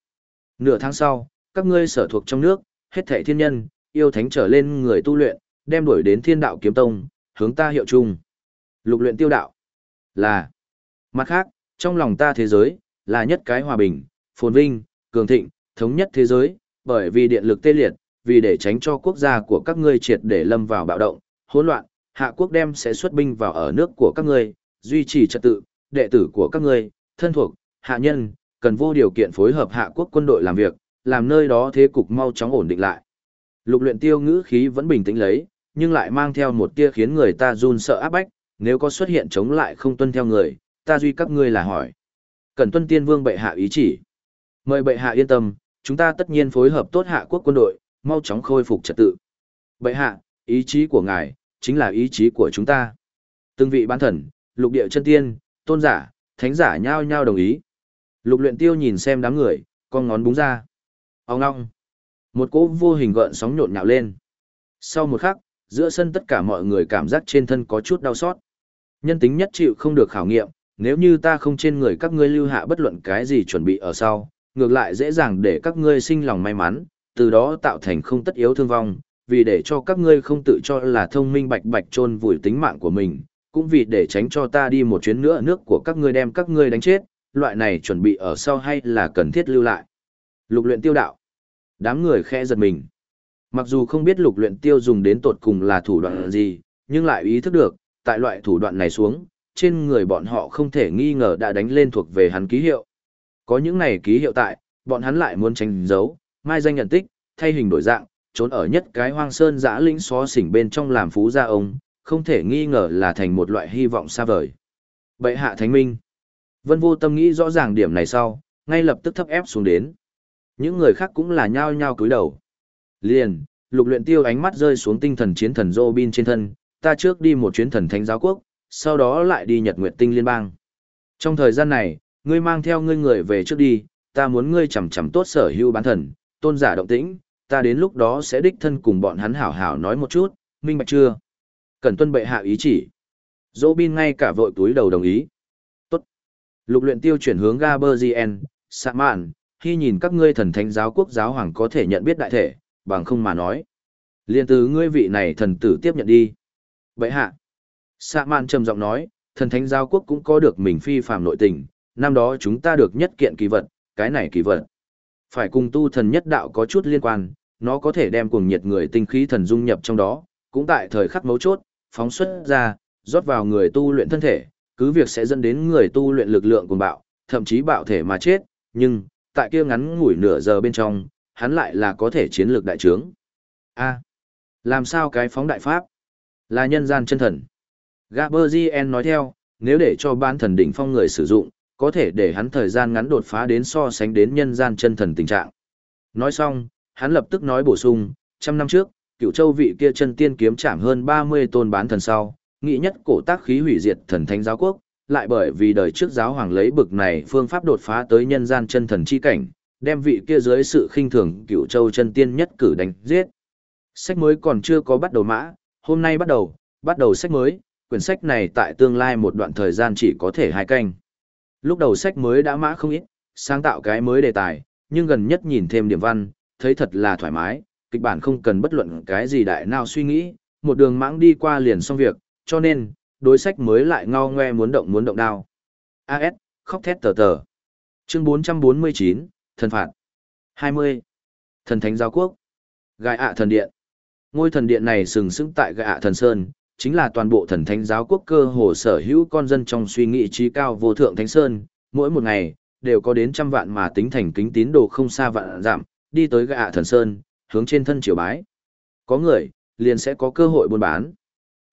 A: Nửa tháng sau, các ngươi sở thuộc trong nước, hết thảy thiên nhân, yêu thánh trở lên người tu luyện, đem đuổi đến thiên đạo kiếm tông, hướng ta hiệu chung. Lục luyện tiêu đạo. Là. Mặt khác, trong lòng ta thế giới, là nhất cái hòa bình, phồn vinh, cường thịnh, thống nhất thế giới, bởi vì điện lực tê liệt, vì để tránh cho quốc gia của các ngươi triệt để lâm vào bạo động, hỗn loạn, hạ quốc đem sẽ xuất binh vào ở nước của các ngươi, duy trì trật tự, đệ tử của các ngươi, thân thuộc, hạ nhân, cần vô điều kiện phối hợp hạ quốc quân đội làm việc, làm nơi đó thế cục mau chóng ổn định lại. Lục luyện tiêu ngữ khí vẫn bình tĩnh lấy, nhưng lại mang theo một tia khiến người ta run sợ áp bách, nếu có xuất hiện chống lại không tuân theo người, ta duy các ngươi là hỏi. Cần tuân tiên vương bệ hạ ý chỉ. Mời bệ hạ yên tâm, chúng ta tất nhiên phối hợp tốt hạ quốc quân đội, mau chóng khôi phục trật tự. Bệ hạ, ý chí của ngài, chính là ý chí của chúng ta. Từng vị bán thần, lục địa chân tiên, tôn giả, thánh giả nhao nhao đồng ý. Lục luyện tiêu nhìn xem đám người, con ngón búng ra. Ông ngong. Một cỗ vô hình gợn sóng nhộn nhạo lên. Sau một khắc, giữa sân tất cả mọi người cảm giác trên thân có chút đau xót. Nhân tính nhất chịu không được khảo nghiệm, nếu như ta không trên người các ngươi lưu hạ bất luận cái gì chuẩn bị ở sau, ngược lại dễ dàng để các ngươi sinh lòng may mắn, từ đó tạo thành không tất yếu thương vong, vì để cho các ngươi không tự cho là thông minh bạch bạch chôn vùi tính mạng của mình, cũng vì để tránh cho ta đi một chuyến nữa nước của các ngươi đem các ngươi đánh chết, loại này chuẩn bị ở sau hay là cần thiết lưu lại. Lục luyện tiêu đạo. Đám người khẽ giật mình. Mặc dù không biết lục luyện tiêu dùng đến tột cùng là thủ đoạn gì, nhưng lại ý thức được, tại loại thủ đoạn này xuống, trên người bọn họ không thể nghi ngờ đã đánh lên thuộc về hắn ký hiệu. Có những này ký hiệu tại, bọn hắn lại muốn tránh giấu, mai danh nhận tích, thay hình đổi dạng, trốn ở nhất cái hoang sơn giã lĩnh xó xỉnh bên trong làm phú gia ông, không thể nghi ngờ là thành một loại hy vọng xa vời. Bệ hạ thánh minh. Vân vô tâm nghĩ rõ ràng điểm này sau, ngay lập tức thấp ép xuống đến. Những người khác cũng là nhao nhao cúi đầu. Liền, lục luyện tiêu ánh mắt rơi xuống tinh thần chiến thần Robin trên thân, ta trước đi một chuyến thần thánh giáo quốc, sau đó lại đi Nhật Nguyệt Tinh Liên bang. Trong thời gian này, ngươi mang theo ngươi người về trước đi, ta muốn ngươi chằm chằm tốt sở hữu bán thần, tôn giả động tĩnh, ta đến lúc đó sẽ đích thân cùng bọn hắn hảo hảo nói một chút, minh bạch chưa? Cần tuân bệ hạ ý chỉ. Dỗ bin ngay cả vội túi đầu đồng ý. Tốt. Lục luyện tiêu chuyển hướng Gaberzien, Sạ Mạn, khi nhìn các ngươi thần thánh giáo quốc giáo hoàng có thể nhận biết đại thể, bằng không mà nói. Liên từ ngươi vị này thần tử tiếp nhận đi. Bệ hạ. Sạ Mạn trầm giọng nói, thần thánh giáo quốc cũng có được mình phi phàm nội tình, năm đó chúng ta được nhất kiện kỳ vật, cái này kỳ vật. Phải cùng tu thần nhất đạo có chút liên quan, nó có thể đem cuồng nhiệt người tinh khí thần dung nhập trong đó, cũng tại thời khắc mấu chốt, phóng xuất ra, rót vào người tu luyện thân thể, cứ việc sẽ dẫn đến người tu luyện lực lượng cuồng bạo, thậm chí bạo thể mà chết, nhưng, tại kia ngắn ngủi nửa giờ bên trong, hắn lại là có thể chiến lược đại trướng. A, làm sao cái phóng đại pháp? Là nhân gian chân thần. Gaberzien nói theo, nếu để cho bán thần đỉnh phong người sử dụng, có thể để hắn thời gian ngắn đột phá đến so sánh đến nhân gian chân thần tình trạng. Nói xong, hắn lập tức nói bổ sung, trăm năm trước, cựu châu vị kia chân tiên kiếm chạm hơn 30 tôn bán thần sau, nghĩ nhất cổ tác khí hủy diệt thần thánh giáo quốc, lại bởi vì đời trước giáo hoàng lấy bực này phương pháp đột phá tới nhân gian chân thần chi cảnh, đem vị kia dưới sự khinh thường cựu châu chân tiên nhất cử đánh giết. Sách mới còn chưa có bắt đầu mã, hôm nay bắt đầu, bắt đầu sách mới, quyển sách này tại tương lai một đoạn thời gian chỉ có thể hai canh. Lúc đầu sách mới đã mã không ít, sáng tạo cái mới đề tài, nhưng gần nhất nhìn thêm điểm văn, thấy thật là thoải mái, kịch bản không cần bất luận cái gì đại nào suy nghĩ, một đường mãng đi qua liền xong việc, cho nên, đối sách mới lại ngao ngoe muốn động muốn động đao. AS, khóc thét tờ tờ. Chương 449, Thần Phạt. 20. Thần Thánh Giáo Quốc. Gai ạ thần điện. Ngôi thần điện này sừng sững tại gai ạ thần sơn, chính là toàn bộ thần thánh giáo quốc cơ hồ sở hữu con dân trong suy nghĩ trí cao vô thượng thánh sơn, mỗi một ngày, đều có đến trăm vạn mà tính thành kính tín đồ không xa vạn giảm, đi tới gạ thần sơn, hướng trên thân triều bái. Có người, liền sẽ có cơ hội buôn bán.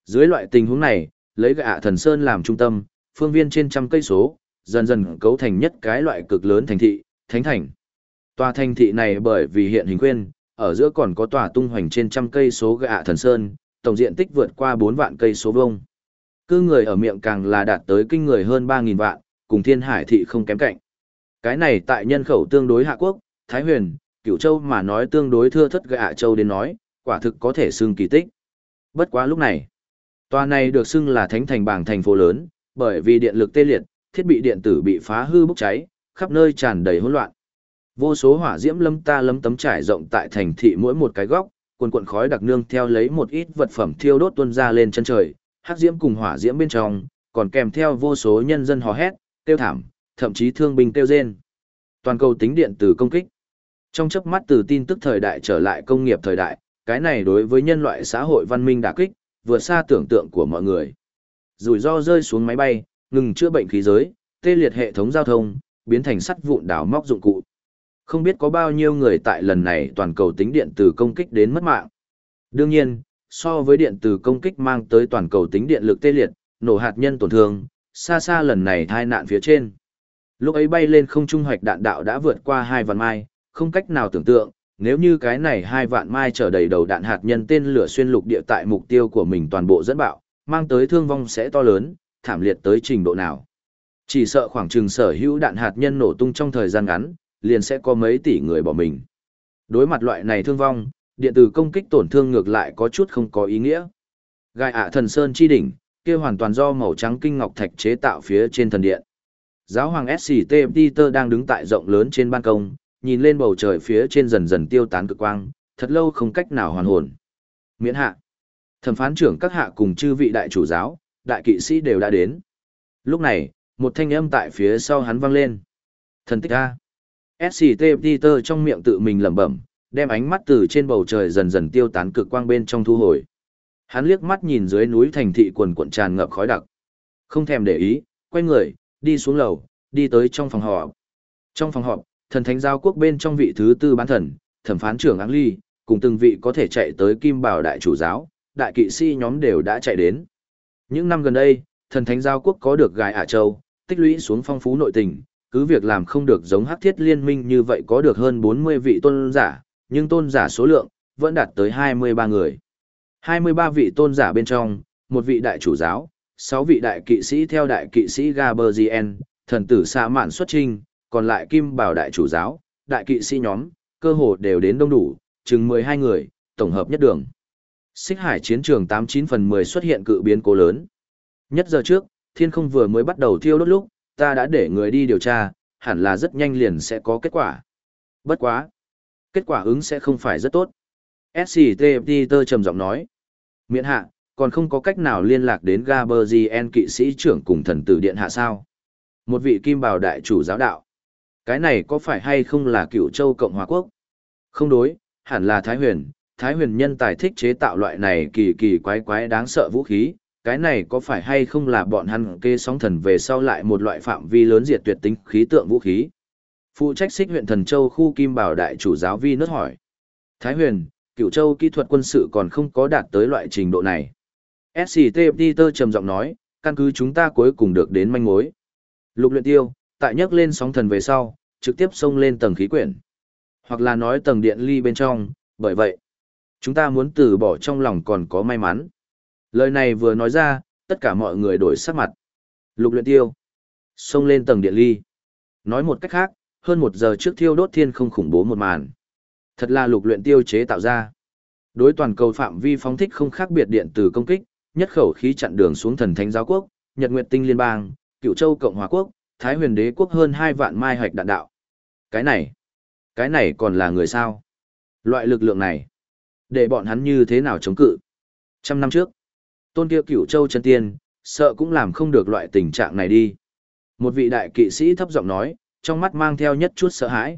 A: Dưới loại tình huống này, lấy gạ thần sơn làm trung tâm, phương viên trên trăm cây số, dần dần cấu thành nhất cái loại cực lớn thành thị, thánh thành. Tòa thành thị này bởi vì hiện hình quên, ở giữa còn có tòa tung hoành trên trăm cây số gạ thần sơn, tổng diện tích vượt qua 4 vạn cây số vuông. Cư người ở miệng càng là đạt tới kinh người hơn 3000 vạn, cùng thiên hải thị không kém cạnh. Cái này tại nhân khẩu tương đối hạ quốc, Thái Huyền, Cửu Châu mà nói tương đối thưa thất gạ châu đến nói, quả thực có thể xưng kỳ tích. Bất quá lúc này, tòa này được xưng là thánh thành bảng thành phố lớn, bởi vì điện lực tê liệt, thiết bị điện tử bị phá hư bốc cháy, khắp nơi tràn đầy hỗn loạn. Vô số hỏa diễm lâm ta lâm tấm trải rộng tại thành thị mỗi một cái góc, quần quần khói đặc nương theo lấy một ít vật phẩm thiêu đốt tuôn ra lên chân trời, hắc diễm cùng hỏa diễm bên trong, còn kèm theo vô số nhân dân hò hét, tiêu thảm, thậm chí thương binh tiêu rên. Toàn cầu tính điện tử công kích. Trong chớp mắt từ tin tức thời đại trở lại công nghiệp thời đại, cái này đối với nhân loại xã hội văn minh đả kích, vượt xa tưởng tượng của mọi người. Rủi ro rơi xuống máy bay, ngừng chữa bệnh khí giới, tê liệt hệ thống giao thông, biến thành sắt vụn đảo móc dụng cụ. Không biết có bao nhiêu người tại lần này toàn cầu tính điện từ công kích đến mất mạng. Đương nhiên, so với điện từ công kích mang tới toàn cầu tính điện lực tê liệt, nổ hạt nhân tổn thương, xa xa lần này thai nạn phía trên. Lúc ấy bay lên không trung hoạch đạn đạo đã vượt qua hai vạn mai, không cách nào tưởng tượng, nếu như cái này hai vạn mai trở đầy đầu đạn hạt nhân tên lửa xuyên lục địa tại mục tiêu của mình toàn bộ dẫn bạo, mang tới thương vong sẽ to lớn, thảm liệt tới trình độ nào. Chỉ sợ khoảng chừng sở hữu đạn hạt nhân nổ tung trong thời gian ngắn, liền sẽ có mấy tỷ người bỏ mình. Đối mặt loại này thương vong, điện tử công kích tổn thương ngược lại có chút không có ý nghĩa. Gai ạ thần sơn chi đỉnh, kia hoàn toàn do màu trắng kinh ngọc thạch chế tạo phía trên thần điện. Giáo hoàng SCT Peter đang đứng tại rộng lớn trên ban công, nhìn lên bầu trời phía trên dần dần tiêu tán cực quang, thật lâu không cách nào hoàn hồn. Miễn hạ. Thẩm phán trưởng các hạ cùng chư vị đại chủ giáo, đại kỵ sĩ đều đã đến. Lúc này, một thanh âm tại phía sau hắn vang lên. Thần tích A. SCT Peter trong miệng tự mình lẩm bẩm, đem ánh mắt từ trên bầu trời dần dần tiêu tán cực quang bên trong thu hồi. Hắn liếc mắt nhìn dưới núi thành thị quần cuộn tràn ngập khói đặc. Không thèm để ý, quay người, đi xuống lầu, đi tới trong phòng họp. Trong phòng họp, thần thánh giao quốc bên trong vị thứ tư bán thần, thẩm phán trưởng Áng Ly, cùng từng vị có thể chạy tới Kim Bảo đại chủ giáo, đại kỵ sĩ nhóm đều đã chạy đến. Những năm gần đây, thần thánh giao quốc có được gài Ả Châu, tích lũy xuống phong phú nội tình, cứ việc làm không được giống hắc thiết liên minh như vậy có được hơn 40 vị tôn giả, nhưng tôn giả số lượng vẫn đạt tới 23 người. 23 vị tôn giả bên trong, một vị đại chủ giáo, 6 vị đại kỵ sĩ theo đại kỵ sĩ Gaberzien, thần tử xa mạn xuất trinh, còn lại kim bảo đại chủ giáo, đại kỵ sĩ nhóm, cơ hồ đều đến đông đủ, chừng 12 người, tổng hợp nhất đường. Xích hải chiến trường 89 phần 10 xuất hiện cự biến cố lớn. Nhất giờ trước, thiên không vừa mới bắt đầu thiêu đốt lúc, ta đã để người đi điều tra, hẳn là rất nhanh liền sẽ có kết quả. Bất quá. Kết quả ứng sẽ không phải rất tốt. SCTFT Peter trầm giọng nói. Miễn hạ, còn không có cách nào liên lạc đến Gaberzien kỵ sĩ trưởng cùng thần tử điện hạ sao. Một vị kim bào đại chủ giáo đạo. Cái này có phải hay không là cựu châu Cộng hòa quốc? Không đối, hẳn là Thái huyền. Thái huyền nhân tài thích chế tạo loại này kỳ kỳ quái quái đáng sợ vũ khí. Cái này có phải hay không là bọn hắn kê sóng thần về sau lại một loại phạm vi lớn diệt tuyệt tính khí tượng vũ khí? Phụ trách xích huyện Thần Châu khu Kim Bảo đại chủ giáo vi nớt hỏi. Thái huyền, cựu châu kỹ thuật quân sự còn không có đạt tới loại trình độ này. SCT Peter trầm giọng nói, căn cứ chúng ta cuối cùng được đến manh mối. Lục luyện tiêu, tại nhấc lên sóng thần về sau, trực tiếp xông lên tầng khí quyển. Hoặc là nói tầng điện ly bên trong, bởi vậy, chúng ta muốn từ bỏ trong lòng còn có may mắn. Lời này vừa nói ra, tất cả mọi người đổi sắc mặt. Lục luyện tiêu, xông lên tầng điện ly. Nói một cách khác, hơn một giờ trước thiêu đốt thiên không khủng bố một màn. Thật là lục luyện tiêu chế tạo ra. Đối toàn cầu phạm vi phóng thích không khác biệt điện từ công kích, nhất khẩu khí chặn đường xuống thần thánh giáo quốc, Nhật Nguyệt Tinh Liên bang, Cựu Châu Cộng hòa quốc, Thái Huyền Đế quốc hơn 2 vạn mai hạch đạn đạo. Cái này, cái này còn là người sao? Loại lực lượng này, để bọn hắn như thế nào chống cự? Trăm năm trước, tôn kia Cửu Châu chân tiên, sợ cũng làm không được loại tình trạng này đi. Một vị đại kỵ sĩ thấp giọng nói, trong mắt mang theo nhất chút sợ hãi.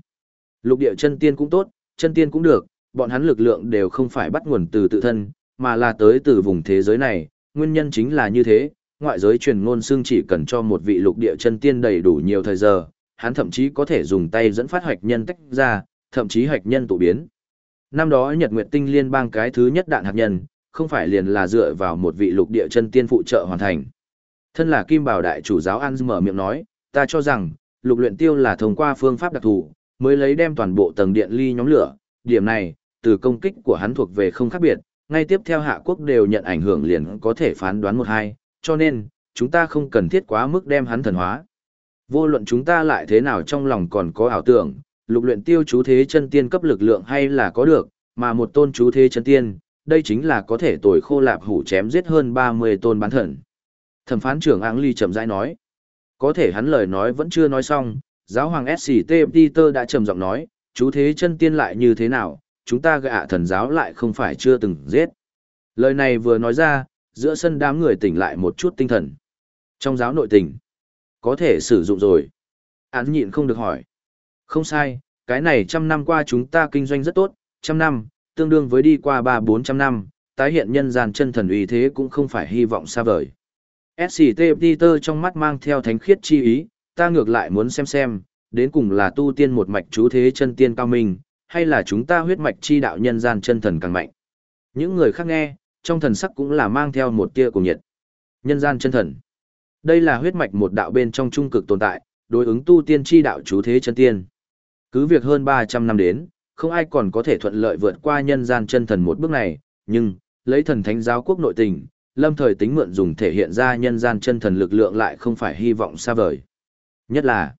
A: Lục địa chân tiên cũng tốt, chân tiên cũng được, bọn hắn lực lượng đều không phải bắt nguồn từ tự thân, mà là tới từ vùng thế giới này, nguyên nhân chính là như thế, ngoại giới truyền ngôn xương chỉ cần cho một vị lục địa chân tiên đầy đủ nhiều thời giờ, hắn thậm chí có thể dùng tay dẫn phát hoạch nhân tách ra, thậm chí hoạch nhân tụ biến. Năm đó Nhật Nguyệt Tinh liên bang cái thứ nhất đạn hạt nhân, không phải liền là dựa vào một vị lục địa chân tiên phụ trợ hoàn thành. Thân là Kim Bảo đại chủ giáo An mở miệng nói, ta cho rằng, lục luyện tiêu là thông qua phương pháp đặc thù, mới lấy đem toàn bộ tầng điện ly nhóm lửa, điểm này, từ công kích của hắn thuộc về không khác biệt, ngay tiếp theo hạ quốc đều nhận ảnh hưởng liền có thể phán đoán một hai, cho nên, chúng ta không cần thiết quá mức đem hắn thần hóa. Vô luận chúng ta lại thế nào trong lòng còn có ảo tưởng, lục luyện tiêu chú thế chân tiên cấp lực lượng hay là có được, mà một tôn chú thế chân tiên, đây chính là có thể tồi khô lạp hủ chém giết hơn 30 tôn bán thần. Thẩm phán trưởng Áng Ly chậm rãi nói, có thể hắn lời nói vẫn chưa nói xong, giáo hoàng SCT Peter đã trầm giọng nói, chú thế chân tiên lại như thế nào, chúng ta gạ thần giáo lại không phải chưa từng giết. Lời này vừa nói ra, giữa sân đám người tỉnh lại một chút tinh thần. Trong giáo nội tình, có thể sử dụng rồi. Án nhịn không được hỏi. Không sai, cái này trăm năm qua chúng ta kinh doanh rất tốt, trăm năm, tương đương với đi qua ba bốn trăm năm, tái hiện nhân gian chân thần uy thế cũng không phải hy vọng xa vời. SCT Peter trong mắt mang theo thánh khiết chi ý, ta ngược lại muốn xem xem, đến cùng là tu tiên một mạch chú thế chân tiên cao minh, hay là chúng ta huyết mạch chi đạo nhân gian chân thần càng mạnh. Những người khác nghe, trong thần sắc cũng là mang theo một tia cùng nhiệt. Nhân gian chân thần. Đây là huyết mạch một đạo bên trong trung cực tồn tại, đối ứng tu tiên chi đạo chú thế chân tiên. Cứ việc hơn 300 năm đến, không ai còn có thể thuận lợi vượt qua nhân gian chân thần một bước này, nhưng, lấy thần thánh giáo quốc nội tình, lâm thời tính mượn dùng thể hiện ra nhân gian chân thần lực lượng lại không phải hy vọng xa vời. Nhất là,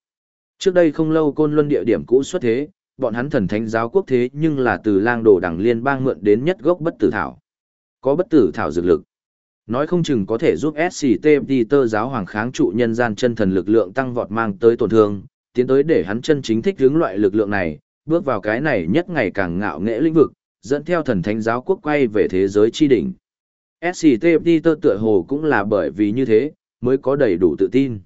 A: trước đây không lâu côn luân địa điểm cũ xuất thế, bọn hắn thần thánh giáo quốc thế nhưng là từ lang đồ đẳng liên bang mượn đến nhất gốc bất tử thảo. Có bất tử thảo dược lực. Nói không chừng có thể giúp SCT Tơ giáo hoàng kháng trụ nhân gian chân thần lực lượng tăng vọt mang tới tổn thương, tiến tới để hắn chân chính thích hướng loại lực lượng này, bước vào cái này nhất ngày càng ngạo nghễ lĩnh vực, dẫn theo thần thánh giáo quốc quay về thế giới chi đỉnh. SCTP tơ tựa hồ cũng là bởi vì như thế, mới có đầy đủ tự tin.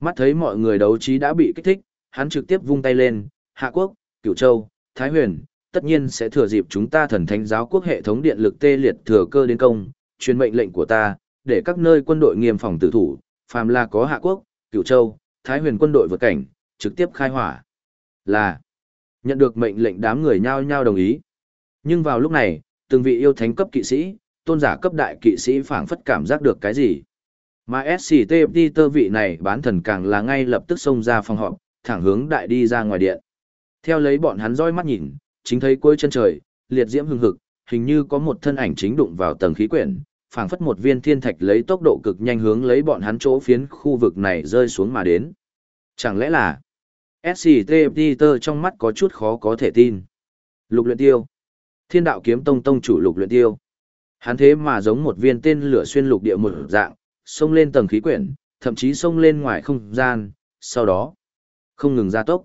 A: Mắt thấy mọi người đấu trí đã bị kích thích, hắn trực tiếp vung tay lên, Hạ Quốc, Cửu Châu, Thái Huyền, tất nhiên sẽ thừa dịp chúng ta thần thánh giáo quốc hệ thống điện lực tê liệt thừa cơ đến công, truyền mệnh lệnh của ta, để các nơi quân đội nghiêm phòng tử thủ, phàm là có Hạ Quốc, Cửu Châu, Thái Huyền quân đội vượt cảnh, trực tiếp khai hỏa. Là nhận được mệnh lệnh đám người nhao nhao đồng ý. Nhưng vào lúc này, từng vị yêu thánh cấp kỵ sĩ, tôn giả cấp đại kỵ sĩ phảng phất cảm giác được cái gì. Mà SCT tơ vị này bán thần càng là ngay lập tức xông ra phòng họp, thẳng hướng đại đi ra ngoài điện. Theo lấy bọn hắn roi mắt nhìn, chính thấy cuối chân trời, liệt diễm hưng hực, hình như có một thân ảnh chính đụng vào tầng khí quyển, phảng phất một viên thiên thạch lấy tốc độ cực nhanh hướng lấy bọn hắn chỗ phiến khu vực này rơi xuống mà đến. Chẳng lẽ là SCT Peter trong mắt có chút khó có thể tin. Lục luyện tiêu. Thiên đạo kiếm tông tông chủ lục luyện tiêu. Hắn thế mà giống một viên tên lửa xuyên lục địa một dạng, xông lên tầng khí quyển, thậm chí xông lên ngoài không gian, sau đó không ngừng gia tốc.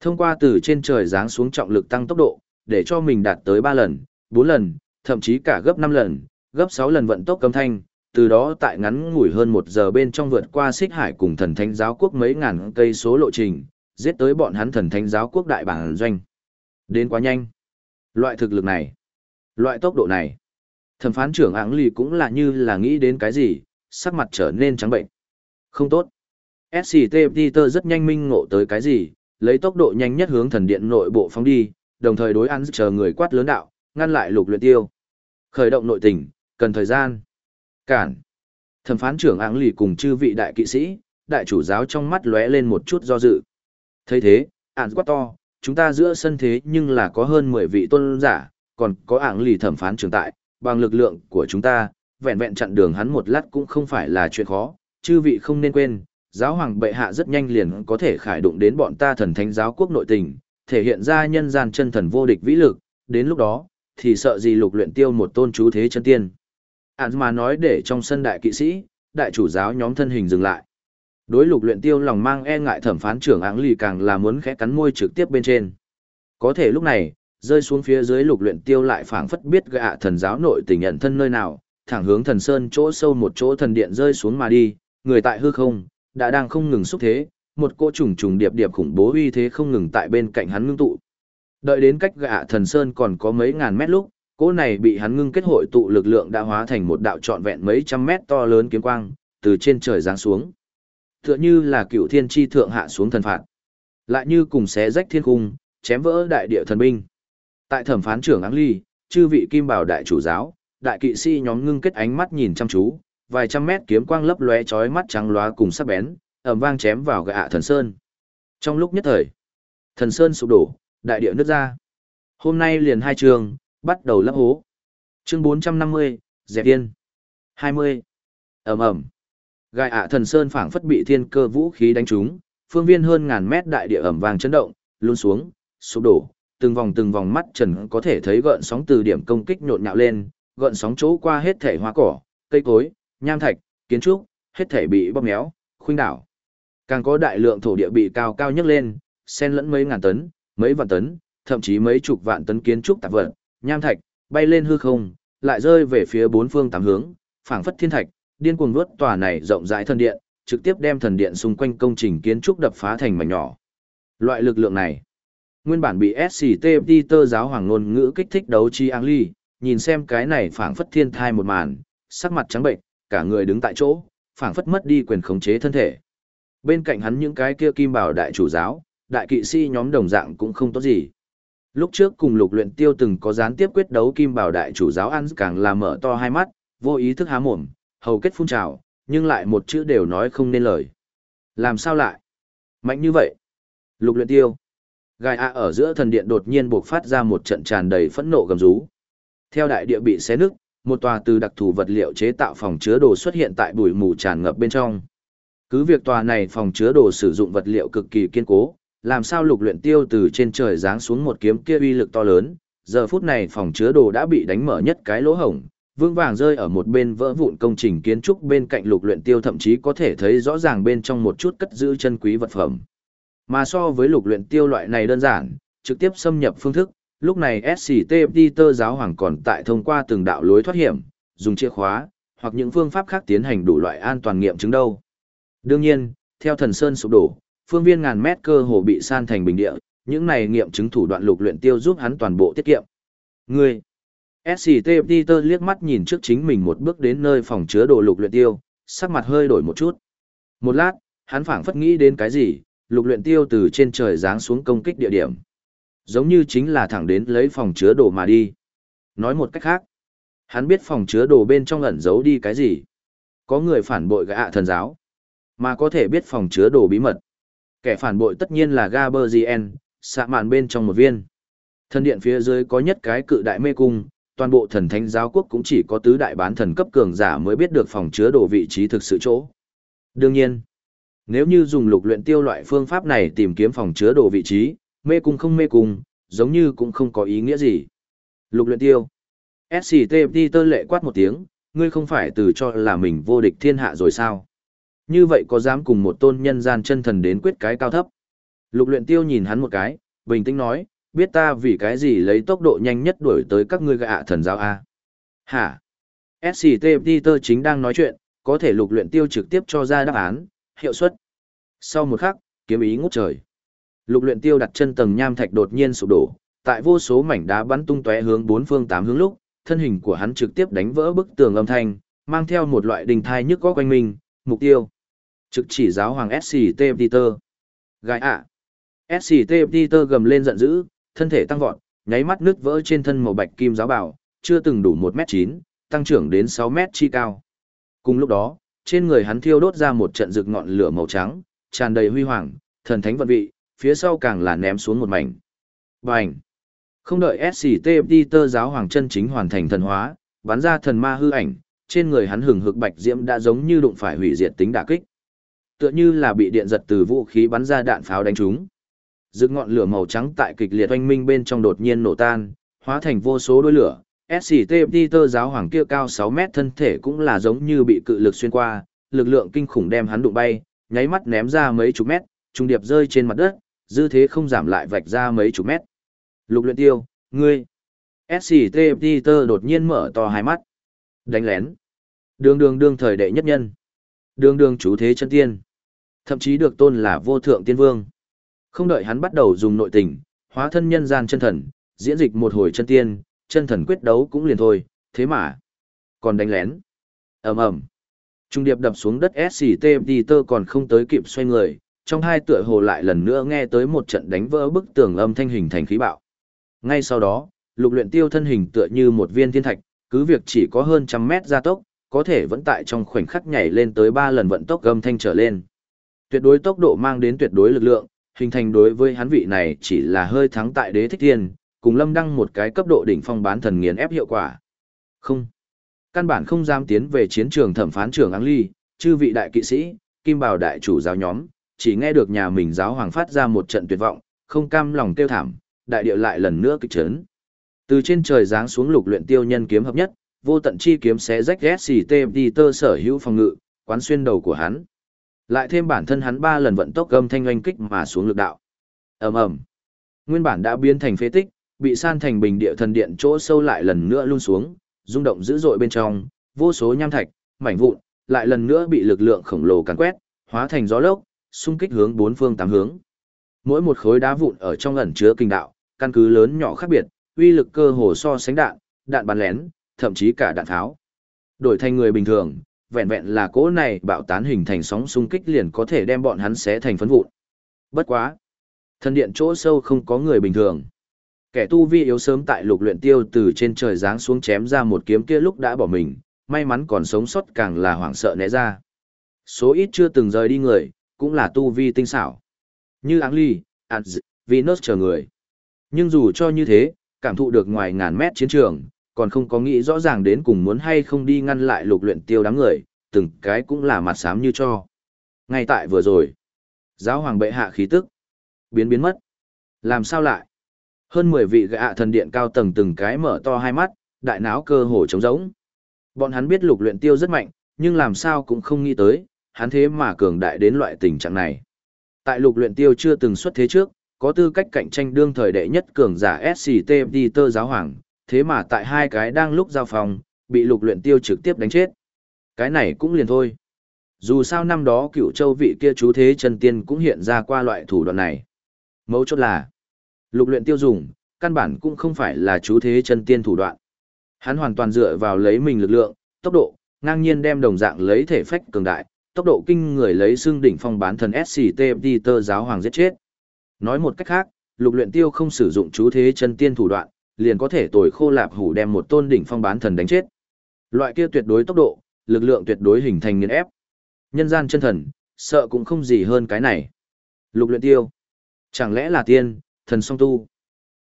A: Thông qua từ trên trời giáng xuống trọng lực tăng tốc độ, để cho mình đạt tới 3 lần, 4 lần, thậm chí cả gấp 5 lần, gấp 6 lần vận tốc cấm thanh, từ đó tại ngắn ngủi hơn 1 giờ bên trong vượt qua xích hải cùng thần thánh giáo quốc mấy ngàn cây số lộ trình, giết tới bọn hắn thần thánh giáo quốc đại bản doanh. Đến quá nhanh. Loại thực lực này, loại tốc độ này. Thẩm phán trưởng áng lì cũng là như là nghĩ đến cái gì, sắc mặt trở nên trắng bệnh. Không tốt. SCT Peter rất nhanh minh ngộ tới cái gì, lấy tốc độ nhanh nhất hướng thần điện nội bộ phóng đi, đồng thời đối ăn chờ người quát lớn đạo, ngăn lại lục luyện tiêu. Khởi động nội tình, cần thời gian. Cản. Thẩm phán trưởng áng lì cùng chư vị đại kỵ sĩ, đại chủ giáo trong mắt lóe lên một chút do dự thấy thế, ạn quát to, chúng ta giữa sân thế nhưng là có hơn 10 vị tôn giả, còn có ảng lì thẩm phán trường tại, bằng lực lượng của chúng ta, vẹn vẹn chặn đường hắn một lát cũng không phải là chuyện khó, chư vị không nên quên, giáo hoàng bệ hạ rất nhanh liền có thể khải đụng đến bọn ta thần thánh giáo quốc nội tình, thể hiện ra nhân gian chân thần vô địch vĩ lực, đến lúc đó, thì sợ gì lục luyện tiêu một tôn chú thế chân tiên. Ản mà nói để trong sân đại kỵ sĩ, đại chủ giáo nhóm thân hình dừng lại. Đối lục luyện tiêu lòng mang e ngại thẩm phán trưởng áng lì càng là muốn khẽ cắn môi trực tiếp bên trên. Có thể lúc này, rơi xuống phía dưới lục luyện tiêu lại phảng phất biết gạ thần giáo nội tình nhận thân nơi nào, thẳng hướng thần sơn chỗ sâu một chỗ thần điện rơi xuống mà đi, người tại hư không, đã đang không ngừng xúc thế, một cô trùng trùng điệp điệp khủng bố uy thế không ngừng tại bên cạnh hắn ngưng tụ. Đợi đến cách gạ thần sơn còn có mấy ngàn mét lúc, cỗ này bị hắn ngưng kết hội tụ lực lượng đã hóa thành một đạo trọn vẹn mấy trăm mét to lớn kiếm quang, từ trên trời giáng xuống. Tựa như là cựu thiên tri thượng hạ xuống thần phạt. Lại như cùng xé rách thiên cung, chém vỡ đại địa thần binh. Tại thẩm phán trưởng Áng Ly, chư vị kim bảo đại chủ giáo, đại kỵ sĩ nhóm ngưng kết ánh mắt nhìn chăm chú, vài trăm mét kiếm quang lấp lóe chói mắt trắng lóa cùng sắc bén, ầm vang chém vào gạ thần sơn. Trong lúc nhất thời, thần sơn sụp đổ, đại địa nứt ra. Hôm nay liền hai trường, bắt đầu lấp hố. Chương 450, dẹp yên. 20. ầm ầm Gai ạ thần sơn phảng phất bị thiên cơ vũ khí đánh trúng, phương viên hơn ngàn mét đại địa ẩm vàng chấn động, luôn xuống, sụp đổ, từng vòng từng vòng mắt trần có thể thấy gợn sóng từ điểm công kích nhộn nhạo lên, gợn sóng chỗ qua hết thể hoa cỏ, cây cối, nham thạch, kiến trúc, hết thể bị bóp méo, khuynh đảo. Càng có đại lượng thổ địa bị cao cao nhấc lên, xen lẫn mấy ngàn tấn, mấy vạn tấn, thậm chí mấy chục vạn tấn kiến trúc tạp vật, nham thạch, bay lên hư không, lại rơi về phía bốn phương tám hướng, phảng phất thiên thạch, điên cuồng nuốt tòa này rộng rãi thần điện, trực tiếp đem thần điện xung quanh công trình kiến trúc đập phá thành mảnh nhỏ. Loại lực lượng này, nguyên bản bị SCT Peter giáo hoàng ngôn ngữ kích thích đấu chi Ang Ly, nhìn xem cái này phảng phất thiên thai một màn, sắc mặt trắng bệnh, cả người đứng tại chỗ, phảng phất mất đi quyền khống chế thân thể. Bên cạnh hắn những cái kia kim bảo đại chủ giáo, đại kỵ sĩ nhóm đồng dạng cũng không tốt gì. Lúc trước cùng lục luyện tiêu từng có gián tiếp quyết đấu kim bảo đại chủ giáo ăn càng là mở to hai mắt, vô ý thức há mồm, hầu kết phun trào, nhưng lại một chữ đều nói không nên lời. Làm sao lại? Mạnh như vậy? Lục luyện tiêu. Gai A ở giữa thần điện đột nhiên bộc phát ra một trận tràn đầy phẫn nộ gầm rú. Theo đại địa bị xé nứt, một tòa từ đặc thù vật liệu chế tạo phòng chứa đồ xuất hiện tại bụi mù tràn ngập bên trong. Cứ việc tòa này phòng chứa đồ sử dụng vật liệu cực kỳ kiên cố, làm sao lục luyện tiêu từ trên trời giáng xuống một kiếm kia uy lực to lớn, giờ phút này phòng chứa đồ đã bị đánh mở nhất cái lỗ hổng, vững vàng rơi ở một bên vỡ vụn công trình kiến trúc bên cạnh lục luyện tiêu thậm chí có thể thấy rõ ràng bên trong một chút cất giữ chân quý vật phẩm. Mà so với lục luyện tiêu loại này đơn giản, trực tiếp xâm nhập phương thức, lúc này SCT Peter giáo hoàng còn tại thông qua từng đạo lối thoát hiểm, dùng chìa khóa, hoặc những phương pháp khác tiến hành đủ loại an toàn nghiệm chứng đâu. Đương nhiên, theo thần sơn sụp đổ, phương viên ngàn mét cơ hồ bị san thành bình địa, những này nghiệm chứng thủ đoạn lục luyện tiêu giúp hắn toàn bộ tiết kiệm. Ngươi, SCT Peter liếc mắt nhìn trước chính mình một bước đến nơi phòng chứa đồ lục luyện tiêu, sắc mặt hơi đổi một chút. Một lát, hắn phảng phất nghĩ đến cái gì, lục luyện tiêu từ trên trời giáng xuống công kích địa điểm. Giống như chính là thẳng đến lấy phòng chứa đồ mà đi. Nói một cách khác, hắn biết phòng chứa đồ bên trong ẩn giấu đi cái gì. Có người phản bội gã thần giáo, mà có thể biết phòng chứa đồ bí mật. Kẻ phản bội tất nhiên là Gaberzien, xạ mạn bên trong một viên. Thần điện phía dưới có nhất cái cự đại mê cung, toàn bộ thần thánh giáo quốc cũng chỉ có tứ đại bán thần cấp cường giả mới biết được phòng chứa đồ vị trí thực sự chỗ. Đương nhiên, nếu như dùng lục luyện tiêu loại phương pháp này tìm kiếm phòng chứa đồ vị trí, mê cung không mê cung, giống như cũng không có ý nghĩa gì. Lục luyện tiêu. SCT tơ lệ quát một tiếng, ngươi không phải từ cho là mình vô địch thiên hạ rồi sao? Như vậy có dám cùng một tôn nhân gian chân thần đến quyết cái cao thấp? Lục luyện tiêu nhìn hắn một cái, bình tĩnh nói, biết ta vì cái gì lấy tốc độ nhanh nhất đuổi tới các ngươi gạ thần giáo A. Hả? SCT peter chính đang nói chuyện, có thể lục luyện tiêu trực tiếp cho ra đáp án, hiệu suất. Sau một khắc, kiếm ý ngút trời. Lục luyện tiêu đặt chân tầng nham thạch đột nhiên sụp đổ, tại vô số mảnh đá bắn tung tóe hướng bốn phương tám hướng lúc, thân hình của hắn trực tiếp đánh vỡ bức tường âm thanh, mang theo một loại đình thai nhức có quanh mình, mục tiêu. Trực chỉ giáo hoàng SCT Peter. Gai ạ. SCT Peter gầm lên giận dữ, thân thể tăng vọt, nháy mắt nước vỡ trên thân màu bạch kim giáo bảo, chưa từng đủ 1m9, tăng trưởng đến 6m chi cao. Cùng lúc đó, trên người hắn thiêu đốt ra một trận rực ngọn lửa màu trắng, tràn đầy huy hoàng, thần thánh vận vị, phía sau càng là ném xuống một mảnh. Bành! Không đợi SCT Peter giáo hoàng chân chính hoàn thành thần hóa, bắn ra thần ma hư ảnh, trên người hắn hừng hực bạch diễm đã giống như đụng phải hủy diệt tính đả kích. Tựa như là bị điện giật từ vũ khí bắn ra đạn pháo đánh trúng dựng ngọn lửa màu trắng tại kịch liệt oanh minh bên trong đột nhiên nổ tan, hóa thành vô số đôi lửa. SCT Peter giáo hoàng kia cao 6 mét thân thể cũng là giống như bị cự lực xuyên qua, lực lượng kinh khủng đem hắn đụng bay, nháy mắt ném ra mấy chục mét, trung điệp rơi trên mặt đất, dư thế không giảm lại vạch ra mấy chục mét. Lục luyện tiêu, ngươi. SCT Peter đột nhiên mở to hai mắt. Đánh lén. Đường đường đương thời đệ nhất nhân. Đường đường chú thế chân tiên. Thậm chí được tôn là vô thượng tiên vương. Không đợi hắn bắt đầu dùng nội tình, hóa thân nhân gian chân thần, diễn dịch một hồi chân tiên, chân thần quyết đấu cũng liền thôi, thế mà. Còn đánh lén. ầm ầm Trung điệp đập xuống đất SCT Peter còn không tới kịp xoay người, trong hai tựa hồ lại lần nữa nghe tới một trận đánh vỡ bức tường âm thanh hình thành khí bạo. Ngay sau đó, lục luyện tiêu thân hình tựa như một viên thiên thạch, cứ việc chỉ có hơn trăm mét gia tốc, có thể vẫn tại trong khoảnh khắc nhảy lên tới ba lần vận tốc âm thanh trở lên. Tuyệt đối tốc độ mang đến tuyệt đối lực lượng, hình thành đối với hắn vị này chỉ là hơi thắng tại đế thích thiên, cùng lâm đăng một cái cấp độ đỉnh phong bán thần nghiền ép hiệu quả. Không. Căn bản không dám tiến về chiến trường thẩm phán trưởng áng ly, chư vị đại kỵ sĩ, kim bào đại chủ giáo nhóm, chỉ nghe được nhà mình giáo hoàng phát ra một trận tuyệt vọng, không cam lòng tiêu thảm, đại địa lại lần nữa kịch chấn. Từ trên trời giáng xuống lục luyện tiêu nhân kiếm hợp nhất, vô tận chi kiếm xé rách SCT tơ sở hữu phòng ngự, quán xuyên đầu của hắn. Lại thêm bản thân hắn ba lần vận tốc gầm thanh oanh kích mà xuống lực đạo. Ầm ầm. Nguyên bản đã biến thành phế tích, bị san thành bình địa thần điện chỗ sâu lại lần nữa luôn xuống, rung động dữ dội bên trong, vô số nham thạch, mảnh vụn, lại lần nữa bị lực lượng khổng lồ càn quét, hóa thành gió lốc, xung kích hướng bốn phương tám hướng. Mỗi một khối đá vụn ở trong ẩn chứa kinh đạo, căn cứ lớn nhỏ khác biệt, uy lực cơ hồ so sánh đạn, đạn bắn lén, thậm chí cả đạn tháo. Đổi thành người bình thường, vẹn vẹn là cỗ này bạo tán hình thành sóng xung kích liền có thể đem bọn hắn xé thành phấn vụn. Bất quá, thân điện chỗ sâu không có người bình thường. Kẻ tu vi yếu sớm tại lục luyện tiêu từ trên trời giáng xuống chém ra một kiếm kia lúc đã bỏ mình, may mắn còn sống sót càng là hoảng sợ né ra. Số ít chưa từng rời đi người, cũng là tu vi tinh xảo. Như Áng Ly, Ad, Venus chờ người. Nhưng dù cho như thế, cảm thụ được ngoài ngàn mét chiến trường, còn không có nghĩ rõ ràng đến cùng muốn hay không đi ngăn lại lục luyện tiêu đám người, từng cái cũng là mặt sám như cho. Ngay tại vừa rồi, giáo hoàng bệ hạ khí tức, biến biến mất. Làm sao lại? Hơn 10 vị gạ thần điện cao tầng từng cái mở to hai mắt, đại não cơ hồ trống rỗng. Bọn hắn biết lục luyện tiêu rất mạnh, nhưng làm sao cũng không nghĩ tới, hắn thế mà cường đại đến loại tình trạng này. Tại lục luyện tiêu chưa từng xuất thế trước, có tư cách cạnh tranh đương thời đệ nhất cường giả SCT Peter giáo hoàng, thế mà tại hai cái đang lúc giao phòng, bị lục luyện tiêu trực tiếp đánh chết. Cái này cũng liền thôi. Dù sao năm đó cựu châu vị kia chú thế chân tiên cũng hiện ra qua loại thủ đoạn này. Mấu chốt là, lục luyện tiêu dùng, căn bản cũng không phải là chú thế chân tiên thủ đoạn. Hắn hoàn toàn dựa vào lấy mình lực lượng, tốc độ, ngang nhiên đem đồng dạng lấy thể phách cường đại, tốc độ kinh người lấy xương đỉnh phong bán thần SCT tơ giáo hoàng giết chết. Nói một cách khác, lục luyện tiêu không sử dụng chú thế chân tiên thủ đoạn, liền có thể tồi khô lạp hủ đem một tôn đỉnh phong bán thần đánh chết. Loại kia tuyệt đối tốc độ, lực lượng tuyệt đối hình thành nghiền ép. Nhân gian chân thần, sợ cũng không gì hơn cái này. Lục luyện tiêu. Chẳng lẽ là tiên, thần song tu.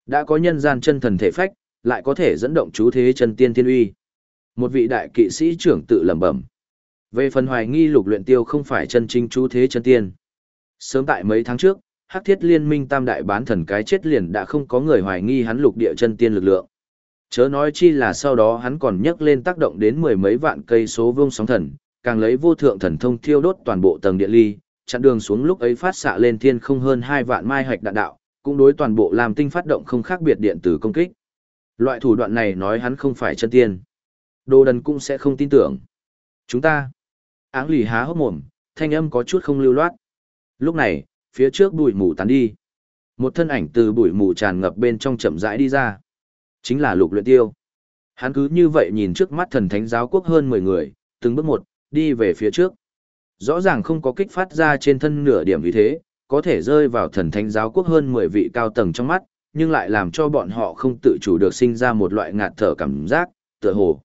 A: Đã có nhân gian chân thần thể phách, lại có thể dẫn động chú thế chân tiên thiên uy. Một vị đại kỵ sĩ trưởng tự lẩm bẩm. Về phần hoài nghi lục luyện tiêu không phải chân chính chú thế chân tiên. Sớm tại mấy tháng trước, Hắc Thiết Liên Minh Tam Đại Bán Thần cái chết liền đã không có người hoài nghi hắn lục địa chân tiên lực lượng. Chớ nói chi là sau đó hắn còn nhấc lên tác động đến mười mấy vạn cây số vương sóng thần, càng lấy vô thượng thần thông thiêu đốt toàn bộ tầng địa ly, chặn đường xuống lúc ấy phát xạ lên thiên không hơn hai vạn mai hạch đạn đạo, cũng đối toàn bộ làm tinh phát động không khác biệt điện tử công kích. Loại thủ đoạn này nói hắn không phải chân tiên. Đồ đần cũng sẽ không tin tưởng. Chúng ta. Áng lì há hốc mồm, thanh âm có chút không lưu loát. Lúc này, phía trước bụi mù tán đi. Một thân ảnh từ bụi mù tràn ngập bên trong chậm rãi đi ra. Chính là lục luyện tiêu. Hắn cứ như vậy nhìn trước mắt thần thánh giáo quốc hơn 10 người, từng bước một, đi về phía trước. Rõ ràng không có kích phát ra trên thân nửa điểm vì thế, có thể rơi vào thần thánh giáo quốc hơn 10 vị cao tầng trong mắt, nhưng lại làm cho bọn họ không tự chủ được sinh ra một loại ngạt thở cảm giác, tựa hồ.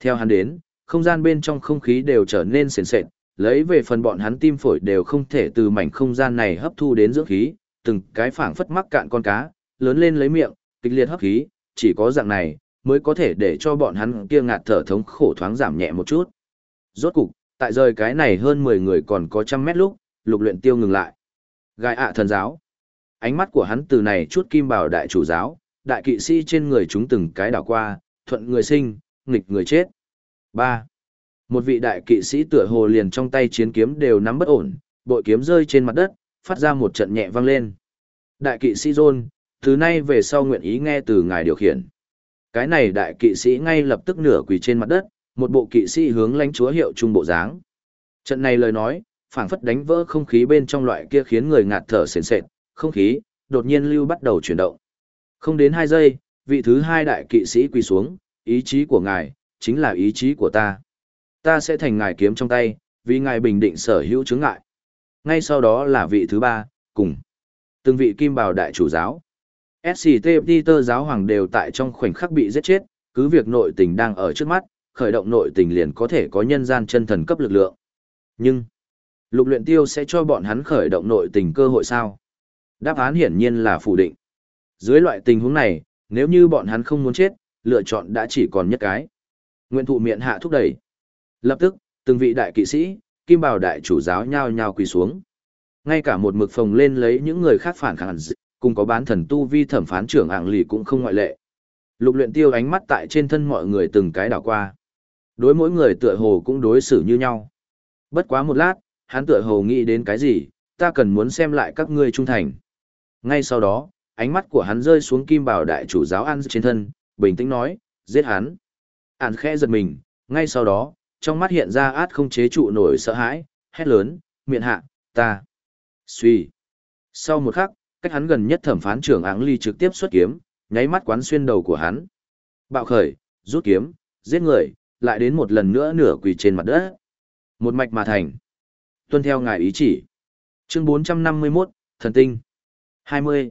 A: Theo hắn đến, không gian bên trong không khí đều trở nên sền sệt, lấy về phần bọn hắn tim phổi đều không thể từ mảnh không gian này hấp thu đến dưỡng khí, từng cái phảng phất mắc cạn con cá, lớn lên lấy miệng, kịch liệt hấp khí, chỉ có dạng này mới có thể để cho bọn hắn kia ngạt thở thống khổ thoáng giảm nhẹ một chút. Rốt cục, tại rời cái này hơn 10 người còn có trăm mét lúc, lục luyện tiêu ngừng lại. Gai ạ thần giáo. Ánh mắt của hắn từ này chút kim bảo đại chủ giáo, đại kỵ sĩ trên người chúng từng cái đảo qua, thuận người sinh, nghịch người chết. 3. Một vị đại kỵ sĩ tựa hồ liền trong tay chiến kiếm đều nắm bất ổn, bội kiếm rơi trên mặt đất, phát ra một trận nhẹ vang lên. Đại kỵ sĩ John, từ nay về sau nguyện ý nghe từ ngài điều khiển. Cái này đại kỵ sĩ ngay lập tức nửa quỳ trên mặt đất, một bộ kỵ sĩ hướng lãnh chúa hiệu trung bộ dáng. Trận này lời nói, phảng phất đánh vỡ không khí bên trong loại kia khiến người ngạt thở sền sệt, không khí, đột nhiên lưu bắt đầu chuyển động. Không đến hai giây, vị thứ hai đại kỵ sĩ quỳ xuống, ý chí của ngài, chính là ý chí của ta. Ta sẽ thành ngài kiếm trong tay, vì ngài bình định sở hữu chứng ngại. Ngay sau đó là vị thứ ba, cùng. Từng vị kim bào đại chủ giáo. SCT Peter giáo hoàng đều tại trong khoảnh khắc bị giết chết, cứ việc nội tình đang ở trước mắt, khởi động nội tình liền có thể có nhân gian chân thần cấp lực lượng. Nhưng, lục luyện tiêu sẽ cho bọn hắn khởi động nội tình cơ hội sao? Đáp án hiển nhiên là phủ định. Dưới loại tình huống này, nếu như bọn hắn không muốn chết, lựa chọn đã chỉ còn nhất cái. Nguyện thụ miệng hạ thúc đẩy. Lập tức, từng vị đại kỵ sĩ, kim bảo đại chủ giáo nhao nhao quỳ xuống. Ngay cả một mực phồng lên lấy những người khác phản kháng cùng có bán thần tu vi thẩm phán trưởng hạng lì cũng không ngoại lệ. Lục luyện tiêu ánh mắt tại trên thân mọi người từng cái đảo qua. Đối mỗi người tựa hồ cũng đối xử như nhau. Bất quá một lát, hắn tựa hồ nghĩ đến cái gì, ta cần muốn xem lại các ngươi trung thành. Ngay sau đó, ánh mắt của hắn rơi xuống kim bảo đại chủ giáo ăn trên thân, bình tĩnh nói, giết hắn. Ản khẽ giật mình, ngay sau đó, trong mắt hiện ra át không chế trụ nổi sợ hãi, hét lớn, miệng hạ, ta. Suy. Sau một khắc, cách hắn gần nhất thẩm phán trưởng áng ly trực tiếp xuất kiếm, nháy mắt quán xuyên đầu của hắn. Bạo khởi, rút kiếm, giết người, lại đến một lần nữa nửa quỳ trên mặt đất. Một mạch mà thành. Tuân theo ngài ý chỉ. Chương 451, Thần Tinh. 20.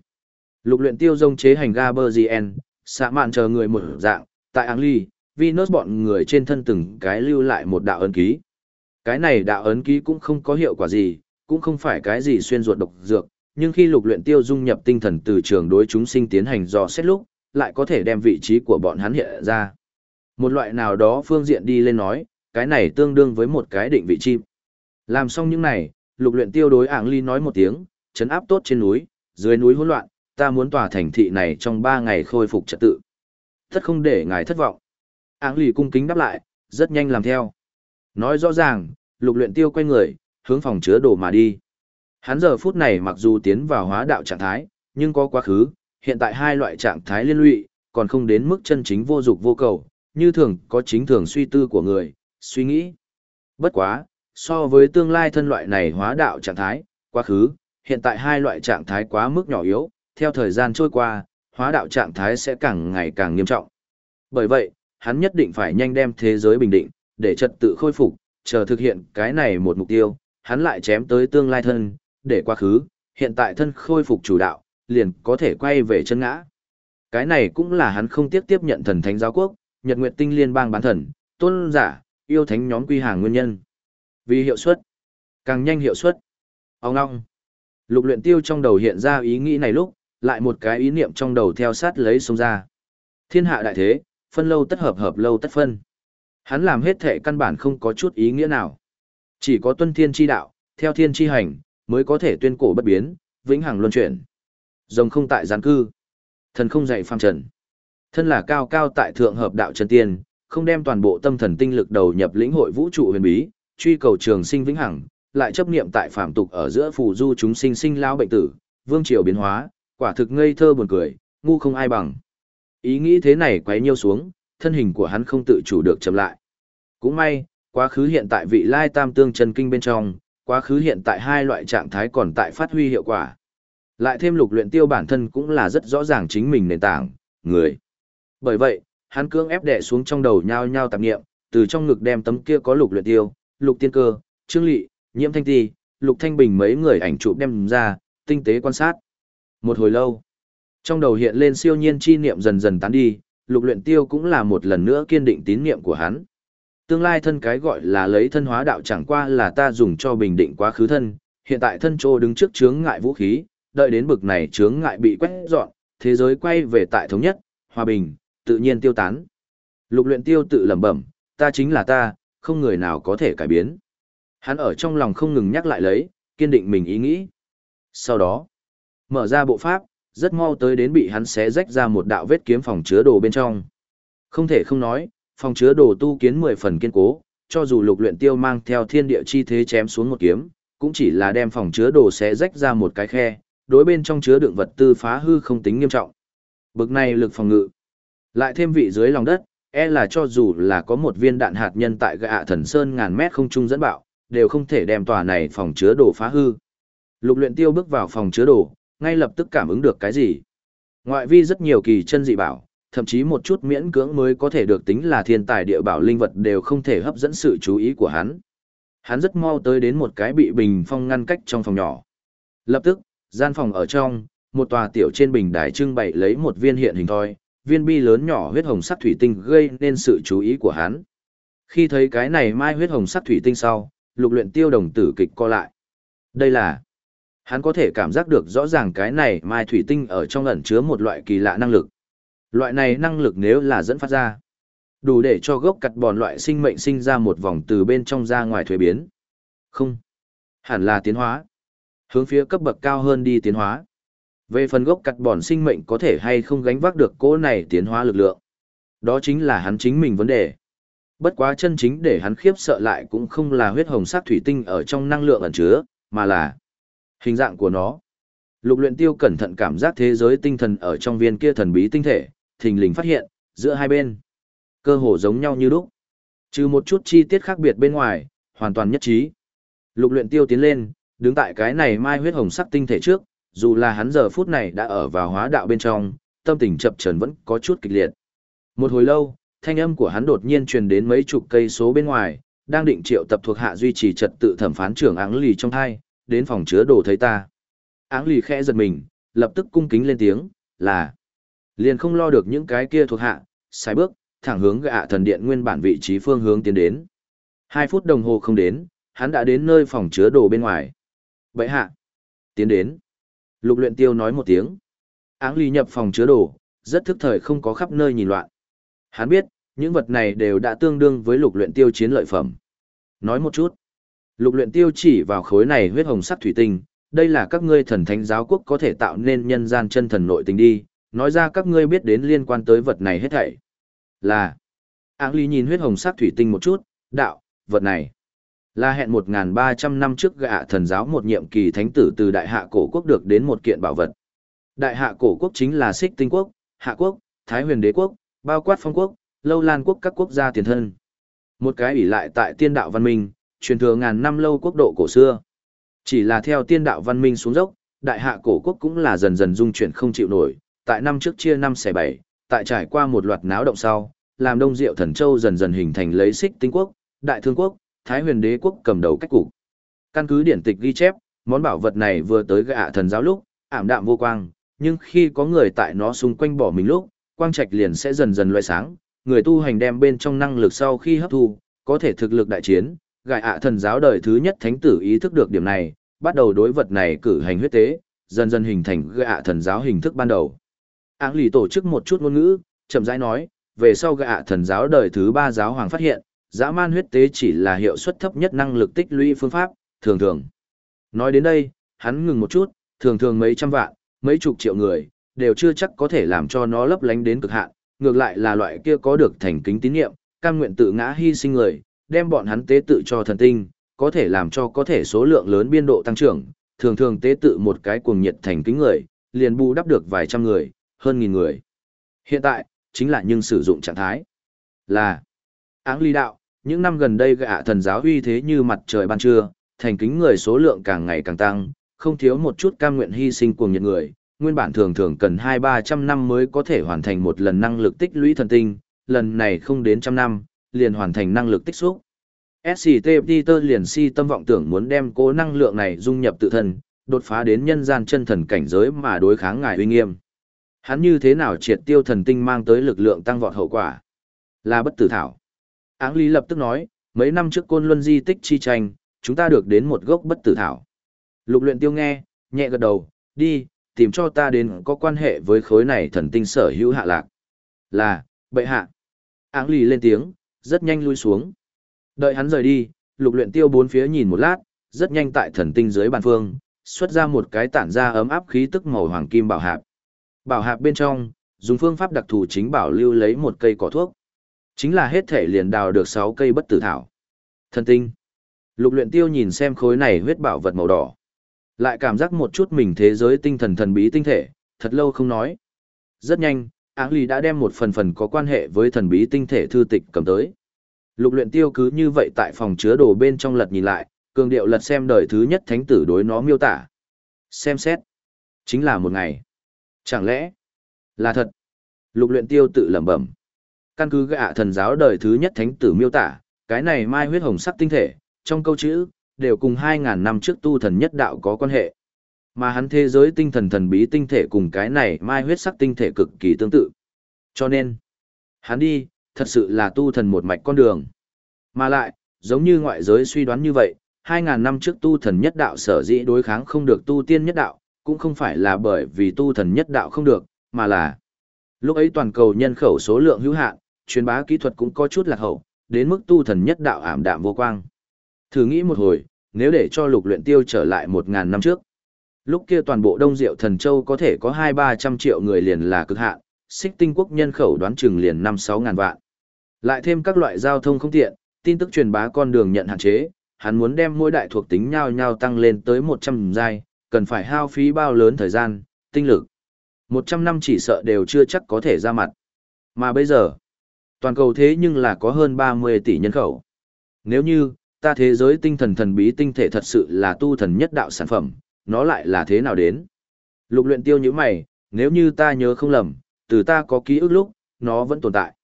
A: Lục luyện tiêu dông chế hành Gaberzien, xạ mạn chờ người một dạng, tại áng ly, Venus bọn người trên thân từng cái lưu lại một đạo ấn ký. Cái này đạo ấn ký cũng không có hiệu quả gì, cũng không phải cái gì xuyên ruột độc dược, nhưng khi lục luyện tiêu dung nhập tinh thần từ trường đối chúng sinh tiến hành dò xét lúc, lại có thể đem vị trí của bọn hắn hiện ra. Một loại nào đó phương diện đi lên nói, cái này tương đương với một cái định vị chim. Làm xong những này, lục luyện tiêu đối ảng ly nói một tiếng, chấn áp tốt trên núi, dưới núi hỗn loạn, ta muốn tòa thành thị này trong ba ngày khôi phục trật tự. Thất không để ngài thất vọng. Áng lì cung kính đáp lại, rất nhanh làm theo. Nói rõ ràng, lục luyện tiêu quay người, hướng phòng chứa đồ mà đi. Hắn giờ phút này mặc dù tiến vào hóa đạo trạng thái, nhưng có quá khứ, hiện tại hai loại trạng thái liên lụy, còn không đến mức chân chính vô dục vô cầu, như thường có chính thường suy tư của người, suy nghĩ. Bất quá, so với tương lai thân loại này hóa đạo trạng thái, quá khứ, hiện tại hai loại trạng thái quá mức nhỏ yếu, theo thời gian trôi qua, hóa đạo trạng thái sẽ càng ngày càng nghiêm trọng. Bởi vậy, hắn nhất định phải nhanh đem thế giới bình định, để trật tự khôi phục, chờ thực hiện cái này một mục tiêu, hắn lại chém tới tương lai thân, để quá khứ, hiện tại thân khôi phục chủ đạo, liền có thể quay về chân ngã. Cái này cũng là hắn không tiếc tiếp nhận thần thánh giáo quốc, Nhật Nguyệt Tinh Liên bang bán thần, tôn giả, yêu thánh nhóm quy hàng nguyên nhân. Vì hiệu suất, càng nhanh hiệu suất. Ông ngong. Lục luyện tiêu trong đầu hiện ra ý nghĩ này lúc, lại một cái ý niệm trong đầu theo sát lấy xuống ra. Thiên hạ đại thế, phân lâu tất hợp hợp lâu tất phân. Hắn làm hết thể căn bản không có chút ý nghĩa nào. Chỉ có tuân thiên chi đạo, theo thiên chi hành, mới có thể tuyên cổ bất biến, vĩnh hằng luân chuyển. Rồng không tại gián cư, thần không dạy phàm trần. Thân là cao cao tại thượng hợp đạo chân tiên, không đem toàn bộ tâm thần tinh lực đầu nhập lĩnh hội vũ trụ huyền bí, truy cầu trường sinh vĩnh hằng, lại chấp niệm tại phàm tục ở giữa phù du chúng sinh sinh lao bệnh tử, vương triều biến hóa, quả thực ngây thơ buồn cười, ngu không ai bằng. Ý nghĩ thế này quấy nhiêu xuống, thân hình của hắn không tự chủ được chậm lại. Cũng may, quá khứ hiện tại vị lai tam tương chân kinh bên trong, quá khứ hiện tại hai loại trạng thái còn tại phát huy hiệu quả. Lại thêm lục luyện tiêu bản thân cũng là rất rõ ràng chính mình nền tảng, người. Bởi vậy, hắn cưỡng ép đè xuống trong đầu nhao nhao tạp niệm, từ trong ngực đem tấm kia có lục luyện tiêu, lục tiên cơ, trương lị, nhiễm thanh ti, lục thanh bình mấy người ảnh chụp đem ra, tinh tế quan sát. Một hồi lâu, trong đầu hiện lên siêu nhiên chi niệm dần dần tán đi, lục luyện tiêu cũng là một lần nữa kiên định tín niệm của hắn. Tương lai thân cái gọi là lấy thân hóa đạo chẳng qua là ta dùng cho bình định quá khứ thân, hiện tại thân trô đứng trước chướng ngại vũ khí, đợi đến bực này chướng ngại bị quét dọn, thế giới quay về tại thống nhất, hòa bình, tự nhiên tiêu tán. Lục luyện tiêu tự lẩm bẩm, ta chính là ta, không người nào có thể cải biến. Hắn ở trong lòng không ngừng nhắc lại lấy, kiên định mình ý nghĩ. Sau đó, mở ra bộ pháp, rất mau tới đến bị hắn xé rách ra một đạo vết kiếm phòng chứa đồ bên trong. Không thể không nói, phòng chứa đồ tu kiến mười phần kiên cố, cho dù lục luyện tiêu mang theo thiên địa chi thế chém xuống một kiếm, cũng chỉ là đem phòng chứa đồ xé rách ra một cái khe, đối bên trong chứa đựng vật tư phá hư không tính nghiêm trọng. Bực này lực phòng ngự, lại thêm vị dưới lòng đất, e là cho dù là có một viên đạn hạt nhân tại gạ thần sơn ngàn mét không trung dẫn bạo, đều không thể đem tòa này phòng chứa đồ phá hư. Lục luyện tiêu bước vào phòng chứa đồ, ngay lập tức cảm ứng được cái gì. Ngoại vi rất nhiều kỳ chân dị bảo, thậm chí một chút miễn cưỡng mới có thể được tính là thiên tài địa bảo linh vật đều không thể hấp dẫn sự chú ý của hắn. Hắn rất mau tới đến một cái bị bình phong ngăn cách trong phòng nhỏ. Lập tức, gian phòng ở trong, một tòa tiểu trên bình đài trưng bày lấy một viên hiện hình thoi, viên bi lớn nhỏ huyết hồng sắc thủy tinh gây nên sự chú ý của hắn. Khi thấy cái này mai huyết hồng sắc thủy tinh sau, lục luyện tiêu đồng tử kịch co lại. Đây là Hắn có thể cảm giác được rõ ràng cái này mai thủy tinh ở trong ẩn chứa một loại kỳ lạ năng lực. Loại này năng lực nếu là dẫn phát ra, đủ để cho gốc cặt bòn loại sinh mệnh sinh ra một vòng từ bên trong ra ngoài thuế biến. Không, hẳn là tiến hóa. Hướng phía cấp bậc cao hơn đi tiến hóa. Về phần gốc cặt bòn sinh mệnh có thể hay không gánh vác được cỗ này tiến hóa lực lượng. Đó chính là hắn chính mình vấn đề. Bất quá chân chính để hắn khiếp sợ lại cũng không là huyết hồng sắc thủy tinh ở trong năng lượng ẩn chứa, mà là Hình dạng của nó. Lục luyện tiêu cẩn thận cảm giác thế giới tinh thần ở trong viên kia thần bí tinh thể, thình lình phát hiện, giữa hai bên. Cơ hồ giống nhau như lúc. Trừ một chút chi tiết khác biệt bên ngoài, hoàn toàn nhất trí. Lục luyện tiêu tiến lên, đứng tại cái này mai huyết hồng sắc tinh thể trước, dù là hắn giờ phút này đã ở vào hóa đạo bên trong, tâm tình chập chờn vẫn có chút kịch liệt. Một hồi lâu, thanh âm của hắn đột nhiên truyền đến mấy chục cây số bên ngoài, đang định triệu tập thuộc hạ duy trì trật tự thẩm phán trưởng áng lì trong thai, đến phòng chứa đồ thấy ta. Áng lì khẽ giật mình, lập tức cung kính lên tiếng, là. Liền không lo được những cái kia thuộc hạ, sai bước, thẳng hướng gạ thần điện nguyên bản vị trí phương hướng tiến đến. Hai phút đồng hồ không đến, hắn đã đến nơi phòng chứa đồ bên ngoài. Vậy hạ, tiến đến. Lục luyện tiêu nói một tiếng. Áng lì nhập phòng chứa đồ, rất thức thời không có khắp nơi nhìn loạn. Hắn biết, những vật này đều đã tương đương với lục luyện tiêu chiến lợi phẩm. Nói một chút. Lục luyện tiêu chỉ vào khối này huyết hồng sắc thủy tinh, đây là các ngươi thần thánh giáo quốc có thể tạo nên nhân gian chân thần nội tình đi, nói ra các ngươi biết đến liên quan tới vật này hết thảy. Là, Áng Lý nhìn huyết hồng sắc thủy tinh một chút, đạo, vật này. Là hẹn 1.300 năm trước gạ thần giáo một nhiệm kỳ thánh tử từ đại hạ cổ quốc được đến một kiện bảo vật. Đại hạ cổ quốc chính là xích tinh quốc, hạ quốc, thái huyền đế quốc, bao quát phong quốc, lâu lan quốc các quốc gia tiền thân. Một cái ủy lại tại tiên đạo văn minh, truyền thừa ngàn năm lâu quốc độ cổ xưa. Chỉ là theo tiên đạo văn minh xuống dốc, đại hạ cổ quốc cũng là dần dần dung chuyển không chịu nổi, tại năm trước chia năm xẻ bảy, tại trải qua một loạt náo động sau, làm đông diệu thần châu dần dần hình thành lấy xích tinh quốc, đại thương quốc, thái huyền đế quốc cầm đầu cách cục. Căn cứ điển tịch ghi chép, món bảo vật này vừa tới gạ thần giáo lúc, ảm đạm vô quang, nhưng khi có người tại nó xung quanh bỏ mình lúc, quang trạch liền sẽ dần dần loại sáng, người tu hành đem bên trong năng lực sau khi hấp thu, có thể thực lực đại chiến, gài ạ thần giáo đời thứ nhất thánh tử ý thức được điểm này, bắt đầu đối vật này cử hành huyết tế, dần dần hình thành gạ thần giáo hình thức ban đầu. Áng lì tổ chức một chút ngôn ngữ, chậm rãi nói, về sau gạ thần giáo đời thứ ba giáo hoàng phát hiện, dã man huyết tế chỉ là hiệu suất thấp nhất năng lực tích lũy phương pháp, thường thường. Nói đến đây, hắn ngừng một chút, thường thường mấy trăm vạn, mấy chục triệu người, đều chưa chắc có thể làm cho nó lấp lánh đến cực hạn, ngược lại là loại kia có được thành kính tín nhiệm, cam nguyện tự ngã hy sinh người, đem bọn hắn tế tự cho thần tinh, có thể làm cho có thể số lượng lớn biên độ tăng trưởng, thường thường tế tự một cái cuồng nhiệt thành kính người, liền bù đắp được vài trăm người, hơn nghìn người. Hiện tại, chính là nhưng sử dụng trạng thái là áng ly đạo, những năm gần đây gạ thần giáo uy thế như mặt trời ban trưa, thành kính người số lượng càng ngày càng tăng, không thiếu một chút cam nguyện hy sinh cuồng nhiệt người, nguyên bản thường thường cần hai ba trăm năm mới có thể hoàn thành một lần năng lực tích lũy thần tinh, lần này không đến trăm năm, liền hoàn thành năng lực tích xúc. SCT Peter liền si tâm vọng tưởng muốn đem cố năng lượng này dung nhập tự thân, đột phá đến nhân gian chân thần cảnh giới mà đối kháng ngài uy nghiêm. Hắn như thế nào triệt tiêu thần tinh mang tới lực lượng tăng vọt hậu quả? Là bất tử thảo. Áng Lý lập tức nói, mấy năm trước côn luân di tích chi tranh, chúng ta được đến một gốc bất tử thảo. Lục luyện tiêu nghe, nhẹ gật đầu, đi, tìm cho ta đến có quan hệ với khối này thần tinh sở hữu hạ lạc. Là, bệ hạ. Áng Lý lên tiếng, rất nhanh lui xuống. Đợi hắn rời đi, lục luyện tiêu bốn phía nhìn một lát, rất nhanh tại thần tinh dưới bàn phương, xuất ra một cái tản ra ấm áp khí tức màu hoàng kim bảo hạp. Bảo hạp bên trong, dùng phương pháp đặc thù chính bảo lưu lấy một cây cỏ thuốc. Chính là hết thể liền đào được 6 cây bất tử thảo. Thần tinh. Lục luyện tiêu nhìn xem khối này huyết bảo vật màu đỏ. Lại cảm giác một chút mình thế giới tinh thần thần bí tinh thể, thật lâu không nói. Rất nhanh, áng lì đã đem một phần phần có quan hệ với thần bí tinh thể thư tịch cầm tới. Lục luyện tiêu cứ như vậy tại phòng chứa đồ bên trong lật nhìn lại, cường điệu lật xem đời thứ nhất thánh tử đối nó miêu tả. Xem xét. Chính là một ngày. Chẳng lẽ là thật? Lục luyện tiêu tự lẩm bẩm. Căn cứ gạ thần giáo đời thứ nhất thánh tử miêu tả, cái này mai huyết hồng sắc tinh thể, trong câu chữ, đều cùng 2.000 năm trước tu thần nhất đạo có quan hệ. Mà hắn thế giới tinh thần thần bí tinh thể cùng cái này mai huyết sắc tinh thể cực kỳ tương tự. Cho nên, hắn đi, thật sự là tu thần một mạch con đường. Mà lại, giống như ngoại giới suy đoán như vậy, 2.000 năm trước tu thần nhất đạo sở dĩ đối kháng không được tu tiên nhất đạo, cũng không phải là bởi vì tu thần nhất đạo không được, mà là lúc ấy toàn cầu nhân khẩu số lượng hữu hạn, truyền bá kỹ thuật cũng có chút lạc hậu, đến mức tu thần nhất đạo ảm đạm vô quang. Thử nghĩ một hồi, nếu để cho lục luyện tiêu trở lại 1.000 năm trước, lúc kia toàn bộ Đông Diệu Thần Châu có thể có 2-300 triệu người liền là cực hạn, xích tinh quốc nhân khẩu đoán chừng liền 5-6 ngàn vạn. Lại thêm các loại giao thông không tiện, tin tức truyền bá con đường nhận hạn chế, hắn muốn đem mỗi đại thuộc tính nhau nhau tăng lên tới 100 giai, cần phải hao phí bao lớn thời gian, tinh lực. 100 năm chỉ sợ đều chưa chắc có thể ra mặt. Mà bây giờ, toàn cầu thế nhưng là có hơn 30 tỷ nhân khẩu. Nếu như, ta thế giới tinh thần thần bí tinh thể thật sự là tu thần nhất đạo sản phẩm, nó lại là thế nào đến? Lục luyện tiêu như mày, nếu như ta nhớ không lầm, từ ta có ký ức lúc, nó vẫn tồn tại.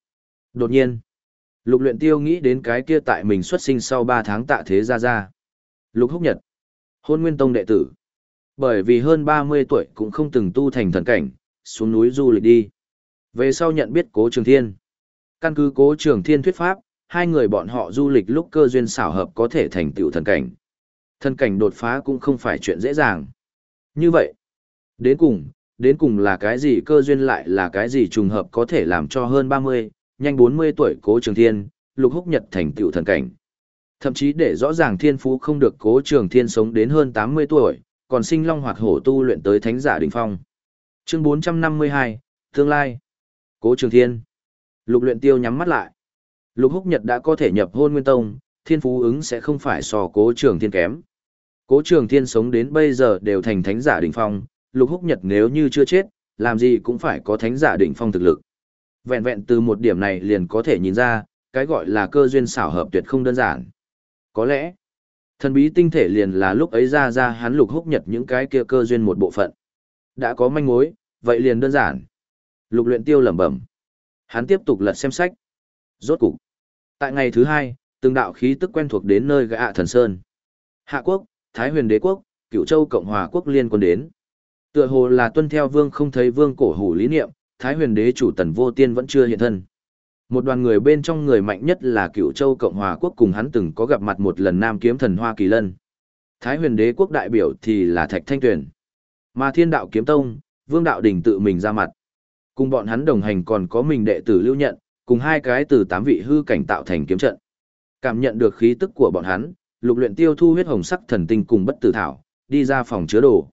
A: Đột nhiên, lục luyện tiêu nghĩ đến cái kia tại mình xuất sinh sau 3 tháng tạ thế ra ra. Lục húc nhật, hôn nguyên tông đệ tử. Bởi vì hơn 30 tuổi cũng không từng tu thành thần cảnh, xuống núi du lịch đi. Về sau nhận biết cố trường thiên. Căn cứ cố trường thiên thuyết pháp, hai người bọn họ du lịch lúc cơ duyên xảo hợp có thể thành tựu thần cảnh. Thần cảnh đột phá cũng không phải chuyện dễ dàng. Như vậy, đến cùng, đến cùng là cái gì cơ duyên lại là cái gì trùng hợp có thể làm cho hơn 30, nhanh 40 tuổi cố trường thiên, lục húc nhật thành tựu thần cảnh. Thậm chí để rõ ràng thiên phú không được cố trường thiên sống đến hơn 80 tuổi, còn sinh long hoạt hổ tu luyện tới thánh giả đỉnh phong. Chương 452, tương lai. Cố Trường Thiên. Lục luyện tiêu nhắm mắt lại. Lục Húc Nhật đã có thể nhập hôn nguyên tông, thiên phú ứng sẽ không phải so cố trường thiên kém. Cố trường thiên sống đến bây giờ đều thành thánh giả đỉnh phong, Lục Húc Nhật nếu như chưa chết, làm gì cũng phải có thánh giả đỉnh phong thực lực. Vẹn vẹn từ một điểm này liền có thể nhìn ra, cái gọi là cơ duyên xảo hợp tuyệt không đơn giản. Có lẽ, thần bí tinh thể liền là lúc ấy ra ra hắn Lục Húc Nhật những cái kia cơ duyên một bộ phận. Đã có manh mối, vậy liền đơn giản. Lục luyện tiêu lẩm bẩm. Hắn tiếp tục lật xem sách. Rốt cục. Tại ngày thứ hai, từng đạo khí tức quen thuộc đến nơi gã thần sơn. Hạ quốc, Thái huyền đế quốc, Cựu châu Cộng hòa quốc liên quân đến. Tựa hồ là tuân theo vương không thấy vương cổ hủ lý niệm, Thái huyền đế chủ tần vô tiên vẫn chưa hiện thân. Một đoàn người bên trong người mạnh nhất là Cựu châu Cộng hòa quốc cùng hắn từng có gặp mặt một lần nam kiếm thần Hoa Kỳ Lân. Thái huyền đế quốc đại biểu thì là Thạch Thanh Tuyền. Mà thiên đạo kiếm tông, vương đạo đỉnh tự mình ra mặt. Cùng bọn hắn đồng hành còn có mình đệ tử lưu nhận, cùng hai cái từ tám vị hư cảnh tạo thành kiếm trận. Cảm nhận được khí tức của bọn hắn, lục luyện tiêu thu huyết hồng sắc thần tinh cùng bất tử thảo, đi ra phòng chứa đồ.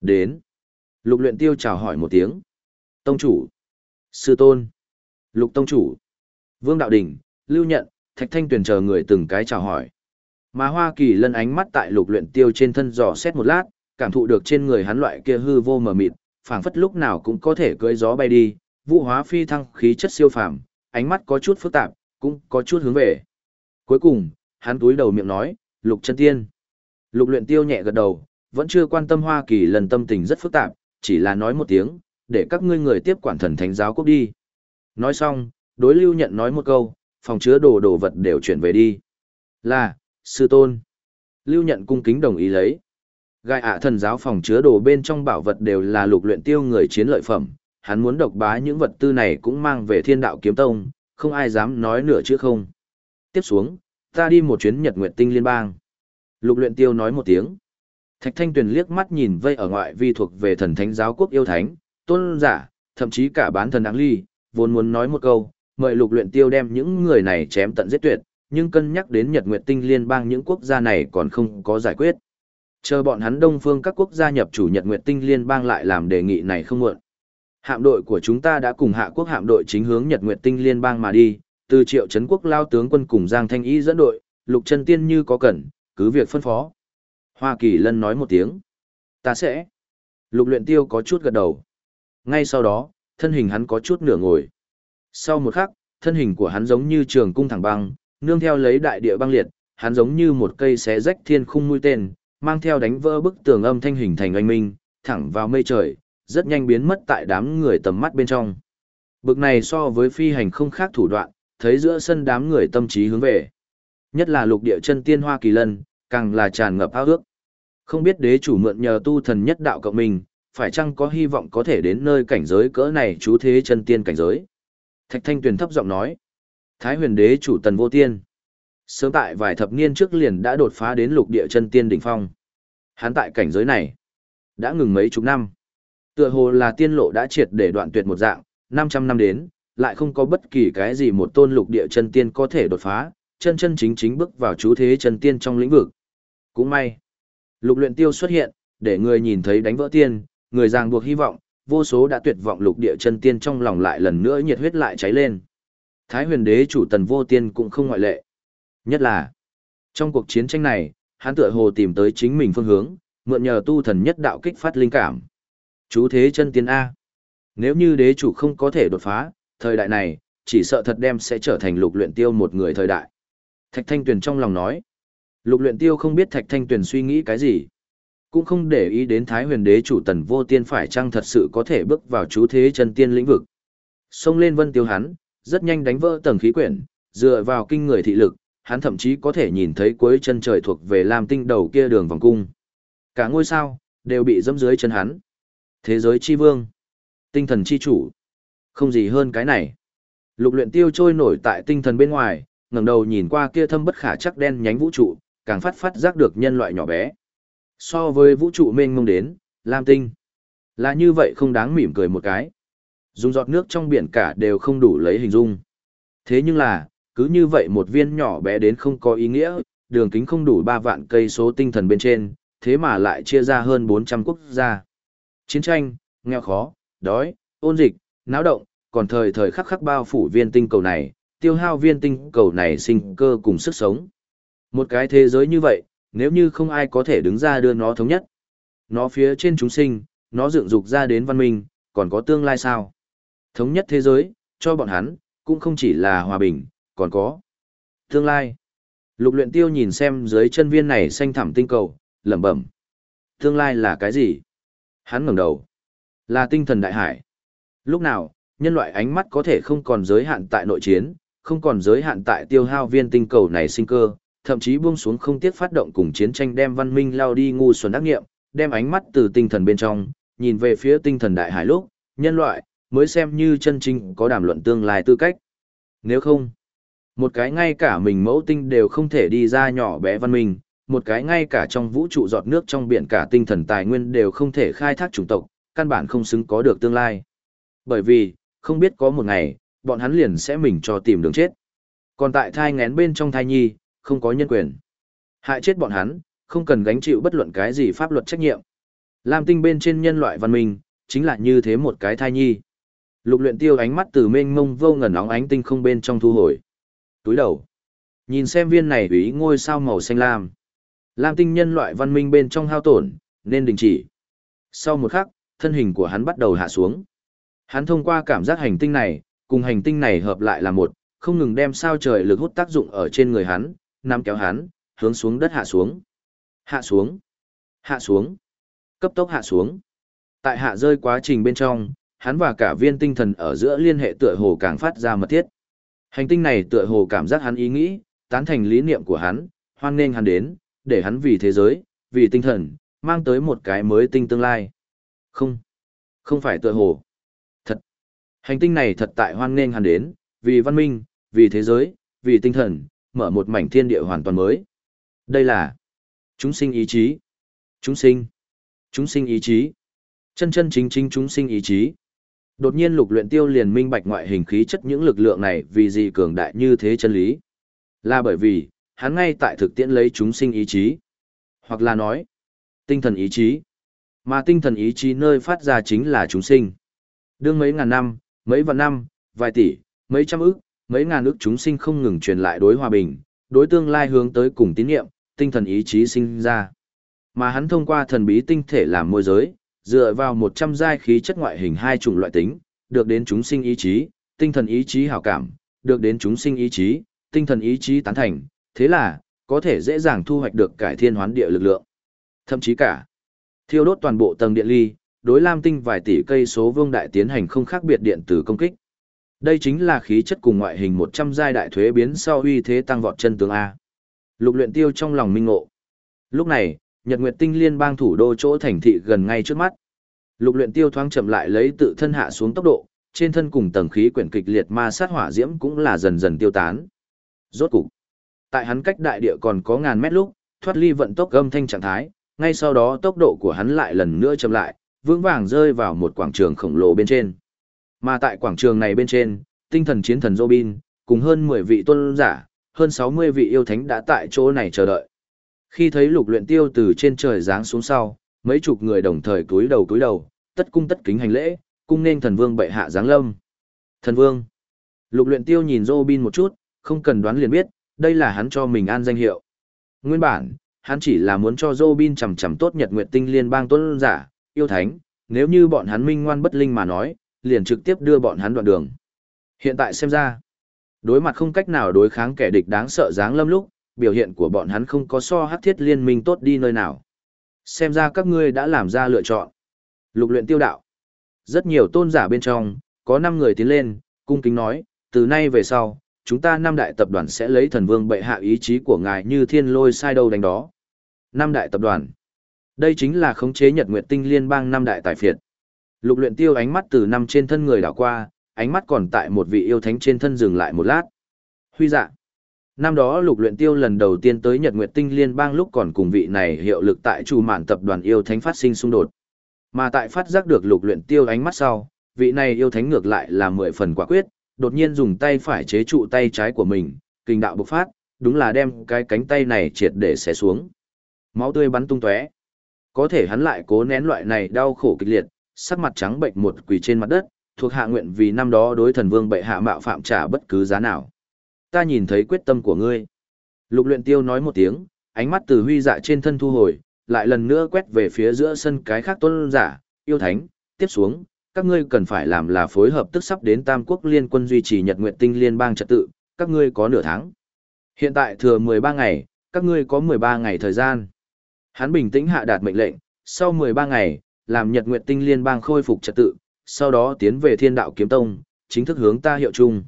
A: Đến. Lục luyện tiêu chào hỏi một tiếng. Tông chủ. Sư tôn. Lục tông chủ. Vương đạo đỉnh, lưu nhận, thạch thanh tuyển chờ người từng cái chào hỏi. Mà Hoa Kỳ lân ánh mắt tại lục luyện tiêu trên thân dò xét một lát, cảm thụ được trên người hắn loại kia hư vô mờ mịt, phảng phất lúc nào cũng có thể cưỡi gió bay đi, vũ hóa phi thăng khí chất siêu phàm, ánh mắt có chút phức tạp, cũng có chút hướng về. Cuối cùng, hắn túi đầu miệng nói, lục chân tiên. Lục luyện tiêu nhẹ gật đầu, vẫn chưa quan tâm Hoa Kỳ lần tâm tình rất phức tạp, chỉ là nói một tiếng, để các ngươi người tiếp quản thần thánh giáo quốc đi. Nói xong, đối lưu nhận nói một câu, phòng chứa đồ đồ vật đều chuyển về đi. Là, sư tôn. Lưu nhận cung kính đồng ý lấy. Gai ạ thần giáo phòng chứa đồ bên trong bảo vật đều là lục luyện tiêu người chiến lợi phẩm, hắn muốn độc bá những vật tư này cũng mang về thiên đạo kiếm tông, không ai dám nói nửa chữ không. Tiếp xuống, ta đi một chuyến Nhật Nguyệt Tinh Liên bang. Lục luyện tiêu nói một tiếng. Thạch Thanh Tuyền liếc mắt nhìn vây ở ngoại vi thuộc về thần thánh giáo quốc yêu thánh, tôn giả, thậm chí cả bán thần đáng ly, vốn muốn nói một câu, mời lục luyện tiêu đem những người này chém tận giết tuyệt, nhưng cân nhắc đến Nhật Nguyệt Tinh Liên bang những quốc gia này còn không có giải quyết. Chờ bọn hắn đông phương các quốc gia nhập chủ Nhật Nguyệt Tinh Liên bang lại làm đề nghị này không muộn. Hạm đội của chúng ta đã cùng hạ quốc hạm đội chính hướng Nhật Nguyệt Tinh Liên bang mà đi, từ triệu trấn quốc lao tướng quân cùng Giang Thanh Y dẫn đội, lục chân tiên như có cần, cứ việc phân phó. Hoa Kỳ Lân nói một tiếng. Ta sẽ. Lục luyện tiêu có chút gật đầu. Ngay sau đó, thân hình hắn có chút nửa ngồi. Sau một khắc, thân hình của hắn giống như trường cung thẳng băng, nương theo lấy đại địa băng liệt, hắn giống như một cây xé rách thiên khung mũi tên, mang theo đánh vỡ bức tường âm thanh hình thành oanh minh, thẳng vào mây trời, rất nhanh biến mất tại đám người tầm mắt bên trong. Bực này so với phi hành không khác thủ đoạn, thấy giữa sân đám người tâm trí hướng về. Nhất là lục địa chân tiên hoa kỳ lân, càng là tràn ngập ao ước. Không biết đế chủ mượn nhờ tu thần nhất đạo cộng mình, phải chăng có hy vọng có thể đến nơi cảnh giới cỡ này chú thế chân tiên cảnh giới. Thạch thanh tuyền thấp giọng nói. Thái huyền đế chủ tần vô tiên. Sớm tại vài thập niên trước liền đã đột phá đến lục địa chân tiên đỉnh phong. Hắn tại cảnh giới này, đã ngừng mấy chục năm. Tựa hồ là tiên lộ đã triệt để đoạn tuyệt một dạng, 500 năm đến, lại không có bất kỳ cái gì một tôn lục địa chân tiên có thể đột phá, chân chân chính chính bước vào chú thế chân tiên trong lĩnh vực. Cũng may, lục luyện tiêu xuất hiện, để người nhìn thấy đánh vỡ tiên, người ràng buộc hy vọng, vô số đã tuyệt vọng lục địa chân tiên trong lòng lại lần nữa nhiệt huyết lại cháy lên. Thái huyền đế chủ tần vô tiên cũng không ngoại lệ. Nhất là, trong cuộc chiến tranh này, hắn tựa hồ tìm tới chính mình phương hướng, mượn nhờ tu thần nhất đạo kích phát linh cảm. Chú thế chân tiên A. Nếu như đế chủ không có thể đột phá, thời đại này, chỉ sợ thật đem sẽ trở thành lục luyện tiêu một người thời đại. Thạch Thanh Tuyền trong lòng nói. Lục luyện tiêu không biết Thạch Thanh Tuyền suy nghĩ cái gì. Cũng không để ý đến Thái huyền đế chủ tần vô tiên phải chăng thật sự có thể bước vào chú thế chân tiên lĩnh vực. Xông lên vân tiêu hắn, rất nhanh đánh vỡ tầng khí quyển, dựa vào kinh người thị lực, hắn thậm chí có thể nhìn thấy cuối chân trời thuộc về Lam Tinh đầu kia đường vòng cung. Cả ngôi sao, đều bị dẫm dưới chân hắn. Thế giới chi vương, tinh thần chi chủ, không gì hơn cái này. Lục luyện tiêu trôi nổi tại tinh thần bên ngoài, ngẩng đầu nhìn qua kia thâm bất khả chắc đen nhánh vũ trụ, càng phát phát giác được nhân loại nhỏ bé. So với vũ trụ mênh mông đến, Lam Tinh, là như vậy không đáng mỉm cười một cái. Dùng giọt nước trong biển cả đều không đủ lấy hình dung. Thế nhưng là, cứ như vậy một viên nhỏ bé đến không có ý nghĩa, đường kính không đủ 3 vạn cây số tinh thần bên trên, thế mà lại chia ra hơn 400 quốc gia. Chiến tranh, nghèo khó, đói, ôn dịch, náo động, còn thời thời khắc khắc bao phủ viên tinh cầu này, tiêu hao viên tinh cầu này sinh cơ cùng sức sống. Một cái thế giới như vậy, nếu như không ai có thể đứng ra đưa nó thống nhất, nó phía trên chúng sinh, nó dựng dục ra đến văn minh, còn có tương lai sao? Thống nhất thế giới, cho bọn hắn, cũng không chỉ là hòa bình, còn có tương lai. Lục luyện tiêu nhìn xem dưới chân viên này xanh thẳm tinh cầu, lẩm bẩm. Tương lai là cái gì? Hắn ngẩng đầu. Là tinh thần đại hải. Lúc nào, nhân loại ánh mắt có thể không còn giới hạn tại nội chiến, không còn giới hạn tại tiêu hao viên tinh cầu này sinh cơ, thậm chí buông xuống không tiếc phát động cùng chiến tranh đem văn minh lao đi ngu xuẩn đắc nghiệm, đem ánh mắt từ tinh thần bên trong, nhìn về phía tinh thần đại hải lúc, nhân loại, mới xem như chân chính có đàm luận tương lai tư cách. Nếu không, một cái ngay cả mình mẫu tinh đều không thể đi ra nhỏ bé văn minh, một cái ngay cả trong vũ trụ giọt nước trong biển cả tinh thần tài nguyên đều không thể khai thác chủng tộc, căn bản không xứng có được tương lai. Bởi vì, không biết có một ngày, bọn hắn liền sẽ mình cho tìm đường chết. Còn tại thai ngén bên trong thai nhi, không có nhân quyền. Hại chết bọn hắn, không cần gánh chịu bất luận cái gì pháp luật trách nhiệm. Lam tinh bên trên nhân loại văn minh, chính là như thế một cái thai nhi. Lục luyện tiêu ánh mắt từ mênh mông vô ngần óng ánh tinh không bên trong thu hồi. Túi đầu. Nhìn xem viên này ủy ngôi sao màu xanh lam. Lam tinh nhân loại văn minh bên trong hao tổn, nên đình chỉ. Sau một khắc, thân hình của hắn bắt đầu hạ xuống. Hắn thông qua cảm giác hành tinh này, cùng hành tinh này hợp lại là một, không ngừng đem sao trời lực hút tác dụng ở trên người hắn, nắm kéo hắn, hướng xuống đất hạ xuống. Hạ xuống. Hạ xuống. Cấp tốc hạ xuống. Tại hạ rơi quá trình bên trong, hắn và cả viên tinh thần ở giữa liên hệ tựa hồ càng phát ra mật thiết. Hành tinh này tựa hồ cảm giác hắn ý nghĩ, tán thành lý niệm của hắn, hoan nghênh hắn đến, để hắn vì thế giới, vì tinh thần, mang tới một cái mới tinh tương lai. Không, không phải tựa hồ. Hành tinh này thật tại hoan nghênh hắn đến, vì văn minh, vì thế giới, vì tinh thần, mở một mảnh thiên địa hoàn toàn mới. Đây là chúng sinh ý chí. Chúng sinh. Chúng sinh ý chí. Chân chân chính chính chúng sinh ý chí. Đột nhiên lục luyện tiêu liền minh bạch ngoại hình khí chất những lực lượng này vì gì cường đại như thế chân lý. Là bởi vì, hắn ngay tại thực tiễn lấy chúng sinh ý chí. Hoặc là nói, tinh thần ý chí. Mà tinh thần ý chí nơi phát ra chính là chúng sinh. Đương mấy ngàn năm, mấy vạn năm, vài tỷ, mấy trăm ức, mấy ngàn ức chúng sinh không ngừng truyền lại đối hòa bình, đối tương lai hướng tới cùng tín niệm, tinh thần ý chí sinh ra. Mà hắn thông qua thần bí tinh thể làm môi giới, dựa vào một trăm giai khí chất ngoại hình hai chủng loại tính, được đến chúng sinh ý chí, tinh thần ý chí hảo cảm, được đến chúng sinh ý chí, tinh thần ý chí tán thành, thế là, có thể dễ dàng thu hoạch được cải thiên hoán địa lực lượng. Thậm chí cả, thiêu đốt toàn bộ tầng điện ly, đối lam tinh vài tỷ cây số vương đại tiến hành không khác biệt điện tử công kích. Đây chính là khí chất cùng ngoại hình 100 giai đại thuế biến sau uy thế tăng vọt chân tướng A. Lục luyện tiêu trong lòng minh ngộ. Lúc này, Nhật Nguyệt Tinh liên bang thủ đô chỗ thành thị gần ngay trước mắt. Lục luyện tiêu thoáng chậm lại lấy tự thân hạ xuống tốc độ, trên thân cùng tầng khí quyển kịch liệt ma sát hỏa diễm cũng là dần dần tiêu tán. Rốt cục, tại hắn cách đại địa còn có ngàn mét lúc, thoát ly vận tốc âm thanh trạng thái, ngay sau đó tốc độ của hắn lại lần nữa chậm lại, vững vàng rơi vào một quảng trường khổng lồ bên trên. Mà tại quảng trường này bên trên, tinh thần chiến thần Robin, cùng hơn 10 vị tôn giả, hơn 60 vị yêu thánh đã tại chỗ này chờ đợi. Khi thấy lục luyện tiêu từ trên trời giáng xuống sau, mấy chục người đồng thời cúi đầu cúi đầu, tất cung tất kính hành lễ, cung nên thần vương bệ hạ giáng lâm. Thần vương. Lục luyện tiêu nhìn Robin một chút, không cần đoán liền biết, đây là hắn cho mình an danh hiệu. Nguyên bản, hắn chỉ là muốn cho Robin chầm chầm tốt nhật nguyệt tinh liên bang tôn giả, yêu thánh, nếu như bọn hắn minh ngoan bất linh mà nói, liền trực tiếp đưa bọn hắn đoạn đường. Hiện tại xem ra, đối mặt không cách nào đối kháng kẻ địch đáng sợ dáng lâm lúc, biểu hiện của bọn hắn không có so hắc thiết liên minh tốt đi nơi nào. Xem ra các ngươi đã làm ra lựa chọn. Lục luyện tiêu đạo. Rất nhiều tôn giả bên trong, có 5 người tiến lên, cung kính nói, từ nay về sau, chúng ta năm đại tập đoàn sẽ lấy thần vương bệ hạ ý chí của ngài như thiên lôi sai đâu đánh đó. Năm đại tập đoàn. Đây chính là khống chế Nhật Nguyệt Tinh Liên bang năm đại tài phiệt. Lục luyện tiêu ánh mắt từ năm trên thân người đảo qua, ánh mắt còn tại một vị yêu thánh trên thân dừng lại một lát. Huy dạ. Năm đó lục luyện tiêu lần đầu tiên tới Nhật Nguyệt Tinh Liên bang lúc còn cùng vị này hiệu lực tại chủ mạn tập đoàn yêu thánh phát sinh xung đột. Mà tại phát giác được lục luyện tiêu ánh mắt sau, vị này yêu thánh ngược lại là mười phần quả quyết, đột nhiên dùng tay phải chế trụ tay trái của mình, kinh đạo bộc phát, đúng là đem cái cánh tay này triệt để xé xuống. Máu tươi bắn tung tóe. Có thể hắn lại cố nén loại này đau khổ kịch liệt, sắc mặt trắng bệnh một quỳ trên mặt đất, thuộc hạ nguyện vì năm đó đối thần vương bệ hạ mạo phạm trả bất cứ giá nào. Ta nhìn thấy quyết tâm của ngươi. Lục luyện tiêu nói một tiếng, ánh mắt từ huy dạ trên thân thu hồi, lại lần nữa quét về phía giữa sân cái khác tôn giả, yêu thánh, tiếp xuống, các ngươi cần phải làm là phối hợp tức sắp đến Tam Quốc Liên quân duy trì Nhật Nguyệt Tinh Liên bang trật tự, các ngươi có nửa tháng. Hiện tại thừa 13 ngày, các ngươi có 13 ngày thời gian. Hắn bình tĩnh hạ đạt mệnh lệnh, sau 13 ngày, làm Nhật Nguyệt Tinh Liên bang khôi phục trật tự, sau đó tiến về Thiên Đạo Kiếm Tông, chính thức hướng ta hiệu chung.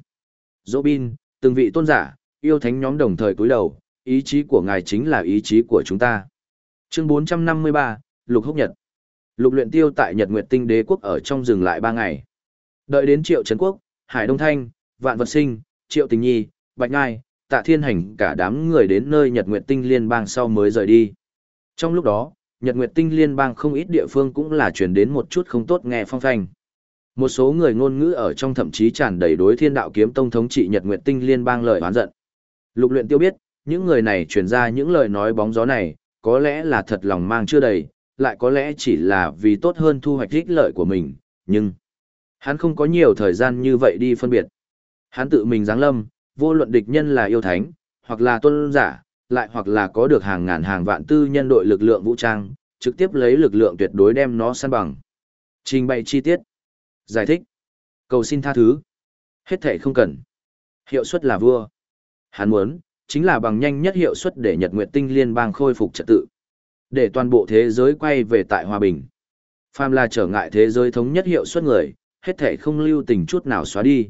A: Robin, từng vị tôn giả, yêu thánh nhóm đồng thời cúi đầu, ý chí của ngài chính là ý chí của chúng ta. Chương 453, Lục Húc Nhật. Lục luyện tiêu tại Nhật Nguyệt Tinh Đế quốc ở trong dừng lại 3 ngày. Đợi đến Triệu Trấn Quốc, Hải Đông Thanh, Vạn Vật Sinh, Triệu Tình Nhi, Bạch Ngai, Tạ Thiên Hành cả đám người đến nơi Nhật Nguyệt Tinh Liên bang sau mới rời đi. Trong lúc đó, Nhật Nguyệt Tinh Liên bang không ít địa phương cũng là truyền đến một chút không tốt nghe phong phanh. Một số người ngôn ngữ ở trong thậm chí tràn đầy đối Thiên Đạo Kiếm Tông thống trị Nhật Nguyệt Tinh Liên bang lời oán giận. Lục Luyện Tiêu biết, những người này truyền ra những lời nói bóng gió này, có lẽ là thật lòng mang chưa đầy, lại có lẽ chỉ là vì tốt hơn thu hoạch ích lợi của mình, nhưng hắn không có nhiều thời gian như vậy đi phân biệt. Hắn tự mình giáng lâm, vô luận địch nhân là yêu thánh, hoặc là tôn giả, lại hoặc là có được hàng ngàn hàng vạn tư nhân đội lực lượng vũ trang, trực tiếp lấy lực lượng tuyệt đối đem nó săn bằng. Trình bày chi tiết. Giải thích. Cầu xin tha thứ. Hết thể không cần. Hiệu suất là vua. Hắn muốn, chính là bằng nhanh nhất hiệu suất để Nhật Nguyệt Tinh Liên bang khôi phục trật tự. Để toàn bộ thế giới quay về tại hòa bình. Phàm là trở ngại thế giới thống nhất hiệu suất người, hết thể không lưu tình chút nào xóa đi.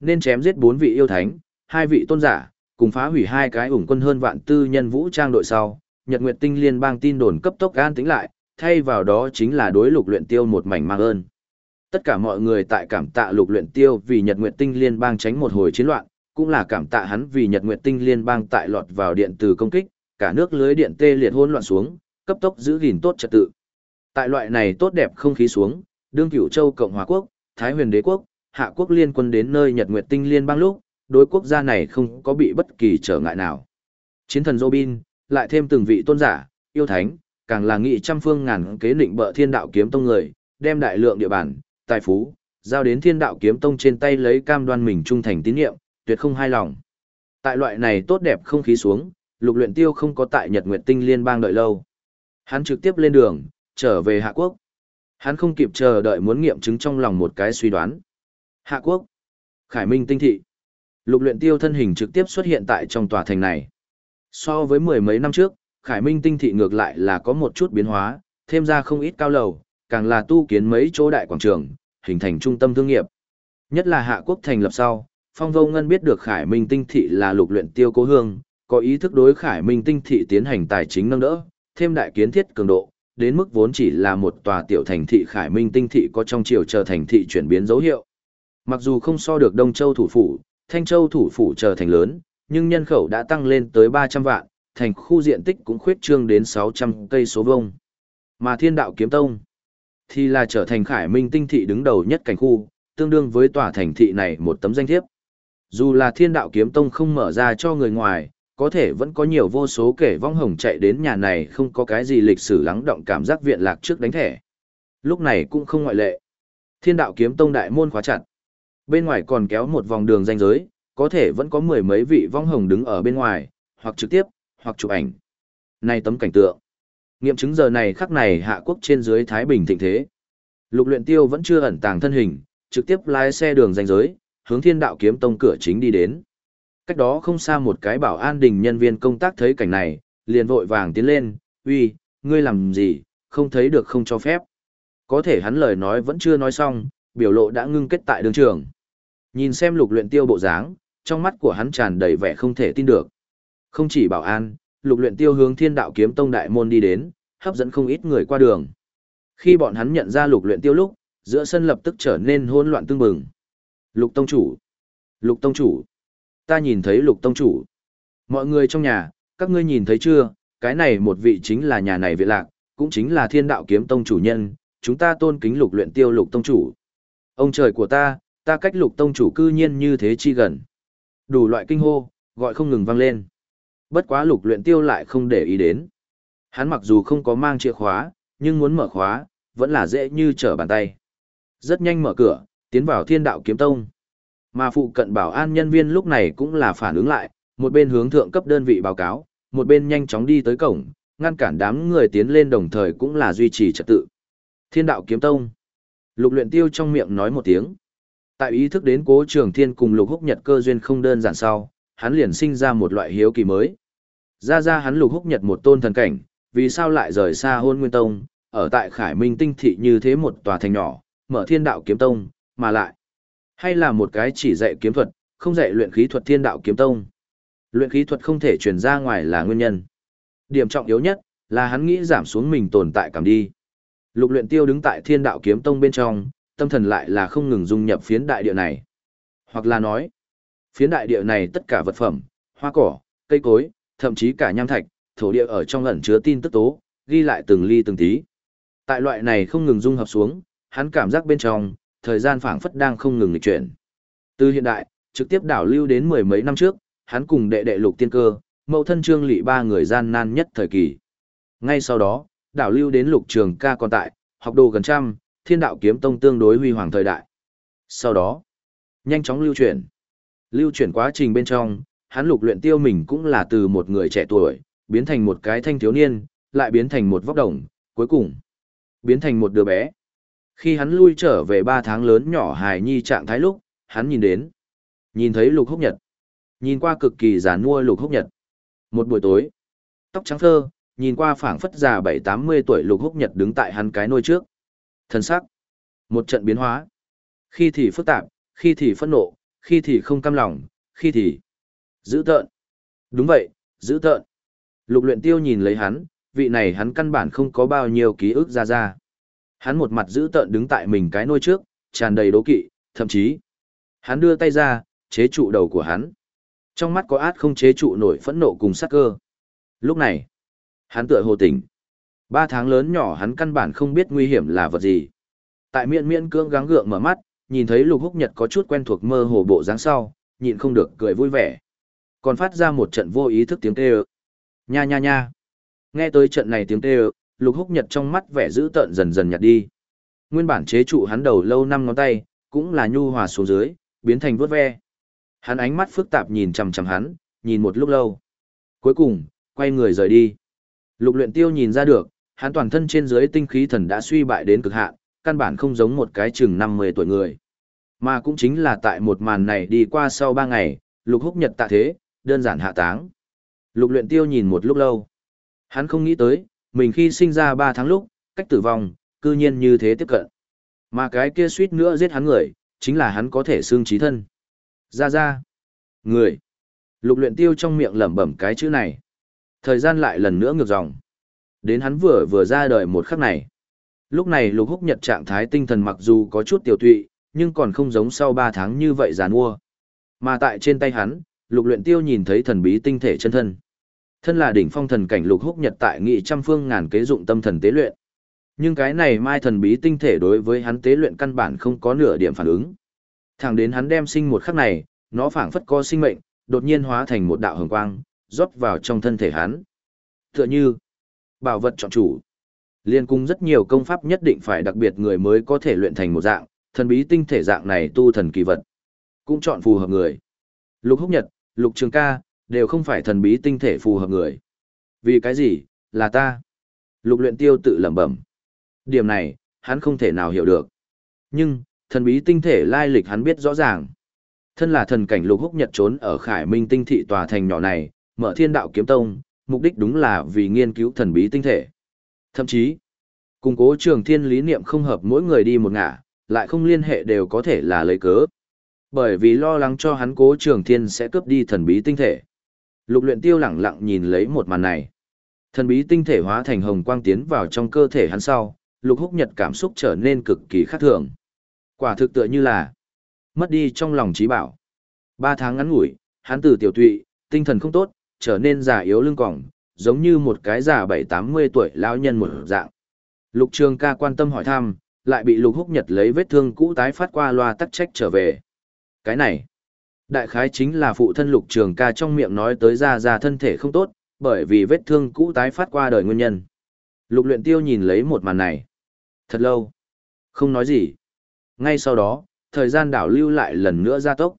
A: Nên chém giết bốn vị yêu thánh, hai vị tôn giả, cùng phá hủy hai cái ủng quân hơn vạn tư nhân vũ trang đội sau. Nhật Nguyệt Tinh Liên bang tin đồn cấp tốc an tính lại, thay vào đó chính là đối lục luyện tiêu một mảnh mang ơn. Tất cả mọi người tại cảm tạ lục luyện tiêu vì Nhật Nguyệt Tinh Liên bang tránh một hồi chiến loạn, cũng là cảm tạ hắn vì Nhật Nguyệt Tinh Liên bang tại lọt vào điện từ công kích, cả nước lưới điện tê liệt hỗn loạn xuống, cấp tốc giữ gìn tốt trật tự. Tại loại này tốt đẹp không khí xuống, đương cửu châu Cộng hòa quốc, Thái huyền đế quốc, hạ quốc liên quân đến nơi Nhật Nguyệt Tinh Liên bang lúc, đối quốc gia này không có bị bất kỳ trở ngại nào. Chiến thần Robin, lại thêm từng vị tôn giả, yêu thánh, càng là nghị trăm phương ngàn kế định bợ thiên đạo kiếm tông người, đem đại lượng địa bàn, tài phú, giao đến thiên đạo kiếm tông trên tay lấy cam đoan mình trung thành tín nhiệm, tuyệt không hai lòng. Tại loại này tốt đẹp không khí xuống, lục luyện tiêu không có tại Nhật Nguyệt Tinh Liên bang đợi lâu. Hắn trực tiếp lên đường, trở về Hạ Quốc. Hắn không kịp chờ đợi muốn nghiệm chứng trong lòng một cái suy đoán. Hạ Quốc. Khải Minh Tinh Thị. Lục luyện tiêu thân hình trực tiếp xuất hiện tại trong tòa thành này. So với mười mấy năm trước, Khải Minh Tinh Thị ngược lại là có một chút biến hóa, thêm ra không ít cao lầu, càng là tu kiến mấy chỗ đại quảng trường, hình thành trung tâm thương nghiệp. Nhất là Hạ Quốc thành lập sau, Phong Vô Ngân biết được Khải Minh Tinh Thị là lục luyện tiêu cố hương, có ý thức đối Khải Minh Tinh Thị tiến hành tài chính nâng đỡ, thêm đại kiến thiết cường độ, đến mức vốn chỉ là một tòa tiểu thành thị Khải Minh Tinh Thị có trong chiều chờ thành thị chuyển biến dấu hiệu. Mặc dù không so được Đông Châu thủ phủ, Thanh Châu thủ phủ trở thành lớn, nhưng nhân khẩu đã tăng lên tới 300 vạn, thành khu diện tích cũng khuyết trương đến 600 cây số vuông. Mà Thiên Đạo Kiếm Tông thì là trở thành Khải Minh Tinh Thị đứng đầu nhất cảnh khu, tương đương với tòa thành thị này một tấm danh thiếp. Dù là Thiên Đạo Kiếm Tông không mở ra cho người ngoài, có thể vẫn có nhiều vô số kẻ vong hồng chạy đến nhà này không có cái gì lịch sử lắng động cảm giác viện lạc trước đánh thẻ. Lúc này cũng không ngoại lệ. Thiên đạo kiếm tông đại môn khóa chặt. Bên ngoài còn kéo một vòng đường danh giới, có thể vẫn có mười mấy vị vong hồng đứng ở bên ngoài, hoặc trực tiếp, hoặc chụp ảnh. Này tấm cảnh tượng. Nghiệm chứng giờ này khắc này hạ quốc trên dưới Thái Bình thịnh thế. Lục luyện tiêu vẫn chưa ẩn tàng thân hình, trực tiếp lái xe đường danh giới, hướng thiên đạo kiếm tông cửa chính đi đến. Cách đó không xa một cái bảo an đình nhân viên công tác thấy cảnh này, liền vội vàng tiến lên, uy, ngươi làm gì, không thấy được không cho phép. Có thể hắn lời nói vẫn chưa nói xong, biểu lộ đã ngưng kết tại đường trường. Nhìn xem lục luyện tiêu bộ dáng, trong mắt của hắn tràn đầy vẻ không thể tin được. Không chỉ bảo an, lục luyện tiêu hướng thiên đạo kiếm tông đại môn đi đến, hấp dẫn không ít người qua đường. Khi bọn hắn nhận ra lục luyện tiêu lúc, giữa sân lập tức trở nên hỗn loạn tương bừng. Lục tông chủ! Lục tông chủ! ta nhìn thấy lục tông chủ. Mọi người trong nhà, các ngươi nhìn thấy chưa, cái này một vị chính là nhà này viện lạc, cũng chính là thiên đạo kiếm tông chủ nhân, chúng ta tôn kính lục luyện tiêu lục tông chủ. Ông trời của ta, ta cách lục tông chủ cư nhiên như thế chi gần. Đủ loại kinh hô, gọi không ngừng vang lên. Bất quá lục luyện tiêu lại không để ý đến. Hắn mặc dù không có mang chìa khóa, nhưng muốn mở khóa, vẫn là dễ như trở bàn tay. Rất nhanh mở cửa, tiến vào thiên đạo kiếm tông. Mà phụ cận bảo an nhân viên lúc này cũng là phản ứng lại, một bên hướng thượng cấp đơn vị báo cáo, một bên nhanh chóng đi tới cổng, ngăn cản đám người tiến lên đồng thời cũng là duy trì trật tự. Thiên đạo kiếm tông. Lục luyện tiêu trong miệng nói một tiếng. Tại ý thức đến cố trường thiên cùng lục húc nhật cơ duyên không đơn giản sau, hắn liền sinh ra một loại hiếu kỳ mới. Ra ra hắn lục húc nhật một tôn thần cảnh, vì sao lại rời xa hôn nguyên tông, ở tại khải minh tinh thị như thế một tòa thành nhỏ, mở thiên đạo kiếm tông, mà lại. Hay là một cái chỉ dạy kiếm thuật, không dạy luyện khí thuật thiên đạo kiếm tông. Luyện khí thuật không thể truyền ra ngoài là nguyên nhân. Điểm trọng yếu nhất là hắn nghĩ giảm xuống mình tồn tại cảm đi. Lục luyện tiêu đứng tại thiên đạo kiếm tông bên trong, tâm thần lại là không ngừng dung nhập phiến đại địa này. Hoặc là nói, phiến đại địa này tất cả vật phẩm, hoa cỏ, cây cối, thậm chí cả nham thạch, thổ địa ở trong ẩn chứa tin tức tố, ghi lại từng ly từng tí. Tại loại này không ngừng dung hợp xuống, hắn cảm giác bên trong, thời gian phảng phất đang không ngừng nghịch chuyển. Từ hiện đại, trực tiếp đảo lưu đến mười mấy năm trước, hắn cùng đệ đệ lục tiên cơ, mẫu thân trương lị ba người gian nan nhất thời kỳ. Ngay sau đó, đảo lưu đến lục trường ca còn tại, học đồ gần trăm, thiên đạo kiếm tông tương đối huy hoàng thời đại. Sau đó, nhanh chóng lưu chuyển. Lưu chuyển quá trình bên trong, hắn lục luyện tiêu mình cũng là từ một người trẻ tuổi, biến thành một cái thanh thiếu niên, lại biến thành một vóc đồng, cuối cùng, biến thành một đứa bé. Khi hắn lui trở về ba tháng lớn nhỏ hài nhi trạng thái lúc, hắn nhìn đến, nhìn thấy lục húc nhật, nhìn qua cực kỳ già nua lục húc nhật. Một buổi tối, tóc trắng thơ, nhìn qua phảng phất già bảy tám mươi tuổi lục húc nhật đứng tại hắn cái nôi trước. Thân sắc, một trận biến hóa. Khi thì phức tạp, khi thì phẫn nộ, khi thì không cam lòng, khi thì dữ tợn. Đúng vậy, dữ tợn. Lục luyện tiêu nhìn lấy hắn, vị này hắn căn bản không có bao nhiêu ký ức ra ra. Hắn một mặt dữ tợn đứng tại mình cái nôi trước, tràn đầy đố kỵ, thậm chí. Hắn đưa tay ra, chế trụ đầu của hắn. Trong mắt có át không chế trụ nổi phẫn nộ cùng sát cơ. Lúc này, hắn tựa hồ tỉnh. Ba tháng lớn nhỏ hắn căn bản không biết nguy hiểm là vật gì. Tại Miễn miễn cưỡng gắng gượng mở mắt, nhìn thấy lục húc nhật có chút quen thuộc mơ hồ bộ dáng sau, nhịn không được cười vui vẻ. Còn phát ra một trận vô ý thức tiếng kêu. Nha nha nha. Nghe tới trận này tiếng kêu, lục húc nhật trong mắt vẻ dữ tợn dần dần nhạt đi. Nguyên bản chế trụ hắn đầu lâu năm ngón tay, cũng là nhu hòa xuống dưới, biến thành vuốt ve. Hắn ánh mắt phức tạp nhìn chằm chằm hắn, nhìn một lúc lâu. Cuối cùng, quay người rời đi. Lục luyện tiêu nhìn ra được, hắn toàn thân trên dưới tinh khí thần đã suy bại đến cực hạn, căn bản không giống một cái chừng 50 tuổi người. Mà cũng chính là tại một màn này đi qua sau 3 ngày, lục húc nhật tạ thế, đơn giản hạ táng. Lục luyện tiêu nhìn một lúc lâu. Hắn không nghĩ tới, mình khi sinh ra 3 tháng lúc, cách tử vong, cư nhiên như thế tiếp cận. Mà cái kia suýt nữa giết hắn người, chính là hắn có thể xương trí thân. Ra ra. Người. Lục luyện tiêu trong miệng lẩm bẩm cái chữ này. Thời gian lại lần nữa ngược dòng. Đến hắn vừa vừa ra đời một khắc này. Lúc này lục húc nhật trạng thái tinh thần mặc dù có chút tiểu tụy, nhưng còn không giống sau 3 tháng như vậy giàn mua. Mà tại trên tay hắn, lục luyện tiêu nhìn thấy thần bí tinh thể chân thân. Thân là đỉnh phong thần cảnh lục húc nhật tại nghị trăm phương ngàn kế dụng tâm thần tế luyện. Nhưng cái này mai thần bí tinh thể đối với hắn tế luyện căn bản không có nửa điểm phản ứng. Thẳng đến hắn đem sinh một khắc này, nó phảng phất có sinh mệnh, đột nhiên hóa thành một đạo hồng quang, rót vào trong thân thể hắn. Tựa như bảo vật chọn chủ. Liên cung rất nhiều công pháp nhất định phải đặc biệt người mới có thể luyện thành một dạng, thần bí tinh thể dạng này tu thần kỳ vật. Cũng chọn phù hợp người. Lục Húc Nhật, Lục Trường Ca, đều không phải thần bí tinh thể phù hợp người. Vì cái gì, là ta. Lục luyện tiêu tự lẩm bẩm. Điểm này, hắn không thể nào hiểu được. Nhưng, thần bí tinh thể lai lịch hắn biết rõ ràng. Thân là thần cảnh lục húc nhật trốn ở khải minh tinh thị tòa thành nhỏ này, mở thiên đạo kiếm tông, mục đích đúng là vì nghiên cứu thần bí tinh thể. Thậm chí, cùng cố trường thiên lý niệm không hợp mỗi người đi một ngả, lại không liên hệ đều có thể là lấy cớ. Bởi vì lo lắng cho hắn cố trường thiên sẽ cướp đi thần bí tinh thể. Lục luyện tiêu lẳng lặng nhìn lấy một màn này. Thần bí tinh thể hóa thành hồng quang tiến vào trong cơ thể hắn sau, lục húc nhật cảm xúc trở nên cực kỳ khác thường. Quả thực tựa như là mất đi trong lòng trí bảo. Ba tháng ngắn ngủi, hắn từ tiểu tụy, tinh thần không tốt, trở nên già yếu lưng còng, giống như một cái già bảy tám mươi tuổi lão nhân một dạng. Lục Trường ca quan tâm hỏi thăm, lại bị Lục Húc Nhật lấy vết thương cũ tái phát qua loa tắc trách trở về. Cái này, đại khái chính là phụ thân Lục Trường ca trong miệng nói tới ra ra thân thể không tốt, bởi vì vết thương cũ tái phát qua đời nguyên nhân. Lục luyện tiêu nhìn lấy một màn này. Thật lâu. Không nói gì. Ngay sau đó, thời gian đảo lưu lại lần nữa gia tốc.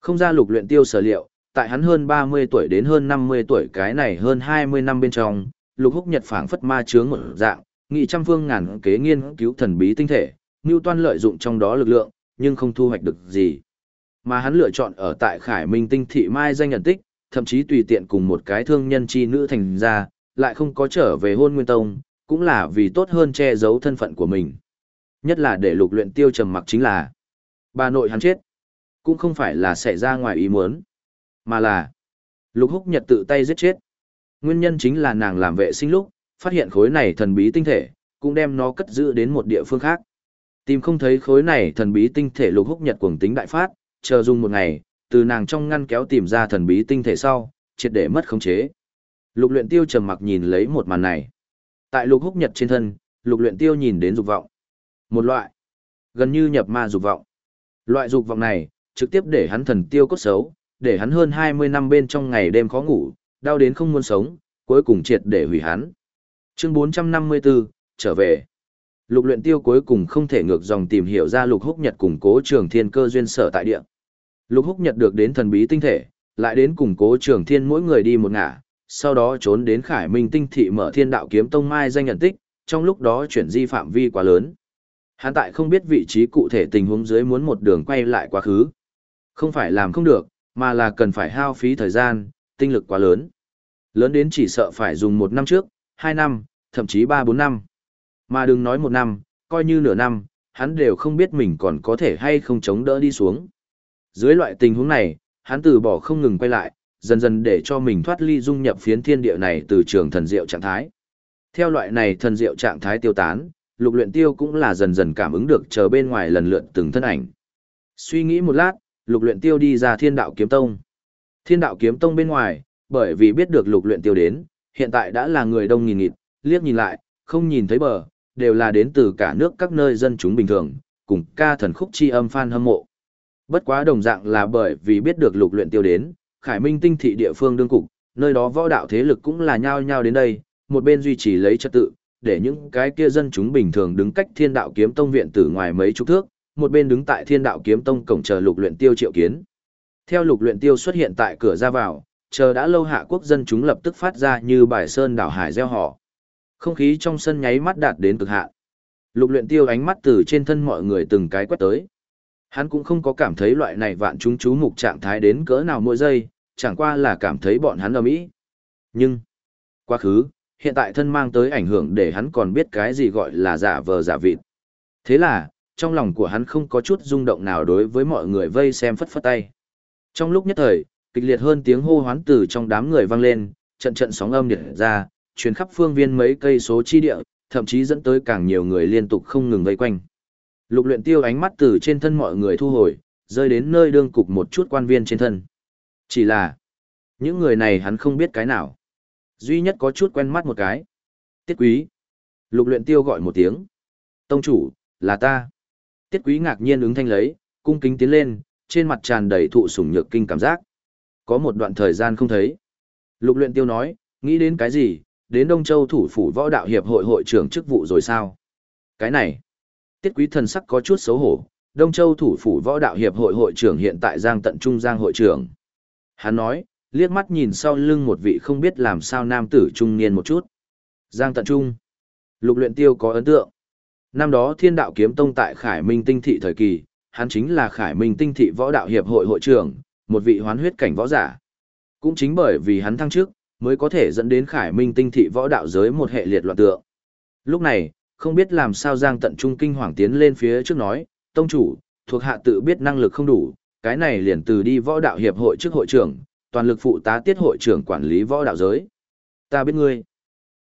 A: Không ra lục luyện tiêu sở liệu, tại hắn hơn 30 tuổi đến hơn 50 tuổi cái này hơn 20 năm bên trong, lục húc nhật phảng phất ma chướng một dạng, nghị trăm phương ngàn kế nghiên cứu thần bí tinh thể, toan lợi dụng trong đó lực lượng, nhưng không thu hoạch được gì. Mà hắn lựa chọn ở tại Khải Minh tinh thị mai danh nhận tích, thậm chí tùy tiện cùng một cái thương nhân chi nữ thành ra, lại không có trở về hôn nguyên tông, cũng là vì tốt hơn che giấu thân phận của mình. Nhất là để lục luyện tiêu trầm mặc chính là bà nội hắn chết, cũng không phải là xảy ra ngoài ý muốn, mà là lục húc nhật tự tay giết chết. Nguyên nhân chính là nàng làm vệ sinh lúc, phát hiện khối này thần bí tinh thể, cũng đem nó cất giữ đến một địa phương khác. Tìm không thấy khối này thần bí tinh thể lục húc nhật cuồng tính đại phát, chờ dùng một ngày, từ nàng trong ngăn kéo tìm ra thần bí tinh thể sau, triệt để mất khống chế. Lục luyện tiêu trầm mặc nhìn lấy một màn này. Tại lục húc nhật trên thân, lục luyện tiêu nhìn đến dục vọng. Một loại, gần như nhập ma dục vọng. Loại dục vọng này, trực tiếp để hắn thần tiêu cốt xấu, để hắn hơn 20 năm bên trong ngày đêm khó ngủ, đau đến không muốn sống, cuối cùng triệt để hủy hắn. Chương 454, trở về. Lục luyện tiêu cuối cùng không thể ngược dòng tìm hiểu ra lục húc nhật củng cố trường thiên cơ duyên sở tại địa. Lục húc nhật được đến thần bí tinh thể, lại đến củng cố trường thiên mỗi người đi một ngả, sau đó trốn đến khải minh tinh thị mở thiên đạo kiếm tông mai danh nhận tích, trong lúc đó chuyển di phạm vi quá lớn. Hắn tại không biết vị trí cụ thể tình huống dưới muốn một đường quay lại quá khứ. Không phải làm không được, mà là cần phải hao phí thời gian, tinh lực quá lớn. Lớn đến chỉ sợ phải dùng một năm trước, hai năm, thậm chí ba bốn năm. Mà đừng nói một năm, coi như nửa năm, hắn đều không biết mình còn có thể hay không chống đỡ đi xuống. Dưới loại tình huống này, hắn từ bỏ không ngừng quay lại, dần dần để cho mình thoát ly dung nhập phiến thiên địa này từ trường thần diệu trạng thái. Theo loại này thần diệu trạng thái tiêu tán, lục luyện tiêu cũng là dần dần cảm ứng được chờ bên ngoài lần lượt từng thân ảnh. Suy nghĩ một lát, lục luyện tiêu đi ra thiên đạo kiếm tông. Thiên đạo kiếm tông bên ngoài, bởi vì biết được lục luyện tiêu đến, hiện tại đã là người đông nghìn nghịt, liếc nhìn lại, không nhìn thấy bờ, đều là đến từ cả nước các nơi dân chúng bình thường, cùng ca thần khúc chi âm fan hâm mộ. Bất quá đồng dạng là bởi vì biết được lục luyện tiêu đến, Khải Minh tinh thị địa phương đương cục, nơi đó võ đạo thế lực cũng là nhao nhao đến đây, một bên duy trì lấy trật tự, để những cái kia dân chúng bình thường đứng cách Thiên Đạo Kiếm Tông viện tử ngoài mấy chục thước, một bên đứng tại Thiên Đạo Kiếm Tông cổng chờ lục luyện tiêu triệu kiến. Theo lục luyện tiêu xuất hiện tại cửa ra vào, chờ đã lâu hạ quốc dân chúng lập tức phát ra như bài sơn đảo hải gieo họ. Không khí trong sân nháy mắt đạt đến cực hạn. Lục luyện tiêu ánh mắt từ trên thân mọi người từng cái quét tới. Hắn cũng không có cảm thấy loại này vạn chúng chú mục trạng thái đến cỡ nào mỗi giây, chẳng qua là cảm thấy bọn hắn ầm ĩ. Nhưng, quá khứ, hiện tại thân mang tới ảnh hưởng để hắn còn biết cái gì gọi là giả vờ giả vịt. Thế là, trong lòng của hắn không có chút rung động nào đối với mọi người vây xem phất phất tay. Trong lúc nhất thời, kịch liệt hơn tiếng hô hoán từ trong đám người vang lên, trận trận sóng âm nhiệt ra, truyền khắp phương viên mấy cây số chi địa, thậm chí dẫn tới càng nhiều người liên tục không ngừng vây quanh. Lục luyện tiêu ánh mắt từ trên thân mọi người thu hồi, rơi đến nơi đương cục một chút quan viên trên thân. Chỉ là, những người này hắn không biết cái nào. Duy nhất có chút quen mắt một cái. Tiết quý. Lục luyện tiêu gọi một tiếng. Tông chủ, là ta. Tiết quý ngạc nhiên ứng thanh lấy, cung kính tiến lên, trên mặt tràn đầy thụ sủng nhược kinh cảm giác. Có một đoạn thời gian không thấy. Lục luyện tiêu nói, nghĩ đến cái gì, đến Đông Châu thủ phủ võ đạo hiệp hội hội trưởng chức vụ rồi sao? Cái này, tiết quý thần sắc có chút xấu hổ, Đông Châu thủ phủ võ đạo hiệp hội hội trưởng hiện tại Giang Tận Trung Giang hội trưởng. Hắn nói, liếc mắt nhìn sau lưng một vị không biết làm sao nam tử trung niên một chút. Giang Tận Trung. Lục luyện tiêu có ấn tượng. Năm đó thiên đạo kiếm tông tại Khải Minh Tinh Thị thời kỳ, hắn chính là Khải Minh Tinh Thị võ đạo hiệp hội hội trưởng, một vị hoán huyết cảnh võ giả. Cũng chính bởi vì hắn thăng chức, mới có thể dẫn đến Khải Minh Tinh Thị võ đạo giới một hệ liệt loạn tượng. Lúc này, không biết làm sao Giang Tận Trung kinh hoàng tiến lên phía trước nói, tông chủ, thuộc hạ tự biết năng lực không đủ, cái này liền từ đi võ đạo hiệp hội trước hội trưởng, toàn lực phụ tá tiết hội trưởng quản lý võ đạo giới. Ta biết ngươi.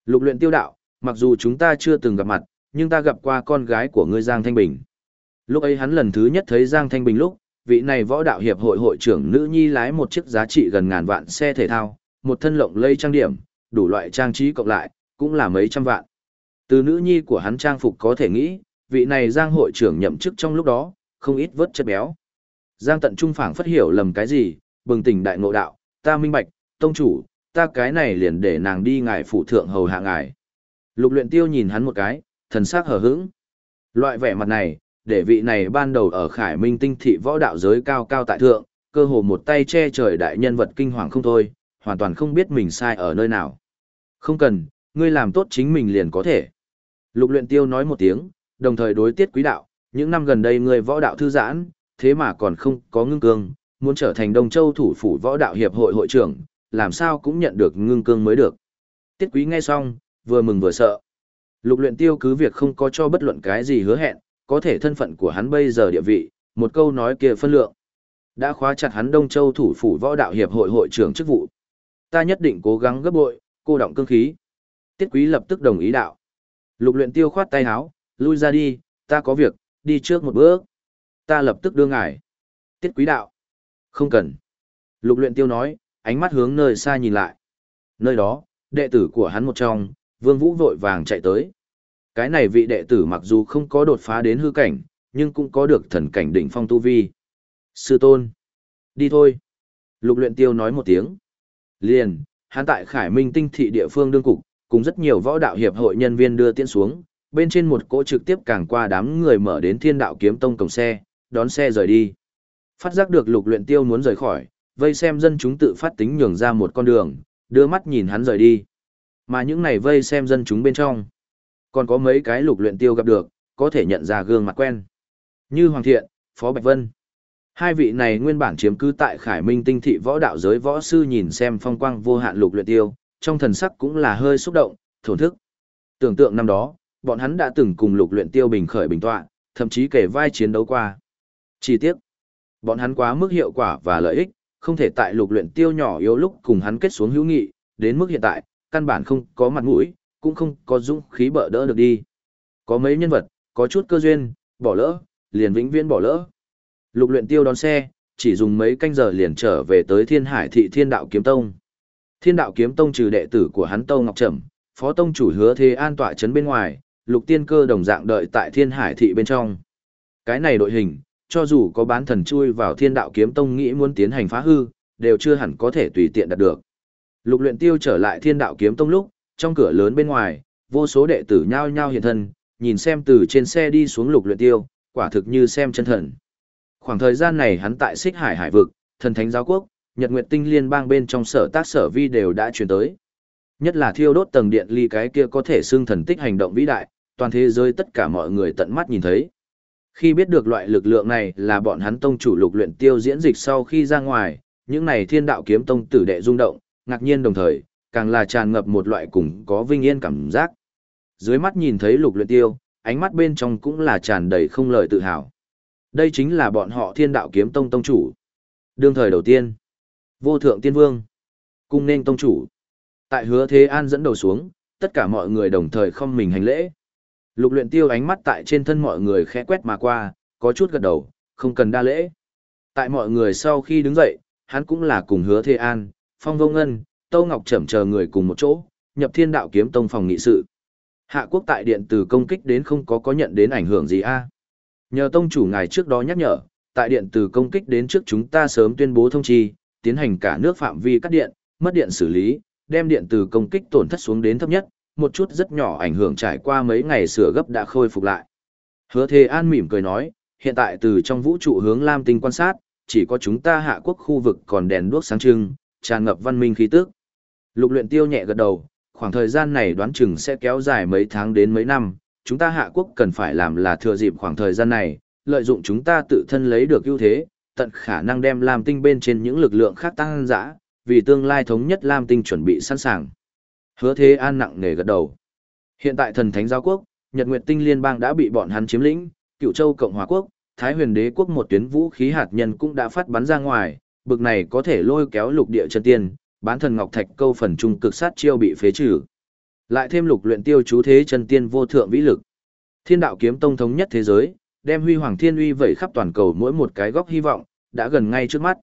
A: Lục luyện tiêu đạo, mặc dù chúng ta chưa từng gặp mặt, nhưng ta gặp qua con gái của ngươi Giang Thanh Bình. Lúc ấy hắn lần thứ nhất thấy Giang Thanh Bình lúc, vị này võ đạo hiệp hội hội trưởng nữ nhi lái một chiếc giá trị gần ngàn vạn xe thể thao, một thân lộng lây trang điểm, đủ loại trang trí cộng lại, cũng là mấy trăm vạn. Từ nữ nhi của hắn trang phục có thể nghĩ, vị này Giang hội trưởng nhậm chức trong lúc đó, không ít vớt chất béo. Giang tận trung phảng phất hiểu lầm cái gì, bừng tỉnh đại ngộ đạo, ta minh bạch, tông chủ, ta cái này liền để nàng đi ngài phụ thượng hầu hạ ngài. Lục luyện tiêu nhìn hắn một cái, thần sắc hờ hững. Loại vẻ mặt này, để vị này ban đầu ở khải minh tinh thị võ đạo giới cao cao tại thượng, cơ hồ một tay che trời đại nhân vật kinh hoàng không thôi, hoàn toàn không biết mình sai ở nơi nào. Không cần, ngươi làm tốt chính mình liền có thể. Lục luyện tiêu nói một tiếng, đồng thời đối tiết quý đạo, những năm gần đây ngươi võ đạo thư giãn, thế mà còn không có ngưng cương, muốn trở thành Đông Châu thủ phủ võ đạo hiệp hội hội trưởng, làm sao cũng nhận được ngưng cương mới được. Tiết quý nghe xong, vừa mừng vừa sợ. Lục luyện tiêu cứ việc không có cho bất luận cái gì hứa hẹn, có thể thân phận của hắn bây giờ địa vị, một câu nói kia phân lượng. Đã khóa chặt hắn Đông Châu thủ phủ võ đạo hiệp hội hội trưởng chức vụ. Ta nhất định cố gắng gấp bội, cô động cương khí. Tiết quý lập tức đồng ý đạo. Lục luyện tiêu khoát tay áo, lui ra đi, ta có việc, đi trước một bước. Ta lập tức đưa ngài. Tiết quý đạo. Không cần. Lục luyện tiêu nói, ánh mắt hướng nơi xa nhìn lại. Nơi đó, đệ tử của hắn một trong, Vương Vũ vội vàng chạy tới. Cái này vị đệ tử mặc dù không có đột phá đến hư cảnh, nhưng cũng có được thần cảnh đỉnh phong tu vi. Sư tôn. Đi thôi. Lục luyện tiêu nói một tiếng. Liền, hắn tại Khải Minh tinh thị địa phương đương cục, cùng rất nhiều võ đạo hiệp hội nhân viên đưa tiễn xuống, bên trên một cỗ trực tiếp càng qua đám người mở đến thiên đạo kiếm tông cổng xe, đón xe rời đi. Phát giác được lục luyện tiêu muốn rời khỏi, vây xem dân chúng tự phát tính nhường ra một con đường, đưa mắt nhìn hắn rời đi. Mà những này vây xem dân chúng bên trong, còn có mấy cái lục luyện tiêu gặp được, có thể nhận ra gương mặt quen. Như Hoàng Thiện, Phó Bạch Vân. Hai vị này nguyên bản chiếm cứ tại Khải Minh tinh thị võ đạo giới võ sư nhìn xem phong quang vô hạn lục luyện tiêu, trong thần sắc cũng là hơi xúc động, thổn thức. Tưởng tượng năm đó, bọn hắn đã từng cùng lục luyện tiêu bình khởi bình tọa, thậm chí kể vai chiến đấu qua. Chi tiết, bọn hắn quá mức hiệu quả và lợi ích, không thể tại lục luyện tiêu nhỏ yếu lúc cùng hắn kết xuống hữu nghị, đến mức hiện tại, căn bản không có mặt mũi, cũng không có dũng khí bỡ đỡ được đi. Có mấy nhân vật, có chút cơ duyên, bỏ lỡ, liền vĩnh viễn bỏ lỡ. Lục luyện tiêu đón xe, chỉ dùng mấy canh giờ liền trở về tới Thiên Hải thị Thiên Đạo Kiếm Tông. Thiên Đạo Kiếm Tông trừ đệ tử của hắn Tâu Ngọc Trầm, phó tông chủ hứa thế an tọa chấn bên ngoài, lục tiên cơ đồng dạng đợi tại Thiên Hải thị bên trong. Cái này đội hình, cho dù có bán thần chui vào Thiên Đạo Kiếm Tông nghĩ muốn tiến hành phá hư, đều chưa hẳn có thể tùy tiện đạt được. Lục luyện tiêu trở lại Thiên Đạo Kiếm Tông lúc, trong cửa lớn bên ngoài, vô số đệ tử nhao nhao hiện thân, nhìn xem từ trên xe đi xuống lục luyện tiêu, quả thực như xem chân thần. Khoảng thời gian này hắn tại Xích Hải Hải vực, thần thánh giáo quốc, Nhật Nguyệt Tinh Liên bang bên trong sở tác sở vi đều đã truyền tới. Nhất là thiêu đốt tầng điện ly cái kia có thể xưng thần tích hành động vĩ đại, toàn thế giới tất cả mọi người tận mắt nhìn thấy. Khi biết được loại lực lượng này là bọn hắn tông chủ lục luyện tiêu diễn dịch sau khi ra ngoài, những này thiên đạo kiếm tông tử đệ rung động, ngạc nhiên đồng thời, càng là tràn ngập một loại cùng có vinh yên cảm giác. Dưới mắt nhìn thấy lục luyện tiêu, ánh mắt bên trong cũng là tràn đầy không lời tự hào. Đây chính là bọn họ thiên đạo kiếm tông tông chủ. Đương thời đầu tiên, vô thượng tiên vương, cung nên tông chủ. Tại hứa thế an dẫn đầu xuống, tất cả mọi người đồng thời không mình hành lễ. Lục luyện tiêu ánh mắt tại trên thân mọi người khẽ quét mà qua, có chút gật đầu, không cần đa lễ. Tại mọi người sau khi đứng dậy, hắn cũng là cùng hứa thế an, phong vô ngân, Tâu Ngọc Trầm chờ người cùng một chỗ, nhập thiên đạo kiếm tông phòng nghị sự. Hạ quốc tại điện từ công kích đến không có có nhận đến ảnh hưởng gì a Nhờ tông chủ ngài trước đó nhắc nhở, tại điện từ công kích đến trước chúng ta sớm tuyên bố thông chi, tiến hành cả nước phạm vi cắt điện, mất điện xử lý, đem điện từ công kích tổn thất xuống đến thấp nhất, một chút rất nhỏ ảnh hưởng trải qua mấy ngày sửa gấp đã khôi phục lại. Hứa Thế An mỉm cười nói, hiện tại từ trong vũ trụ hướng Lam Tinh quan sát, chỉ có chúng ta hạ quốc khu vực còn đèn đuốc sáng trưng, tràn ngập văn minh khí tức. Lục luyện tiêu nhẹ gật đầu, khoảng thời gian này đoán chừng sẽ kéo dài mấy tháng đến mấy năm, chúng ta hạ quốc cần phải làm là thừa dịp khoảng thời gian này, lợi dụng chúng ta tự thân lấy được ưu thế, tận khả năng đem Lam Tinh bên trên những lực lượng khác tăng dã, vì tương lai thống nhất Lam Tinh chuẩn bị sẵn sàng. Hứa Thế An nặng nề gật đầu. Hiện tại thần thánh giáo quốc, Nhật Nguyệt Tinh Liên bang đã bị bọn hắn chiếm lĩnh, Cựu Châu Cộng hòa quốc, Thái Huyền Đế quốc một tuyến vũ khí hạt nhân cũng đã phát bắn ra ngoài, bực này có thể lôi kéo lục địa chân tiên, bán thần ngọc thạch câu phần trung cực sát chiêu bị phế trừ. Lại thêm lục luyện tiêu chú thế chân tiên vô thượng vĩ lực. Thiên đạo kiếm tông thống nhất thế giới, đem huy hoàng thiên uy vẩy khắp toàn cầu mỗi một cái góc hy vọng, đã gần ngay trước mắt.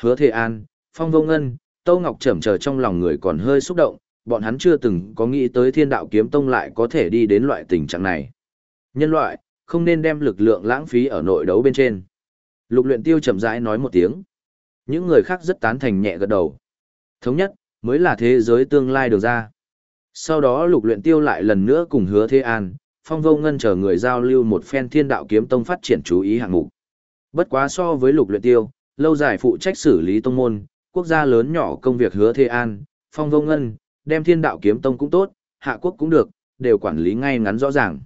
A: Hứa Thế An, Phong Vô Ngân, tô Ngọc trầm chờ trong lòng người còn hơi xúc động, bọn hắn chưa từng có nghĩ tới thiên đạo kiếm tông lại có thể đi đến loại tình trạng này. Nhân loại, không nên đem lực lượng lãng phí ở nội đấu bên trên. Lục luyện tiêu chậm rãi nói một tiếng. Những người khác rất tán thành nhẹ gật đầu. Thống nhất, mới là thế giới tương lai được ra. Sau đó lục luyện tiêu lại lần nữa cùng hứa thế an, phong vô ngân chờ người giao lưu một phen thiên đạo kiếm tông phát triển chú ý hạng mục. Bất quá so với lục luyện tiêu, lâu dài phụ trách xử lý tông môn, quốc gia lớn nhỏ công việc hứa Thế An, Phong Vô Ngân, đem thiên đạo kiếm tông cũng tốt, hạ quốc cũng được, đều quản lý ngay ngắn rõ ràng.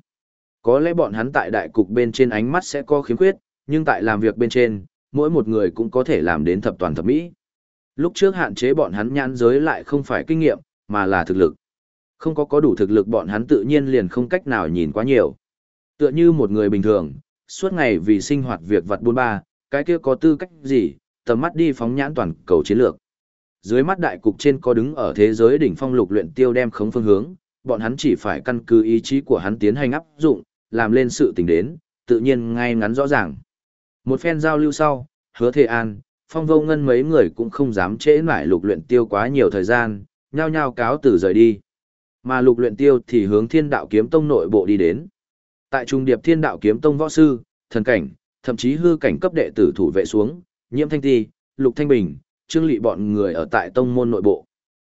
A: Có lẽ bọn hắn tại đại cục bên trên ánh mắt sẽ có khiếm khuyết, nhưng tại làm việc bên trên, mỗi một người cũng có thể làm đến thập toàn thập mỹ. Lúc trước hạn chế bọn hắn nhãn giới lại không phải kinh nghiệm, mà là thực lực. Không có có đủ thực lực bọn hắn tự nhiên liền không cách nào nhìn quá nhiều. Tựa như một người bình thường, suốt ngày vì sinh hoạt việc vặt buôn ba, cái kia có tư cách gì, tầm mắt đi phóng nhãn toàn cầu chiến lược. Dưới mắt đại cục trên có đứng ở thế giới đỉnh phong lục luyện tiêu đem khống phương hướng, bọn hắn chỉ phải căn cứ ý chí của hắn tiến hành áp dụng, làm lên sự tình đến, tự nhiên ngay ngắn rõ ràng. Một phen giao lưu sau, hứa thề an, phong vô ngân mấy người cũng không dám trễ nải lục luyện tiêu quá nhiều thời gian, nhao nhao cáo từ rời đi. Mà lục luyện tiêu thì hướng thiên đạo kiếm tông nội bộ đi đến. Tại trung điệp thiên đạo kiếm tông võ sư, thần cảnh, thậm chí hư cảnh cấp đệ tử thủ vệ xuống, nhiễm thanh ti, lục thanh bình, trương lị bọn người ở tại tông môn nội bộ.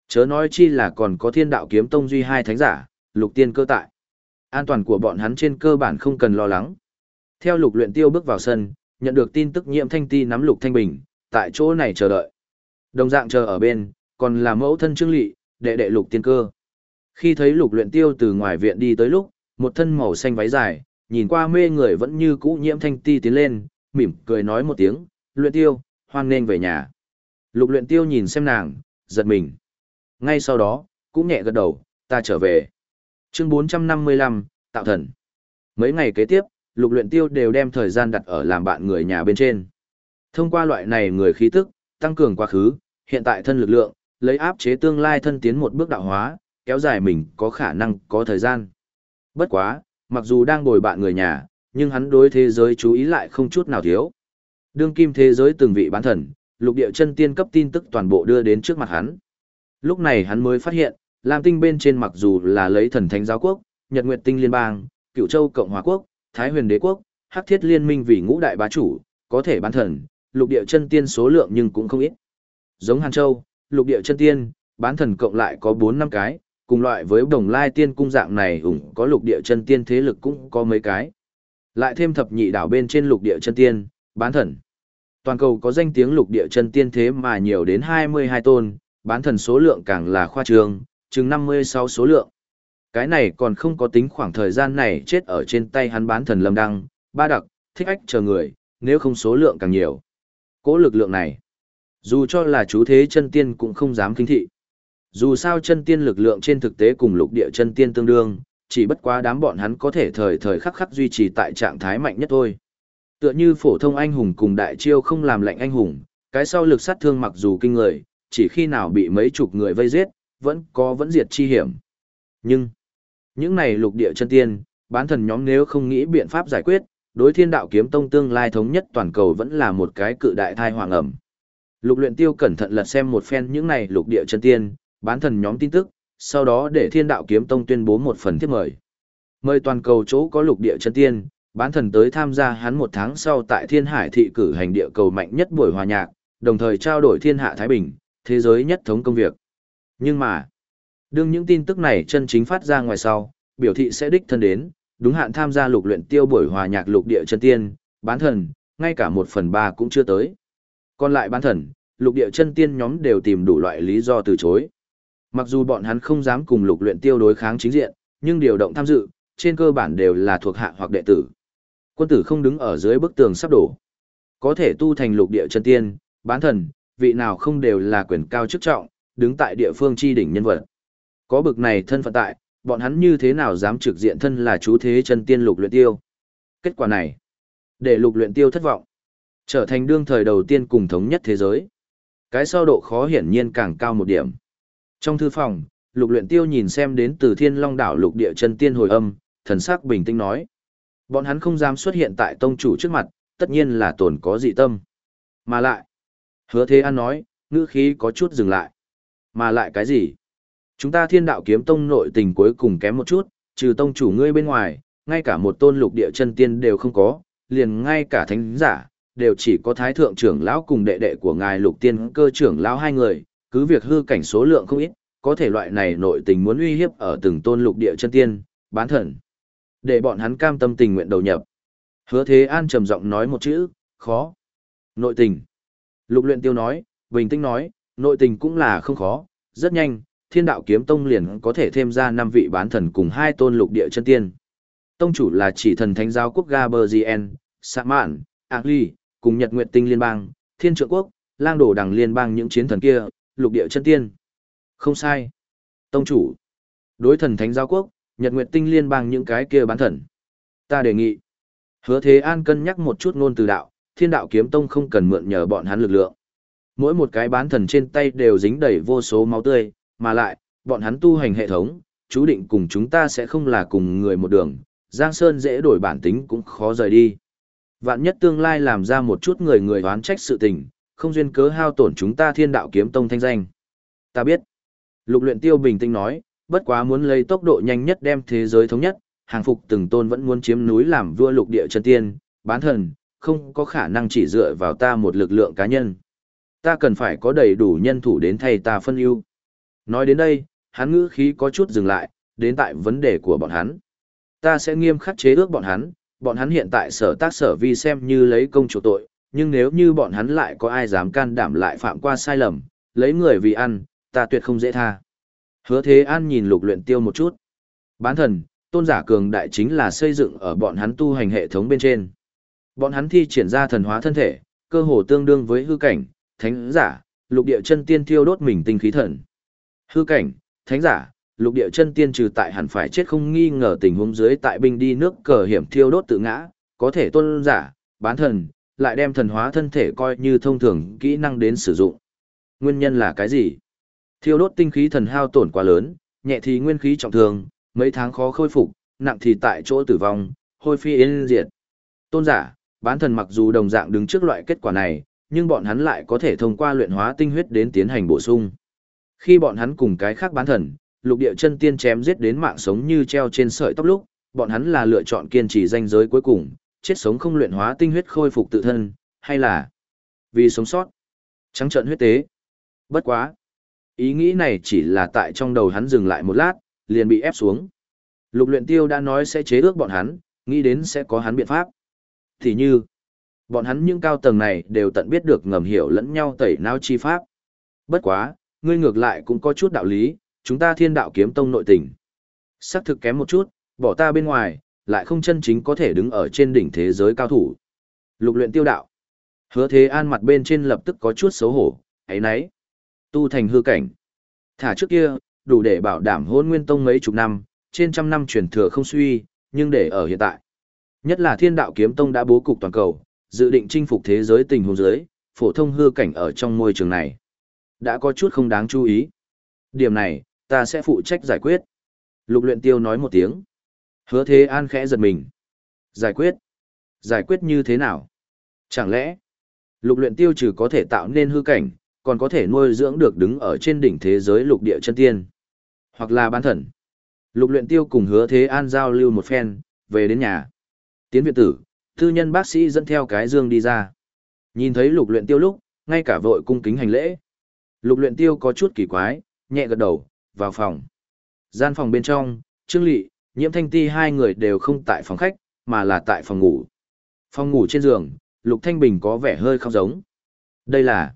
A: Chớ nói chi là còn có thiên đạo kiếm tông duy hai thánh giả, lục tiên cơ tại. An toàn của bọn hắn trên cơ bản không cần lo lắng. Theo lục luyện tiêu bước vào sân, nhận được tin tức nhiễm thanh ti nắm lục thanh bình, tại chỗ này chờ đợi. Đồng dạng chờ ở bên, còn là mẫu thân trương lị, đệ đệ lục tiên cơ. Khi thấy lục luyện tiêu từ ngoài viện đi tới lúc, một thân màu xanh váy dài, nhìn qua mê người vẫn như cũ nhiễm thanh ti tiến lên, mỉm cười nói một tiếng, luyện tiêu, hoan nên về nhà. Lục luyện tiêu nhìn xem nàng, giật mình. Ngay sau đó, cũng nhẹ gật đầu, ta trở về. Chương 455, Tạo thần. Mấy ngày kế tiếp, lục luyện tiêu đều đem thời gian đặt ở làm bạn người nhà bên trên. Thông qua loại này người khí tức, tăng cường quá khứ, hiện tại thân lực lượng, lấy áp chế tương lai thân tiến một bước đạo hóa, kéo dài mình có khả năng có thời gian. Bất quá, mặc dù đang bồi bạn người nhà, nhưng hắn đối thế giới chú ý lại không chút nào thiếu. Đương kim thế giới từng vị bán thần, lục địa chân tiên cấp tin tức toàn bộ đưa đến trước mặt hắn. Lúc này hắn mới phát hiện, Lam Tinh bên trên mặc dù là lấy thần thánh giáo quốc, Nhật Nguyệt Tinh Liên bang, Cựu Châu Cộng hòa quốc, Thái Huyền Đế quốc, Hắc Thiết Liên minh vì ngũ đại bá chủ, có thể bán thần, lục địa chân tiên số lượng nhưng cũng không ít. Giống Hàn Châu, lục địa chân tiên, bán thần cộng lại có 4 năm cái, cùng loại với đồng lai tiên cung dạng này ủng có lục địa chân tiên thế lực cũng có mấy cái. Lại thêm thập nhị đảo bên trên lục địa chân tiên, bán thần. Toàn cầu có danh tiếng lục địa chân tiên thế mà nhiều đến 22 tôn, bán thần số lượng càng là khoa trương, chừng 56 số lượng. Cái này còn không có tính khoảng thời gian này chết ở trên tay hắn bán thần lâm đăng, ba đặc, thích ách chờ người, nếu không số lượng càng nhiều. Cố lực lượng này, dù cho là chú thế chân tiên cũng không dám kinh thị. Dù sao chân tiên lực lượng trên thực tế cùng lục địa chân tiên tương đương, chỉ bất quá đám bọn hắn có thể thời thời khắc khắc duy trì tại trạng thái mạnh nhất thôi. Tựa như phổ thông anh hùng cùng đại chiêu không làm lạnh anh hùng, cái sau lực sát thương mặc dù kinh người, chỉ khi nào bị mấy chục người vây giết, vẫn có vẫn diệt chi hiểm. Nhưng, những này lục địa chân tiên, bán thần nhóm nếu không nghĩ biện pháp giải quyết, đối thiên đạo kiếm tông tương lai thống nhất toàn cầu vẫn là một cái cự đại thai hoàng ẩm. Lục luyện tiêu cẩn thận lật xem một phen những này lục địa chân tiên, bán thần nhóm tin tức, sau đó để thiên đạo kiếm tông tuyên bố một phần thiết mời. Mời toàn cầu chỗ có lục địa chân tiên, bán thần tới tham gia hắn một tháng sau tại thiên hải thị cử hành địa cầu mạnh nhất buổi hòa nhạc, đồng thời trao đổi thiên hạ Thái Bình, thế giới nhất thống công việc. Nhưng mà, đương những tin tức này chân chính phát ra ngoài sau, biểu thị sẽ đích thân đến, đúng hạn tham gia lục luyện tiêu buổi hòa nhạc lục địa chân tiên, bán thần, ngay cả một phần ba cũng chưa tới. Còn lại bán thần, lục địa chân tiên nhóm đều tìm đủ loại lý do từ chối. Mặc dù bọn hắn không dám cùng lục luyện tiêu đối kháng chính diện, nhưng điều động tham dự, trên cơ bản đều là thuộc hạ hoặc đệ tử. Quân tử không đứng ở dưới bức tường sắp đổ. Có thể tu thành lục địa chân tiên, bán thần, vị nào không đều là quyền cao chức trọng, đứng tại địa phương chi đỉnh nhân vật. Có bực này thân phận tại, bọn hắn như thế nào dám trực diện thân là chú thế chân tiên lục luyện tiêu. Kết quả này, để lục luyện tiêu thất vọng, trở thành đương thời đầu tiên cùng thống nhất thế giới. Cái sau độ khó hiển nhiên càng cao một điểm. Trong thư phòng, lục luyện tiêu nhìn xem đến từ thiên long đảo lục địa chân tiên hồi âm, thần sắc bình tĩnh nói. Bọn hắn không dám xuất hiện tại tông chủ trước mặt, tất nhiên là tổn có dị tâm. Mà lại, hứa thế an nói, ngữ khí có chút dừng lại. Mà lại cái gì? Chúng ta thiên đạo kiếm tông nội tình cuối cùng kém một chút, trừ tông chủ ngươi bên ngoài, ngay cả một tôn lục địa chân tiên đều không có, liền ngay cả thánh giả, đều chỉ có thái thượng trưởng lão cùng đệ đệ của ngài lục tiên cơ trưởng lão hai người, cứ việc hư cảnh số lượng không ít, có thể loại này nội tình muốn uy hiếp ở từng tôn lục địa chân tiên, bán thần. Để bọn hắn cam tâm tình nguyện đầu nhập. Hứa Thế An trầm giọng nói một chữ, khó. Nội tình. Lục luyện tiêu nói, bình tĩnh nói, nội tình cũng là không khó, rất nhanh, thiên đạo kiếm tông liền có thể thêm ra năm vị bán thần cùng hai tôn lục địa chân tiên. Tông chủ là chỉ thần thánh giáo quốc Gaberzien, Sạ Mạn, Ly, cùng Nhật Nguyệt Tinh Liên bang, Thiên Trượng Quốc, Lang Đổ Đằng Liên bang những chiến thần kia, lục địa chân tiên. Không sai. Tông chủ. Đối thần thánh giáo quốc, Nhật Nguyệt Tinh Liên bang những cái kia bán thần. Ta đề nghị. Hứa Thế An cân nhắc một chút ngôn từ đạo, Thiên đạo kiếm tông không cần mượn nhờ bọn hắn lực lượng. Mỗi một cái bán thần trên tay đều dính đầy vô số máu tươi, mà lại, bọn hắn tu hành hệ thống, chú định cùng chúng ta sẽ không là cùng người một đường, Giang Sơn dễ đổi bản tính cũng khó rời đi. Vạn nhất tương lai làm ra một chút người người đoán trách sự tình, không duyên cớ hao tổn chúng ta thiên đạo kiếm tông thanh danh. Ta biết. Lục luyện tiêu bình tĩnh nói, bất quá muốn lấy tốc độ nhanh nhất đem thế giới thống nhất, hàng phục từng tôn vẫn muốn chiếm núi làm vua lục địa chân tiên, bán thần, không có khả năng chỉ dựa vào ta một lực lượng cá nhân. Ta cần phải có đầy đủ nhân thủ đến thay ta phân ưu. Nói đến đây, hắn ngữ khí có chút dừng lại, đến tại vấn đề của bọn hắn. Ta sẽ nghiêm khắc chế ước bọn hắn, bọn hắn hiện tại sở tác sở vi xem như lấy công chủ tội, nhưng nếu như bọn hắn lại có ai dám can đảm lại phạm qua sai lầm, lấy người vì ăn, ta tuyệt không dễ tha. Hứa Thế An nhìn lục luyện tiêu một chút. Bán thần, tôn giả cường đại chính là xây dựng ở bọn hắn tu hành hệ thống bên trên. Bọn hắn thi triển ra thần hóa thân thể, cơ hồ tương đương với hư cảnh, thánh giả, lục địa chân tiên thiêu đốt mình tinh khí thần. Hư cảnh, thánh giả, lục địa chân tiên trừ tại hẳn phải chết không nghi ngờ tình huống dưới tại binh đi nước cờ hiểm thiêu đốt tự ngã, có thể tôn giả, bán thần, lại đem thần hóa thân thể coi như thông thường kỹ năng đến sử dụng. Nguyên nhân là cái gì? Thiêu đốt tinh khí thần hao tổn quá lớn, nhẹ thì nguyên khí trọng thương, mấy tháng khó khôi phục, nặng thì tại chỗ tử vong, hôi phi yên diệt. Tôn giả, bán thần mặc dù đồng dạng đứng trước loại kết quả này, nhưng bọn hắn lại có thể thông qua luyện hóa tinh huyết đến tiến hành bổ sung. Khi bọn hắn cùng cái khác bán thần, lục địa chân tiên chém giết đến mạng sống như treo trên sợi tóc lúc, bọn hắn là lựa chọn kiên trì danh giới cuối cùng, chết sống không luyện hóa tinh huyết khôi phục tự thân, hay là vì sống sót. Trắng trợn huyết tế. Bất quá. Ý nghĩ này chỉ là tại trong đầu hắn dừng lại một lát, liền bị ép xuống. Lục luyện tiêu đã nói sẽ chế ước bọn hắn, nghĩ đến sẽ có hắn biện pháp. Thì như, bọn hắn những cao tầng này đều tận biết được ngầm hiểu lẫn nhau tẩy não chi pháp. Bất quá, ngươi ngược lại cũng có chút đạo lý, chúng ta thiên đạo kiếm tông nội tình. Sắc thực kém một chút, bỏ ta bên ngoài, lại không chân chính có thể đứng ở trên đỉnh thế giới cao thủ. Lục luyện tiêu đạo. Hứa thế an mặt bên trên lập tức có chút xấu hổ, ấy nấy. Tu thành hư cảnh. Thả trước kia, đủ để bảo đảm hôn nguyên tông mấy chục năm, trên trăm năm truyền thừa không suy, nhưng để ở hiện tại. Nhất là thiên đạo kiếm tông đã bố cục toàn cầu, dự định chinh phục thế giới tình huống giới, phổ thông hư cảnh ở trong môi trường này. Đã có chút không đáng chú ý. Điểm này, ta sẽ phụ trách giải quyết. Lục luyện tiêu nói một tiếng. Hứa thế an khẽ giật mình. Giải quyết? Giải quyết như thế nào? Chẳng lẽ, lục luyện tiêu trừ có thể tạo nên hư cảnh, còn có thể nuôi dưỡng được đứng ở trên đỉnh thế giới lục địa chân tiên? Hoặc là bán thần? Lục luyện tiêu cùng hứa thế an giao lưu một phen, về đến nhà. Tiến viện tử, tư nhân bác sĩ dẫn theo cái dương đi ra. Nhìn thấy lục luyện tiêu lúc, ngay cả vội cung kính hành lễ. Lục luyện tiêu có chút kỳ quái, nhẹ gật đầu, vào phòng. Gian phòng bên trong, Trương Lị, Nhiễm Thanh Ti hai người đều không tại phòng khách, mà là tại phòng ngủ. Phòng ngủ trên giường, Lục Thanh Bình có vẻ hơi không giống. Đây là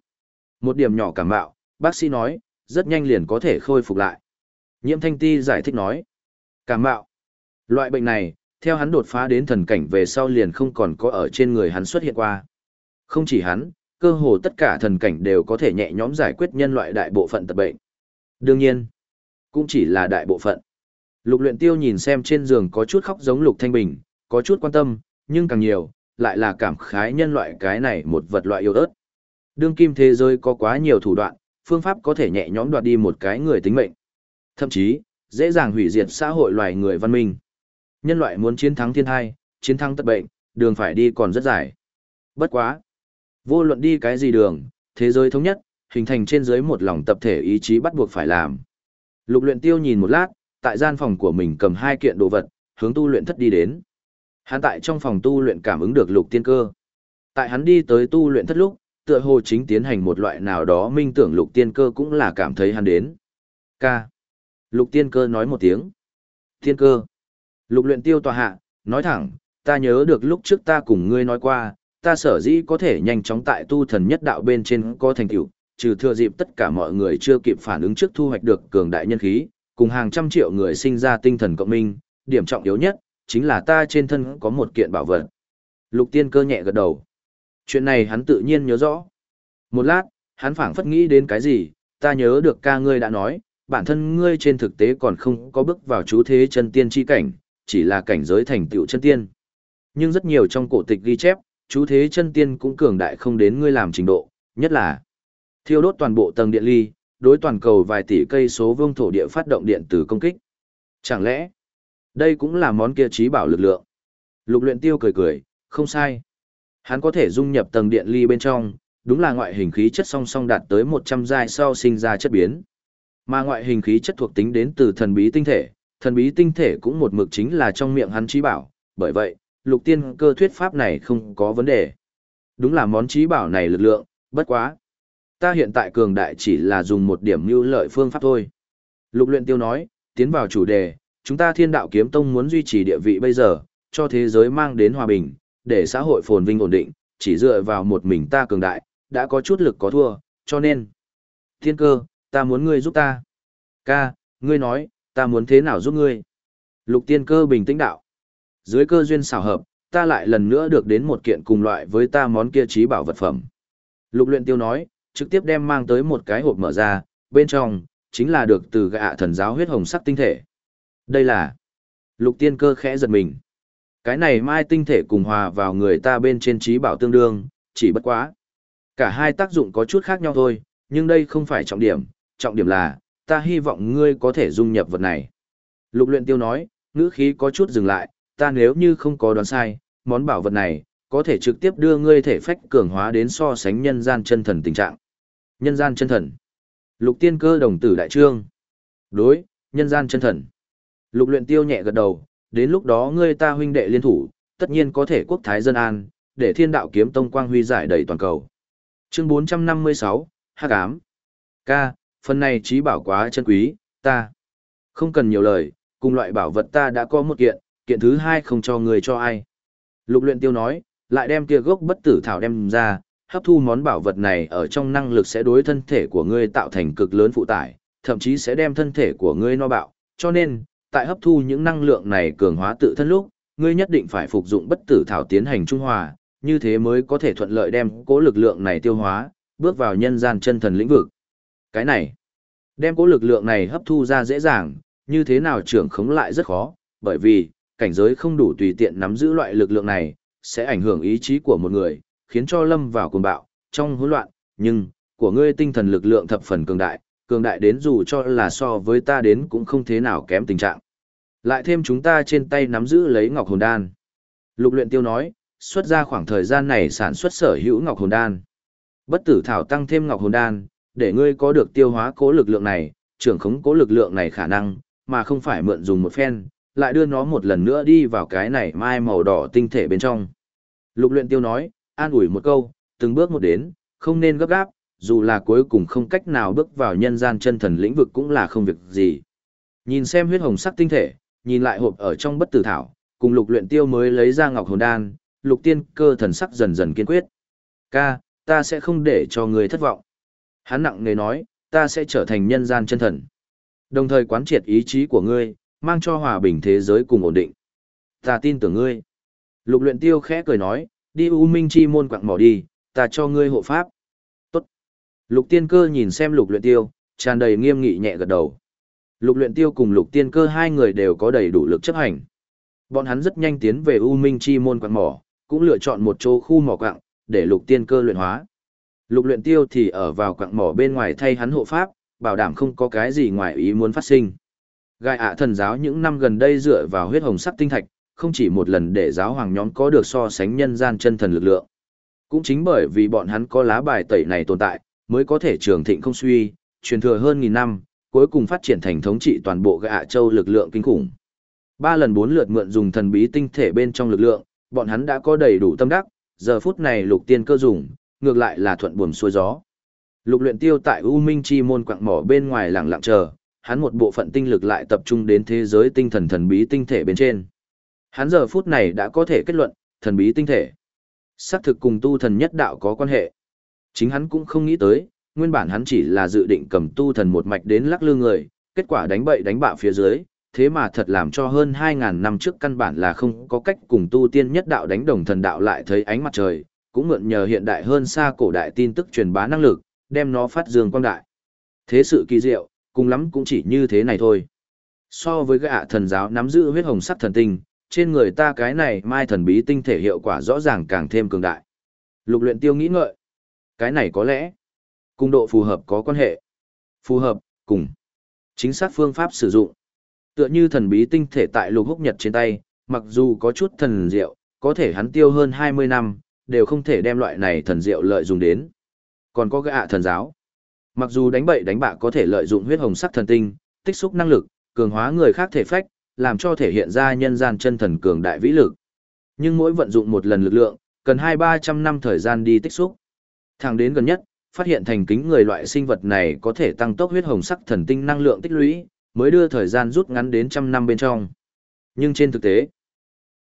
A: một điểm nhỏ cảm mạo, bác sĩ nói, rất nhanh liền có thể khôi phục lại. Nhiễm Thanh Ti giải thích nói, cảm mạo. Loại bệnh này, theo hắn đột phá đến thần cảnh về sau liền không còn có ở trên người hắn xuất hiện qua. Không chỉ hắn, cơ hồ tất cả thần cảnh đều có thể nhẹ nhõm giải quyết nhân loại đại bộ phận tật bệnh. Đương nhiên, cũng chỉ là đại bộ phận. Lục luyện tiêu nhìn xem trên giường có chút khóc giống lục thanh bình, có chút quan tâm, nhưng càng nhiều, lại là cảm khái nhân loại cái này một vật loại yêu ớt. Đương kim thế giới có quá nhiều thủ đoạn, phương pháp có thể nhẹ nhõm đoạt đi một cái người tính mệnh. Thậm chí, dễ dàng hủy diệt xã hội loài người văn minh. Nhân loại muốn chiến thắng thiên tai, chiến thắng tật bệnh, đường phải đi còn rất dài. Bất quá. Vô luận đi cái gì đường, thế giới thống nhất, hình thành trên dưới một lòng tập thể ý chí bắt buộc phải làm. Lục luyện tiêu nhìn một lát, tại gian phòng của mình cầm hai kiện đồ vật, hướng tu luyện thất đi đến. Hắn tại trong phòng tu luyện cảm ứng được lục tiên cơ. Tại hắn đi tới tu luyện thất lúc, tựa hồ chính tiến hành một loại nào đó minh tưởng lục tiên cơ cũng là cảm thấy hắn đến. Ca. Lục tiên cơ nói một tiếng. Tiên cơ. Lục luyện tiêu tòa hạ, nói thẳng, ta nhớ được lúc trước ta cùng ngươi nói qua, ta sở dĩ có thể nhanh chóng tại tu thần nhất đạo bên trên có thành tựu, trừ thừa dịp tất cả mọi người chưa kịp phản ứng trước thu hoạch được cường đại nhân khí, cùng hàng trăm triệu người sinh ra tinh thần cộng minh, điểm trọng yếu nhất chính là ta trên thân có một kiện bảo vật. Lục Tiên Cơ nhẹ gật đầu. Chuyện này hắn tự nhiên nhớ rõ. Một lát, hắn phảng phất nghĩ đến cái gì, ta nhớ được ca ngươi đã nói, bản thân ngươi trên thực tế còn không có bước vào chú thế chân tiên chi cảnh, chỉ là cảnh giới thành tựu chân tiên. Nhưng rất nhiều trong cổ tịch ghi chép, chú thế chân tiên cũng cường đại không đến ngươi làm trình độ, nhất là thiêu đốt toàn bộ tầng điện ly, đối toàn cầu vài tỷ cây số vương thổ địa phát động điện từ công kích. Chẳng lẽ, đây cũng là món kia trí bảo lực lượng? Lục luyện tiêu cười cười, không sai. Hắn có thể dung nhập tầng điện ly bên trong, đúng là ngoại hình khí chất song song đạt tới 100 giai sau sinh ra chất biến. Mà ngoại hình khí chất thuộc tính đến từ thần bí tinh thể, thần bí tinh thể cũng một mực chính là trong miệng hắn trí bảo, bởi vậy, lục tiên cơ thuyết pháp này không có vấn đề. Đúng là món trí bảo này lực lượng, bất quá. Ta hiện tại cường đại chỉ là dùng một điểm mưu lợi phương pháp thôi. Lục luyện tiêu nói, tiến vào chủ đề, chúng ta thiên đạo kiếm tông muốn duy trì địa vị bây giờ, cho thế giới mang đến hòa bình, để xã hội phồn vinh ổn định, chỉ dựa vào một mình ta cường đại, đã có chút lực có thua, cho nên. Thiên cơ, ta muốn ngươi giúp ta. Ca, ngươi nói, ta muốn thế nào giúp ngươi? Lục tiên cơ bình tĩnh đạo. Dưới cơ duyên xảo hợp, ta lại lần nữa được đến một kiện cùng loại với ta món kia trí bảo vật phẩm. Lục luyện tiêu nói, trực tiếp đem mang tới một cái hộp mở ra, bên trong, chính là được từ gạ thần giáo huyết hồng sắc tinh thể. Đây là... Lục tiên cơ khẽ giật mình. Cái này mai tinh thể cùng hòa vào người ta bên trên trí bảo tương đương, chỉ bất quá. Cả hai tác dụng có chút khác nhau thôi, nhưng đây không phải trọng điểm, trọng điểm là, ta hy vọng ngươi có thể dung nhập vật này. Lục luyện tiêu nói, ngữ khí có chút dừng lại, ta nếu như không có đoán sai, món bảo vật này, có thể trực tiếp đưa ngươi thể phách cường hóa đến so sánh nhân gian chân thần tình trạng. Nhân gian chân thần. Lục tiên cơ đồng tử đại trương. Đối, nhân gian chân thần. Lục luyện tiêu nhẹ gật đầu, đến lúc đó ngươi ta huynh đệ liên thủ, tất nhiên có thể quốc thái dân an, để thiên đạo kiếm tông quang huy giải đầy toàn cầu. Chương 456, Hắc ám. Ca, phần này trí bảo quá chân quý, ta. Không cần nhiều lời, cùng loại bảo vật ta đã có một kiện, kiện thứ hai không cho người cho ai. Lục luyện tiêu nói, lại đem kia gốc bất tử thảo đem ra, hấp thu món bảo vật này ở trong năng lực sẽ đối thân thể của ngươi tạo thành cực lớn phụ tải, thậm chí sẽ đem thân thể của ngươi no bạo, cho nên, tại hấp thu những năng lượng này cường hóa tự thân lúc, ngươi nhất định phải phục dụng bất tử thảo tiến hành trung hòa, như thế mới có thể thuận lợi đem cố lực lượng này tiêu hóa, bước vào nhân gian chân thần lĩnh vực. Cái này, đem cố lực lượng này hấp thu ra dễ dàng, như thế nào trưởng khống lại rất khó, bởi vì, cảnh giới không đủ tùy tiện nắm giữ loại lực lượng này, sẽ ảnh hưởng ý chí của một người, khiến cho lâm vào cuồng bạo, trong hỗn loạn, nhưng, của ngươi tinh thần lực lượng thập phần cường đại, cường đại đến dù cho là so với ta đến cũng không thế nào kém tình trạng. Lại thêm chúng ta trên tay nắm giữ lấy ngọc hồn đan. Lục luyện tiêu nói, xuất ra khoảng thời gian này sản xuất sở hữu ngọc hồn đan. Bất tử thảo tăng thêm ngọc hồn đan, để ngươi có được tiêu hóa cố lực lượng này, trưởng khống cố lực lượng này khả năng, mà không phải mượn dùng một phen, lại đưa nó một lần nữa đi vào cái này mai màu đỏ tinh thể bên trong. Lục luyện tiêu nói, an ủi một câu, từng bước một đến, không nên gấp gáp, dù là cuối cùng không cách nào bước vào nhân gian chân thần lĩnh vực cũng là không việc gì. Nhìn xem huyết hồng sắc tinh thể, nhìn lại hộp ở trong bất tử thảo, cùng lục luyện tiêu mới lấy ra ngọc hồn đan, lục tiên cơ thần sắc dần dần kiên quyết. Ca, ta sẽ không để cho người thất vọng. Hắn nặng nề nói, ta sẽ trở thành nhân gian chân thần. Đồng thời quán triệt ý chí của ngươi, mang cho hòa bình thế giới cùng ổn định. Ta tin tưởng ngươi. Lục luyện tiêu khẽ cười nói, đi U Minh Chi môn quạng mỏ đi, ta cho ngươi hộ pháp. Tốt. Lục tiên cơ nhìn xem lục luyện tiêu, tràn đầy nghiêm nghị nhẹ gật đầu. Lục luyện tiêu cùng lục tiên cơ hai người đều có đầy đủ lực chấp hành. Bọn hắn rất nhanh tiến về U Minh Chi môn quạng mỏ, cũng lựa chọn một chỗ khu mỏ quạng, để lục tiên cơ luyện hóa. Lục luyện tiêu thì ở vào quạng mỏ bên ngoài thay hắn hộ pháp, bảo đảm không có cái gì ngoài ý muốn phát sinh. Gai ạ thần giáo những năm gần đây dựa vào huyết hồng sắc tinh thạch, không chỉ một lần để giáo hoàng nhóm có được so sánh nhân gian chân thần lực lượng. Cũng chính bởi vì bọn hắn có lá bài tẩy này tồn tại, mới có thể trường thịnh không suy, truyền thừa hơn nghìn năm, cuối cùng phát triển thành thống trị toàn bộ gạ châu lực lượng kinh khủng. Ba lần bốn lượt mượn dùng thần bí tinh thể bên trong lực lượng, bọn hắn đã có đầy đủ tâm đắc, giờ phút này lục tiên cơ dùng, ngược lại là thuận buồm xuôi gió. Lục luyện tiêu tại U Minh Chi môn quạng mỏ bên ngoài lặng lặng chờ, hắn một bộ phận tinh lực lại tập trung đến thế giới tinh thần thần bí tinh thể bên trên. Hắn giờ phút này đã có thể kết luận, thần bí tinh thể Xác thực cùng tu thần nhất đạo có quan hệ. Chính hắn cũng không nghĩ tới, nguyên bản hắn chỉ là dự định cầm tu thần một mạch đến lắc lư người, kết quả đánh bậy đánh bạ phía dưới, thế mà thật làm cho hơn 2.000 năm trước căn bản là không có cách cùng tu tiên nhất đạo đánh đồng thần đạo lại thấy ánh mặt trời, cũng mượn nhờ hiện đại hơn xa cổ đại tin tức truyền bá năng lực, đem nó phát dương quang đại. Thế sự kỳ diệu, cùng lắm cũng chỉ như thế này thôi. So với gã thần giáo nắm giữ huyết hồng sắc thần tinh, trên người ta cái này mai thần bí tinh thể hiệu quả rõ ràng càng thêm cường đại. Lục luyện tiêu nghĩ ngợi. Cái này có lẽ, cung độ phù hợp có quan hệ. Phù hợp, cùng. Chính xác phương pháp sử dụng. Tựa như thần bí tinh thể tại lục húc nhật trên tay, mặc dù có chút thần diệu, có thể hắn tiêu hơn 20 năm, đều không thể đem loại này thần diệu lợi dụng đến. Còn có gã thần giáo. Mặc dù đánh bậy đánh bạ có thể lợi dụng huyết hồng sắc thần tinh, tích xúc năng lực, cường hóa người khác thể phách, làm cho thể hiện ra nhân gian chân thần cường đại vĩ lực. Nhưng mỗi vận dụng một lần lực lượng, cần hai ba trăm năm thời gian đi tích xúc. Thẳng đến gần nhất, phát hiện thành kính người loại sinh vật này có thể tăng tốc huyết hồng sắc thần tinh năng lượng tích lũy, mới đưa thời gian rút ngắn đến trăm năm bên trong. Nhưng trên thực tế,